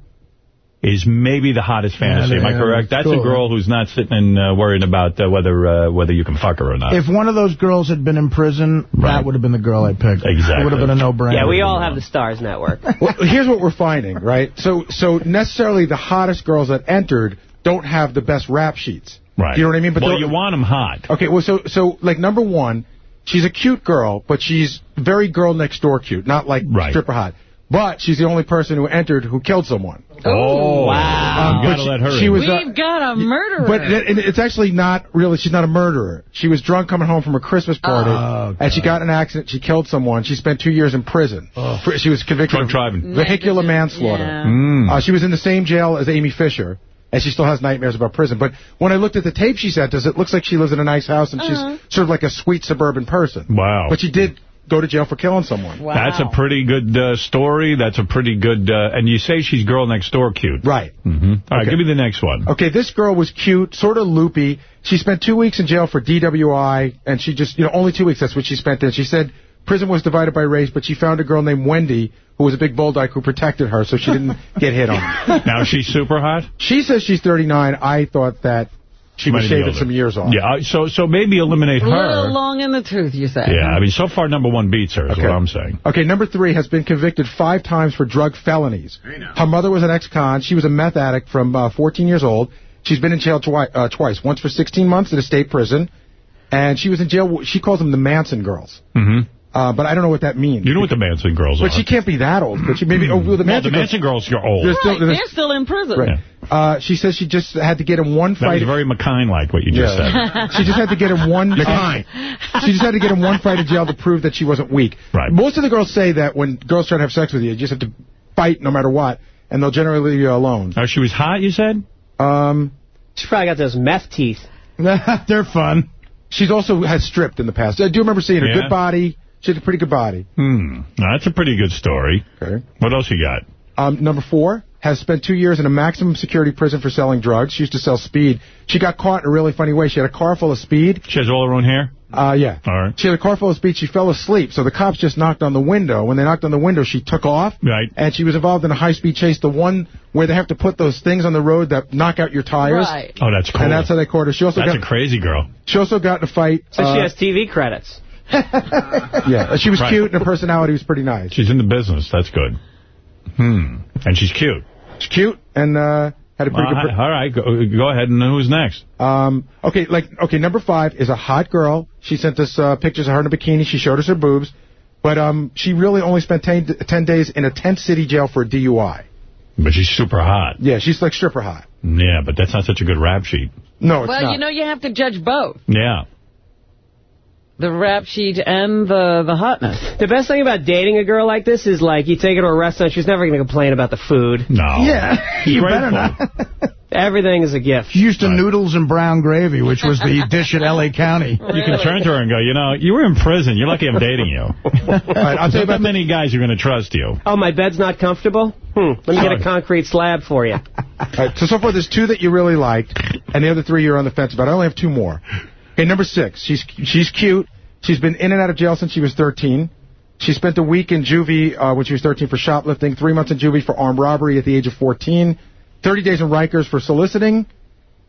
is maybe the hottest fantasy. Am I yeah, correct? That's cool. a girl who's not sitting and uh, worrying about uh, whether uh, whether you can fuck her or not. If one of those girls had been in prison, that would have been the girl I picked. Exactly. It would have been a no-brainer. Yeah, we all have the Stars Network. well, here's what we're finding, right? So, so necessarily the hottest girls that entered don't have the best rap sheets. Right. Do you know what I mean? well, you want them hot. Okay, well, so so like number one, she's a cute girl, but she's very girl next door cute, not like Right. stripper hot. But she's the only person who entered who killed someone. Oh, wow. You but gotta she- let her she was, uh, We've got a murderer. But it, it- it's actually not really, she's not a murderer. She was drunk coming home from a Christmas party, Oh, and she got in an accident. She killed someone. She spent two years in prison. For- She was convicted Drunk of driving. vehicular manslaughter. yeah. Mm. Uh, she was in the same jail as Amy Fisher, and she still has nightmares about prison. But when I looked at the tape she sent us, it looks like she lives in a nice house, and Uh-huh. she's sort of like a sweet suburban person. Wow. But she did go to jail for killing someone. Wow. That's a pretty good uh, story. That's a pretty good... Uh, and you say she's girl next door cute. Right. Mm-hmm. All right, Okay. give me the next one. Okay, this girl was cute, sort of loopy. She spent two weeks in jail for DWI, and she just, you know, only two weeks, that's what she spent there. She said prison was divided by race, but she found a girl named Wendy, who was a big bull dyke who protected her, so she didn't get hit on. Now she's super hot? She says she's 39. I thought that she was Might be shaving older. some years off. Yeah, so so maybe eliminate A little her. long in the tooth, you say. Yeah, I mean, so far number one beats her is Okay. what I'm saying. Okay, number three has been convicted five times for drug felonies. Her mother was an ex-con. She was a meth addict from uh, 14 years old. She's been in jail twi- uh, twice, once for 16 months in a state prison, and she was in jail. She calls them the Manson girls, Mm-hmm. Uh, but I don't know what that means. You know what the Manson girls But are. But she can't be that old. But she maybe oh, well, the well, the Manson girls. Manson girls are old. They're still- Right, they're still in prison. Right. Uh, she says she just had to get in one fight. That was fight. very McKine-like, what you just Yeah. said. she just had to get in one. McKine. she just had to get in one fight in jail to prove that she wasn't weak. Right. Most of the girls say that when girls try to have sex with you, you just have to fight no matter what, and they'll generally leave you alone. Oh, she was hot, you said? Um, She probably got those meth teeth. They're fun. she's also has stripped in the past. I do remember seeing her. Yeah? Good body. She had a pretty good body. Hmm. That's a pretty good story. Okay. What else you got? Um, number four has spent two years in a maximum security prison for selling drugs. She used to sell speed. She got caught in a really funny way. She had a car full of speed. She has all her own hair? Uh, yeah. All right. She had a car full of speed. She fell asleep, so the cops just knocked on the window. When they knocked on the window, she took off. Right. And she was involved in a high-speed chase, the one where they have to put those things on the road that knock out your tires. Right. Oh, that's cool. And that's how they caught her. She also That's got a crazy girl. she also got in a fight. So uh, she has TV credits. yeah, she was Right. cute and her personality was pretty nice. She's in the business. That's good. Hmm. And she's cute. She's cute and uh, had a pretty All good. right, all right, go, go ahead. And who's next? Um, okay, like okay, number five is a hot girl. She sent us uh, pictures of her in a bikini. She showed us her boobs, but um, she really only spent 10, 10 days in a tent city jail for a DUI. But she's super hot. Yeah, she's like stripper hot. Yeah, but that's not such a good rap sheet. No, it's Well, not. you know, you have to judge both. Yeah. The rap sheet and the, the hotness. The best thing about dating a girl like this is, like, you take her to a restaurant, she's never going to complain about the food. No. Yeah, you better not. Everything is a gift. She used to noodles and brown gravy, which was the dish at L.A. County. You can turn to her and go, you know, you were in prison. You're lucky I'm dating you. All right, I'll tell you Not about many guys are going to trust you. Oh, my bed's not comfortable? Hmm, let me get a concrete slab for you. All right, so so far there's two that you really liked, and the other three you're on the fence about. I only have two more. Okay, number six. She's she's cute. She's been in and out of jail since she was 13. She spent a week in juvie uh, when she was 13 for shoplifting, three months in juvie for armed robbery at the age of 14, 30 days in Rikers for soliciting.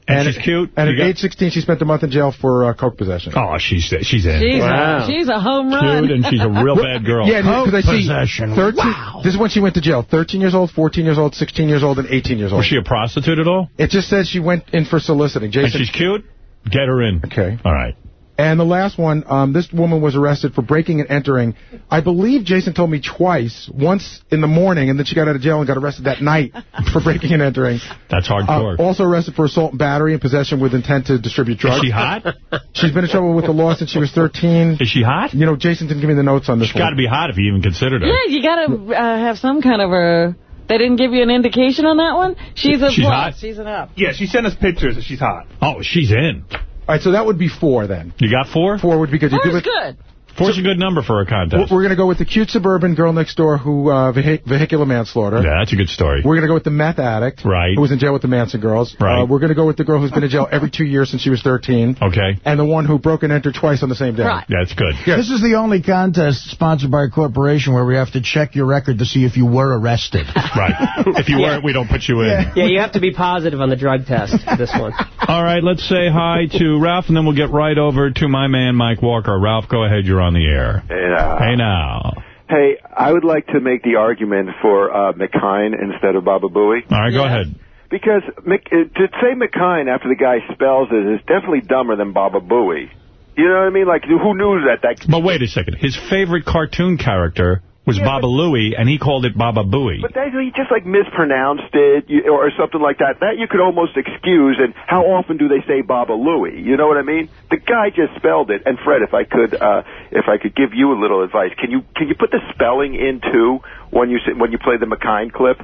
And she's cute. And You at age 16, she spent a month in jail for uh, coke possession. Oh, she's she's in. She's, Wow. a, she's a home run. Cute, and she's a real bad girl. Yeah, Coke because I see possession. 13, Wow. This is when she went to jail. 13 years old, 14 years old, 16 years old, and 18 years old. Was she a prostitute at all? It just says she went in for soliciting. And she's cute? Get her in. Okay. All right. And the last one, um, this woman was arrested for breaking and entering. I believe Jason told me twice, once in the morning, and then she got out of jail and got arrested that night for breaking and entering. That's Uh, hardcore. also arrested for assault and battery and possession with intent to distribute drugs. Is she hot? She's been in trouble with the law since she was 13. Is she hot? You know, Jason didn't give me the notes on this She's got to be hot if you even considered her. Yeah, you got to uh, have some kind of a... They didn't give you an indication on that one? She's a She's plus. hot? She's an up. Yeah, she sent us pictures that she's hot. Oh, she's in. All right, so that would be four then. You got four? Four would be good. You give Four's it- good. Four's a good number for a contest. We're going to go with the cute suburban girl next door who uh, vehi- vehicular manslaughter. Yeah, that's a good story. We're going to go with the meth addict. Right. Who was in jail with the Manson girls. Right. Uh, we're going to go with the girl who's been in jail every two years since she was 13. Okay. And the one who broke and entered twice on the same day. Right. That's good. This is the only contest sponsored by a corporation where we have to check your record to see if you were arrested. Right. If you weren't, we don't put you in. Yeah, you have to be positive on the drug test for this one. All right, let's say hi to Ralph, and then we'll get right over to my man, Mike Walker. Ralph, go ahead. You're on the air. Yeah. Hey, now. Hey, I would like to make the argument for uh, McKine instead of Baba Booey. All right, go Yes. ahead. Because Mc, uh, to say McKine after the guy spells it is definitely dumber than Baba Booey. You know what I mean? Like, who knew that? that But wait a second. His favorite cartoon character was Baba Louie, and he called it Baba Booey. But that, he just like mispronounced it or something like that. That you could almost excuse. And how often do they say Baba Louie? You know what I mean? The guy just spelled it. And Fred, if I could, uh, if I could give you a little advice, can you can you put the spelling into when you when you play the McKine clip?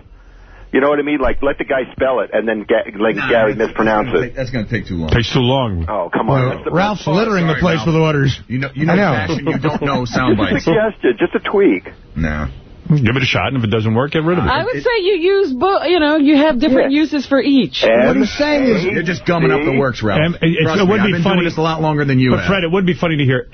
You know what I mean? Like, let the guy spell it, and then ga- let Gary mispronounce it. That's going to take too long. Takes too long. Oh, come on. That's Ralph's best part. littering the place Ralph. with orders. You know, you know, I know. fashion. You don't know sound Just a bites. suggestion, just a tweak. No. Give it a shot, and if it doesn't work, get rid of it. I would say you use, bo- you know, you have different uses for each. What he's saying is, You're just gumming up the works, Ralph. M- it- Trust it would me, be I've been funny- doing this a lot longer than you But have. Fred, it would be funny to hear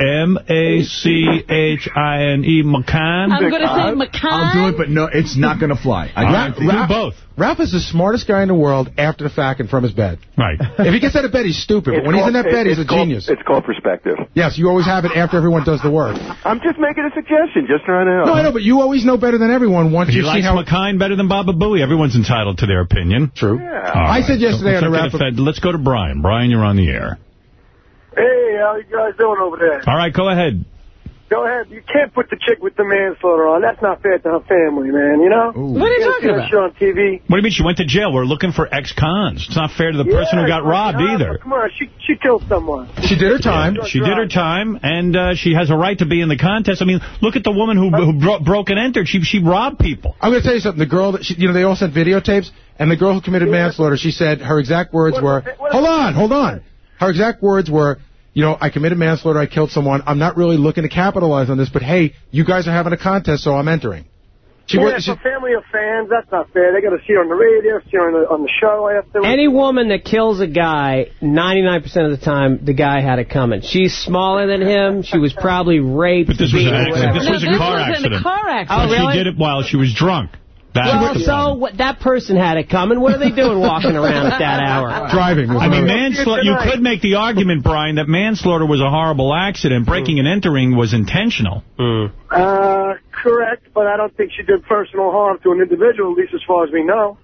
M-A-C-H-I-N-E, McCann. I'm going to say Macan. I'll do it, but no, it's not going to fly. I All right, guarantee you. do both. Ralph is the smartest guy in the world after the fact and from his bed. Right. If he gets out of bed, he's stupid. But It's when he's in that bed, it's he's a called- genius. It's called perspective. Yes, you always have it after everyone does the work. I'm just making a suggestion, just trying to help. No, I know, but you always know better than everyone once you see likes how... McKine better than Baba Booey. Everyone's entitled to their opinion. True. All I right. said yesterday Let's on the not wrap get. Let's go to Brian. Brian, you're on the air. Hey, how you guys doing over there? All right, go ahead. Go ahead. You can't put the chick with the manslaughter on. That's not fair to her family, man, you know? What are you can't talking about? shit on TV. What do you mean? She went to jail. We're looking for ex-cons. It's not fair to the person who got robbed Yeah, either. Come on, she, she killed someone. She did her time. She did her time, and uh, she has a right to be in the contest. I mean, look at the woman who, who bro broke and entered. She she robbed people. I'm going to tell you something. The girl that she, you know, they all sent videotapes, and the girl who committed manslaughter, she said her exact words were, "Hold on, hold on." Her exact words were, "You know, I committed manslaughter. I killed someone. I'm not really looking to capitalize on this, but hey, you guys are having a contest, so I'm entering." She yeah, was. for family of fans, that's not fair. They got to see her on the radio, see her on the, on the show after. Any woman that kills a guy, 99% of the time, the guy had it coming. She's smaller than him. She was probably raped. But this was an accident. This whatever. was a car accident. Oh, really? She did it while she was drunk. That Well, so what, that person had it coming. What are they doing walking around at that hour? Driving. I mean, manslaughter. You could make the argument, Brian, that manslaughter was a horrible accident. Breaking and entering was intentional. Uh, correct, but I don't think she did personal harm to an individual, at least as far as we know.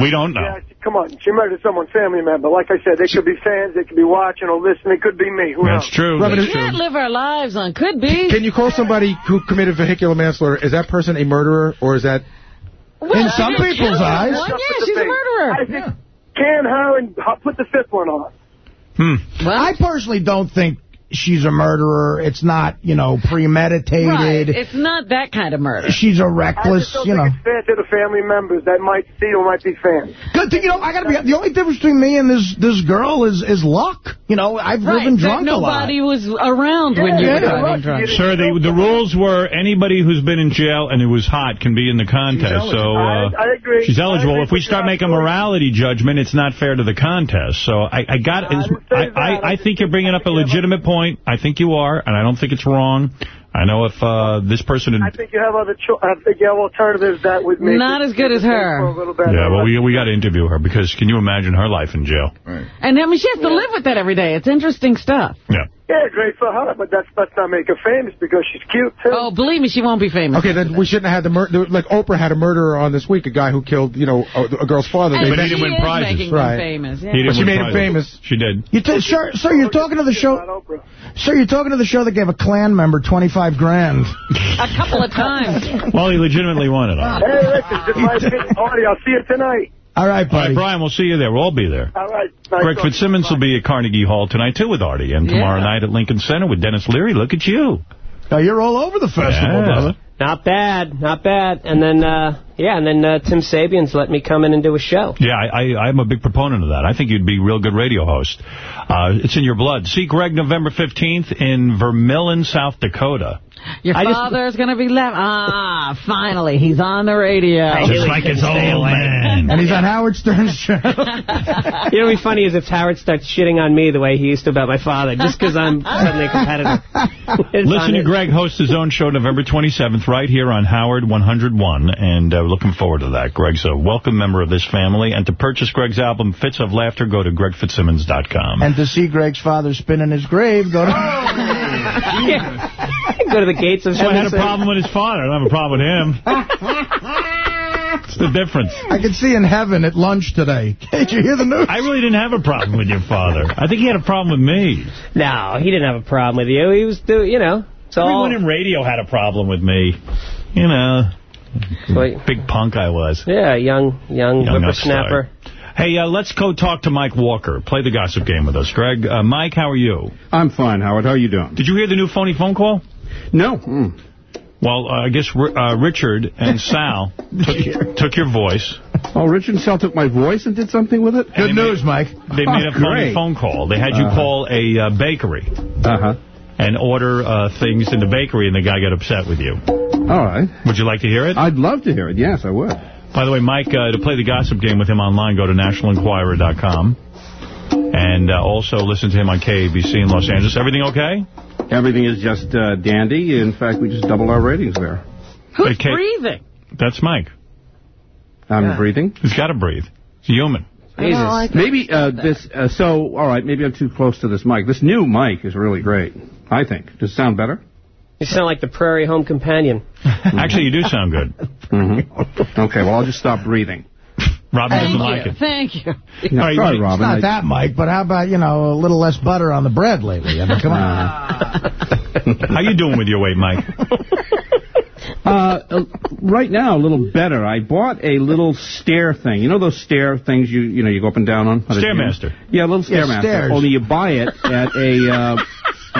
We don't know. Yeah, come on, she murdered someone's family member. Like I said, they could be fans, they could be watching or listening. It could be me. Who knows? That's true. Robin, That's is- true. can't live our lives on. Could be. Can you call somebody who committed vehicular manslaughter? Is that person a murderer, or is that? Well, In some people's eyes. anyone. Yeah, she's a murderer. I think can her and h- put the fifth one on. Hmm. I personally don't think she's a murderer. It's not, you know, premeditated. Right. It's not that kind of murder. She's a reckless, you know. it's fair to the family members that might see or might be fans. Good thing, you know, I gotta be, the only difference between me and this this girl is is luck. You know, I've Right, driven that drunk a lot. nobody was around when you Yeah, were yeah, driving look, drunk. Sir, the, the rules were anybody who's been in jail and who was hot can be in the contest. So uh, I- I agree. she's I eligible. agree If we start making a morality judgment, it's not fair to the contest. So I, I got. I I. I, I think you're bringing up a legitimate point. I think you are, and I don't think it's wrong. I know if uh, this person had I think you have other cho- I think you have alternatives that would make Not as good as her. A. Yeah, well, we we got to interview her because can you imagine her life in jail? And I mean, she has to live with that every day. It's interesting stuff. Yeah. Yeah, great for her, but that's let's not make her famous because she's cute too. Oh, believe me, she won't be famous. Okay, then we shouldn't have had the murder. Like Oprah had a murderer on this week, a guy who killed, you know, a, a girl's father. And They- But he she didn't win is prizes. Right. him famous. Yeah. He didn't But she win made him famous. She did. You t sir, sir, you're talking to the show. Sir, you're talking to the show that gave a Klan member 25 grand. A couple of times. Well, he legitimately won it. All Hey, listen, just my opinion. Party, I'll see you tonight. All right, right, buddy. Brian, we'll see you there. We'll all be there. All right. Nice Greg talking you. Fitzsimmons will be at Carnegie Hall tonight, too, with Artie. And tomorrow Yeah. night at Lincoln Center with Denis Leary. Look at you. Now, you're all over the festival, Yeah. brother. Not bad, not bad. And then, uh, yeah, and then uh, Tim Sabean's let me come in and do a show. Yeah, I, I, I'm a big proponent of that. I think you'd be a real good radio host. Uh, it's in your blood. See Greg November 15th in Vermillion, South Dakota. Your I father's going to be left. Ah, finally, he's on the radio. I Just like his old away. man. And he's on Howard Stern's show. You know what'd be funny is if Howard starts shitting on me the way he used to about my father, just because I'm suddenly a competitor. Listen to. Greg host his own show November 27th right here on Howard 101, and uh, looking forward to that. Greg's a welcome member of this family, and to purchase Greg's album Fits of Laughter, go to gregfitzsimmons.com. and to see Greg's father spin in his grave, go to... Go to the gates of So I had a problem with his father. I don't have a problem with him. What's the difference? I could see in heaven at lunch today. Did you hear the news? I really didn't have a problem with your father. I think he had a problem with me. No, he didn't have a problem with you. He was, do, you know, it's all... Everyone in radio had a problem with me. you know, Wait. big punk I was. Yeah, young, young, Young whippersnapper. Hey, uh, let's go talk to Mike Walker. Play the gossip game with us. Greg, uh, Mike, how are you? I'm fine, Howard. How are you doing? Did you hear the new phony phone call? No. Mm. Well, uh, I guess uh, Richard and Sal took, took your voice. Oh, Richard and Sal took my voice and did something with it? Good news, Mike. They made a Oh, phony great. phone call. They had you Uh-huh. call a uh, bakery Uh-huh. and order uh, things in the bakery, and the guy got upset with you. All right. Would you like to hear it? I'd love to hear it. Yes, I would. By the way, Mike, uh, to play the gossip game with him online, go to nationalenquirer.com. And uh, also listen to him on KABC in Los Angeles. Everything okay? Everything is just uh, dandy. In fact, we just doubled our ratings there. Who's Okay. breathing? That's Mike. I'm breathing. He's got to breathe. He's human. Jesus. Maybe uh, this, uh, so, all right, maybe I'm too close to this mic. This new mic is really great, I think. Does it sound better? You sound like the Prairie Home Companion. Actually, you do sound good. Mm-hmm. Okay, well, I'll just stop breathing. Robin doesn't Thank like you. it. Thank you. Yeah, All right, sorry, you- Robin. Not I- that, Mike, but how about, you know, a little less butter on the bread lately? I mean, come on. How you doing with your weight, Mike? Uh, uh, right now, a little better. I bought a little stair thing. You know those stair things you you know you go up and down on? at a gym? Stairmaster. Yeah, a little stairmaster. stairs. Only you buy it at a uh,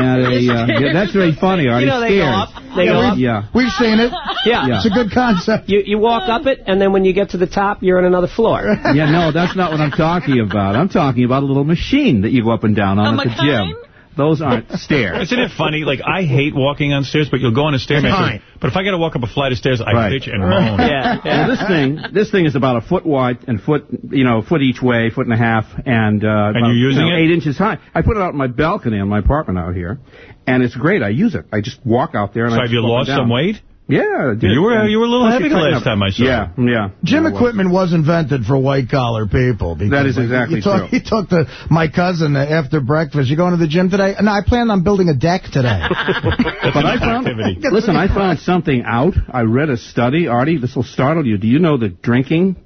at a. Uh, yeah, that's very funny. Artie. You know they go up. They go Yeah, up. we- Yeah. We've seen it. Yeah. Yeah. It's a good concept. You you walk up it, and then when you get to the top, you're on another floor. Yeah, no, that's not what I'm talking about. I'm talking about a little machine that you go up and down on A at the McKine? gym. Those aren't stairs. Isn't it funny? Like, I hate walking on stairs, but you'll go on a stairmaster. Fine. But if I got to walk up a flight of stairs, I Right. bitch and moan. Yeah, Well, this thing, this thing is about a foot wide and foot, you know, foot each way, foot and a half, and uh, about, you're using you know, it? eight inches high. I put it out on my balcony on my apartment out here, and it's great. I use it. I just walk out there and So I have you go up and lost some weight? Yeah, I did. You were- you were a little heavy the last up. time I saw you. Yeah, yeah. Gym Yeah, equipment was invented for white collar people. because, That is exactly you talk, true. You talk to my cousin after breakfast. You going to the gym today? No, I plan on building a deck today. But I found, listen, I found something out. I read a study, Artie. This will startle you. Do you know that drinking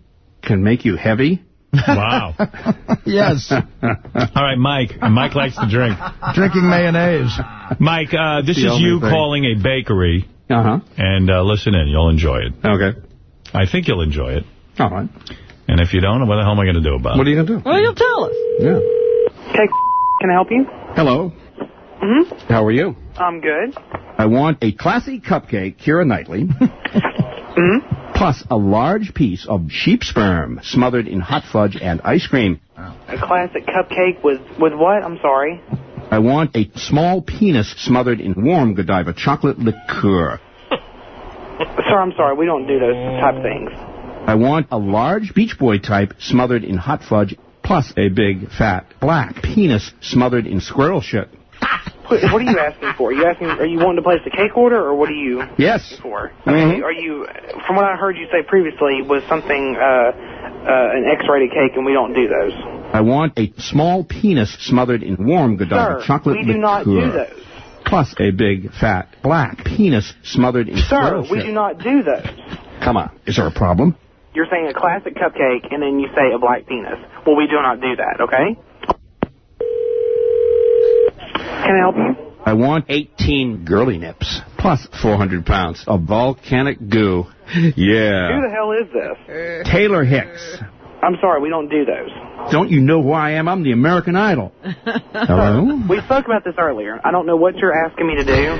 can make you heavy? Wow. yes. All right, Mike. Mike likes to drink. Drinking mayonnaise. Mike, uh, this is you thing. calling a bakery. Uh huh. And uh, listen in. You'll enjoy it. Okay. I think you'll enjoy it. All right. And if you don't, what the hell am I going to do about it? What are you gonna do? Well, you'll tell us. Yeah. Okay, can I help you? Hello. Mm-hmm. How are you? I'm good. I want a classy cupcake, Keira Knightley, Hmm. plus a large piece of sheep sperm smothered in hot fudge and ice cream. A classic cupcake with with what? I'm sorry. I want a small penis smothered in warm Godiva chocolate liqueur. Sir, I'm sorry. We don't do those type of things. I want a large Beach Boy type smothered in hot fudge, plus a big, fat, black penis smothered in squirrel shit. What, what are you asking for? Are you asking? Are you wanting to place a cake order, or what are you Yes. for? Mhm. Are you? From what I heard you say previously, was something uh, uh, an X-rated cake, and we don't do those. I want a small penis smothered in warm Godiva Sir, chocolate we do liqueur. not do those. Plus a big, fat, black penis smothered in Sir, we shit. do not do those. Come on. Is there a problem? You're saying a classic cupcake, and then you say a black penis. Well, we do not do that. Okay. Can I help you? I want 18 girly nips, plus 400 pounds of volcanic goo. Yeah. Who the hell is this? Taylor Hicks. I'm sorry, we don't do those. Don't you know who I am? I'm the American Idol. Hello? We spoke about this earlier. I don't know what you're asking me to do.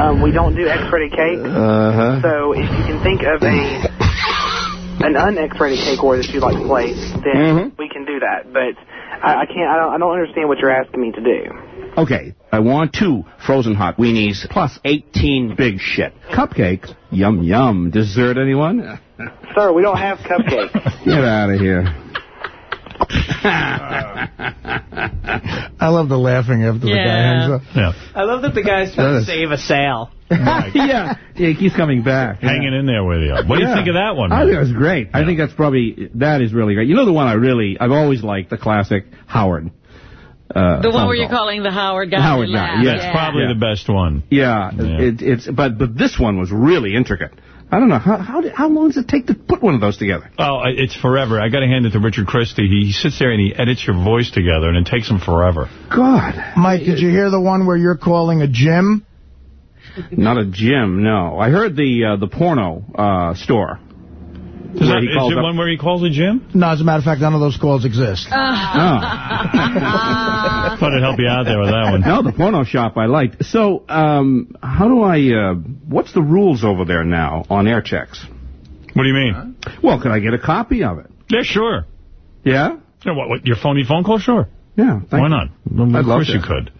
Um, we don't do X-rated cake. Uh-huh. So if you can think of a an un-X-rated cake order that you'd like to place, then Mhm. we can do that. But I, I can't. I don't, I don't understand what you're asking me to do. Okay, I want two frozen hot weenies, plus 18 big shit. Cupcakes. Yum, yum. Dessert, anyone? Sir, we don't have cupcakes. Get out of here. I love the laughing after the guy hangs up. Yeah. I love that the guy's trying to save a sale. yeah. yeah, he keeps coming back. Hanging in there with you. What do you Yeah. think of that one? I man? think that's great. I think that's probably, that is really great. You know the one I really, I've always liked, the classic Howard. Uh, The one phone where you're calling the Howard guy. Howard and guy, laugh. yes, yeah. Probably Yeah. the best one. Yeah, It, it's but but this one was really intricate. I don't know how how did, how long does it take to put one of those together? Oh, it's forever. I got to hand it to Richard Christie. He sits there and he edits your voice together, and it takes him forever. God, Mike, did you hear the one where you're calling a gym? Not a gym, no. I heard the uh, the porno uh, store. Is, that, is calls there up- one where he calls a gym? No, as a matter of fact, none of those calls exist. Thought I'd help you out there with that one. No, the porno shop I liked. So, um, how do I, uh, what's the rules over there now on air checks? What do you mean? Well, can I get a copy of it? Yeah, sure. Yeah? Yeah, what, what, your phony phone call? Sure. Yeah. Why not? Of course to. you could.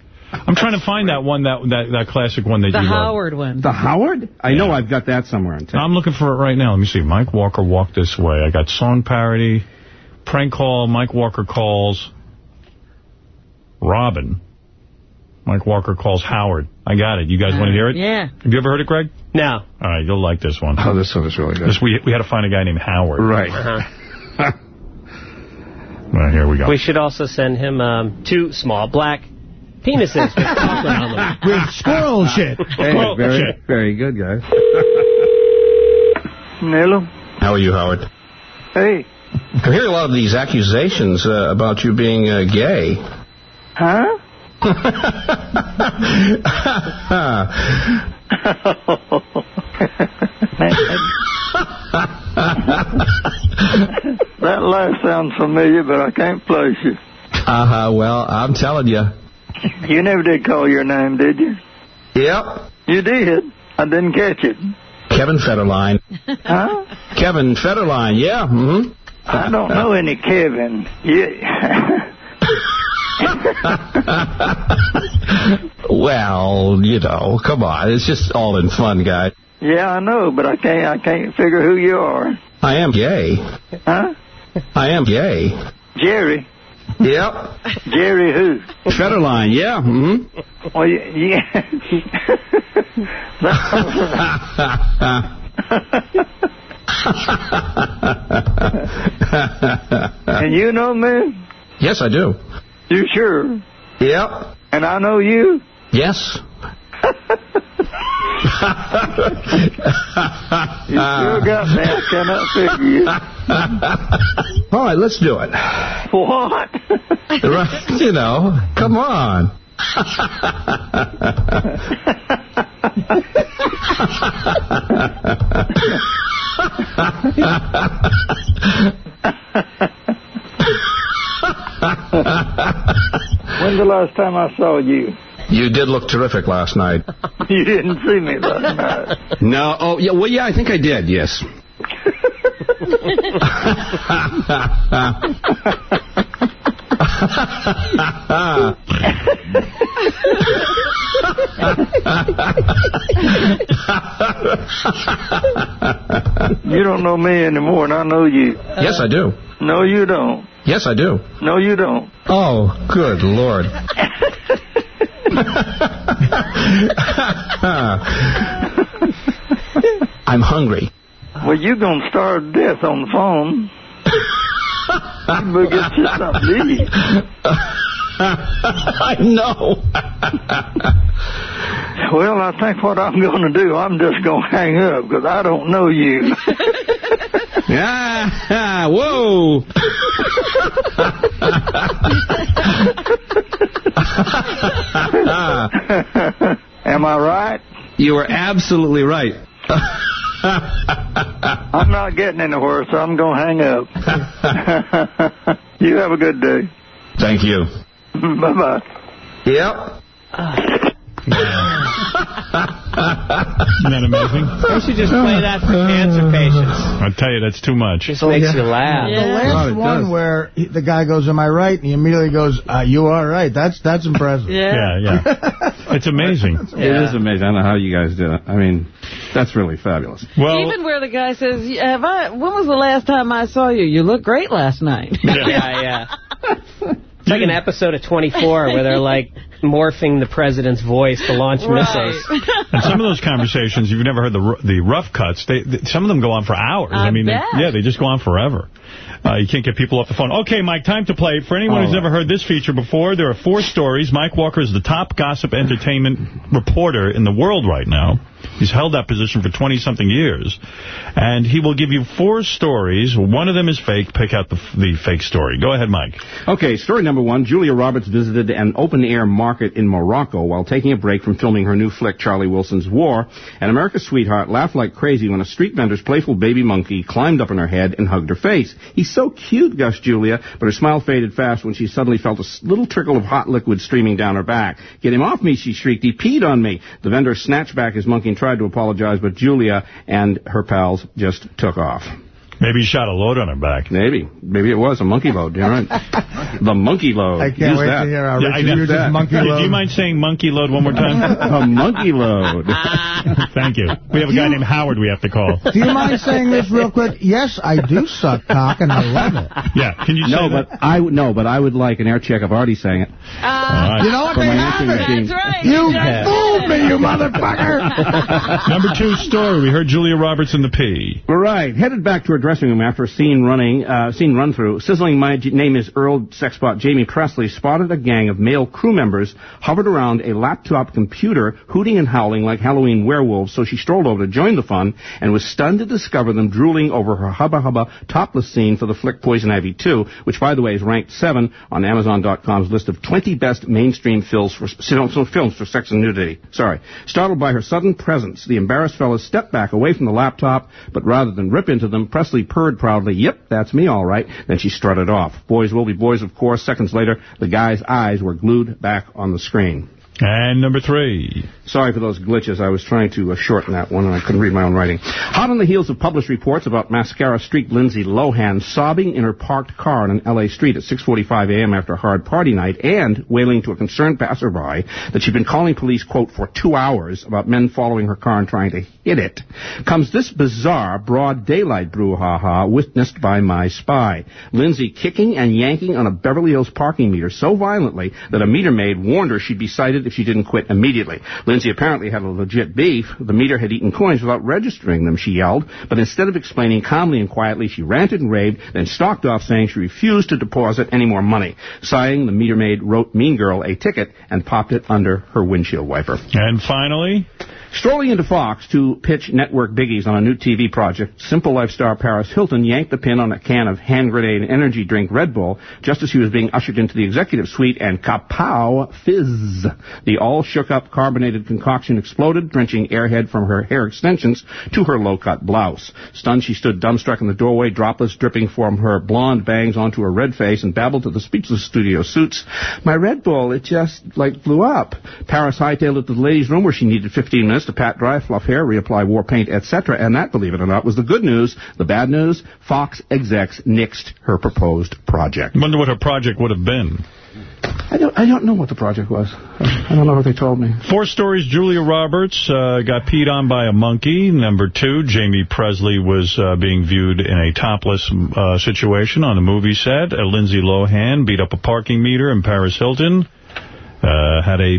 I'm trying to find that one, that that, that classic one that The you love. Howard one. The Howard? I know I've got that somewhere in town. I'm looking for it right now. Let me see. Mike Walker Walk This Way. I got song parody, prank call, Mike Walker calls Robin. Mike Walker calls Howard. I got it. You guys want to hear it? Yeah. Have you ever heard it, Greg? No. All right, you'll like this one. Oh, this one is really good. This, we, we had to find a guy named Howard. Right. Uh-huh. Well, here we go. We should also send him um, two small black penises with chocolate on them. With squirrel shit. Hey, Well, very, shit. very good, guys. Hello. How are you, Howard? Hey. I'm hearing a lot of these accusations uh, about you being uh, gay. Huh? that laugh sounds familiar, but I can't place you. Uh-huh, well, I'm telling you. You never did call your name, did you? Yep. You did. I didn't catch it. Kevin Federline. Huh? Kevin Federline, yeah. Mm-hmm. I don't know any Kevin. Yeah. well, you know, come on. It's just all in fun, guy. yeah, I know, but I can't. I can't figure who you are. I am gay. Huh? I am gay. Jerry. Yep. Jerry who? Federline, yeah. Mm-hmm. Well, y- yeah. and you know me? yes, I do. You sure? Yep. And I know you? Yes. You sure got me. I cannot figure you. All right, let's do it. What? Right, you know, come on. When's the last time I saw you? You did look terrific last night. You didn't see me last night. No, oh, yeah, well, yeah, I think I did, yes. You don't know me anymore, and I know you. yes, I do. No, you don't. Yes, I do. No, you don't. Oh, good Lord. I'm hungry. Well, you're gonna starve to death on the phone. get you something to eat. I know. Well, I think what I'm gonna do, I'm just gonna hang up because I don't know you. Ah, whoa. Am I right? you were absolutely right. I'm not getting anywhere, so I'm gonna hang up. you have a good day. Thank you. bye bye. Yep. Isn't that amazing? We should just play that for cancer patients. I tell you, that's too much. Just makes you laugh. Yeah. The last one where he, the guy goes, am I right? And he immediately goes, uh, you are right. That's that's impressive. Yeah, yeah. It's amazing. It is amazing. I don't know how you guys did it. I mean, that's really fabulous. Well, Even where the guy says, Have I, when was the last time I saw you? You look great last night. Yeah, yeah. It's like an episode of 24 where they're like morphing the president's voice to launch missiles. and some of those conversations, you've never heard the the rough cuts. They, they some of them go on for hours. I mean, bet. They, yeah, they just go on forever. Uh, you can't get people off the phone. Okay, Mike, time to play. For anyone All who's right. never heard this feature before, there are four stories. Mike Walker is the top gossip entertainment reporter in the world right now. He's held that position for 20-something years. And he will give you four stories. One of them is fake. Pick out the, the fake story. Go ahead, Mike. Okay, story number one. Julia Roberts visited an open-air market in Morocco while taking a break from filming her new flick, Charlie Wilson's War. And America's sweetheart laughed like crazy when a street vendor's playful baby monkey climbed up on her head and hugged her face. He's so cute, gushed Julia, but her smile faded fast when she suddenly felt a little trickle of hot liquid streaming down her back. Get him off me, she shrieked. He peed on me. The vendor snatched back his monkey and tried to apologize, but Julia and her pals just took off. Maybe he shot a load on her back. Maybe. Maybe it was a monkey load. You're right. the monkey load. I can't Use wait that. to hear how Yeah, I Richard know uses that. monkey Do you mind saying monkey load one more time? a monkey load. Thank you. We have a guy named Howard we have to call. Do you mind saying this real quick? Yes, I do suck cock, and I love it. Yeah, can you say no, that? but I would no, but I would like an air check. I've already sang it. Uh, you know what? They my have answering it. machine. That's right. You Yeah. fooled me, you motherfucker. Number two story. We heard Julia Roberts in the P. Right. Headed back to her dressing room after a scene running, uh, scene run through. Sizzling my name is Earl Sexbot Jaime Pressly spotted a gang of male crew members hovered around a laptop computer, hooting and howling like Halloween werewolves. So she strolled over to join the fun and was stunned to discover them drooling over her hubba hubba topless scene for the flick Poison Ivy 2, which by the way is ranked seven on Amazon.com's list of 20 best mainstream films for films for sex and nudity. Sorry. Startled by her sudden presence, the embarrassed fellas stepped back away from the laptop, but rather than rip into them, Pressly purred proudly, "Yep, that's me all right." Then she strutted off. Boys will be boys, of course. Seconds later, the guy's eyes were glued back on the screen. And number three. Sorry for those glitches. I was trying to uh, shorten that one, and I couldn't read my own writing. Hot on the heels of published reports about mascara streak Lindsay Lohan sobbing in her parked car on an L.A. street at 6.45 a.m. after a hard party night, and wailing to a concerned passerby that she'd been calling police, quote, for two hours about men following her car and trying to hit it, comes this bizarre broad daylight brouhaha witnessed by my spy. Lindsay kicking and yanking on a Beverly Hills parking meter so violently that a meter maid warned her she'd be cited if she didn't quit immediately. Lindsay apparently had a legit beef. The meter had eaten coins without registering them, she yelled. But instead of explaining calmly and quietly, she ranted and raved, then stalked off saying she refused to deposit any more money. Sighing, the meter maid wrote Mean Girl a ticket and popped it under her windshield wiper. And finally, Strolling into Fox to pitch network biggies on a new TV project, Simple Life star Paris Hilton yanked the pin on a can of hand grenade energy drink Red Bull just as she was being ushered into the executive suite and kapow fizz. The all shook up carbonated concoction exploded, drenching airhead from her hair extensions to her low cut blouse. Stunned, she stood dumbstruck in the doorway, droplets dripping from her blonde bangs onto her red face and babbled to the speechless studio suits. My Red Bull, it just, like, blew up. Paris hightailed it to the ladies' room where she needed 15 minutes to pat dry, fluff hair, reapply war paint, etc. And that, believe it or not, was the good news. The bad news, Fox execs nixed her proposed project. I wonder what her project would have been. I don't, I don't know what the project was. I don't know what they told me. Four stories, Julia Roberts uh, got peed on by a monkey. Number two, Jaime Pressly was uh, being viewed in a topless uh, situation on a movie set. Uh, Lindsay Lohan beat up a parking meter, and Paris Hilton uh, had a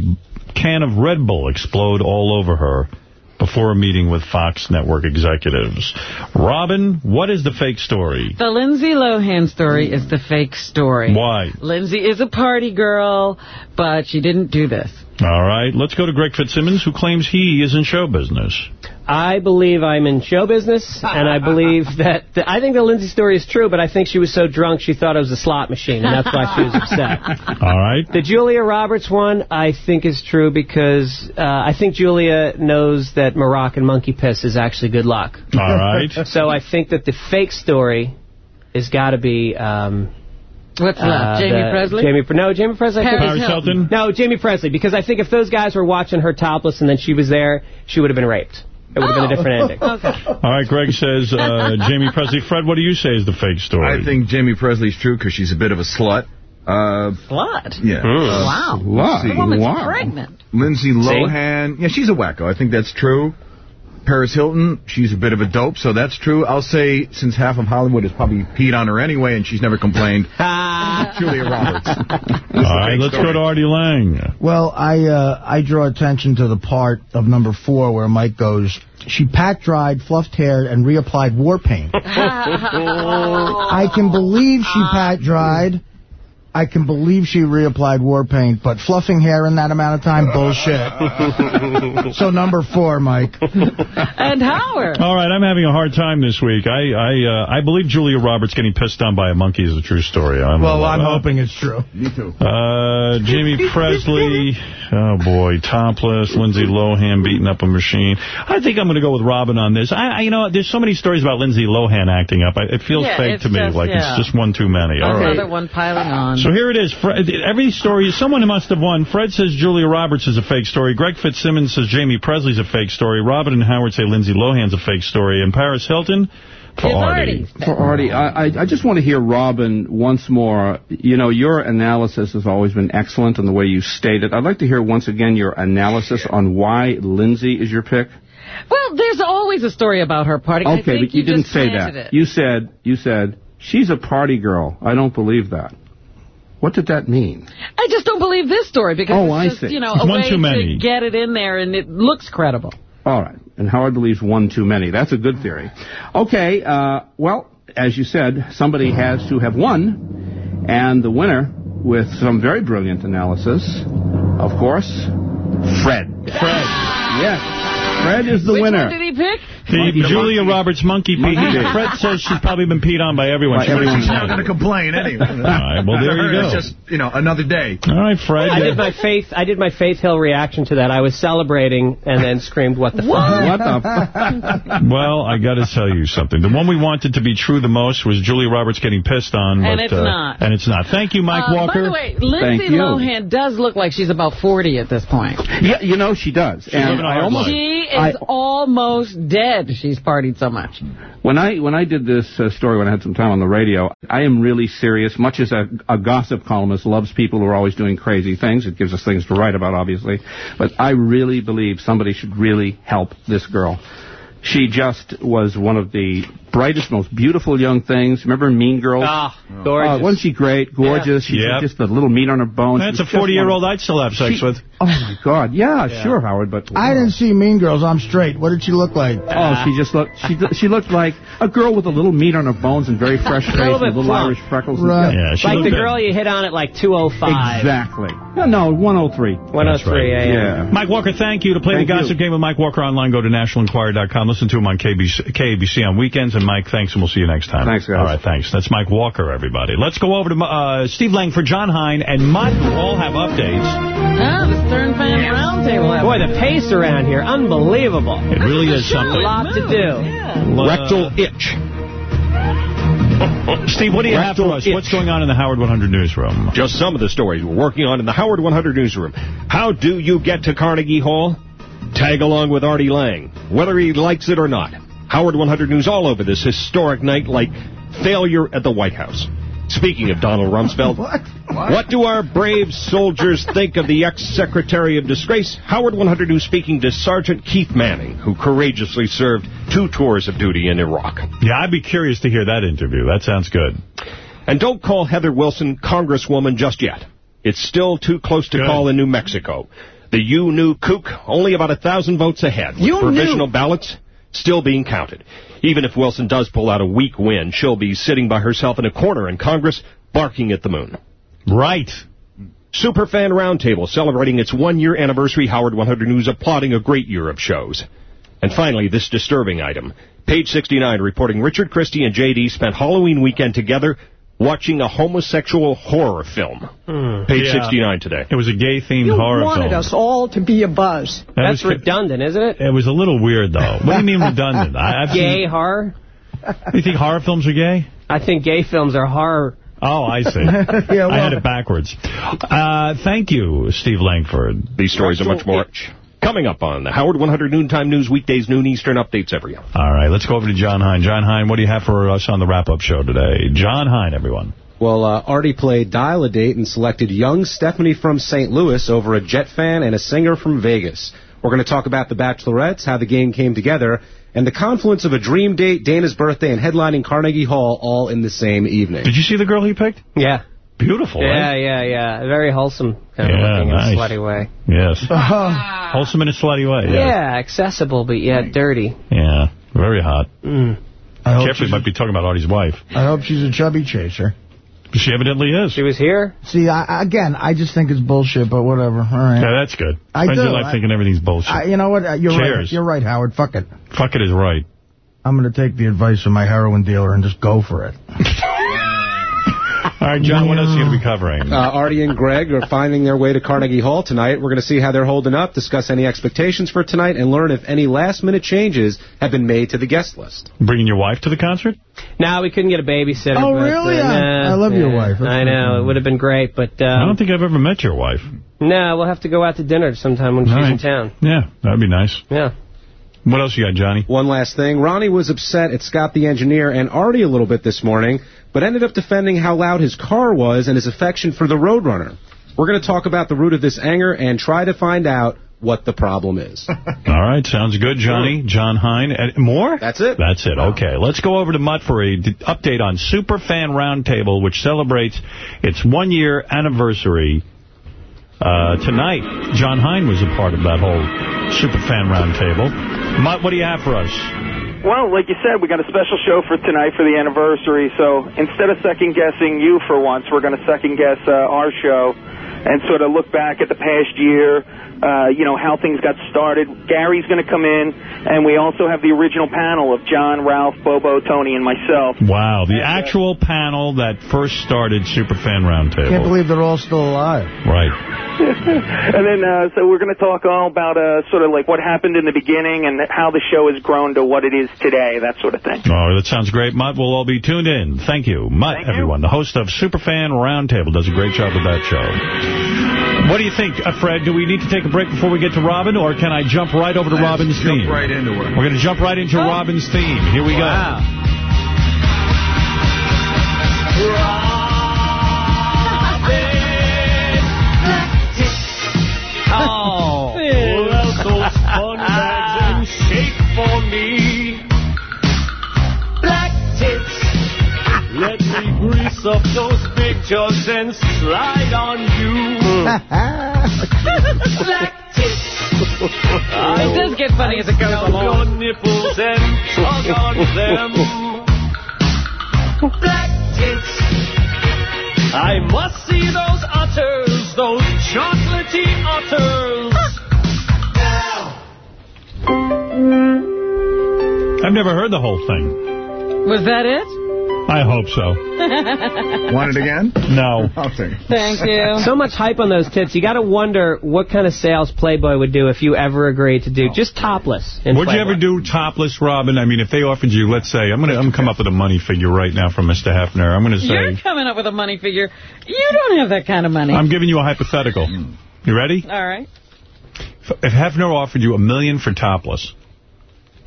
can of Red Bull explode all over her before a meeting with Fox Network executives. Robin, what is the fake story? The Lindsay Lohan story is the fake story. Why? Lindsay is a party girl, but she didn't do this. All right, let's go to Greg Fitzsimmons, who claims he is in show business. I believe I'm in show business, and I believe that, that I think the Lindsay story is true, but I think she was so drunk she thought it was a slot machine, and that's why she was upset. All right. The Julia Roberts one, I think is true because uh, I think Julia knows that Moroccan monkey piss is actually good luck. All right. So I think that the fake story has got to be... Um, What's uh, left? Jaime the- Pressly? Jaime, no, Jaime Pressly. I think Paris is- Hilton? No, Jaime Pressly, because I think if those guys were watching her topless and then she was there, she would have been raped. It would have been a different ending. okay. All right, Greg says uh, Jaime Pressly. Fred, what do you say is the fake story? I think Jaime Pressly's true because she's a bit of a slut. Uh, Slut? yeah. Uh, Wow. Slut. The woman's Wow. pregnant. Lindsay Lohan. Yeah, she's a wacko. I think that's true. Paris Hilton, she's a bit of a dope, so that's true. I'll say since half of Hollywood has probably peed on her anyway and she's never complained. Julia Roberts. All right, let's go to Artie Lange. Well, I uh, I draw attention to the part of number four where Mike goes, she pat dried, fluffed hair, and reapplied war paint. I can believe she pat dried. I can believe she reapplied war paint, but fluffing hair in that amount of time, bullshit. so number four, Mike. And Howard. All right, I'm having a hard time this week. I I uh, I believe Julia Roberts getting pissed on by a monkey is a true story. I'm Well, I'm uh, hoping it's true. Me too. Uh, Jaime Pressly, oh boy, topless, Lindsay Lohan beating up a machine. I think I'm going to go with Robin on this. I, I, you know, there's so many stories about Lindsay Lohan acting up. I, it feels Yeah, fake it's to me, just- like yeah. it's just one too many. All right. Another one piling on. So here it is. Fred, every story, someone must have won. Fred says Julia Roberts is a fake story. Greg Fitzsimmons says Jaime Pressly's a fake story. Robin and Howard say Lindsay Lohan's a fake story. And Paris Hilton for Artie. For Artie, I, I- I just want to hear Robin once more. You know, your analysis has always been excellent in the way you stated. I'd like to hear once again your analysis on why Lindsay is your pick. Well, there's always a story about her party. I Okay, think but you, didn't say that. It. You said you said she's a party girl. I don't believe that. What did that mean? I just don't believe this story because Oh, it's I just, see. you know, It's a one way too many. to get it in there and it looks credible. All right. And Howard believes one too many. That's a good theory. Okay. Uh, well, as you said, somebody has to have won. And the winner, with some very brilliant analysis, of course, Fred. Fred. Yes. Fred is the Which winner. one did he pick? The Monkey. Julia Roberts monkey pee. Fred says she's probably been peed on by everyone. By everyone. She's she's not going to complain anyway. All right, well, there you go. It's just, you know, another day. All right, Fred. I did my Faith I did my Faith Hill reaction to that. I was celebrating and then screamed, what the fuck? What the Well, I got to tell you something. The one we wanted to be true the most was Julia Roberts getting pissed on. And it's uh, not. And it's not. Thank you, Mike Uh, Walker. By the way, Lindsay you. Lohan does look like she's about 40 at this point. Yeah, you know she does. living and a I hard almost, life. She I- is almost dead. She's partied so much. When I when I did this uh, story when I had some time on the radio, I am really serious. Much as a, a gossip columnist loves people who are always doing crazy things, it gives us things to write about, obviously. But I really believe somebody should really help this girl. She just was one of the brightest, most beautiful young things. Remember Mean Girls? Ah, gorgeous. Uh, wasn't she great? Gorgeous. She's Yep. just a little meat on her bones. That's She's a 40-year-old I'd still have sex She- with. Oh, my God. Yeah, sure, Howard, but... I didn't see Mean Girls. I'm straight. What did she look like? Oh, she just looked. She she looked like a girl with a little meat on her bones and very fresh face little and little plump. Irish freckles. and Right. stuff. Yeah, she Like the good. girl you hit on at like 205. Exactly. No, no, 103. 103 right. a.m. Yeah. Mike Walker, thank you. To play Thank the gossip you. game with Mike Walker online, go to nationalenquirer.com. Listen to him on KBC, KABC on weekends. And Mike, thanks, and we'll see you next time. Thanks, guys. All right, thanks. That's Mike Walker, everybody. Let's go over to uh, Steve Langford John Hein and Mutt, who all have updates. Ah, the Stern Fan Roundtable. Boy, the pace around here, unbelievable. It really is A lot to do. Rectal itch. Steve, what do you have for us? Rectal What's going on in the Howard 100 newsroom? Just some of the stories we're working on in the Howard 100 newsroom. How do you get to Carnegie Hall? Tag along with Artie Lange, whether he likes it or not. Howard 100 News all over this historic night like failure at the White House. Speaking of Donald Rumsfeld, What? what do our brave soldiers think of the ex-secretary of disgrace? Howard 100 News speaking to Sergeant Keith Manning, who courageously served two tours of duty in Iraq. Yeah, I'd be curious to hear that interview. That sounds good. And don't call Heather Wilson Congresswoman just yet. It's still too close to Good. call in New Mexico. The You New Kook, only about a thousand votes ahead. With You provisional ballots still being counted. Even if Wilson does pull out a weak win, she'll be sitting by herself in a corner in Congress, barking at the moon. Right. Superfan Roundtable celebrating its one-year anniversary. Howard 100 News applauding a great year of shows. And finally, this disturbing item. Page 69 reporting Richard Christie and J.D. spent Halloween weekend together watching a homosexual horror film. Page Yeah. 69 today. It was a gay-themed horror film. You horror wanted us all to be a buzz. That That's was- redundant, isn't it? It was a little weird, though. What do you mean redundant? I, I've Gay Seen, horror? you think horror films are gay? I think gay films are horror. Oh, I see. Yeah, I had it backwards. Uh, thank you, Steve Langford. These stories are much more coming up on the Howard 100 Noontime News, weekdays, noon Eastern, updates every hour. All right, let's go over to John Hein. John Hein, what do you have for us on the wrap-up show today? John Hein, everyone. Well, uh, Artie played Dial-A-Date and selected young Stephanie from St. Louis over a Jet fan and a singer from Vegas. We're going to talk about the Bachelorettes, how the game came together, and the confluence of a dream date, Dana's birthday, and headlining Carnegie Hall all in the same evening. Did you see the girl he picked? Yeah. Beautiful, Yeah, right? yeah, yeah. Very wholesome kind of looking nice. in a slutty way. Yes. Wholesome in a slutty way. Yeah. accessible, but yet dirty. Yeah, very hot. Mm. I hope Jeffrey she's- might be talking about Artie's wife. I hope she's a chubby chaser. She evidently is. She was here. See, I, again, I just think it's bullshit, but whatever. All right. Yeah, that's good. I Spend do. your life I- thinking everything's bullshit. I, you know what? Uh, You're right. You're right, Howard. Fuck it. Fuck it is right. I'm going to take the advice of my heroin dealer and just go for it. All right, John, what else are you going to be covering? Uh, Artie and Greg are finding their way to Carnegie Hall tonight. We're going to see how they're holding up, discuss any expectations for tonight, and learn if any last-minute changes have been made to the guest list. Bringing your wife to the concert? No, we couldn't get a babysitter. Oh, but, really? uh, I- nah, I love your wife. That's I know. It would have been great, but... Um, I don't think I've ever met your wife. No, we'll have to go out to dinner sometime when she's All in town. Yeah, that'd be nice. Yeah. What else you got, Johnny? One last thing. Ronnie was upset at Scott the engineer and Artie a little bit this morning, but ended up defending how loud his car was and his affection for the Roadrunner. We're going to talk about the root of this anger and try to find out what the problem is. All right, sounds good, Johnny. John Hein. And more? That's it. That's it. Okay, let's go over to Mutt for a d- update on Superfan Roundtable, which celebrates its one-year anniversary uh, tonight. John Hein was a part of that whole Superfan Roundtable. Mutt, what do you have for us? Well, like you said, we got a special show for tonight for the anniversary. So instead of second guessing you for once, we're going to second guess uh, our show and sort of look back at the past year. Uh, you know how things got started. Gary's going to come in, and we also have the original panel of John, Ralph, Bobo, Tony, and myself. Wow, the actual panel that first started Superfan Roundtable. Can't believe they're all still alive. Right. and then, uh, so we're going to talk all about uh, sort of like what happened in the beginning and how the show has grown to what it is today, that sort of thing. Oh, that sounds great, Mutt. We'll all be tuned in. Thank you. Mutt, everyone, the host of Superfan Roundtable, does a great job with that show. What do you think, uh, Fred? Do we need to take a break before we get to Robin, or can I jump right over to Robin's jump theme? right into it. We're going to jump right into oh. Robin's theme. Here we go. Oh. Pull out those fun bags and shake for me. Let me grease up those pictures and slide on you. Black tits. It does get funny as it goes Count along. Your nipples and tug on them. Black tits. I must see those otters, those chocolatey otters. I've never heard the whole thing. Was that it? I hope so. Want it again? No. Thank you. So much hype on those tits. You got to wonder what kind of sales Playboy would do if you ever agreed to do just topless. In Would you ever do topless, Robin? I mean, if they offered you, let's say, I'm going to I'm come up with a money figure right now from Mr. Hefner. I'm going to say You're coming up with a money figure. You don't have that kind of money. I'm giving you a hypothetical. Hmm. You ready? All right. If Hefner offered you a million for topless.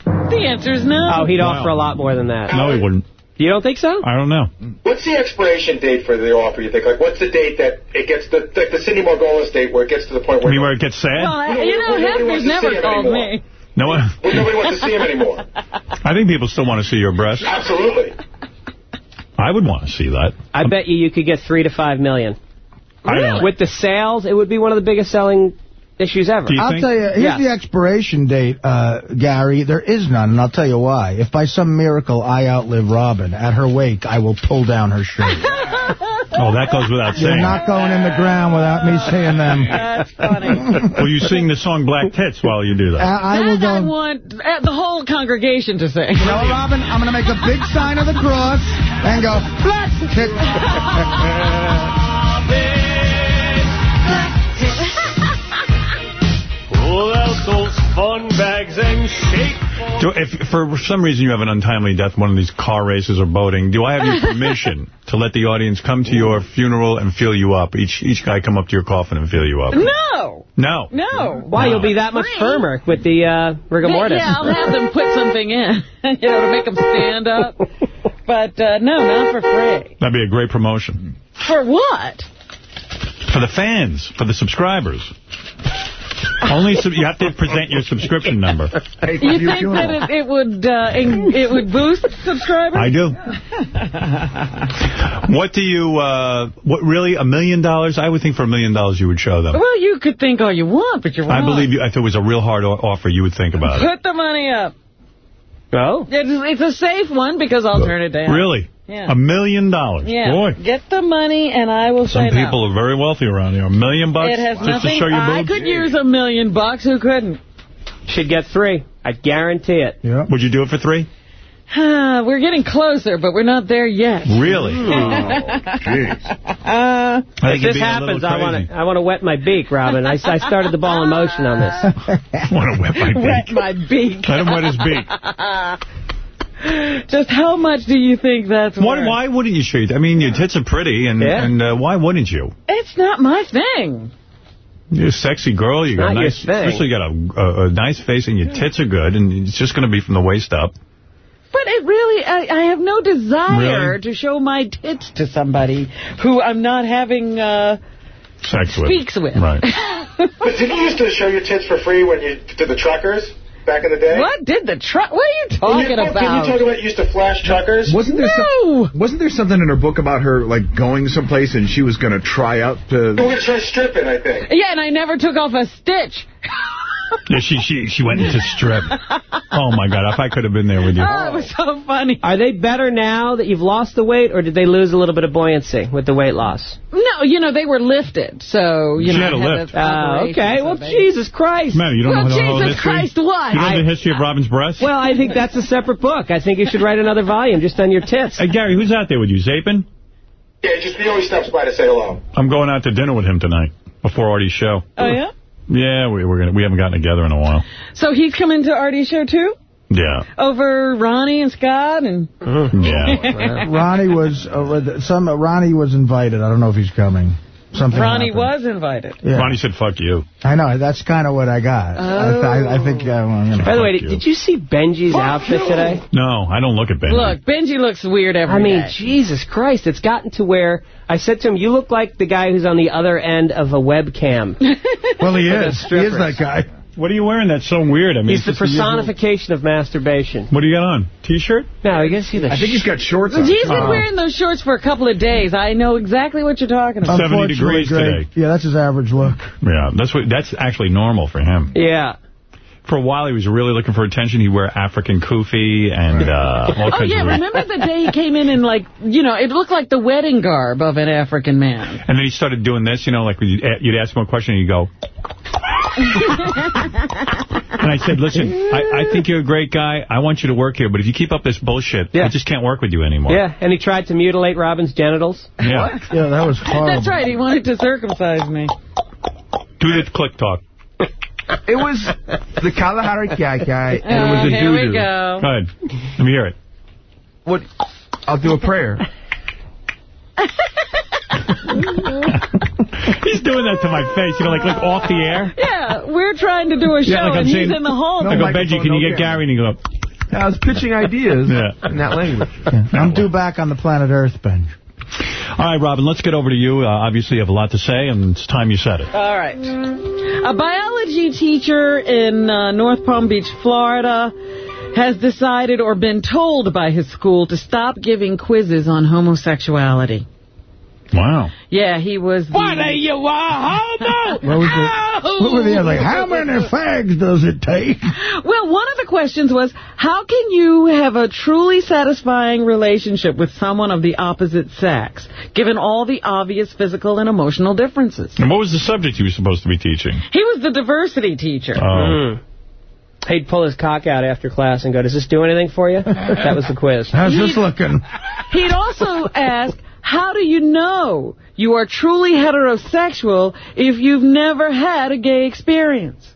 The answer is no. Oh, he'd Wow. offer a lot more than that. No, he wouldn't. You don't think so? I don't know. What's the expiration date for the offer, you think? Like, what's the date that it gets, the, like the Cindy Margolis date where it gets to the point I where... mean, where it gets sad? Well, Well, you know, nobody Hefner's wants to never called me. No one. Well, nobody wants to see him anymore. I think people still want to see your breasts. Absolutely. I would want to see that. I bet you you could get three to five million. I don't. With the sales, it would be one of the biggest selling issues ever. I'll tell you, here's Yes. the expiration date, uh, Gary. There is none, and I'll tell you why. If by some miracle I outlive Robin, at her wake, I will pull down her shirt. Oh, that goes without saying. You're not going in the ground without me seeing them. That's funny. Will you sing the song Black Tits while you do that? I, I will That I want uh, the whole congregation to sing. You know, Robin, I'm going to make a big sign of the cross and go, black tit. Pull out those fun bags and shake for Do, if for some reason you have an untimely death, one of these car races or boating, do I have your permission to let the audience come to your funeral and fill you up? Each each guy come up to your coffin and fill you up. No. No. No. Why, you'll be that much firmer with the uh, rigor mortis. Yeah, I'll have them put something in, you know, to make them stand up. But uh, no, not for free. That'd be a great promotion. For what? For the fans, for the subscribers. Only sub- you have to present your subscription number. You think that it, it would uh, in, it would boost subscribers? I do. What do you, uh, what really, a million dollars? I would think for a million dollars you would show them. Well, you could think all you want, but you're wrong. I believe you, if it was a real hard offer, you would think about it. Put the money up. Well, It's, it's a safe one because I'll turn it down. Really? Yeah. A million dollars. Yeah. Boy. Get the money, and I will Some say no. people are very wealthy around here. A million bucks It has just to show your I could use a million bucks. Who couldn't? Should get three. I guarantee it. Yeah. Would you do it for three? we're getting closer, but we're not there yet. Really? Uh, If this happens, I want to I want to wet my beak, Robin. I, I started the ball in motion on this. I want to wet my beak. wet my beak. Let him wet his beak. Just how much do you think that's Why, worth? why wouldn't you show? I mean, your tits are pretty, and Yeah. and uh, why wouldn't you? It's not my thing. You're a sexy girl. You got a nice, especially you got a, a, a nice face, and your tits are good, and it's just going to be from the waist up. But it really, I, I have no desire Really? to show my tits to somebody who I'm not having uh, Sex with. speaks with. Right. But didn't you used to show your tits for free when you did the truckers back in the day? What did the truck? What are you When talking you, Can you talk about you used to flash truckers? Wasn't there no. some, wasn't there something in her book about her like going someplace and she was going to try out to? We're to going to try stripping, I think. Yeah, and I never took off a stitch. Yeah, she she she went into strip. Oh my God! If I could have been there with you. Oh, it was so funny. Are they better now that you've lost the weight, or did they lose a little bit of buoyancy with the weight loss? No, you know, they were lifted, so, you She know. had a I lift. the Oh, okay. Well, they- Jesus Christ. Man, you don't Well, know the whole Jesus history. Christ, what? You know I- the history of Robin's breasts? Well, I think that's a separate book. I think you should write another volume just on your tits. Hey, Gary, who's out there with you? Zapin? Yeah, just he always stops by to say hello. I'm going out to dinner with him tonight before Artie's show. Oh, yeah? Yeah, we, we're gonna. We haven't gotten together in a while. So he's coming to Artie's show, too? Yeah. Over Ronnie and Scott and... Yeah. Ronnie was uh, some. Ronnie was invited. I don't know if he's coming. Something. Ronnie happened. was invited. Yeah. Ronnie said, fuck you. I know. That's kind of what I got. I, I, I think. Uh, well, you know. By the way, did, you. did you see Benji's outfit today? No, I don't look at Benji. Look, Benji looks weird every I mean, day. Jesus Christ, it's gotten to where I said to him, you look like the guy who's on the other end of a webcam. well, he is. He is that guy. What are you wearing? That's so weird. I mean, He's it's the personification of masturbation. What do you got on? T-shirt? No, I guess see the I think he's got shorts on. He's been Oh. wearing those shorts for a couple of days. I know exactly what you're talking about. 70 degrees Greg, today. Yeah, that's his average look. Yeah, that's what. That's actually normal for him. Yeah. For a while, he was really looking for attention. He'd wear African kufi and uh, all Oh, yeah, of... remember the day he came in and, like, you know, it looked like the wedding garb of an African man. And then he started doing this, you know, like you'd, you'd ask him a question and he'd go... and I said, listen, I, I think you're a great guy. I want you to work here, but if you keep up this bullshit, I just can't work with you anymore. Yeah, and he tried to mutilate Robin's genitals. Yeah. Yeah, that was horrible. That's right, he wanted to circumcise me. Do the click talk. It was the Kalahari Kai Kai, and it was Oh, a here we go. Go ahead. Let me hear it. What? I'll do a prayer. He's doing that to my face, you know, like, like off the air. Yeah, we're trying to do a show, Yeah, like and saying- he's in the hall. I go, Benji, can you get camera. Gary? And he go, I was pitching ideas Yeah. in that language. I'm due back on the planet Earth, Ben. all right, Robin, let's get over to you. Uh, obviously, you have a lot to say, and it's time you said it. All right. A biology teacher in uh, North Palm Beach, Florida, has decided or been told by his school to stop giving quizzes on homosexuality. Wow. Yeah, he was. The, What are you, a homo? What was it? What were the like? How many fags does it take? Well, one of the questions was, how can you have a truly satisfying relationship with someone of the opposite sex, given all the obvious physical and emotional differences? And what was the subject he was supposed to be teaching? He was the diversity teacher. Oh. Mm. He'd pull his cock out after class and go, does this do anything for you? that was the quiz. How's this looking? He'd also ask, how do you know you are truly heterosexual if you've never had a gay experience?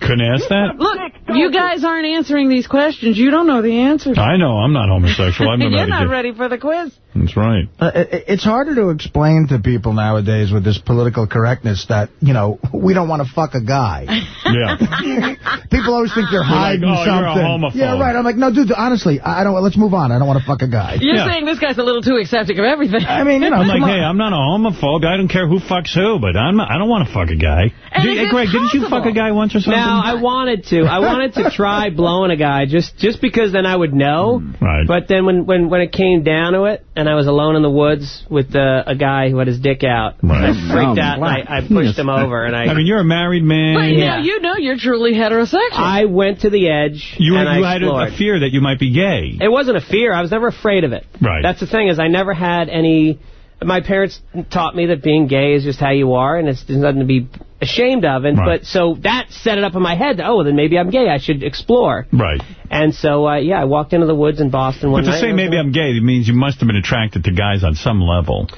Couldn't ask that? Look, you guys aren't answering these questions. You don't know the answers. I know. I'm not homosexual. I've never You're not ready for the quiz. That's right. Uh, it- it's harder to explain to people nowadays with this political correctness that, you know, we don't want to fuck a guy. Yeah. People always think they're They're like, hiding "Oh, you're a something. homophobe." Yeah, right. I'm like, no, dude, honestly, I I don't. Let's move on. I don't want to fuck a guy. You're Yeah. saying this guy's a little too accepting of everything. I mean, you know, I'm like, on. hey, I'm not a homophobe. I don't care who fucks who, but I'm not, I don't want to fuck a guy. And Did- hey, it Greg, didn't you fuck a guy once or something? Now, I wanted to. I wanted to try blowing a guy just just because then I would know. Right. But then when, when, when it came down to it, and I was alone in the woods with uh, a guy who had his dick out. Right. I freaked out, and I, I pushed him over, and I... I mean, you're a married man. But now you know you're truly heterosexual. I went to the edge, You, and you I had explored. a, a fear that you might be gay. It wasn't a fear. I was never afraid of it. Right. That's the thing is I never had any... My parents taught me that being gay is just how you are, and it's there's nothing to be ashamed of. And Right. But so that set it up in my head that, oh, then maybe I'm gay. I should explore. Right. And so, uh, yeah, I walked into the woods in Boston one But to night. say and I was maybe I'm gay it means you must have been attracted to guys on some level.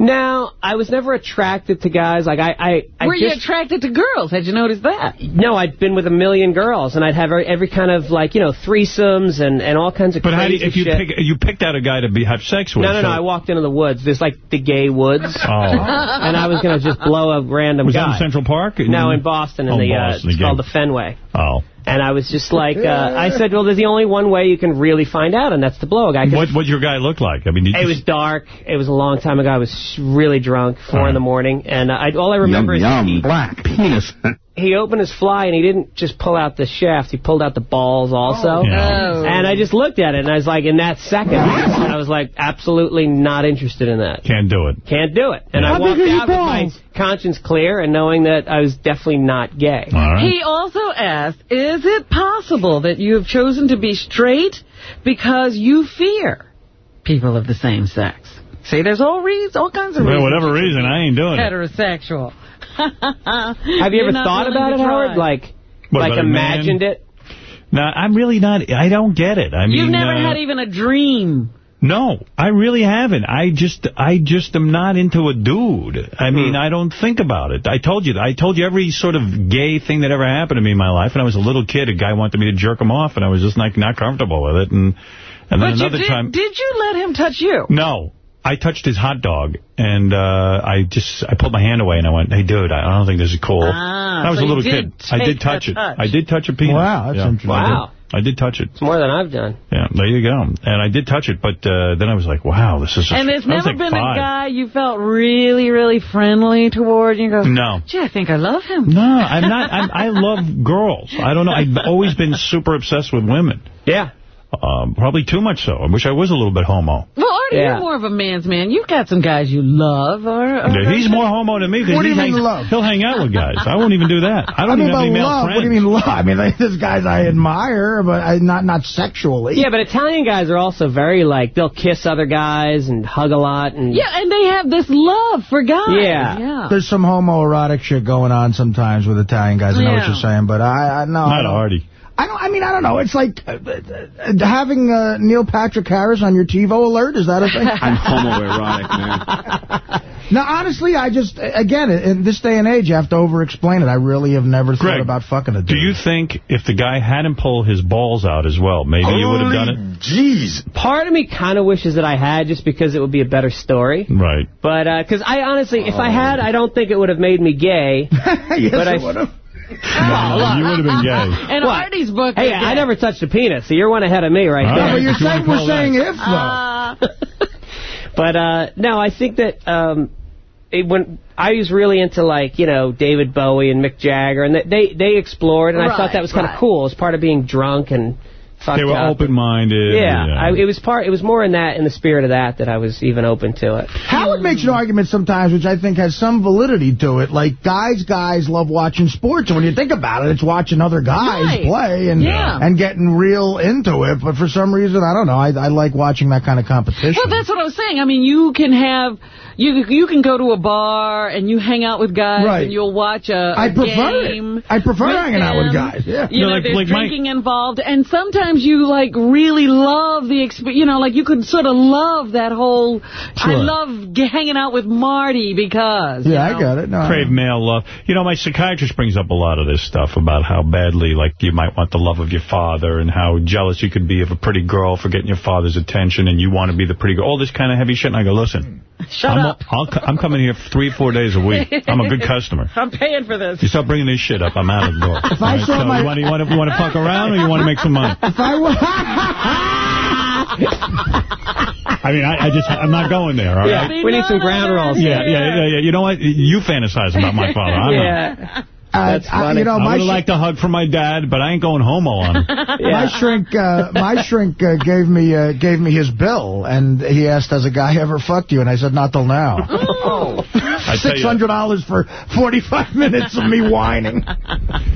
No, I was never attracted to guys. Like I, I, I Were you attracted to girls? Had you noticed that? No, I'd been with a million girls, and I'd have every, every kind of like you know threesomes and and all kinds of But how do crazy you, if you shit. pick, you picked out a guy to be have sex with? no, no, so- no. I walked into the woods. There's like the gay woods. Oh. and I was going to just blow a random Was guy. that in Central Park? No, in Boston, in Oh, the Boston, uh, it's again. called the Fenway. Oh. And I was just like, uh, I said, well, there's the only one way you can really find out, and that's to blow a guy. 'cause What what your guy look like? I mean, did It you- was dark. It was a long time ago. I was really drunk, four in the morning, and uh, I, all I remember is he, black penis. he opened his fly and he didn't just pull out the shaft. He pulled out the balls also. Yeah. Oh. And I just looked at it and I was like, in that second, I was like, absolutely not interested in that. can't do it. Can't do it. And I How walked are your out with my balls? conscience clear and knowing that I was definitely not gay. All right. He also asked, is it possible that you have chosen to be straight because you fear people of the same sex? See, there's all reasons, all kinds of reasons. For reasons. whatever reason, I ain't doing it. Heterosexual. Have you ever thought about it, Howard? Like, What, like about a man? imagined it? No, I'm really not. I don't get it. I mean, You've never uh, had even a dream. No, I really haven't. I just, I just am not into a dude. I mean, I don't think about it. I told you, I told you every sort of gay thing that ever happened to me in my life. When I was a little kid, a guy wanted me to jerk him off, and I was just like not comfortable with it. And and then but another did, time, did you let him touch you? no. I touched his hot dog, and uh, I just I pulled my hand away, and I went, "Hey, dude, I don't think this is cool." Ah, I was so a little kid. I did touch it. touch. I did touch a penis. Wow, that's Yeah. interesting. Wow. I did touch it. It's more than I've done. Yeah, there you go. And I did touch it, but uh, then I was like, wow, this is... And there's never like been five. a guy you felt really, really friendly toward. You go, No. gee, I think I love him. No, I'm not. I'm, I love girls. I don't know. I've always been super obsessed with women. Yeah. Um, probably too much so. I wish I was a little bit homo. Well, Artie, Yeah. you're more of a man's man. You've got some guys you love. Or, or Yeah, he's more homo than me. What do he you mean hangs- love? He'll hang out with guys. I won't even do that. I I don't mean, even have by any male love, friends. what do you mean love? I mean, like, there's guys I admire, but I, not not sexually. Yeah, but Italian guys are also very like they'll kiss other guys and hug a lot and Yeah, and they have this love for guys. Yeah. yeah. There's some homoerotic shit going on sometimes with Italian guys. I know what you're saying, but I, I no, I Not don't. Artie. I don't. I mean, I don't know. It's like uh, uh, having uh, Neil Patrick Harris on your TiVo alert. Is that a thing? I'm homoerotic, man. no, honestly, I just again in this day and age, you have to over-explain it. I really have never thought about fucking a dude. Do you think if the guy hadn't pulled his balls out as well, maybe you would have done it? Jeez. part of me kind of wishes that I had just because it would be a better story. Right. But because I honestly, if I had, I don't think it would have made me gay. yes, but I- it would've. No, you would have been gay. And What? Artie's book. Hey, I never touched a penis, so you're one ahead of me right All there. No, right. but you're If you wanna saying we're saying if though. Uh, But uh, no, I think that um, it, when I was really into like you know David Bowie and Mick Jagger, and they they explored, and I thought that was kind of right. cool as part of being drunk and fucked They were open-minded. Yeah, I, it was part. It was more in that, in the spirit of that, that I was even open to it. Howard hmm. makes an argument sometimes, which I think has some validity to it. Like, guys, guys love watching sports, and when you think about it, it's watching other guys Right. play and Yeah. and getting real into it. But for some reason, I don't know, I, I like watching that kind of competition. well, that's what I was saying. I mean, you can have you you can go to a bar and you hang out with guys Right. and you'll watch a, a I prefer game. it. I prefer with hanging out with guys. Yeah. You No, know, like- there's like my- drinking involved, and sometimes you like really love the experience. You know, like you could sort of love that whole. I love g- hanging out with Marty because. you Yeah, I got it. No, Crave male love. You know, my psychiatrist brings up a lot of this stuff about how badly, like, you might want the love of your father and how jealous you could be of a pretty girl for getting your father's attention and you want to be the pretty girl. All this kind of heavy shit. And I go, listen. Shut I'm, up. I'll, I'm coming here three, four days a week. I'm a good customer. I'm paying for this. You start bringing this shit up, I'm out of the door. If I saw so my... You want, you, want to, you want to fuck around or you want to make some money? If I were... I mean, I, I, just, I'm not going there, all right? Yeah, we need some ground rules. Yeah, yeah, yeah, yeah. You know what? You fantasize about my father. I'm not. Yeah. Uh, That's I, you know, I would sh- like a hug from my dad, but I ain't going homo on him. My shrink, uh, my shrink uh, gave me uh, gave me his bill, and he asked, "Has a guy ever fucked you?" And I said, "Not till now." I tell Six you- hundred dollars for forty-five minutes of me whining.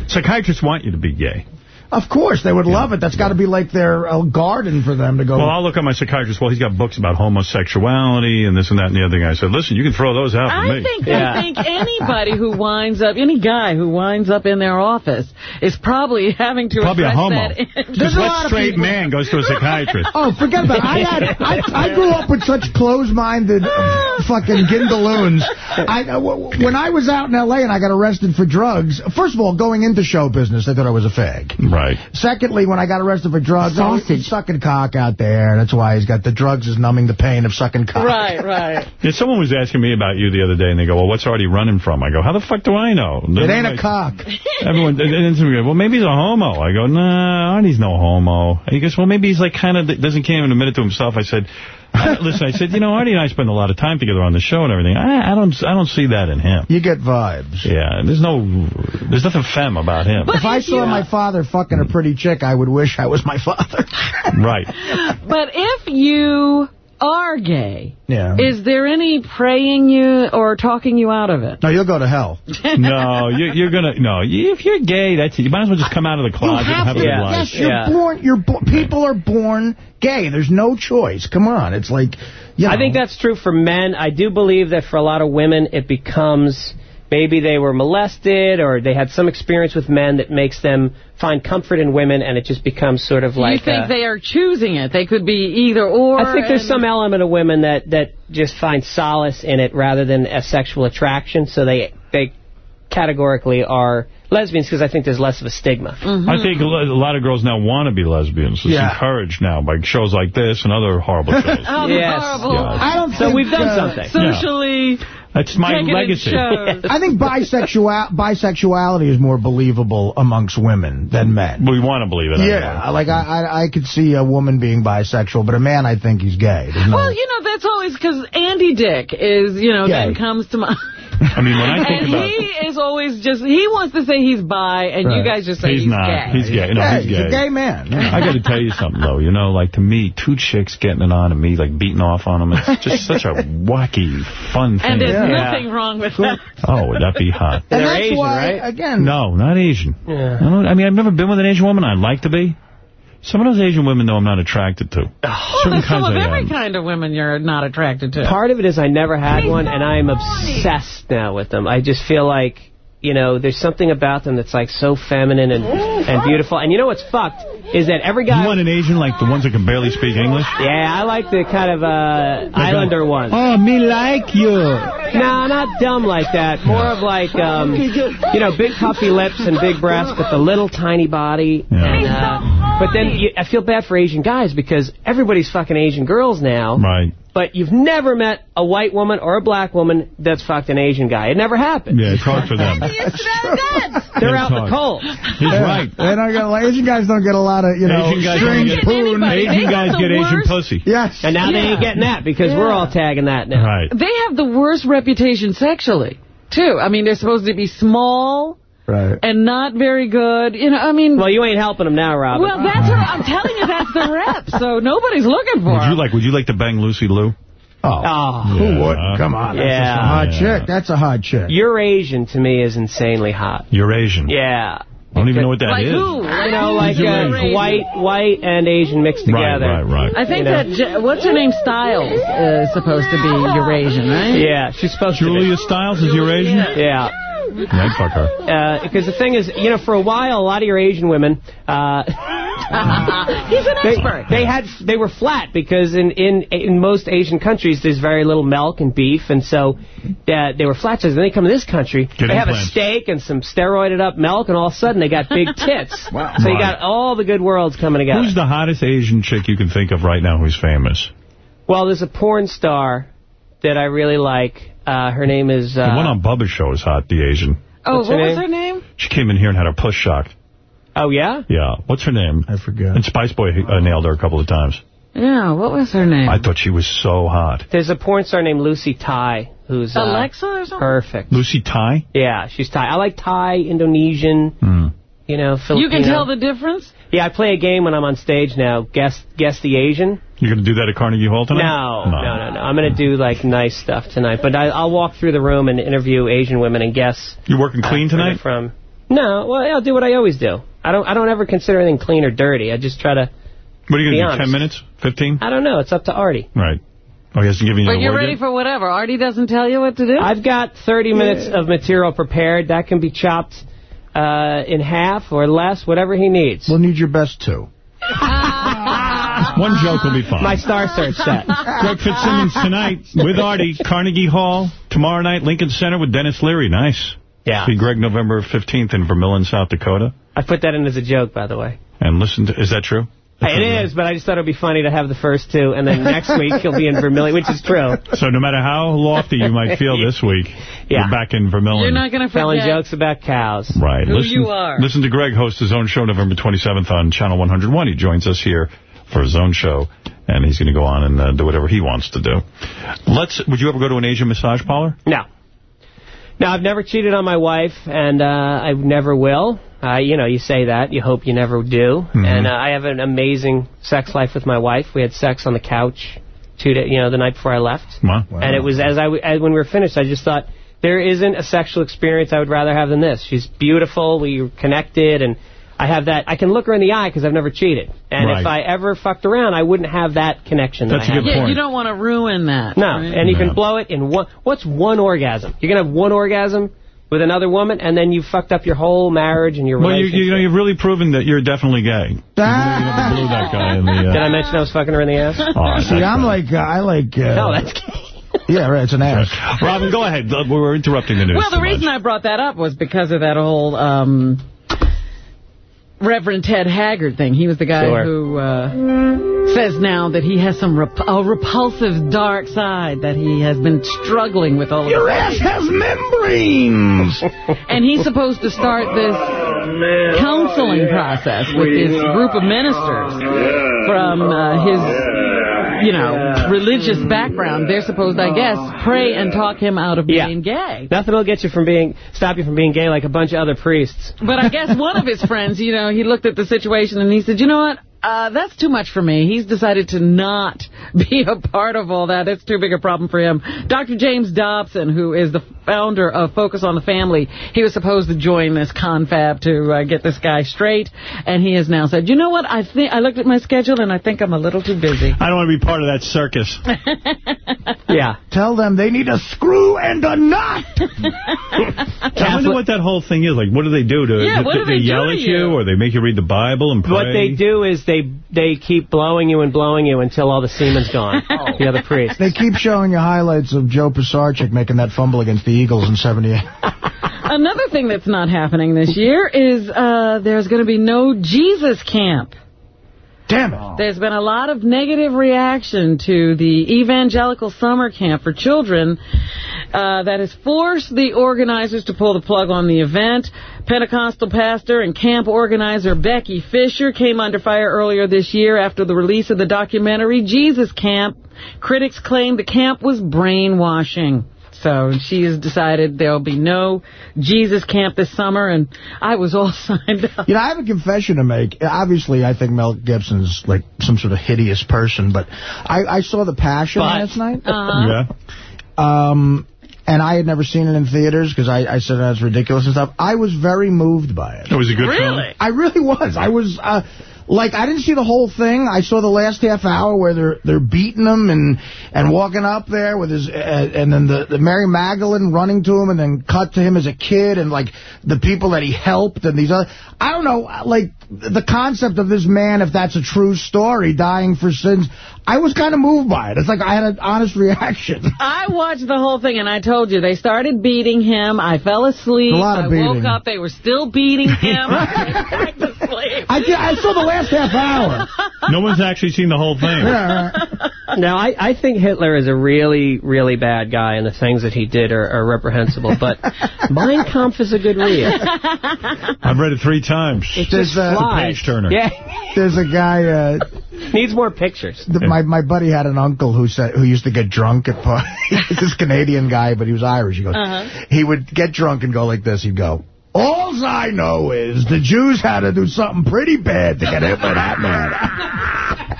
Psychiatrists want you to be gay. Of course, they would love it. That's got to be like their uh, garden for them to go. Well, I'll look at my psychiatrist. Well, he's got books about homosexuality and this and that and the other thing. I said, listen, you can throw those out for I me. think I think anybody who winds up, any guy who winds up in their office is probably having to Probably a address homo. that. in- Because what straight man goes to a psychiatrist? Oh, forget about it. I had I, I grew up with such closed-minded uh, fucking gindaloons. I, uh, when I was out in L.A. and I got arrested for drugs, first of all, going into show business, they thought I was a fag. Right. Secondly, when I got arrested for drugs, I was sucking cock out there. That's why he's got the drugs is numbing the pain of sucking cock. Right, right. Yeah, someone was asking me about you the other day, and they go, well, what's Artie running from? I go, how the fuck do I know? It ain't a cock. Everyone, and then somebody goes, well, maybe he's a homo. I go, nah, Artie's no homo. He goes, well, maybe he's like kind of, doesn't can't even admit it to himself. I said, I, listen, I said, you know, Artie and I spend a lot of time together on the show and everything. I, I don't, I don't see that in him. You get vibes. Yeah, there's no, there's nothing femme about him. if I saw my father fucking a pretty chick, I would wish I was my father. right. But if you are gay, Yeah. is there any praying you or talking you out of it? No, you'll go to hell. no, you're, you're gonna, no, you, if you're gay, that's it. You might as well just come out of the closet and have a good life. Yes, you're born. You're bo people are born gay. There's no choice. Come on, it's like, you know. I think that's true for men. I do believe that for a lot of women, it becomes maybe they were molested or they had some experience with men that makes them find comfort in women, and it just becomes sort of like. you think uh, they are choosing it? They could be either or. I think there's some element of women that, that just find solace in it rather than a sexual attraction, so they they categorically are lesbians because I think there's less of a stigma. I think a lot of girls now want to be lesbians. It's Yeah. encouraged now by shows like this and other horrible shows. Oh, Yes. horrible. Yeah. I don't So think, we've done uh, something. Socially. That's my taken legacy. I think bisexual bisexuality is more believable amongst women than men. We want to believe it. Yeah, like I, I I could see a woman being bisexual, but a man I think he's gay. There's no. Well, you know, that's always because Andy Dick is, you know, Gay. then comes to mind. I mean, when I think And about... he is always just, he wants to say he's bi, and you guys just say he's, he's, not. gay. He's gay. No, Hey, he's he's gay. a gay man. I got to tell you something, though. You know, like, to me, two chicks getting it on and me, like, beating off on them, it's just such a wacky, fun thing. And there's Yeah. nothing wrong with that. Oh, would that be hot? And They're that's Asian, why, right? again, No, not Asian. Yeah. I, don't- I mean, I've never been with an Asian woman. I'd like to be. Some of those Asian women, though, I'm not attracted to. Well, Certain there's some of I every am. kind of women you're not attracted to. Part of it is I never had one, and I am obsessed now with them. I just feel like, you know, there's something about them that's like so feminine and, oh, and beautiful. And you know what's fucked is that every guy... You want an Asian like the ones that can barely speak English? Yeah, I like the kind of uh, Islander ones. Oh, me like you. No, not dumb like that. More of like, um, you know, big puffy lips and big breasts, but the little tiny body. And, uh, but then you, I feel bad for Asian guys because everybody's fucking Asian girls now. Right. But you've never met a white woman or a black woman that's fucked an Asian guy. It never happened. Yeah, it's hard for them. They're out in the cold. He's right. They don't get, like, Asian guys don't get a lot of, you know, Asian guys strange get- poon. Asian guys get the Asian pussy. Yes. And now they ain't getting that because we're all tagging that now. Right. They have the worst reputation sexually, too. I mean, they're supposed to be small Right. and not very good. You know, I mean... Well, you ain't helping them now, Robin. Well, that's what I'm telling you. That's the rep. So nobody's looking for Would you like? Would you like to bang Lucy Liu? Oh, Oh. who would? Come on. That's Yeah. just a hot Yeah. chick. That's a hot chick. Eurasian, to me is insanely hot. You're Yeah. I don't even know what that like is. who? You know, like uh, white, white and Asian mixed together. right, right. right. I think You know. that, Je- what's her name, Stiles, is supposed to be Eurasian, right? Yeah, she's supposed Julia Stiles is Eurasian? to be. Yeah. Yeah, I'd fuck her. Because the thing is, you know, for a while, a lot of your Asian women, uh, He's an they, expert. they had they were flat because in, in in most Asian countries there's very little milk and beef, and so uh, they were flat. So then they come to this country, Get they have a steak and some steroided up milk, and all of a sudden they got big tits. Wow. So you got all the good worlds coming together. Who's the hottest Asian chick you can think of right now who's famous? Well, there's a porn star that I really like. Uh, her name is. Uh, the one on Bubba's show is hot, the Asian. Oh, What's what her was her name? She came in here and had her puss shocked. Oh yeah. Yeah. What's her name? I forget. And Spice Boy uh, nailed her a couple of times. Yeah, what was her name? I thought she was so hot. There's a porn star named Lucy Thai who's uh, Alexa or something? perfect. Lucy Thai? Yeah, she's Thai. I like Thai, Indonesian, you know, Filipino. You can tell the difference? Yeah, I play a game when I'm on stage now. Guess guess the Asian. You're going to do that at Carnegie Hall tonight? No, no, no, no. I'm going to do like nice stuff tonight. But I, I'll walk through the room and interview Asian women and guess. You're working clean uh, tonight? From no, well, I'll do what I always do. I don't. I don't ever consider anything clean or dirty. I just try to. What are you going to do, honest. 10 minutes? 15? I don't know. It's up to Artie. Right. Oh, he hasn't given you But you're ready yet? for whatever. Artie doesn't tell you what to do? I've got 30 minutes of material prepared. That can be chopped uh, in half or less, whatever he needs. We'll need your best two. One joke will be fine. My Star Search set. Greg Fitzsimmons tonight with Artie, Carnegie Hall. Tomorrow night, Lincoln Center with Denis Leary. Nice. Yeah. See Greg November 15th in Vermillion, South Dakota. I put that in as a joke, by the way. And listen to, is that true? It is, but I just thought it would be funny to have the first two, and then next week he'll be in Vermillion, which is true. So no matter how lofty you might feel this week, Yeah. you're back in Vermillion. You're not going to Telling forget. jokes about cows. Right. Who listen, you are. Listen to Greg host his own show November 27th on Channel 101. He joins us here for his own show, and he's going to go on and uh, do whatever he wants to do. Let's. Would you ever go to an Asian massage parlor? No. No, I've never cheated on my wife, and uh, I never will. Uh, you know, you say that. You hope you never do. Mm-hmm. And uh, I have an amazing sex life with my wife. We had sex on the couch two day, you know, the night before I left. Wow. And it was as I w- as when we were finished, I just thought there isn't a sexual experience I would rather have than this. She's beautiful. We were connected, and I have that. I can look her in the eye because I've never cheated. And if I ever fucked around, I wouldn't have that connection. That's that I a have good with Yeah, you don't want to ruin that. No, right? and you Yeah. can blow it in one. What's one orgasm? You're gonna have one orgasm with another woman, and then you fucked up your whole marriage and your Well, you, relationship. you know, you've really proven that you're definitely gay. You blew that guy in the... Uh, Did I mention I was fucking her in the ass? Oh, See, I'm like, uh, I like... Uh, No, that's gay. Yeah, right, it's an ass. Robin, go ahead. Uh, We're interrupting the news. Well, the too much. reason I brought that up was because of that whole um, Reverend Ted Haggard thing. He was the guy Sure. who uh, says now that he has some rep a repulsive dark side that he has been struggling with all of Your his ass has membranes! And he's supposed to start this counseling process with this group of ministers from uh, his, you know, religious background. They're supposed, I guess, pray and talk him out of Yeah. being gay. Nothing will get you from being stop you from being gay like a bunch of other priests. But I guess one of his friends, you know, he looked at the situation and he said, you know what? Uh, that's too much for me. He's decided to not be a part of all that. It's too big a problem for him. Dr. James Dobson, who is the founder of Focus on the Family, he was supposed to join this confab to uh, get this guy straight, and he has now said, you know what? I think I looked at my schedule and I think I'm a little too busy. I don't want to be part of that circus. Yeah. Tell them they need a screw and a knot! I wonder what that whole thing is. Like, what do they do? To, Yeah, what do they do yell to at you? you? or they make you read the Bible and pray? What they do is they they they keep blowing you and blowing you until all the semen's gone. The other priest. They keep showing you highlights of Joe Pisarcik making that fumble against the Eagles in 78. Another thing that's not happening this year is uh, there's going to be no Jesus camp. Damn it. There's been a lot of negative reaction to the evangelical summer camp for children uh, that has forced the organizers to pull the plug on the event. Pentecostal pastor and camp organizer Becky Fisher came under fire earlier this year after the release of the documentary Jesus Camp. Critics claim the camp was brainwashing. So she has decided there'll be no Jesus camp this summer, and I was all signed up. You know, I have a confession to make. Obviously, I think Mel Gibson's like some sort of hideous person, but I, I saw The Passion But- last night. Uh-huh. Yeah. Um, and I had never seen it in theaters because I, I said that's ridiculous and stuff. I was very moved by it. It was a good film. Really? I really was. I was, uh, like, I didn't see the whole thing. I saw the last half hour where they're they're beating him and and walking up there with his, uh, and then the, the Mary Magdalene running to him and then cut to him as a kid and, like, the people that he helped and these other, I don't know, like, the concept of this man, if that's a true story, dying for sins, I was kind of moved by it. It's like I had an honest reaction. I watched the whole thing, and I told you, they started beating him. I fell asleep. A lot of I beating. woke up. They were still beating him. I went back to sleep. I, I saw the last half hour. No one's actually seen the whole thing. Yeah. Now, I, I think Hitler is a really, really bad guy, and the things that he did are, are reprehensible. But Mein Kampf is a good read. I've read it three times. It's, There's, just uh. Page turner. Yeah. There's a guy, uh, Needs more pictures. The, my my buddy had an uncle who said who used to get drunk at parties. this Canadian guy, but he was Irish. He goes, Uh-huh. he would get drunk and go like this. He'd go, "All I know is the Jews had to do something pretty bad to get hit with that man."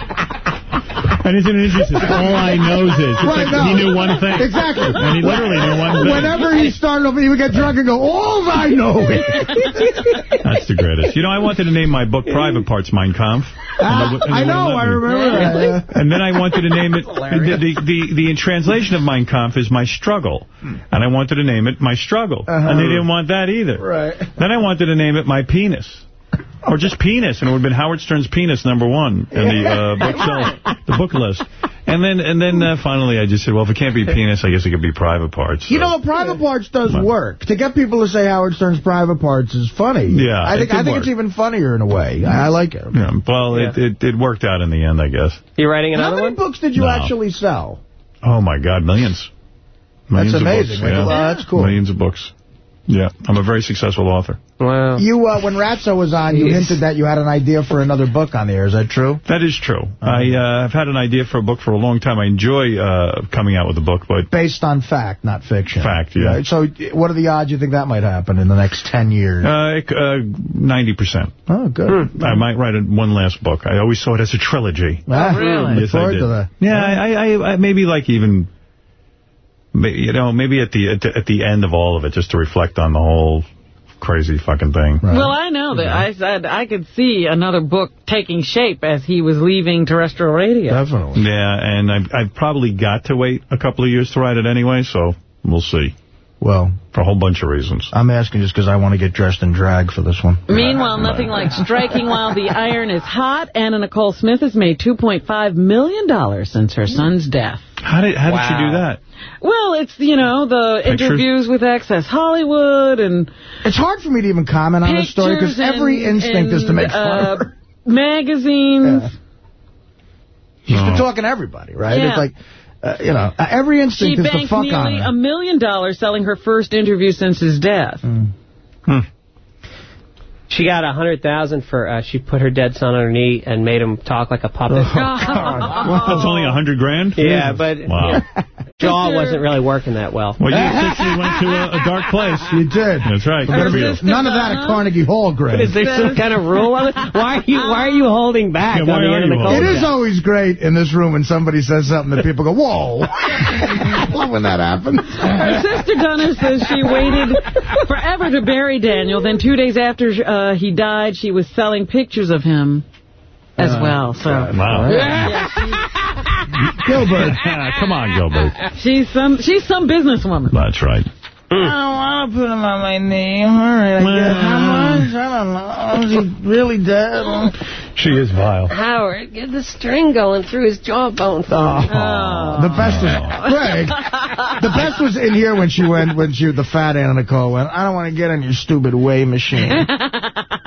And isn't it interesting? All I knows is Right, like no. he knew one thing. Exactly. And he literally knew one thing. Whenever he started off, he would get drunk and go, "All I know is." That's the greatest. You know, I wanted to name my book Private Parts Mein Kampf. Ah, and they- and I know, I remember that. yeah. And then I wanted to name it, the, the, the, the translation of Mein Kampf is My Struggle. And I wanted to name it My Struggle. Uh-huh. And they didn't want that either. Right. Then I wanted to name it My Penis. Or just penis, and it would have been Howard Stern's penis number one in the uh, bookshelf, the book list. And then, and then uh, finally, I just said, well, if it can't be penis, I guess it could be private parts. You know, Private Parts does work. To get people to say Howard Stern's Private Parts is funny. Yeah, I it think did I think work. it's even funnier in a way. I, I like it. Yeah, well, It, it it worked out in the end, I guess. You writing another one? How another many one? books did you No. actually sell? Oh my God, millions. Millions That's of amazing. books, Like, yeah. well, that's cool. Millions of books. Yeah, I'm a very successful author. Wow. You, uh, when Ratso was on, you hinted that you had an idea for another book on the air. Is that true? That is true. I uh, have had an idea for a book for a long time. I enjoy uh, coming out with a book, but Based on fact, not fiction. Fact, yeah. Right, So, what are the odds you think that might happen in the next 10 years? uh, it- uh, 90%. oh, good. I might write a, one last book. I always saw it as a trilogy. Ah, really? Look Yes, I did. to that. Yeah, I, I, I maybe like even, ma- you know, maybe at the, at the at the end of all of it, just to reflect on the whole crazy fucking thing. Well, I know that. I said I could see another book taking shape as he was leaving terrestrial radio. Definitely. Yeah, and I've, I've probably got to wait a couple of years to write it anyway, so we'll see. Well, For a whole bunch of reasons. I'm asking just because I want to get dressed in drag for this one. Meanwhile, nothing like striking while the iron is hot. Anna Nicole Smith has made $2.5 million since her son's death. How did how did she do that? Well, it's, you know, the Pictures? interviews with Access Hollywood and It's hard for me to even comment on this story because pictures every and- instinct is to make fun of uh, her. magazines. Yeah. She's been Oh. talking to everybody, right? Yeah. It's like, uh, you know, uh, every She instinct is to banked fuck on nearly her. a million dollars selling her first interview since his death. Hmm. She got a hundred thousand for uh, she put her dead son on her knee and made him talk like a puppet. That's only a hundred grand? Yeah, but Wow. jaw wasn't really working that well. Well, you officially went to a, a dark place. You did. That's right. None Good of, none of that at Carnegie Hall, Greg. Is there some kind of rule on it? Why are you Why are you holding back Yeah, on the end of the you cold It is death? always great in this room when somebody says something that people go, whoa. I love when that happens. Her sister Donna says she waited forever to bury Daniel. Then two days after uh, he died, she was selling pictures of him as well. So Wow. yeah, Gilbert. Come on, Gilbert. she's some she's some businesswoman. That's right. Hmm. I don't want to put him on my knee. All right, I guess. How much? I don't know. Is he really dead? She is vile. Howard, get the string going through his jawbone. Oh, the best was Greg. The best was in here when she went when she the fat Anna Nicole went. I don't want to get on your stupid weigh machine.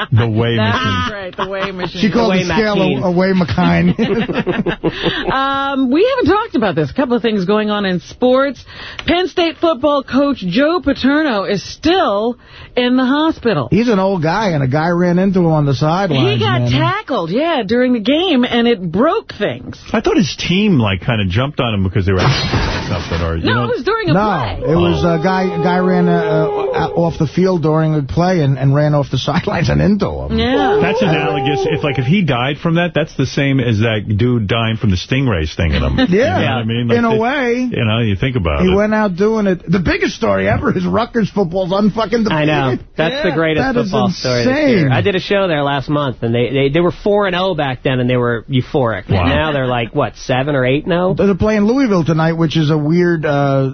The way That's machine. right, the weigh machine. She called Away the scale McKean. a, a weigh McKine. Um, we haven't talked about this. A couple of things going on in sports. Penn State football coach Joe Paterno is still in the hospital. He's an old guy, and a guy ran into him on the sideline. He got man. tackled, yeah, during the game, and it broke things. I thought his team like kind of jumped on him because they were something or you No, know. it was during a No, play. it was a guy. A guy ran uh, uh, off the field during a play and, and ran off the sidelines and into him. Yeah. That's analogous. If like if he died from that, that's the same as that dude dying from the stingray stinging him. Yeah, You know what I mean? Like in a it- way. You know, you think about He it. He went out doing it. The biggest story ever is Rutgers football's unfucking defeated. I know. That's Yeah, the greatest that is football story this insane. year. I did a show there last month, and they they, they were 4 and 0 back then, and they were euphoric. Wow. Now they're like, what, 7 or 8 now? They're playing Louisville tonight, which is a weird uh,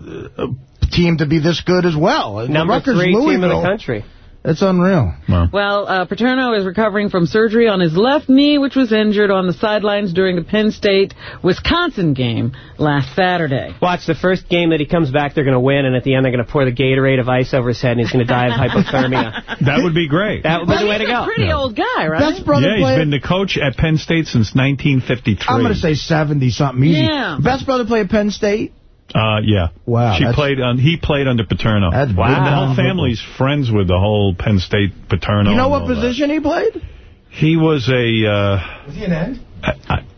team to be this good as well. Number Rutgers, three team in the country. It's unreal. Well, uh, Paterno is recovering from surgery on his left knee, which was injured on the sidelines during the Penn State-Wisconsin game last Saturday. Watch, the first game that he comes back, they're going to win, and at the end, they're going to pour the Gatorade of ice over his head, and he's going to die of hypothermia. That would be great. That would be the way to He's a go. pretty old guy, right? Best brother yeah, player. he's been the coach at Penn State since 1953. I'm going to say 70 something easy. Yeah. Best brother play at Penn State. Uh, yeah. Wow, She that's- played on. He played under Paterno. That's The wow. whole family's friends with the whole Penn State Paterno. You know what all that. position he played? He was a. Uh, Was he an end? I,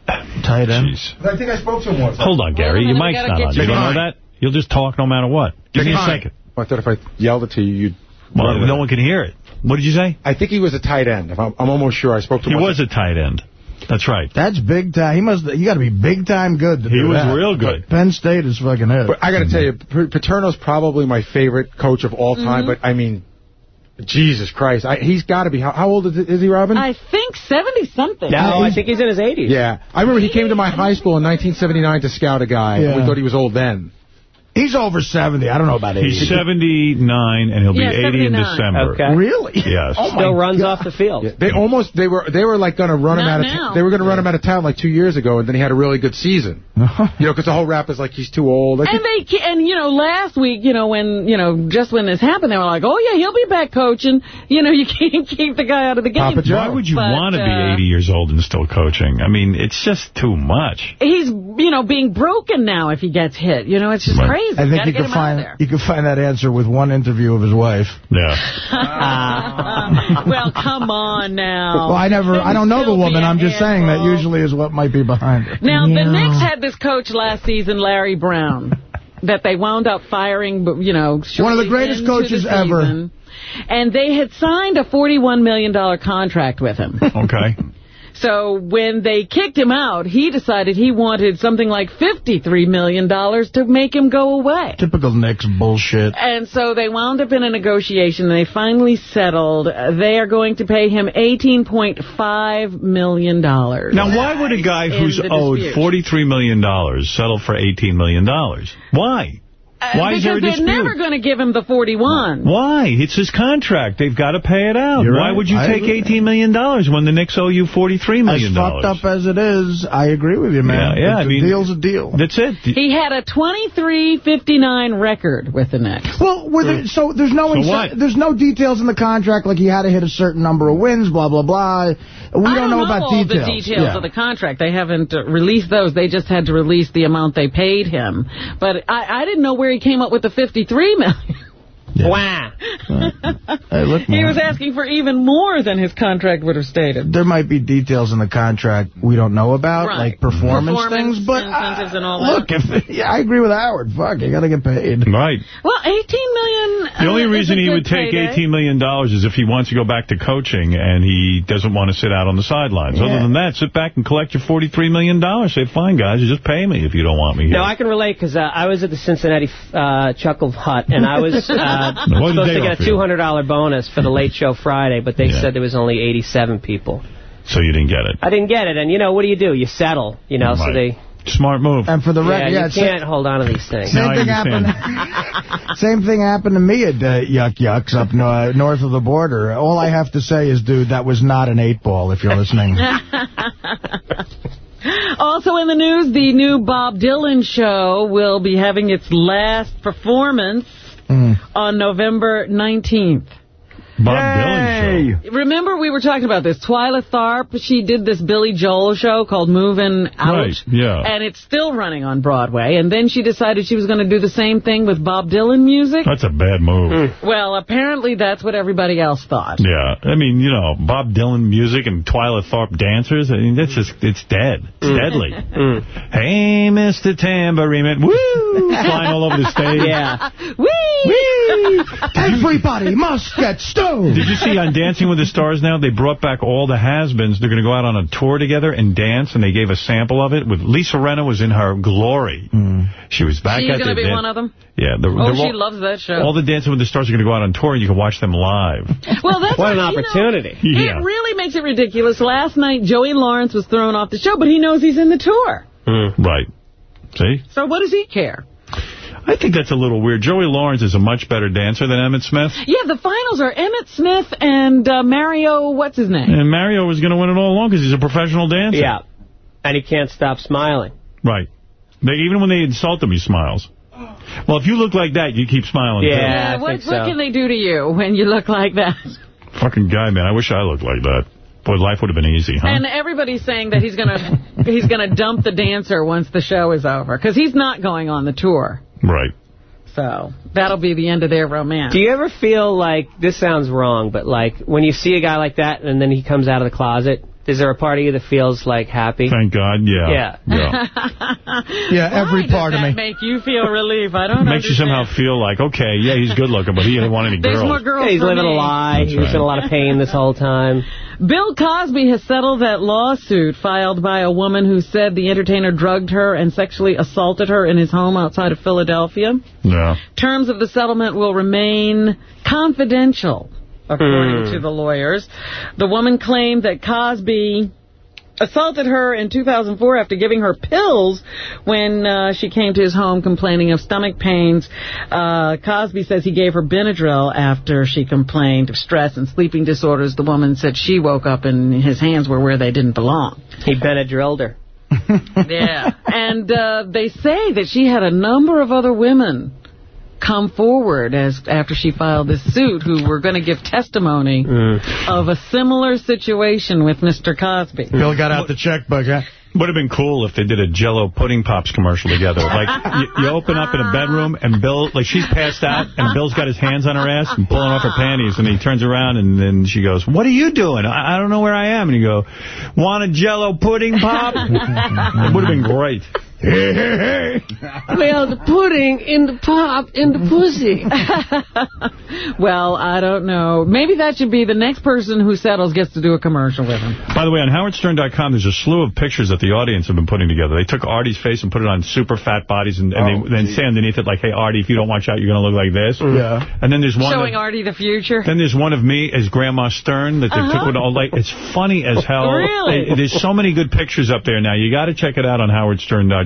I, Tight end. I think I spoke to him once. Hold on, Gary. Wait a Your minute, we mic's not on. you- You don't know that? You'll just talk no matter what. Give me a Fine. second. I thought if I yelled it to you, you'd... Well, no one can hear it. What did you say? I think he was a tight end. If I'm, I'm almost sure I spoke to him. He was a tight end. That's right. That's big time. He must. You got to be big time good. To He do was that. real good. But Penn State is fucking it. But I got to tell you, P- Paterno's probably my favorite coach of all time. Mhm. But I mean, Jesus Christ, I, he's got to be. How, how old is, is he, Robin? I think 70-something. No, I think he's in his 80s. yeah, I remember he came to my high school in 1979 to scout a guy. and we thought he was old then. He's over 70. I don't know about 80. He's 79, and he'll be Yeah, 80 in December. Okay. Really? Yes. Oh, my Still runs God. off the field. They almost they were they were like going to run him out of now. t- they were going to run him out of town like two years ago, and then he had a really good season. you know, because the whole rap is like he's too old. I And they, and you know, last week, you know, when, you know, just when this happened, they were like, oh yeah, he'll be back coaching. You know, you can't keep the guy out of the game. Why would you want to be uh, 80 years old and still coaching? I mean, it's just too much. He's, you know, being broken now if he gets hit. You know, it's just crazy. I think you can him out of find you can find that answer with one interview of his wife. Yeah. well, come on now. Well, I never, I don't know the woman. be a I'm just saying that usually is what might be behind it. Now, the Knicks had this coach last season, Larry Brown, that they wound up firing, but you know, One of the greatest coaches the ever. And they had signed a $41 million contract with him. Okay. So when they kicked him out, he decided he wanted something like $53 million to make him go away. Typical Knicks bullshit. And so they wound up in a negotiation, and they finally settled. They are going to pay him 18.5 million. dollars. Now, why would a guy who's owed dispute. $43 million settle for 18 million? dollars? Why? Why because is there a they're never going to give him the 41. Why? It's his contract. They've got to pay it out. You're Why right. would you I take agree. $18 million when the Knicks owe you $43 million? As fucked up as it is, I agree with you, man. Yeah, yeah, I mean- deal's a deal. That's it. He had a 23-59 record with the Knicks. Well, with it, so there's no So what? there's no details in the contract like he had to hit a certain number of wins, blah blah blah. We don't, don't about all details. the details Yeah. of the contract. They haven't released those. They just had to release the amount they paid him. But I, I didn't know where he came up with the $53 million. Wow. Hey, look, He was asking for even more than his contract would have stated. there might be details in the contract we don't know about, Right. like performance, Performance things. But incentives and all look, that. if yeah, I agree with Howard. Fuck, you got to get paid. Right. Well, $18 million. The only uh, is reason he would take payday. $18 million is if he wants to go back to coaching and he doesn't want to sit out on the sidelines. Yeah. Other than that, sit back and collect your $43 million. Say, fine, guys, just pay me if you don't want me here. No, I can relate because uh, I was at the Cincinnati uh, Chuckle Hut, and I was uh, What supposed to get a $200 bonus for the late show Friday, but they Yeah. said there was only 87 people. So you didn't get it. I didn't get it, and you know, what do you do? You settle, you know, so Right. they... Smart move. And for the Yeah, record, yeah, you can't hold on to these things. Same I thing happened. Same thing happened to me at uh, Yuk Yuks up no, uh, north of the border. All I have to say is, dude, that was not an eight ball. If you're listening. Also in the news, the new Bob Dylan show will be having its last performance Mm. on November 19th. Bob Dylan show. Remember we were talking about this. Twyla Tharp, she did this Billy Joel show called Moving Out. Right, yeah. And it's still running on Broadway. And then she decided she was going to do the same thing with Bob Dylan music. That's a bad move. Well, apparently that's what everybody else thought. Yeah, I mean, you know, Bob Dylan music and Twyla Tharp dancers, I mean, that's just, it's dead. It's Mm. deadly. Hey, Mr. Tambourine Man, woo! Flying all over the stage. Yeah. Whee! Everybody must get stoned. Did you see on Dancing with the Stars now, they brought back all the has-beens. They're going to go out on a tour together and dance, and they gave a sample of it. With Lisa Rinna was in her glory. Hmm. She was back She's at going to the be one of them? Yeah. The, Oh, they're she all- loves that show. All the Dancing with the Stars are going to go out on tour, and you can watch them live. Well, that's What an you know, opportunity. Yeah. It really makes it ridiculous. Last night, Joey Lawrence was thrown off the show, but he knows he's in the tour. Hmm. Right. See? So what does he care? I think that's a little weird. Joey Lawrence is a much better dancer than Emmitt Smith. Yeah, the finals are Emmitt Smith and uh, Mario, what's his name? And Mario was going to win it all along because he's a professional dancer. Yeah. And he can't stop smiling. Right. They, even when they insult him, he smiles. Well, if you look like that, you keep smiling, Yeah. too. I what, think what can they do to you when you look like that? Fucking guy, man. I wish I looked like that. Boy, life would have been easy, huh? And everybody's saying that he's gonna he's gonna dump the dancer once the show is over because he's not going on the tour. Right. So that'll be the end of their romance. Do you ever feel like, this sounds wrong, but like when you see a guy like that and then he comes out of the closet Is there a part of you that feels like happy? Thank God, yeah. Yeah. Yeah, yeah every part of me. make you feel relief? I don't know. Makes you somehow feel like, okay, yeah, he's good looking, but he didn't want any There's girls. more girls Yeah, he's for living a me. lie. That's he was right. in a lot of pain this whole time. Bill Cosby has settled that lawsuit filed by a woman who said the entertainer drugged her and sexually assaulted her in his home outside of Philadelphia. Yeah. Terms of the settlement will remain confidential, according Hmm. to the lawyers. The woman claimed that Cosby assaulted her in 2004 after giving her pills when uh, she came to his home complaining of stomach pains. Uh, Cosby says he gave her Benadryl after she complained of stress and sleeping disorders. The woman said she woke up and his hands were where they didn't belong. He Benadrylled her. Yeah. and uh, they say that she had a number of other women come forward as after she filed this suit who were going to give testimony mm. of a similar situation with Mr. Cosby. Bill got out the checkbook, huh? Would have been cool if they did a Jello Pudding Pops commercial together. Like, you, you open up in a bedroom, and Bill, like, she's passed out, and Bill's got his hands on her ass and pulling off her panties, and he turns around, and then she goes, what are you doing? I, I don't know where I am. And you go, want a Jello Pudding Pop? it would have been great. Well, the pudding in the pop in the pussy. well, I don't know. Maybe that should be the next person who settles gets to do a commercial with him. By the way, on HowardStern.com, there's a slew of pictures that the audience have been putting together. They took Artie's face and put it on super fat bodies, and, and Oh, they then say underneath it, like, hey, Artie, if you don't watch out, you're going to look like this. Yeah. And then there's one... Showing that- Artie the future. Then there's one of me as Grandma Stern that they took Uh-huh. with all like it's funny as hell. Really? They- there's so many good pictures up there now. You got to check it out on howardstern.com.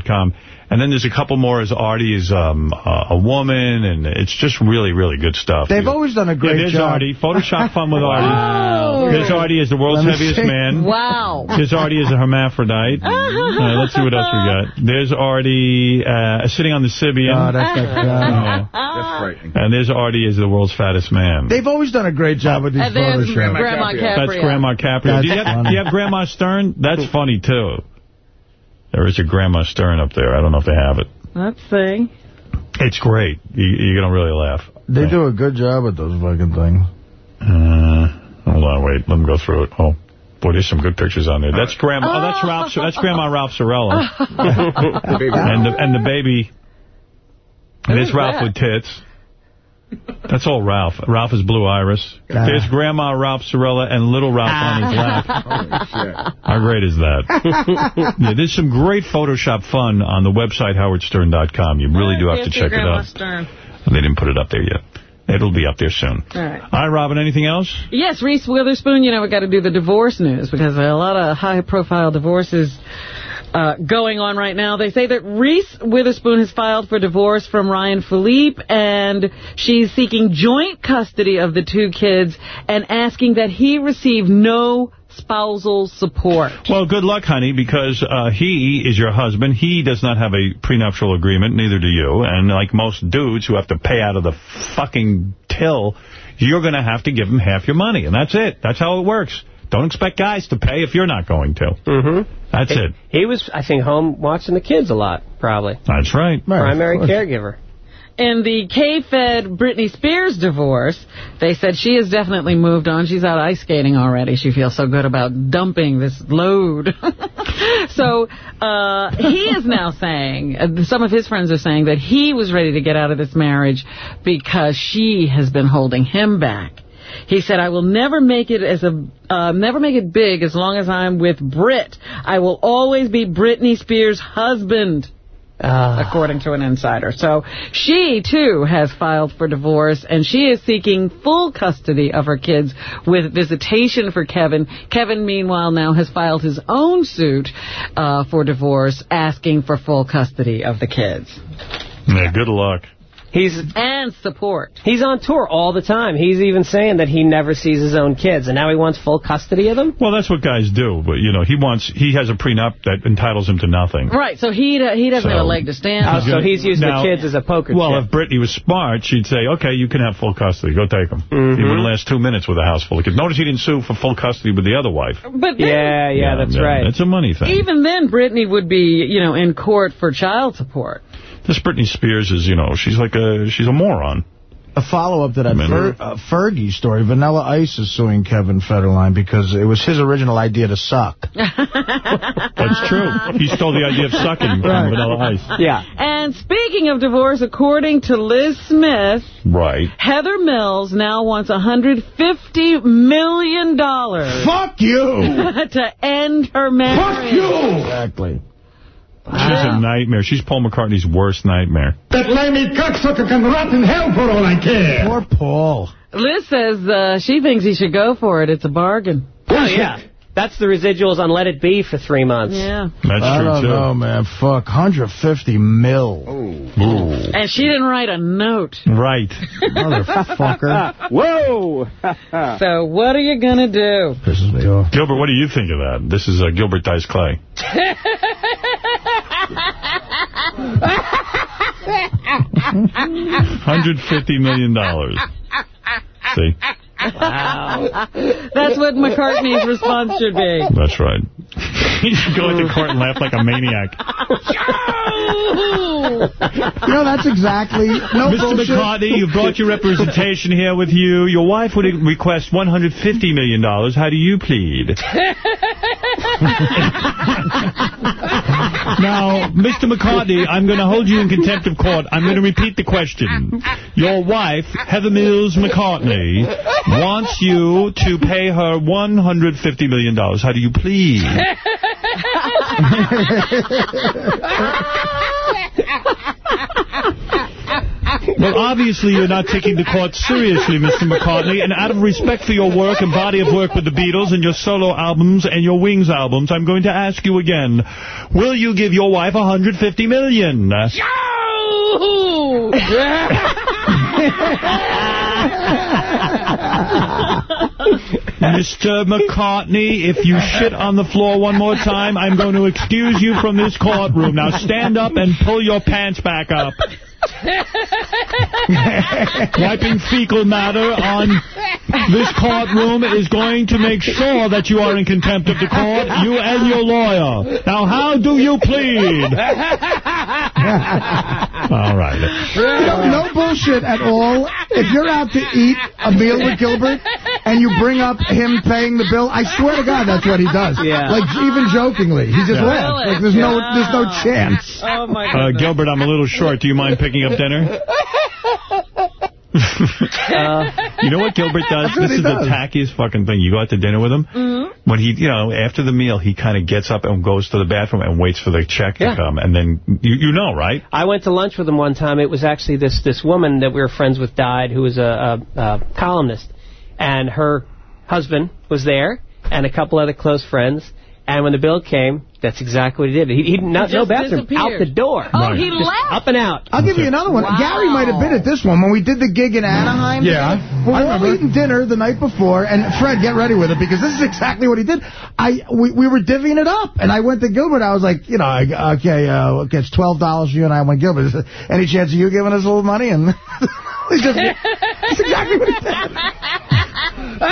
And then there's a couple more as Artie is um, uh, a woman, and it's just really, really good stuff. They've always done a Yeah, great there's job. Artie. Photoshop fun with Artie. Wow. There's Artie as the world's heaviest see. man. Wow. There's Artie as a hermaphrodite. Uh, let's see what else we got. There's Artie uh, sitting on the Sybian. Oh, that's like, uh, Yeah. That's frightening. And there's Artie as the world's fattest man. They've always done a great job with these And there's photo. Grandma Caprio. That's Grandma Caprio. That's do, you have, do you have Grandma Stern? That's funny, too. There is a Grandma Stern up there. I don't know if they have it. Let's see. It's great. You, you're going to really laugh. They do a good job with those fucking things. Uh, hold on, wait. Let me go through it. Oh, boy, there's some good pictures on there. That's Grandma. Oh, that's Ralph. That's Grandma Ralph Cirella. and the and the baby. And there's Who's Ralph that? with tits. That's all Ralph. Ralph is Blue Iris. Ah. There's Grandma Ralph Cirella and little Ralph on his lap. How great is that? yeah, there's some great Photoshop fun on the website howardstern.com. You really do have to check it Grandma out. Stern. They didn't put it up there yet. It'll be up there soon. All right. All right, Robin, anything else? Yes, Reese Witherspoon, you know, we got to do the divorce news because a lot of high-profile divorces uh, going on right now. They say that Reese Witherspoon has filed for divorce from Ryan Phillippe, and she's seeking joint custody of the two kids and asking that he receive no spousal support. Well, good luck, honey, because uh, he is your husband. He does not have a prenuptial agreement, neither do you. And like most dudes who have to pay out of the fucking till, you're going to have to give him half your money. And that's it. That's how it works. Don't expect guys to pay if you're not going to. Mm-hmm. That's it. He was, I think, home watching the kids a lot, probably. That's right. Primary caregiver. In the K-Fed Britney Spears divorce, they said she has definitely moved on. She's out ice skating already. She feels so good about dumping this load. so uh, he is now saying, uh, some of his friends are saying that he was ready to get out of this marriage because she has been holding him back. He said, I will never make it as a uh, never make it big as long as I'm with Brit. I will always be Britney Spears' husband Uh. according to an insider. So she, too, has filed for divorce, and she is seeking full custody of her kids with visitation for Kevin. Kevin, meanwhile, now has filed his own suit uh, for divorce, asking for full custody of the kids. Yeah, good luck. He's and support. He's on tour all the time. He's even saying that he never sees his own kids, and now he wants full custody of them? Well, that's what guys do. But, you know, he wants, he has a prenup that entitles him to nothing. Right, so he he doesn't So- have a leg to stand Oh, on. so he's using Now- the kids as a poker Well, chip. if Britney was smart, she'd say, okay, you can have full custody. Go take them. Mm-hmm. He wouldn't last two minutes with a house full of kids. Notice he didn't sue for full custody with the other wife. But then, yeah, yeah, that's right. It's a money thing. even then, Britney would be, you know, in court for child support. This Britney Spears is, you know, she's like a, she's a moron. A follow-up to that Fer uh, Fergie story. Vanilla Ice is suing Kevin Federline because it was his original idea to suck. That's true. He stole the idea of sucking from Vanilla Ice. Yeah. And speaking of divorce, according to Liz Smith, Right. Heather Mills now wants $150 million Fuck you! to end her marriage. Fuck you! Exactly. She's a nightmare. She's Paul McCartney's worst nightmare. That limey cocksucker can rot in hell for all I care. Poor Paul. Liz says uh, she thinks he should go for it. It's a bargain. Oh, yeah. That's the residuals on Let It Be for three months. Yeah. That's I true, don't too. know, man. Fuck. 150 mil. Ooh. And she didn't write a note. Right. Motherfucker. Whoa! So what are you going to do? Pisses me off. Gilbert, what do you think of that? This is uh, Gilbert Dice Clay. 150 million. dollars. See? Wow. That's what McCartney's response should be. That's right. he should go into court and laugh like a maniac. You know, that's exactly... No Mr. bullshit. McCartney, you brought your representation here with you. Your wife would request 150 million. dollars. How do you plead? Now, Mr. McCartney, I'm going to hold you in contempt of court. I'm going to repeat the question. Your wife, Heather Mills McCartney, wants you to pay her 150 million. dollars. How do you plead? Well, obviously you're not taking the court seriously, Mr. McCartney, and out of respect for your work and body of work with the Beatles and your solo albums and your Wings albums, I'm going to ask you again, will you give your wife $150 million? Mr. McCartney, if you shit on the floor one more time, I'm going to excuse you from this courtroom. Now stand up and pull your pants back up. Wiping fecal matter on this courtroom is going to make sure that you are in contempt of the court, you and your lawyer. Now, how do you plead? All right. No, no bullshit at all. If you're out to eat a meal with Gilbert and you bring up him paying the bill, I swear to God that's what he does. Yeah. Like, even jokingly. He just Yeah. laughs. Like, there's no, there's no chance. Oh, my Uh, Gilbert, I'm a little short. Do you mind picking up dinner? you know what Gilbert does? This is does. the tackiest fucking thing. You go out to dinner with him. Mm-hmm. When he, you know, after the meal, he kind of gets up and goes to the bathroom and waits for the check Yeah. to come. And then, you, you know, right? I went to lunch with him one time. It was actually this this woman that we were friends with died, who was a, a, a columnist, and her husband was there, and a couple other close friends. And when the bill came, that's exactly what he did. He, he not, He no bathroom, out the door. Oh, he Just left. Up and out. I'll give you another one. Wow. Gary might have been at this one when we did the gig in Anaheim. Yeah, We I were all remember. eating dinner the night before, and Fred, get ready with it, because this is exactly what he did. I We, we were divvying it up, and I went to Gilbert. I was like, you know, I, okay, uh, okay, it's $12 for you, and I went, Gilbert, is any chance of you giving us a little money? And he just, that's exactly what he did.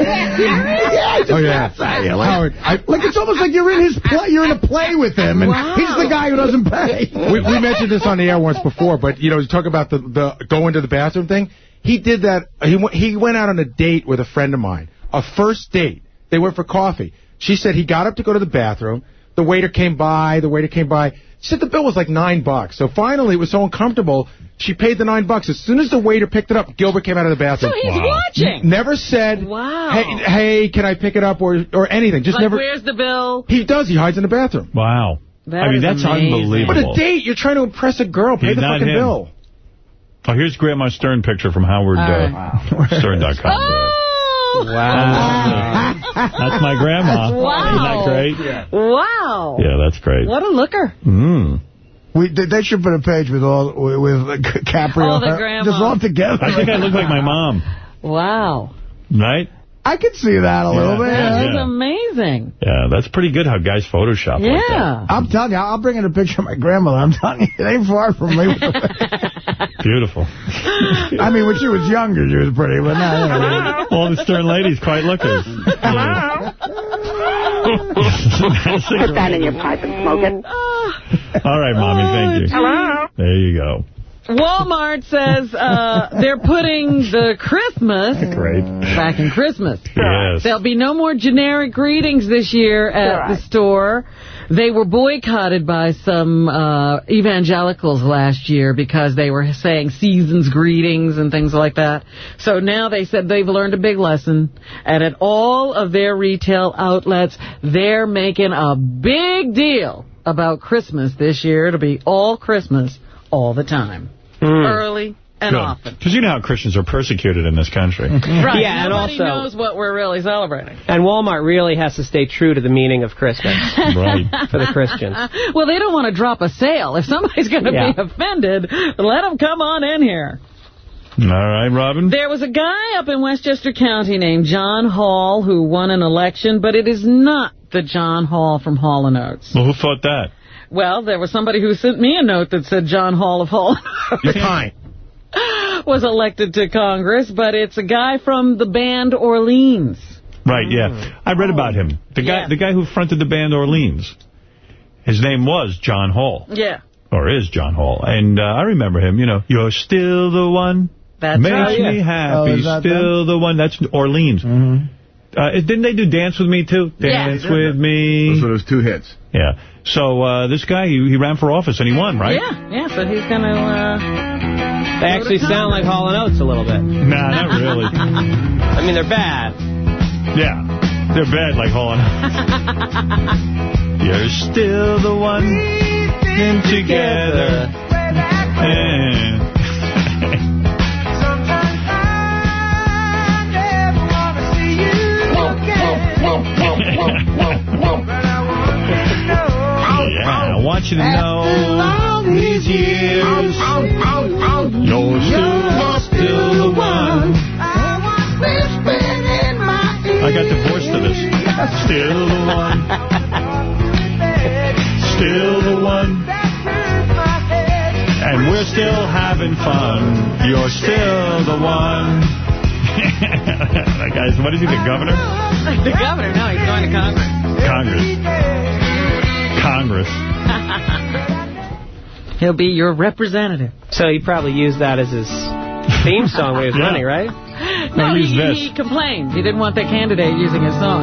yeah, he just Oh, yeah. laughs. Like, Howard, I, like it's almost like you're in his play. You're in a play with him, and Wow. he's the guy who doesn't pay. we, we mentioned this on the air once before, but you know, you talk about the the going to the bathroom thing. He did that. He he went out on a date with a friend of mine, a first date. They went for coffee. She said he got up to go to the bathroom. The waiter came by. The waiter came by. She said the bill was like nine bucks. So finally, it was so uncomfortable. She paid the nine bucks. As soon as the waiter picked it up, Gilbert came out of the bathroom. So he's watching. Never said, Wow. "Hey, hey, can I pick it up?" or or anything. Just like, never. where's the bill? He does. He hides in the bathroom. Wow. That I mean, is that's amazing. unbelievable. But a date, you're trying to impress a girl. Pay He's the fucking him. bill. Oh, here's Grandma Stern picture from Howard uh, Stern.com. Oh! Wow. That's my grandma. Wow. Isn't that great? Wow. Yeah, that's great. What a looker. Mm. We, they, they should put a page with all with, with Capri All the her, grandmas. just all together. I think I look like my mom, Wow. right? I could see that a little bit. That yeah. is amazing. Yeah, that's pretty good how guys Photoshop like that. Yeah. I'm telling you, I'll bring in a picture of my grandmother. I'm telling you, it ain't far from me. Beautiful. I mean, when she was younger, she was pretty, but now, you know. All the Stern ladies quite lookers. Yeah. Put that in your pipe and smoke it. All right, Mommy, thank you. Oh, Hello? There you go. Walmart says uh, they're putting the Christmas Great. back in Christmas. Yes. There'll be no more generic greetings this year at the store. They were boycotted by some uh, evangelicals last year because they were saying season's greetings and things like that. So now they said they've learned a big lesson. And at all of their retail outlets, they're making a big deal about Christmas this year. It'll be all Christmas all the time. Mm. Early and often. Because you know how Christians are persecuted in this country. Right. Yeah, and Nobody also- knows what we're really celebrating. And Walmart really has to stay true to the meaning of Christmas. Right. For the Christians. well, they don't want to drop a sale. If somebody's going to Yeah. be offended, let them come on in here. All right, Robin. There was a guy up in Westchester County named John Hall who won an election, but it is not the John Hall from Hall & Oates. Well, who thought that? Well, there was somebody who sent me a note that said John Hall of Hall You're kind. was elected to Congress, but it's a guy from the band Orleans. Right, yeah. I read about him. The guy the guy who fronted the band Orleans. His name was John Hall. Yeah. Or is John Hall. And uh, I remember him, you know. You're still the one. That's Makes right. me Oh, happy. is that still the one. That's Orleans. Uh, didn't they do Dance With Me, too? Yeah. Dance With Me. Those were those two hits. Yeah. So uh, this guy, he, he ran for office and he won, right? Yeah, yeah, so he's going to... Uh, They actually sound like Hall & Oates a little bit. Nah, not really. I mean, they're bad. Yeah. They're bad like Hall and You're still the one in together. Yeah, I want you to know All these years you're still, still the one. I got divorced to this. Still the one. Still the one. And we're still having fun. You're still the one. That guy's, what is he, the governor? the governor, no, he's going to Congress. Congress. Congress. He'll be your representative. So he probably used that as his theme song when he was Yeah. running, right? No, he, he complained. He didn't want the candidate using his song.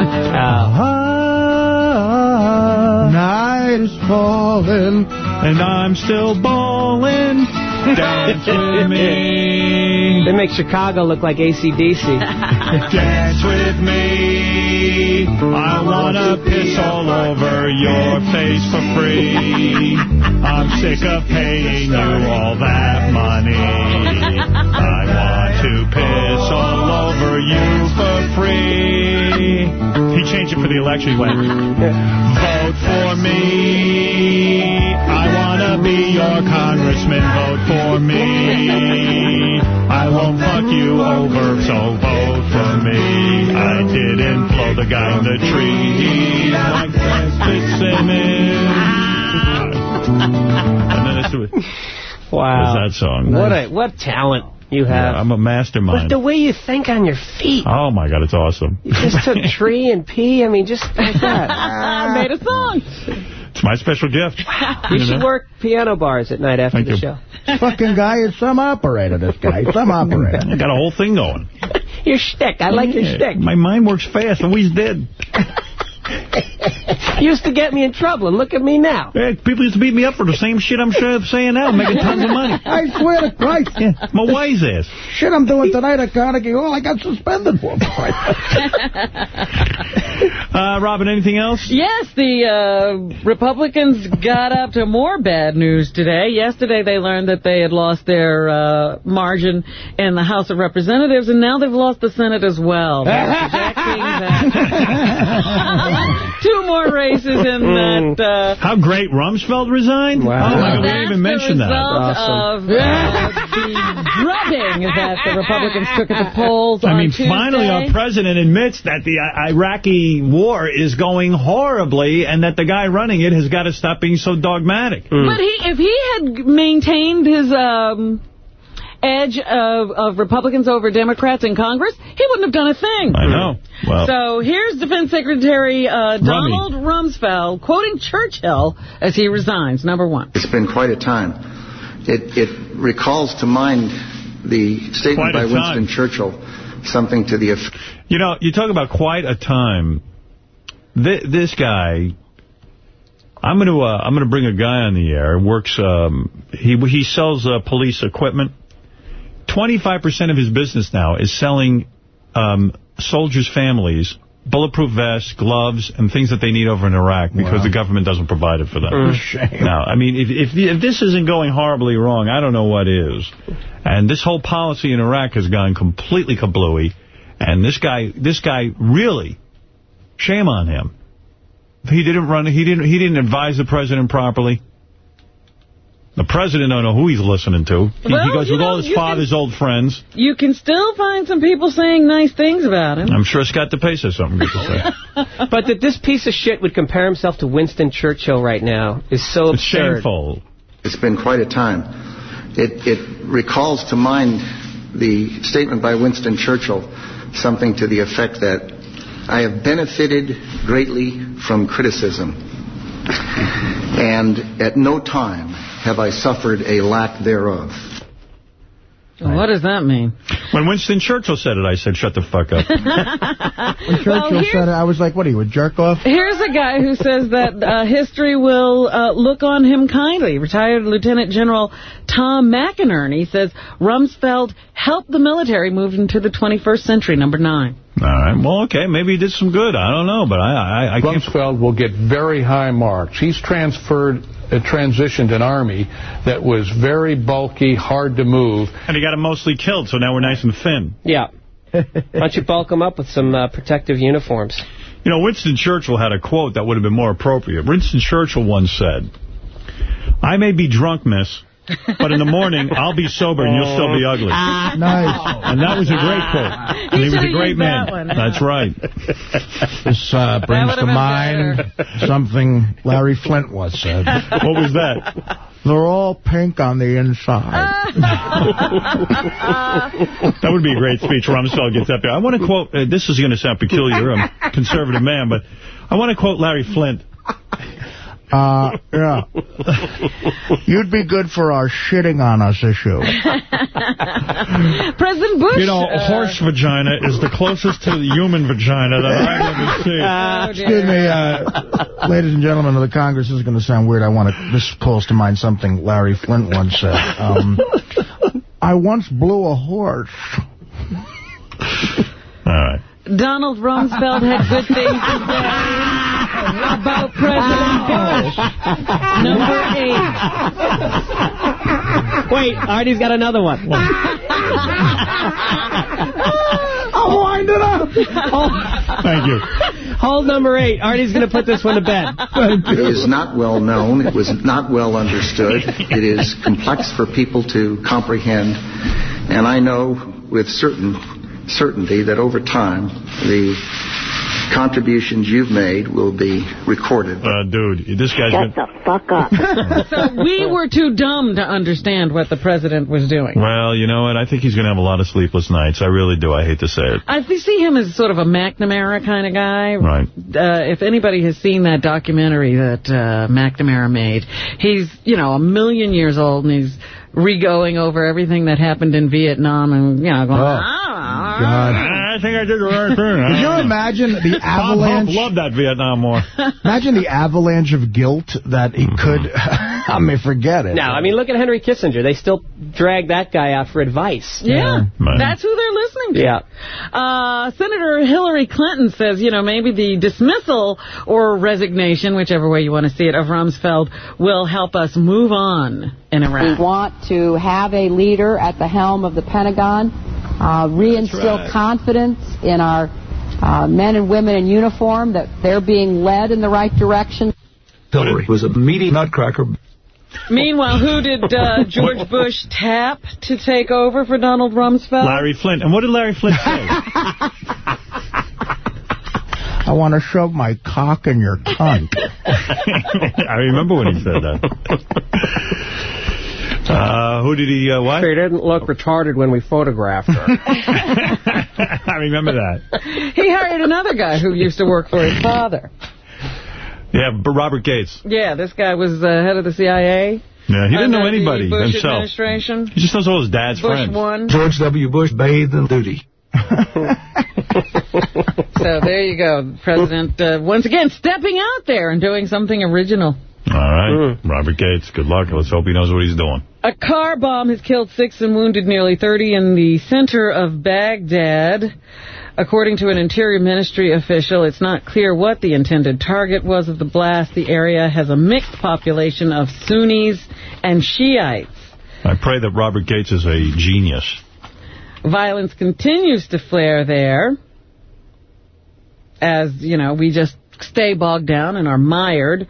Night is falling. And I'm still ballin'. Dance with me. They make Chicago look like ACDC. Dance with me. I wanna piss all over your face for free. I'm sick of paying you all that money. I want to piss all over you for free. He changed it for the election. He went, vote for me. I wanna be your congressman. Vote for me. I won't fuck you over, so vote for me. I didn't blow the guy in the tree like Francis Simmons. And then it's Wow. What's that song? What a what talent you have. Yeah, I'm a But mastermind. the way you think on your feet. Oh, my God, it's awesome. You just took tree and pee. I mean, just like that. I made a song. My special gift. You You should know? work piano bars at night after Thank the you. show. Fucking guy is some operator, this guy. Some operator. I got a whole thing going. Your shtick. I like your Yeah, shtick. My mind works fast. Always did. Used to get me in trouble, and look at me now. Yeah, people used to beat me up for the same shit I'm sure saying now, making tons of money. I swear to Christ. My wise ass. Shit I'm doing tonight at Carnegie Hall, I got suspended for. Uh, Robin, anything else? Yes, the uh, Republicans got up to more bad news today. Yesterday they learned that they had lost their uh, margin in the House of Representatives, and now they've lost the Senate as well. They're projecting that two more races in that... Uh, How great Rumsfeld resigned? Oh, my God, we didn't even mention that. result of uh, the drubbing that the Republicans took at the polls I on mean, Tuesday. finally our president admits that the I- Iraqi war is going horribly and that the guy running it has got to stop being so dogmatic. But he, if he had maintained his um, edge of, of Republicans over Democrats in Congress, he wouldn't have done a thing. I know. Well, So here's Defense Secretary uh, Donald Rumsfeld quoting Churchill as he resigns. Number one. It's been quite a time It, it recalls to mind the statement Quite a by Winston time. Churchill, something to the effect. You know, you talk about quite a time. Th this guy, I'm going to uh, I'm going to bring a guy on the air. Works. Um, he he sells uh, police equipment. 25% of his business now is selling um, soldiers' families bulletproof vests, gloves, and things that they need over in Iraq because Wow. the government doesn't provide it for them. Mm. Shame. Now, I mean, if, if if this isn't going horribly wrong, I don't know what is. And this whole policy in Iraq has gone completely kablooey. And this guy, this guy really, shame on him. He didn't run. He didn't. He didn't advise the president properly. The president don't know who he's listening to. He, Well, he goes with know, all his you father's old friends. You can still find some people saying nice things about him. I'm sure Scott DePace has something good to say. but that this piece of shit would compare himself to Winston Churchill right now is so It's absurd. shameful. It's been quite a time. It, it recalls to mind the statement by Winston Churchill, something to the effect that I have benefited greatly from criticism, and at no time have I suffered a lack thereof. What does that mean? When Winston Churchill said it, I said, shut the fuck up. When Churchill said it, I was like, what are you, a jerk off? Here's a guy who says that uh, history will uh, look on him kindly. Retired Lieutenant General Tom McInerney says Rumsfeld helped the military move into the 21st century, number nine. All right. Well, okay. Maybe he did some good. I don't know, but I, I, I can't. Rumsfeld will get very high marks. He's transferred, transitioned an army that was very bulky, hard to move. And he got him mostly killed, so now we're nice and thin. Yeah. Why don't you bulk him up with some uh, protective uniforms? You know, Winston Churchill had a quote that would have been more appropriate. Winston Churchill once said, I may be drunk, miss, but in the morning, I'll be sober and you'll still be ugly. nice. And that was a great quote. And he was a great man. That's right. This uh, brings to been mind something Larry Flynt once said. What was that? They're all pink on the inside. That would be a great speech. Rumsfeld gets up there. I want to quote, uh, this is going to sound peculiar. I'm a conservative man, but I want to quote Larry Flynt. Uh, yeah. You'd be good for our shitting on us issue. President Bush. You know, uh, horse vagina is the closest to the human vagina that I've ever seen. Excuse me, uh, ladies and gentlemen of the Congress, this is going to sound weird. I want to, this calls to mind something Larry Flynt once said. Um, I once blew a horse. All right. Donald Rumsfeld had good things to say about President Bush. Number eight. Wait, Artie's got another one. I'll wind it up. Thank you. Hold number eight. Artie's going to put this one to bed. It is not well known. It was not well understood. It is complex for people to comprehend. And I know with certain certainty that over time the contributions you've made will be recorded. Uh, dude, this guy's Shut been... the fuck up. so we were too dumb to understand what the president was doing. Well, you know what? I think he's going to have a lot of sleepless nights. I really do. I hate to say it. I see him as sort of a McNamara kind of guy. Right. Uh, if anybody has seen that documentary that uh, McNamara made, he's, you know, a million years old and he's re-going over everything that happened in Vietnam and, you know, going, Oh. Ah, God. I think I did the right thing. Could you imagine the Bob Hope avalanche? loved that Vietnam War. Imagine the avalanche of guilt that he could. I mean, forget it. No, I mean, look at Henry Kissinger. They still drag that guy out for advice. Yeah, that's who they're listening to. Yeah. Uh, Senator Hillary Clinton says, you know, maybe the dismissal or resignation, whichever way you want to see it, of Rumsfeld will help us move on in Iraq. We want to have a leader at the helm of the Pentagon, uh, reinstill right. confidence in our uh, men and women in uniform that they're being led in the right direction. Hillary was a meaty nutcracker. Meanwhile, who did uh, George Bush tap to take over for Donald Rumsfeld? Larry Flynt. And what did Larry Flynt say? I want to shove my cock in your cunt. I remember when he said that. Uh, who did he, uh, what? He didn't look retarded when we photographed her. I remember that. He hired another guy who used to work for his father. Yeah, but Robert Gates. Yeah, this guy was uh, head of the CIA. Yeah, he didn't know anybody Bush himself. administration. He just knows all his dad's Bush friends. one. George W. Bush bathed in duty. So there you go. President, uh, once again, stepping out there and doing something original. All right. Mm. Robert Gates, good luck. Let's hope he knows what he's doing. A car bomb has killed six and wounded nearly 30 in the center of Baghdad. According to an Interior Ministry official, it's not clear what the intended target was of the blast. The area has a mixed population of Sunnis and Shiites. I pray that Robert Gates is a genius. Violence continues to flare there as, you know, we just stay bogged down and are mired.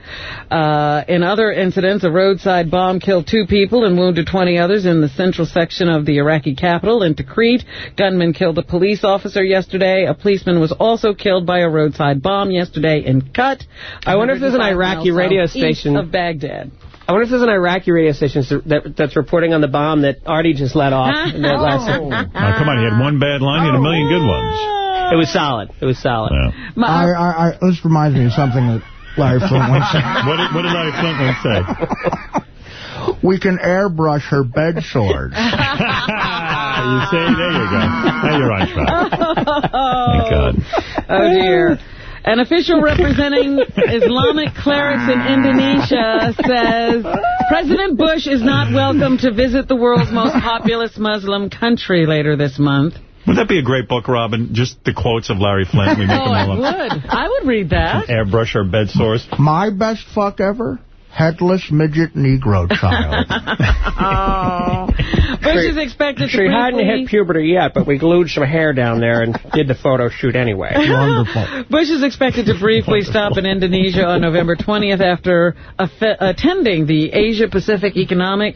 Uh, in other incidents, a roadside bomb killed two people and wounded 20 others in the central section of the Iraqi capital in Tikrit. Gunmen killed a police officer yesterday. A policeman was also killed by a roadside bomb yesterday in Kut. I wonder if there's an Iraqi radio southeast station- of Baghdad. I wonder if there's an Iraqi radio station that, that's reporting on the bomb that Artie just let off. in that last Oh, come on, he had one bad line, he had a million good ones. It was solid. It was solid. I, I, I, this reminds me of something that Larry Flynt once said. what, did, what did Larry Flynt once say? We can airbrush her bed sores. you say, there you go. Now you're on track. Thank God. Oh, dear. An official representing Islamic clerics in Indonesia says President Bush is not welcome to visit the world's most populous Muslim country later this month. Would that be a great book, Robin? Just the quotes of Larry Flynt. We make Oh, them I all up. would. I would read that. Airbrush our bed sores. My best fuck ever? Headless midget Negro child. Oh. Bush is expected to She hadn't briefly- hit puberty yet, but we glued some hair down there and did the photo shoot anyway. Wonderful. Bush is expected to briefly stop in Indonesia on November 20th after attending the Asia-Pacific Economic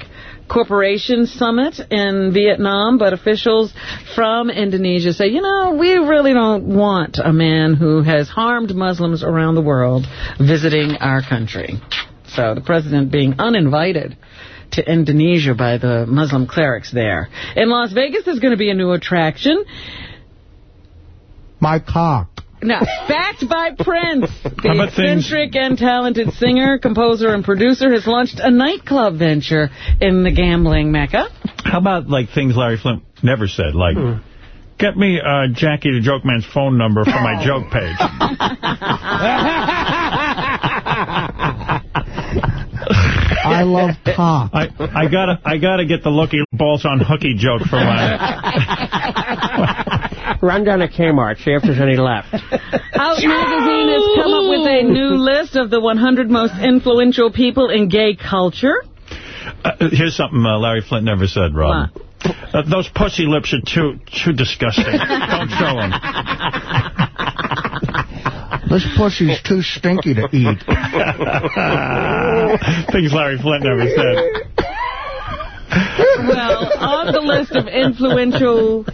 Corporation Summit in Vietnam, but officials from Indonesia say, you know, we really don't want a man who has harmed Muslims around the world visiting our country. So the president being uninvited to Indonesia by the Muslim clerics there. In Las Vegas, there's going to be a new attraction. My cock. Now, backed by Prince, the eccentric and talented singer, composer, and producer has launched a nightclub venture in the gambling mecca. How about, like, things Larry Flynt never said, like, get me uh, Jackie the Joke Man's phone number for my joke page. I love cock. I, I gotta I gotta get the lucky balls on hooky joke for my... Run down to Kmart, see if there's any left. Out magazine has come up with a new list of the 100 most influential people in gay culture. Uh, here's something uh, Larry Flynt never said, Rob. Uh, those pussy lips are too too disgusting. Don't show them. This pussy's too stinky to eat. Things Larry Flynt never said. Well, on the list of influential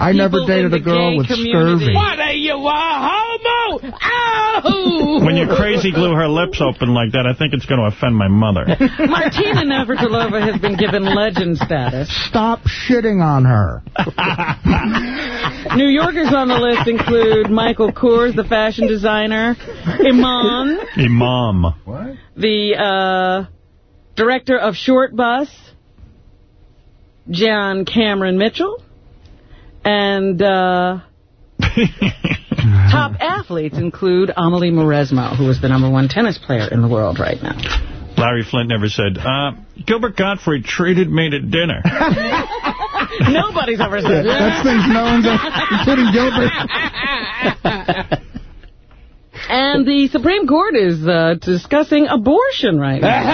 I never dated a girl with community. scurvy. What are you, a homo? Ow! When you crazy glue her lips open like that, I think it's going to offend my mother. Martina Navratilova has been given legend status. Stop shitting on her. New Yorkers on the list include Michael Kors, the fashion designer, Iman. Iman. What? the uh, director of Shortbus, John Cameron Mitchell, and uh, top athletes include Amelie Mauresmo, who is the number one tennis player in the world right now. Larry Flynt never said, uh, Gilbert Gottfried treated me to dinner. Nobody's ever said that. That's things no one's, including Gilbert. And the Supreme Court is uh, discussing abortion right now.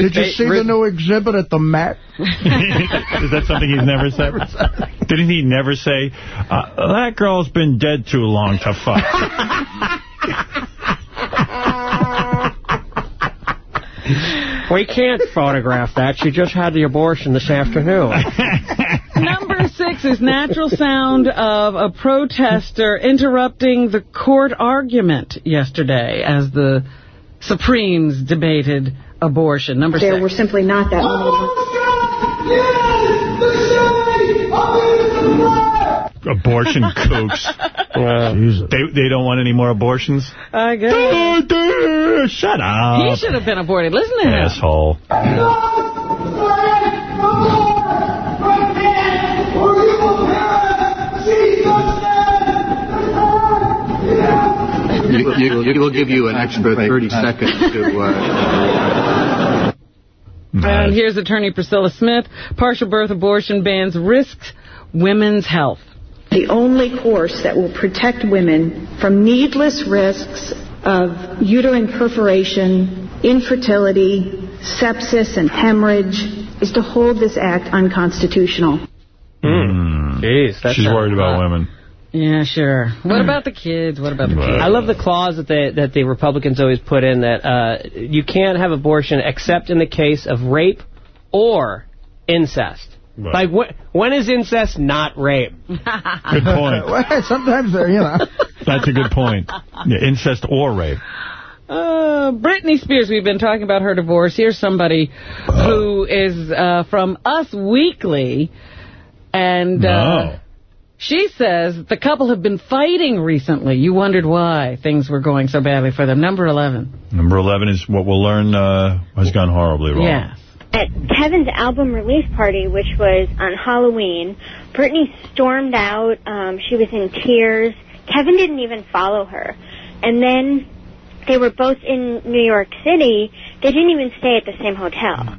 Did you see the new exhibit at the Met? Is that something he's never said? Didn't he never say, uh, that girl's been dead too long to fuck? We can't photograph that. She just had the abortion this afternoon. Number six is natural sound of a protester interrupting the court argument yesterday as the Supremes debated abortion. Number There six. were simply not that many. Abortion kooks. They they don't want any more abortions? I guess. Shut up. He should have been aborted. Listen to him. Asshole. You, you, you, we'll give you an extra 30 seconds to... Uh, And here's attorney Priscilla Smith. Partial birth abortion bans risks women's health. The only course that will protect women from needless risks of uterine perforation, infertility, sepsis, and hemorrhage is to hold this act unconstitutional. Jeez, that She's worried about hot. women. Yeah, sure. What about the kids? What about the kids? I love the clause that they, that the Republicans always put in that uh, you can't have abortion except in the case of rape or incest. Like, wh- when is incest not rape? Good point. Well, Sometimes they're, you know. That's a good point. Yeah, incest or rape. Uh, Britney Spears, we've been talking about her divorce. Here's somebody who is uh, from Us Weekly, and uh, she says the couple have been fighting recently. You wondered why things were going so badly for them. Number 11. Number 11 is what we'll learn uh, has gone horribly wrong. Yeah. At Kevin's album release party, which was on Halloween, Britney stormed out. Um, she was in tears. Kevin didn't even follow her. And then they were both in New York City. They didn't even stay at the same hotel.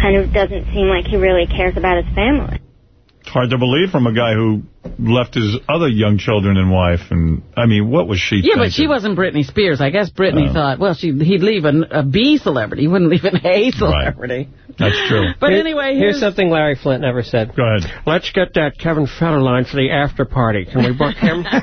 Kind of doesn't seem like he really cares about his family. It's hard to believe from a guy who left his other young children and wife. And, I mean, what was she Yeah, thinking? but she wasn't Britney Spears. I guess Britney Oh. thought, well, she he'd leave an, a B celebrity. He wouldn't leave an A celebrity. That's true. But Here- anyway, here's here's- something Larry Flynt never said. Go ahead. Let's get that Kevin Federline for the after party. Can we book him?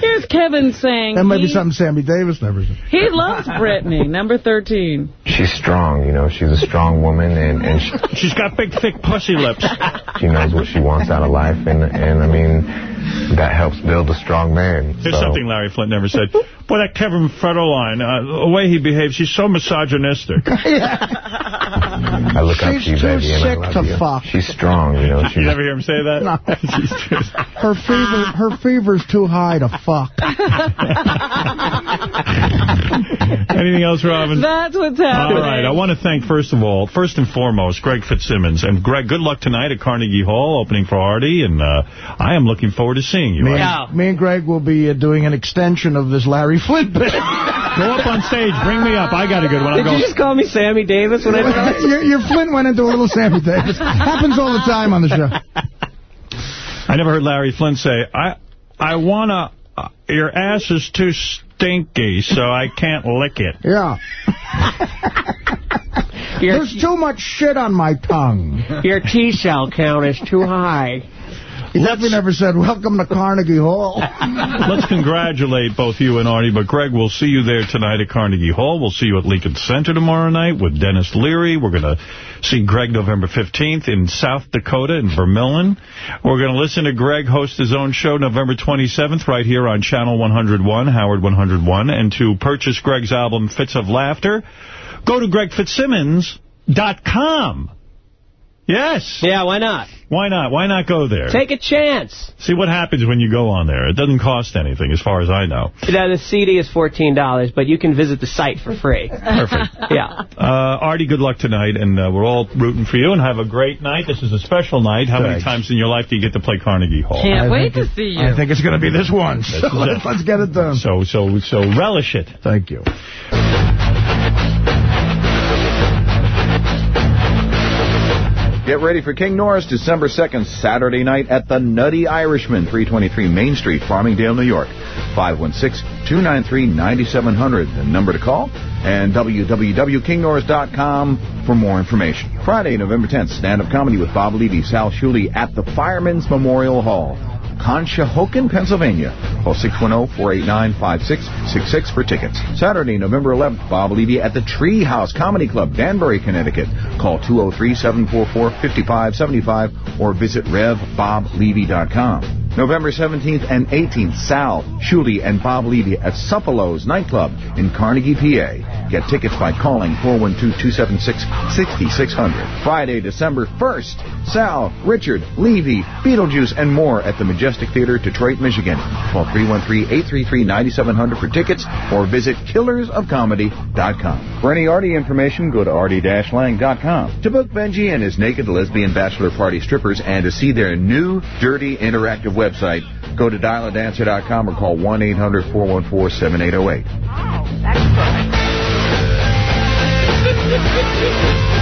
Here's Kevin saying That might be something Sammy Davis never said. he loves Britney. Number 13. She's strong, you know. She's a strong woman, and and she, She's got big, thick pussy lips. she knows what she wants out of life, and and I mean that helps build a strong man. Here's so. something Larry Flynt never said. Boy, that Kevin Federline, uh, the way he behaves, he's so misogynistic. I look up to She's you, too baby, and I sick love to you. fuck. She's strong, you know. You She's never hear him say that? No. She's too- Her fever, her fever's too high to fuck. Anything else, Robin? That's what's happening. All right, I want to thank, first of all, first and foremost, Greg Fitzsimmons. And, Greg, good luck tonight at Carnegie Hall, opening for Artie. And uh, I am looking forward to seeing you. Me, I- and, me and Greg will be uh, doing an extension of this Larry Flynt bit. Go up on stage. Bring me up. I got a good one. I'm Did you just call me Sammy Davis when I tried? your, your Flynt went into a little Sammy Davis. Happens all the time on the show. I never heard Larry Flynt say, I I want to, uh, your ass is too stinky, so I can't lick it. Yeah. There's too much shit on my tongue. Your T-cell count is too high. He definitely never said, welcome to Carnegie Hall. Let's congratulate both you and Artie, but Greg, we'll see you there tonight at Carnegie Hall. We'll see you at Lincoln Center tomorrow night with Denis Leary. We're going to see Greg November 15th in South Dakota in Vermillion. We're going to listen to Greg host his own show November 27th right here on Channel 101, Howard 101. And to purchase Greg's album Fits of Laughter, go to gregfitzsimmons.com. Yes. Yeah, why not? Why not? Why not go there? Take a chance. See what happens when you go on there. It doesn't cost anything, as far as I know. Now, the CD is $14, but you can visit the site for free. Perfect. Yeah. Uh, Artie, good luck tonight, and uh, we're all rooting for you, and have a great night. This is a special night. How many times in your life do you get to play Carnegie Hall? Can't I wait to see you. I think it's going to be this once. This So let's, let's get it done. So, so, so relish it. Thank you. Get ready for King Norris December 2nd, Saturday night at the Nutty Irishman, 323 Main Street, Farmingdale, New York. 516-293-9700, the number to call, and www.kingnorris.com for more information. Friday, November 10th, stand-up comedy with Bob Levy, Sal Shuley at the Firemen's Memorial Hall. Conshohocken, Pennsylvania. Call 610-489-5666 for tickets. Saturday, November 11th, Bob Levy at the Tree House Comedy Club, Danbury, Connecticut. Call 203-744-5575 or visit revboblevy.com. November 17th and 18th, Sal, Shuley, and Bob Levy at Suffalo's Nightclub in Carnegie, PA. Get tickets by calling 412-276-6600. Friday, December 1st, Sal, Richard, Levy, Beetlejuice, and more at the Majestic Theater, Detroit, Michigan. Call 313-833-9700 for tickets or visit killersofcomedy.com. For any Artie information, go to artie-lange.com. To book Benji and his naked lesbian bachelor party strippers and to see their new, dirty, interactive website, go to dialadancer.com or call 1-800-414-7808.